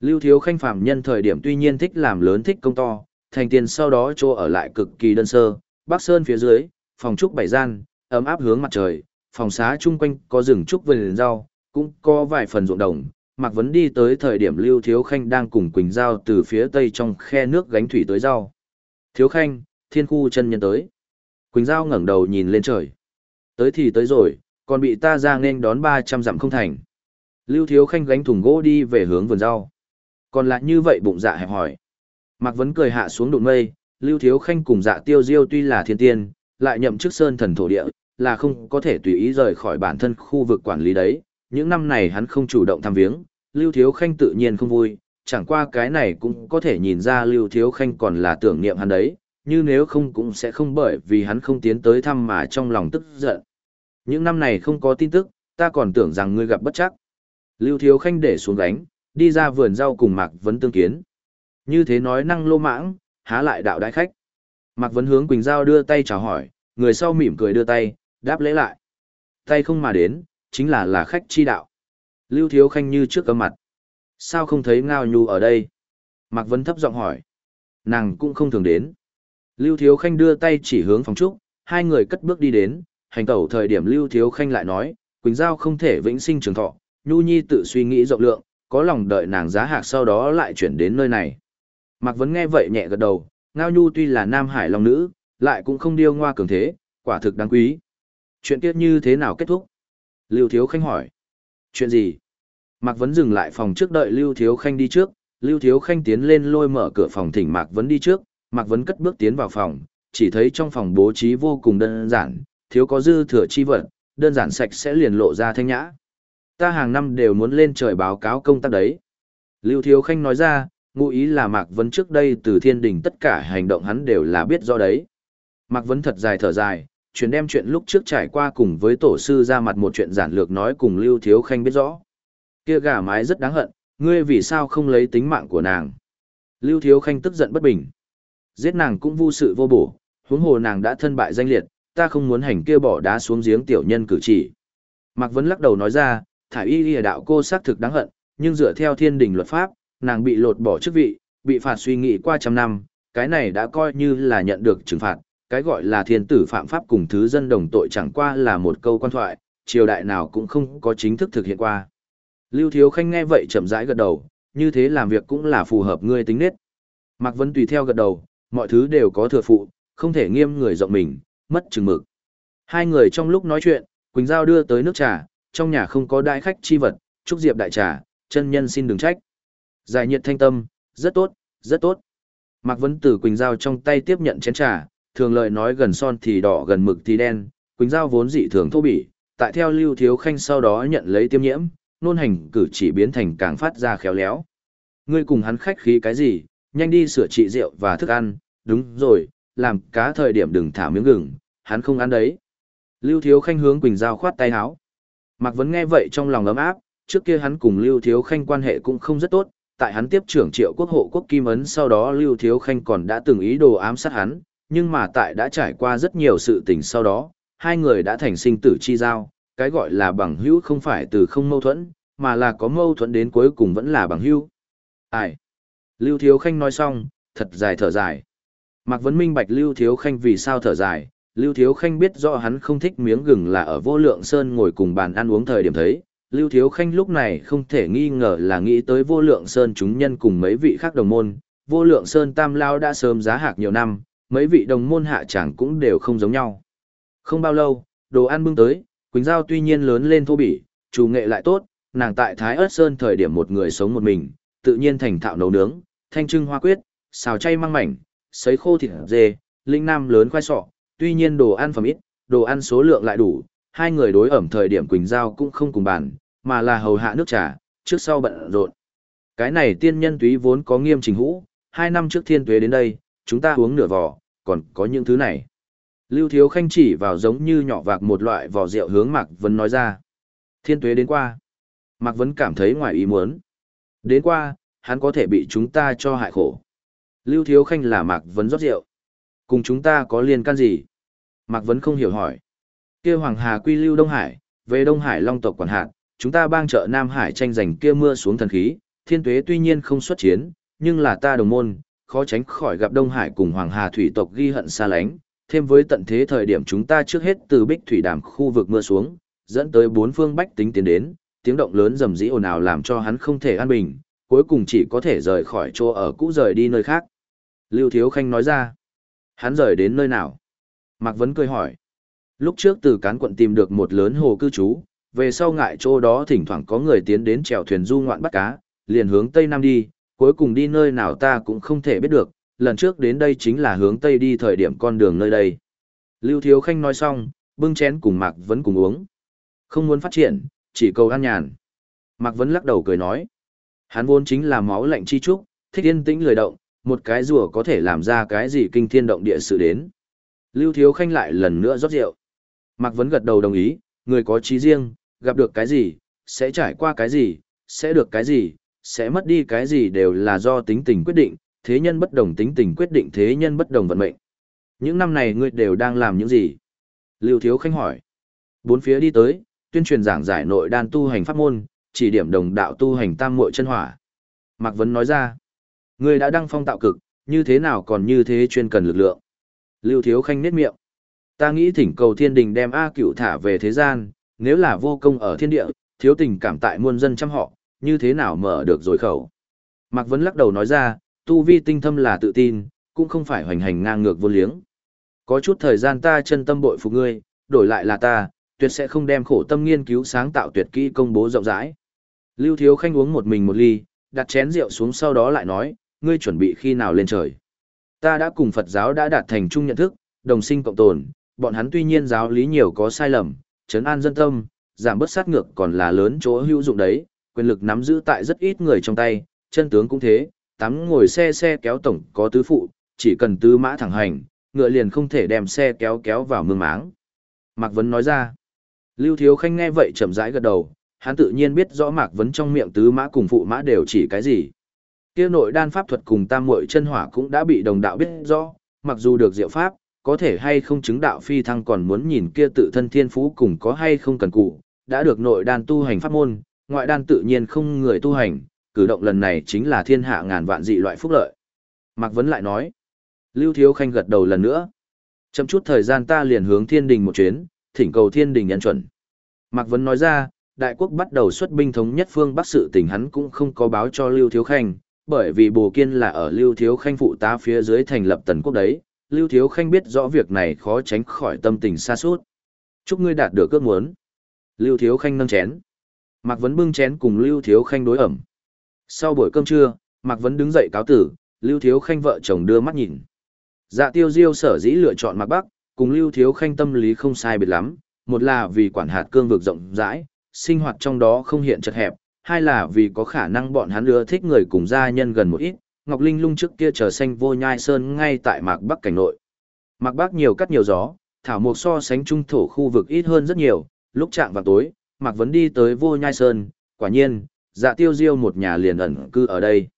S1: Lưu Thiếu Khanh phàm nhân thời điểm tuy nhiên thích làm lớn thích công to, thành tiền sau đó chỗ ở lại cực kỳ đơn sơ, Bắc Sơn phía dưới, phòng trúc bảy gian, ấm áp hướng mặt trời, phòng xá chung quanh có rừng trúc vườn rau, cũng có vài phần ruộng đồng. Mạc Vấn đi tới thời điểm Lưu Thiếu Khanh đang cùng Quỳnh Giao từ phía tây trong khe nước gánh thủy tới rau. Thiếu Khanh, thiên khu chân nhân tới. Quỳnh Giao ngẩng đầu nhìn lên trời. Tới thì tới rồi, còn bị ta ra nên đón 300 dặm không thành. Lưu Thiếu Khanh gánh thùng gỗ đi về hướng vườn rau. Còn lại như vậy bụng dạ hẹp hỏi. Mạc Vấn cười hạ xuống đụng mây, Lưu Thiếu Khanh cùng dạ tiêu diêu tuy là thiên tiên, lại nhậm chức sơn thần thổ địa, là không có thể tùy ý rời khỏi bản thân khu vực quản lý đấy. Những năm này hắn không chủ động thăm viếng, Lưu Thiếu Khanh tự nhiên không vui, chẳng qua cái này cũng có thể nhìn ra Lưu Thiếu Khanh còn là tưởng niệm hắn đấy, như nếu không cũng sẽ không bởi vì hắn không tiến tới thăm mà trong lòng tức giận. Những năm này không có tin tức, ta còn tưởng rằng ngươi gặp bất chắc. Lưu Thiếu Khanh để xuống gánh, đi ra vườn rau cùng Mạc Vấn tương kiến. Như thế nói năng lô mãng, há lại đạo đại khách. Mạc Vấn hướng Quỳnh Giao đưa tay chào hỏi, người sau mỉm cười đưa tay, đáp lễ lại. Tay không mà đến, chính là là khách chi đạo. Lưu Thiếu Khanh như trước cấm mặt. Sao không thấy Ngao Nhu ở đây? Mạc Vấn thấp giọng hỏi. Nàng cũng không thường đến. Lưu Thiếu Khanh đưa tay chỉ hướng phòng trúc, hai người cất bước đi đến, hành tẩu thời điểm Lưu Thiếu Khanh lại nói, Quỳnh Giao không thể vĩnh sinh trường thọ, Nhu Nhi tự suy nghĩ rộng lượng, có lòng đợi nàng giá hạc sau đó lại chuyển đến nơi này. Mạc Vấn nghe vậy nhẹ gật đầu, Ngao Nhu tuy là Nam Hải Long nữ, lại cũng không điêu ngoa cường thế, quả thực đáng quý. Chuyện kia như thế nào kết thúc? Lưu Thiếu Khanh hỏi. Chuyện gì? Mạc Vấn dừng lại phòng trước đợi Lưu Thiếu Khanh đi trước, Lưu Thiếu Khanh tiến lên lôi mở cửa phòng thỉnh Mạc Vấn đi trước, Mạc Vấn cất bước tiến vào phòng, chỉ thấy trong phòng bố trí vô cùng đơn giản, thiếu có dư thừa chi vật, đơn giản sạch sẽ liền lộ ra thanh nhã. Ta hàng năm đều muốn lên trời báo cáo công tác đấy. Lưu Thiếu Khanh nói ra, ngụ ý là Mạc Vấn trước đây từ thiên đình tất cả hành động hắn đều là biết do đấy. Mạc Vấn thật dài thở dài, chuyển đem chuyện lúc trước trải qua cùng với tổ sư ra mặt một chuyện giản lược nói cùng Lưu Thiếu Khanh biết rõ. Kia gà mái rất đáng hận, ngươi vì sao không lấy tính mạng của nàng. Lưu Thiếu Khanh tức giận bất bình. Giết nàng cũng vô sự vô bổ, huống hồ nàng đã thân bại danh liệt, ta không muốn hành kia bỏ đá xuống giếng tiểu nhân cử chỉ. Mạc Vấn lắc đầu nói ra, thải y y đạo cô xác thực đáng hận, nhưng dựa theo thiên đình luật pháp, nàng bị lột bỏ chức vị, bị phạt suy nghĩ qua trăm năm, cái này đã coi như là nhận được trừng phạt, cái gọi là thiên tử phạm pháp cùng thứ dân đồng tội chẳng qua là một câu quan thoại, triều đại nào cũng không có chính thức thực hiện qua. Lưu Thiếu Khanh nghe vậy chậm rãi gật đầu, như thế làm việc cũng là phù hợp ngươi tính nết. Mạc Vân tùy theo gật đầu, mọi thứ đều có thừa phụ, không thể nghiêm người rộng mình, mất chừng mực. Hai người trong lúc nói chuyện, Quỳnh Giao đưa tới nước trà, trong nhà không có đại khách chi vật, chúc diệp đại trà, chân nhân xin đừng trách. Giải nhiệt thanh tâm, rất tốt, rất tốt. Mạc Vấn Tử Quỳnh Giao trong tay tiếp nhận chén trà, thường lời nói gần son thì đỏ gần mực thì đen, Quỳnh Giao vốn dị thường thô bỉ, tại theo Lưu Thiếu Khanh sau đó nhận lấy tiêm nhiễm, nôn hành cử chỉ biến thành càng phát ra khéo léo. Ngươi cùng hắn khách khí cái gì, nhanh đi sửa trị rượu và thức ăn, đúng rồi, làm cá thời điểm đừng thả miếng gừng, hắn không ăn đấy. Lưu Thiếu Khanh hướng Quỳnh Giao khoát tay háo. Mạc Vấn nghe vậy trong lòng ấm áp, trước kia hắn cùng Lưu Thiếu Khanh quan hệ cũng không rất tốt, tại hắn tiếp trưởng triệu quốc hộ quốc kim ấn sau đó Lưu Thiếu Khanh còn đã từng ý đồ ám sát hắn, nhưng mà tại đã trải qua rất nhiều sự tình sau đó, hai người đã thành sinh tử chi giao, cái gọi là bằng hữu không phải từ không mâu thuẫn, mà là có mâu thuẫn đến cuối cùng vẫn là bằng hữu. Ai? Lưu Thiếu Khanh nói xong, thật dài thở dài. Mạc Vấn minh bạch Lưu Thiếu Khanh vì sao thở dài, Lưu Thiếu Khanh biết rõ hắn không thích miếng gừng là ở vô lượng sơn ngồi cùng bàn ăn uống thời điểm thấy. Lưu Thiếu Khanh lúc này không thể nghi ngờ là nghĩ tới vô lượng sơn chúng nhân cùng mấy vị khác đồng môn. Vô lượng sơn tam lao đã sớm giá hạc nhiều năm, mấy vị đồng môn hạ chẳng cũng đều không giống nhau. Không bao lâu, đồ ăn bưng tới, Quỳnh Giao tuy nhiên lớn lên thô bỉ, chủ nghệ lại tốt, nàng tại Thái Ất sơn thời điểm một người sống một mình, tự nhiên thành thạo nấu nướng, thanh trưng hoa quyết, xào chay măng mảnh, sấy khô thịt dê, linh nam lớn khoai sọ, tuy nhiên đồ ăn phẩm ít, đồ ăn số lượng lại đủ, hai người đối ẩm thời điểm Quỳnh Giao cũng không cùng bàn, mà là hầu hạ nước trà, trước sau bận rộn. Cái này tiên nhân túy vốn có nghiêm trình hũ, hai năm trước thiên tuế đến đây, chúng ta uống nửa vò, còn có những thứ này. Lưu Thiếu Khanh chỉ vào giống như nhỏ vạc một loại vò rượu hướng Mạc Vấn nói ra. Thiên tuế đến qua. Mạc Vấn cảm thấy ngoài ý muốn. Đến qua, hắn có thể bị chúng ta cho hại khổ. Lưu Thiếu Khanh là Mạc Vấn rót rượu. Cùng chúng ta có liên can gì? Mạc Vấn không hiểu hỏi. kia Hoàng Hà quy Lưu Đông Hải, về Đông Hải Long tộc quản hạt, chúng ta bang trợ Nam Hải tranh giành kia mưa xuống thần khí, thiên tuế tuy nhiên không xuất chiến, nhưng là ta đồng môn, khó tránh khỏi gặp Đông Hải cùng Hoàng Hà thủy tộc ghi hận xa lánh, thêm với tận thế thời điểm chúng ta trước hết từ bích thủy đàm khu vực mưa xuống, dẫn tới bốn phương bách tính tiến đến, tiếng động lớn rầm rĩ ồn ào làm cho hắn không thể an bình, cuối cùng chỉ có thể rời khỏi chỗ ở cũ rời đi nơi khác. Lưu Thiếu Khanh nói ra, hắn rời đến nơi nào? Mạc Vấn cười hỏi. Lúc trước từ cán quận tìm được một lớn hồ cư trú, về sau ngại chỗ đó thỉnh thoảng có người tiến đến chèo thuyền du ngoạn bắt cá, liền hướng Tây Nam đi, cuối cùng đi nơi nào ta cũng không thể biết được, lần trước đến đây chính là hướng Tây đi thời điểm con đường nơi đây. Lưu Thiếu Khanh nói xong, bưng chén cùng Mạc Vấn cùng uống. Không muốn phát triển, chỉ cầu an nhàn. Mạc Vấn lắc đầu cười nói. Hắn vốn chính là máu lạnh chi trúc, thích yên tĩnh lười động, một cái rùa có thể làm ra cái gì kinh thiên động địa sự đến. Lưu Thiếu Khanh lại lần nữa rót rượu. Mạc Vấn gật đầu đồng ý, người có trí riêng, gặp được cái gì, sẽ trải qua cái gì, sẽ được cái gì, sẽ mất đi cái gì đều là do tính tình quyết định, thế nhân bất đồng tính tình quyết định thế nhân bất đồng vận mệnh. Những năm này ngươi đều đang làm những gì? Lưu Thiếu Khanh hỏi. Bốn phía đi tới, tuyên truyền giảng giải nội đan tu hành pháp môn, chỉ điểm đồng đạo tu hành tam muội chân hỏa. Mạc Vấn nói ra, ngươi đã đăng phong tạo cực, như thế nào còn như thế chuyên cần lực lượng. Lưu Thiếu Khanh nết miệng. Ta nghĩ thỉnh cầu thiên đình đem A cửu thả về thế gian, nếu là vô công ở thiên địa, thiếu tình cảm tại muôn dân chăm họ, như thế nào mở được rồi khẩu. Mạc Vấn lắc đầu nói ra, tu vi tinh thâm là tự tin, cũng không phải hoành hành ngang ngược vô liếng. Có chút thời gian ta chân tâm bội phục ngươi, đổi lại là ta, tuyệt sẽ không đem khổ tâm nghiên cứu sáng tạo tuyệt kỹ công bố rộng rãi. Lưu Thiếu Khanh uống một mình một ly, đặt chén rượu xuống sau đó lại nói, ngươi chuẩn bị khi nào lên trời. Ta đã cùng Phật giáo đã đạt thành chung nhận thức, đồng sinh cộng tồn, bọn hắn tuy nhiên giáo lý nhiều có sai lầm, trấn an dân tâm, giảm bớt sát ngược còn là lớn chỗ hữu dụng đấy, quyền lực nắm giữ tại rất ít người trong tay, chân tướng cũng thế, tắm ngồi xe xe kéo tổng có tứ phụ, chỉ cần tứ mã thẳng hành, ngựa liền không thể đem xe kéo kéo vào mương máng. Mạc Vấn nói ra, Lưu Thiếu Khanh nghe vậy chậm rãi gật đầu, hắn tự nhiên biết rõ Mạc Vấn trong miệng tứ mã cùng phụ mã đều chỉ cái gì. Kia nội đan pháp thuật cùng tam muội chân hỏa cũng đã bị đồng đạo biết rõ, mặc dù được diệu pháp, có thể hay không chứng đạo phi thăng còn muốn nhìn kia tự thân thiên phú cùng có hay không cần cụ, đã được nội đan tu hành pháp môn, ngoại đan tự nhiên không người tu hành, cử động lần này chính là thiên hạ ngàn vạn dị loại phúc lợi. Mạc Vấn lại nói, Lưu Thiếu Khanh gật đầu lần nữa. Chậm chút thời gian ta liền hướng thiên đình một chuyến, thỉnh cầu thiên đình nhận chuẩn. Mạc Vấn nói ra, đại quốc bắt đầu xuất binh thống nhất phương Bắc sự tỉnh hắn cũng không có báo cho Lưu Thiếu Khanh, bởi vì Bồ Kiên là ở Lưu Thiếu Khanh phụ tá phía dưới thành lập tần quốc đấy, Lưu Thiếu Khanh biết rõ việc này khó tránh khỏi tâm tình xa suốt. Chúc ngươi đạt được ước muốn. Lưu Thiếu Khanh nâng chén. Mạc Vấn bưng chén cùng Lưu Thiếu Khanh đối ẩm. Sau buổi cơm trưa, Mạc Vấn đứng dậy cáo tử, Lưu Thiếu Khanh vợ chồng đưa mắt nhìn. Dạ tiêu diêu sở dĩ lựa chọn Mạc Bắc, cùng Lưu Thiếu Khanh tâm lý không sai biệt lắm, một là vì quản hạt cương vực rộng rãi, sinh hoạt trong đó không hiện chật hẹp, hai là vì có khả năng bọn hắn ưa thích người cùng gia nhân gần một ít, Ngọc Linh lung trước kia chờ xanh vô nhai sơn ngay tại Mạc Bắc cảnh nội. Mạc Bắc nhiều cắt nhiều gió, thảo mộc so sánh trung thổ khu vực ít hơn rất nhiều, lúc chạm vào tối, Mạc Vấn đi tới vô nhai sơn, quả nhiên, dạ tiêu diêu một nhà liền ẩn cư ở đây.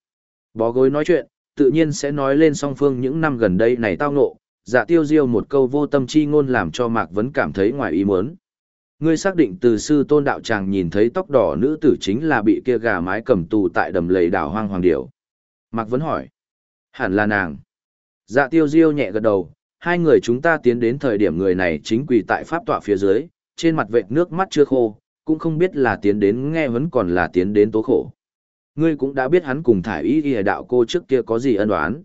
S1: Bó gối nói chuyện, tự nhiên sẽ nói lên song phương những năm gần đây này tao ngộ, Dạ tiêu diêu một câu vô tâm chi ngôn làm cho Mạc Vấn cảm thấy ngoài ý muốn. Ngươi xác định từ sư tôn đạo chàng nhìn thấy tóc đỏ nữ tử chính là bị kia gà mái cầm tù tại đầm lầy đảo hoang hoàng điểu. Mạc Vấn hỏi. Hẳn là nàng. Dạ tiêu diêu nhẹ gật đầu, hai người chúng ta tiến đến thời điểm người này chính quỳ tại pháp tọa phía dưới, trên mặt vệt nước mắt chưa khô, cũng không biết là tiến đến nghe vẫn còn là tiến đến tố khổ. Ngươi cũng đã biết hắn cùng thải y y đạo cô trước kia có gì ân oán.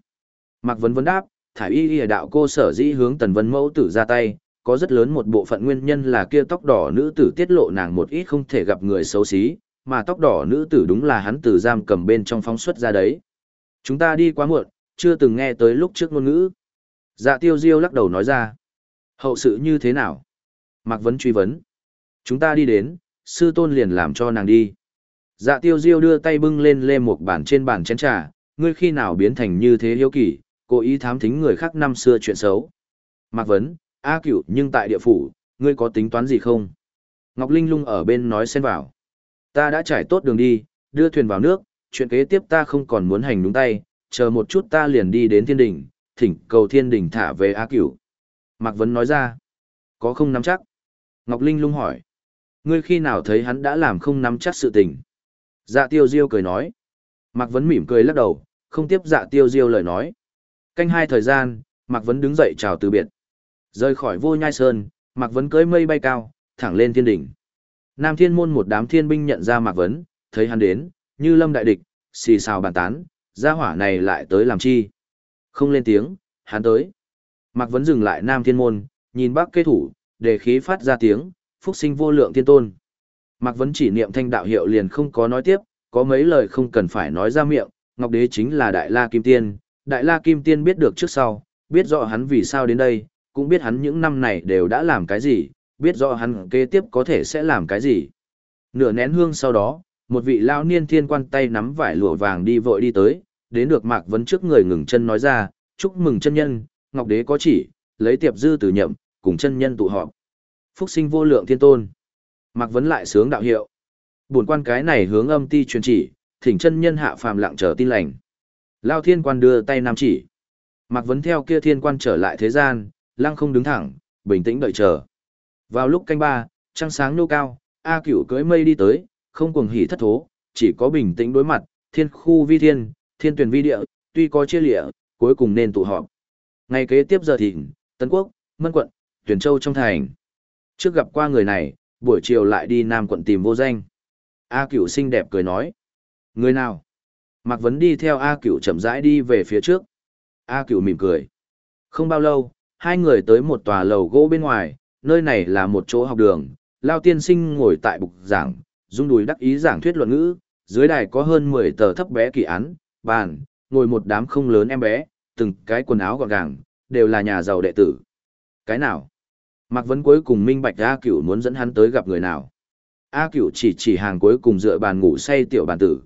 S1: Mạc Vấn vấn đáp, thải y y đạo cô sở dĩ hướng tần vân mẫu tử ra tay, có rất lớn một bộ phận nguyên nhân là kia tóc đỏ nữ tử tiết lộ nàng một ít không thể gặp người xấu xí, mà tóc đỏ nữ tử đúng là hắn từ giam cầm bên trong phóng xuất ra đấy. Chúng ta đi quá muộn, chưa từng nghe tới lúc trước ngôn ngữ. Dạ tiêu diêu lắc đầu nói ra. Hậu sự như thế nào? Mạc Vấn truy vấn. Chúng ta đi đến, sư tôn liền làm cho nàng đi. Dạ tiêu diêu đưa tay bưng lên lê một bản trên bàn chén trà, ngươi khi nào biến thành như thế hiếu kỳ, cố ý thám thính người khác năm xưa chuyện xấu. Mạc Vấn, A cửu nhưng tại địa phủ, ngươi có tính toán gì không? Ngọc Linh lung ở bên nói xen vào. Ta đã trải tốt đường đi, đưa thuyền vào nước, chuyện kế tiếp ta không còn muốn hành đúng tay, chờ một chút ta liền đi đến thiên đỉnh, thỉnh cầu thiên đỉnh thả về A cửu. Mạc Vấn nói ra. Có không nắm chắc? Ngọc Linh lung hỏi. Ngươi khi nào thấy hắn đã làm không nắm chắc sự tình? Dạ tiêu diêu cười nói. Mạc Vấn mỉm cười lắc đầu, không tiếp dạ tiêu diêu lời nói. Canh hai thời gian, Mạc Vấn đứng dậy chào từ biệt. Rời khỏi vô nhai sơn, Mạc Vấn cưới mây bay cao, thẳng lên thiên đỉnh. Nam thiên môn một đám thiên binh nhận ra Mạc Vấn, thấy hắn đến, như lâm đại địch, xì xào bàn tán, gia hỏa này lại tới làm chi. Không lên tiếng, hắn tới. Mạc Vấn dừng lại Nam thiên môn, nhìn bác kê thủ, để khí phát ra tiếng, phúc sinh vô lượng thiên tôn. Mạc Vấn chỉ niệm thanh đạo hiệu liền không có nói tiếp, có mấy lời không cần phải nói ra miệng, Ngọc Đế chính là Đại La Kim Tiên, Đại La Kim Tiên biết được trước sau, biết rõ hắn vì sao đến đây, cũng biết hắn những năm này đều đã làm cái gì, biết rõ hắn kế tiếp có thể sẽ làm cái gì. Nửa nén hương sau đó, một vị lão niên thiên quan tay nắm vải lụa vàng đi vội đi tới, đến được Mạc Vấn trước người ngừng chân nói ra, chúc mừng chân nhân, Ngọc Đế có chỉ, lấy tiệp dư từ nhậm, cùng chân nhân tụ họp. Phúc sinh vô lượng thiên tôn. Mạc Vấn lại sướng đạo hiệu. Buồn quan cái này hướng âm ti truyền chỉ, thỉnh chân nhân hạ phàm lặng chờ tin lành. Lao thiên quan đưa tay nam chỉ. Mạc Vấn theo kia thiên quan trở lại thế gian, lăng không đứng thẳng, bình tĩnh đợi chờ. Vào lúc canh ba, trăng sáng nô cao, A cửu cưới mây đi tới, không cuồng hỉ thất thố, chỉ có bình tĩnh đối mặt, thiên khu vi thiên, thiên tuyển vi địa, tuy có chia lịa, cuối cùng nên tụ họp. Ngày kế tiếp giờ thịnh, Tân Quốc, Mân Quận, Tuyển Châu trong thành. Trước gặp qua người này, buổi chiều lại đi Nam quận tìm vô danh. A cửu xinh đẹp cười nói. Người nào? Mạc Vấn đi theo A cửu chậm rãi đi về phía trước. A cửu mỉm cười. Không bao lâu, hai người tới một tòa lầu gỗ bên ngoài, nơi này là một chỗ học đường, Lao tiên sinh ngồi tại bục giảng, dung đùi đắc ý giảng thuyết luận ngữ, dưới đài có hơn 10 tờ thấp bé kỳ án, bàn, ngồi một đám không lớn em bé, từng cái quần áo gọn gàng, đều là nhà giàu đệ tử. Cái nào? Mạc Vấn cuối cùng minh bạch A Cửu muốn dẫn hắn tới gặp người nào. A Cửu chỉ chỉ hàng cuối cùng dựa bàn ngủ say tiểu bàn tử,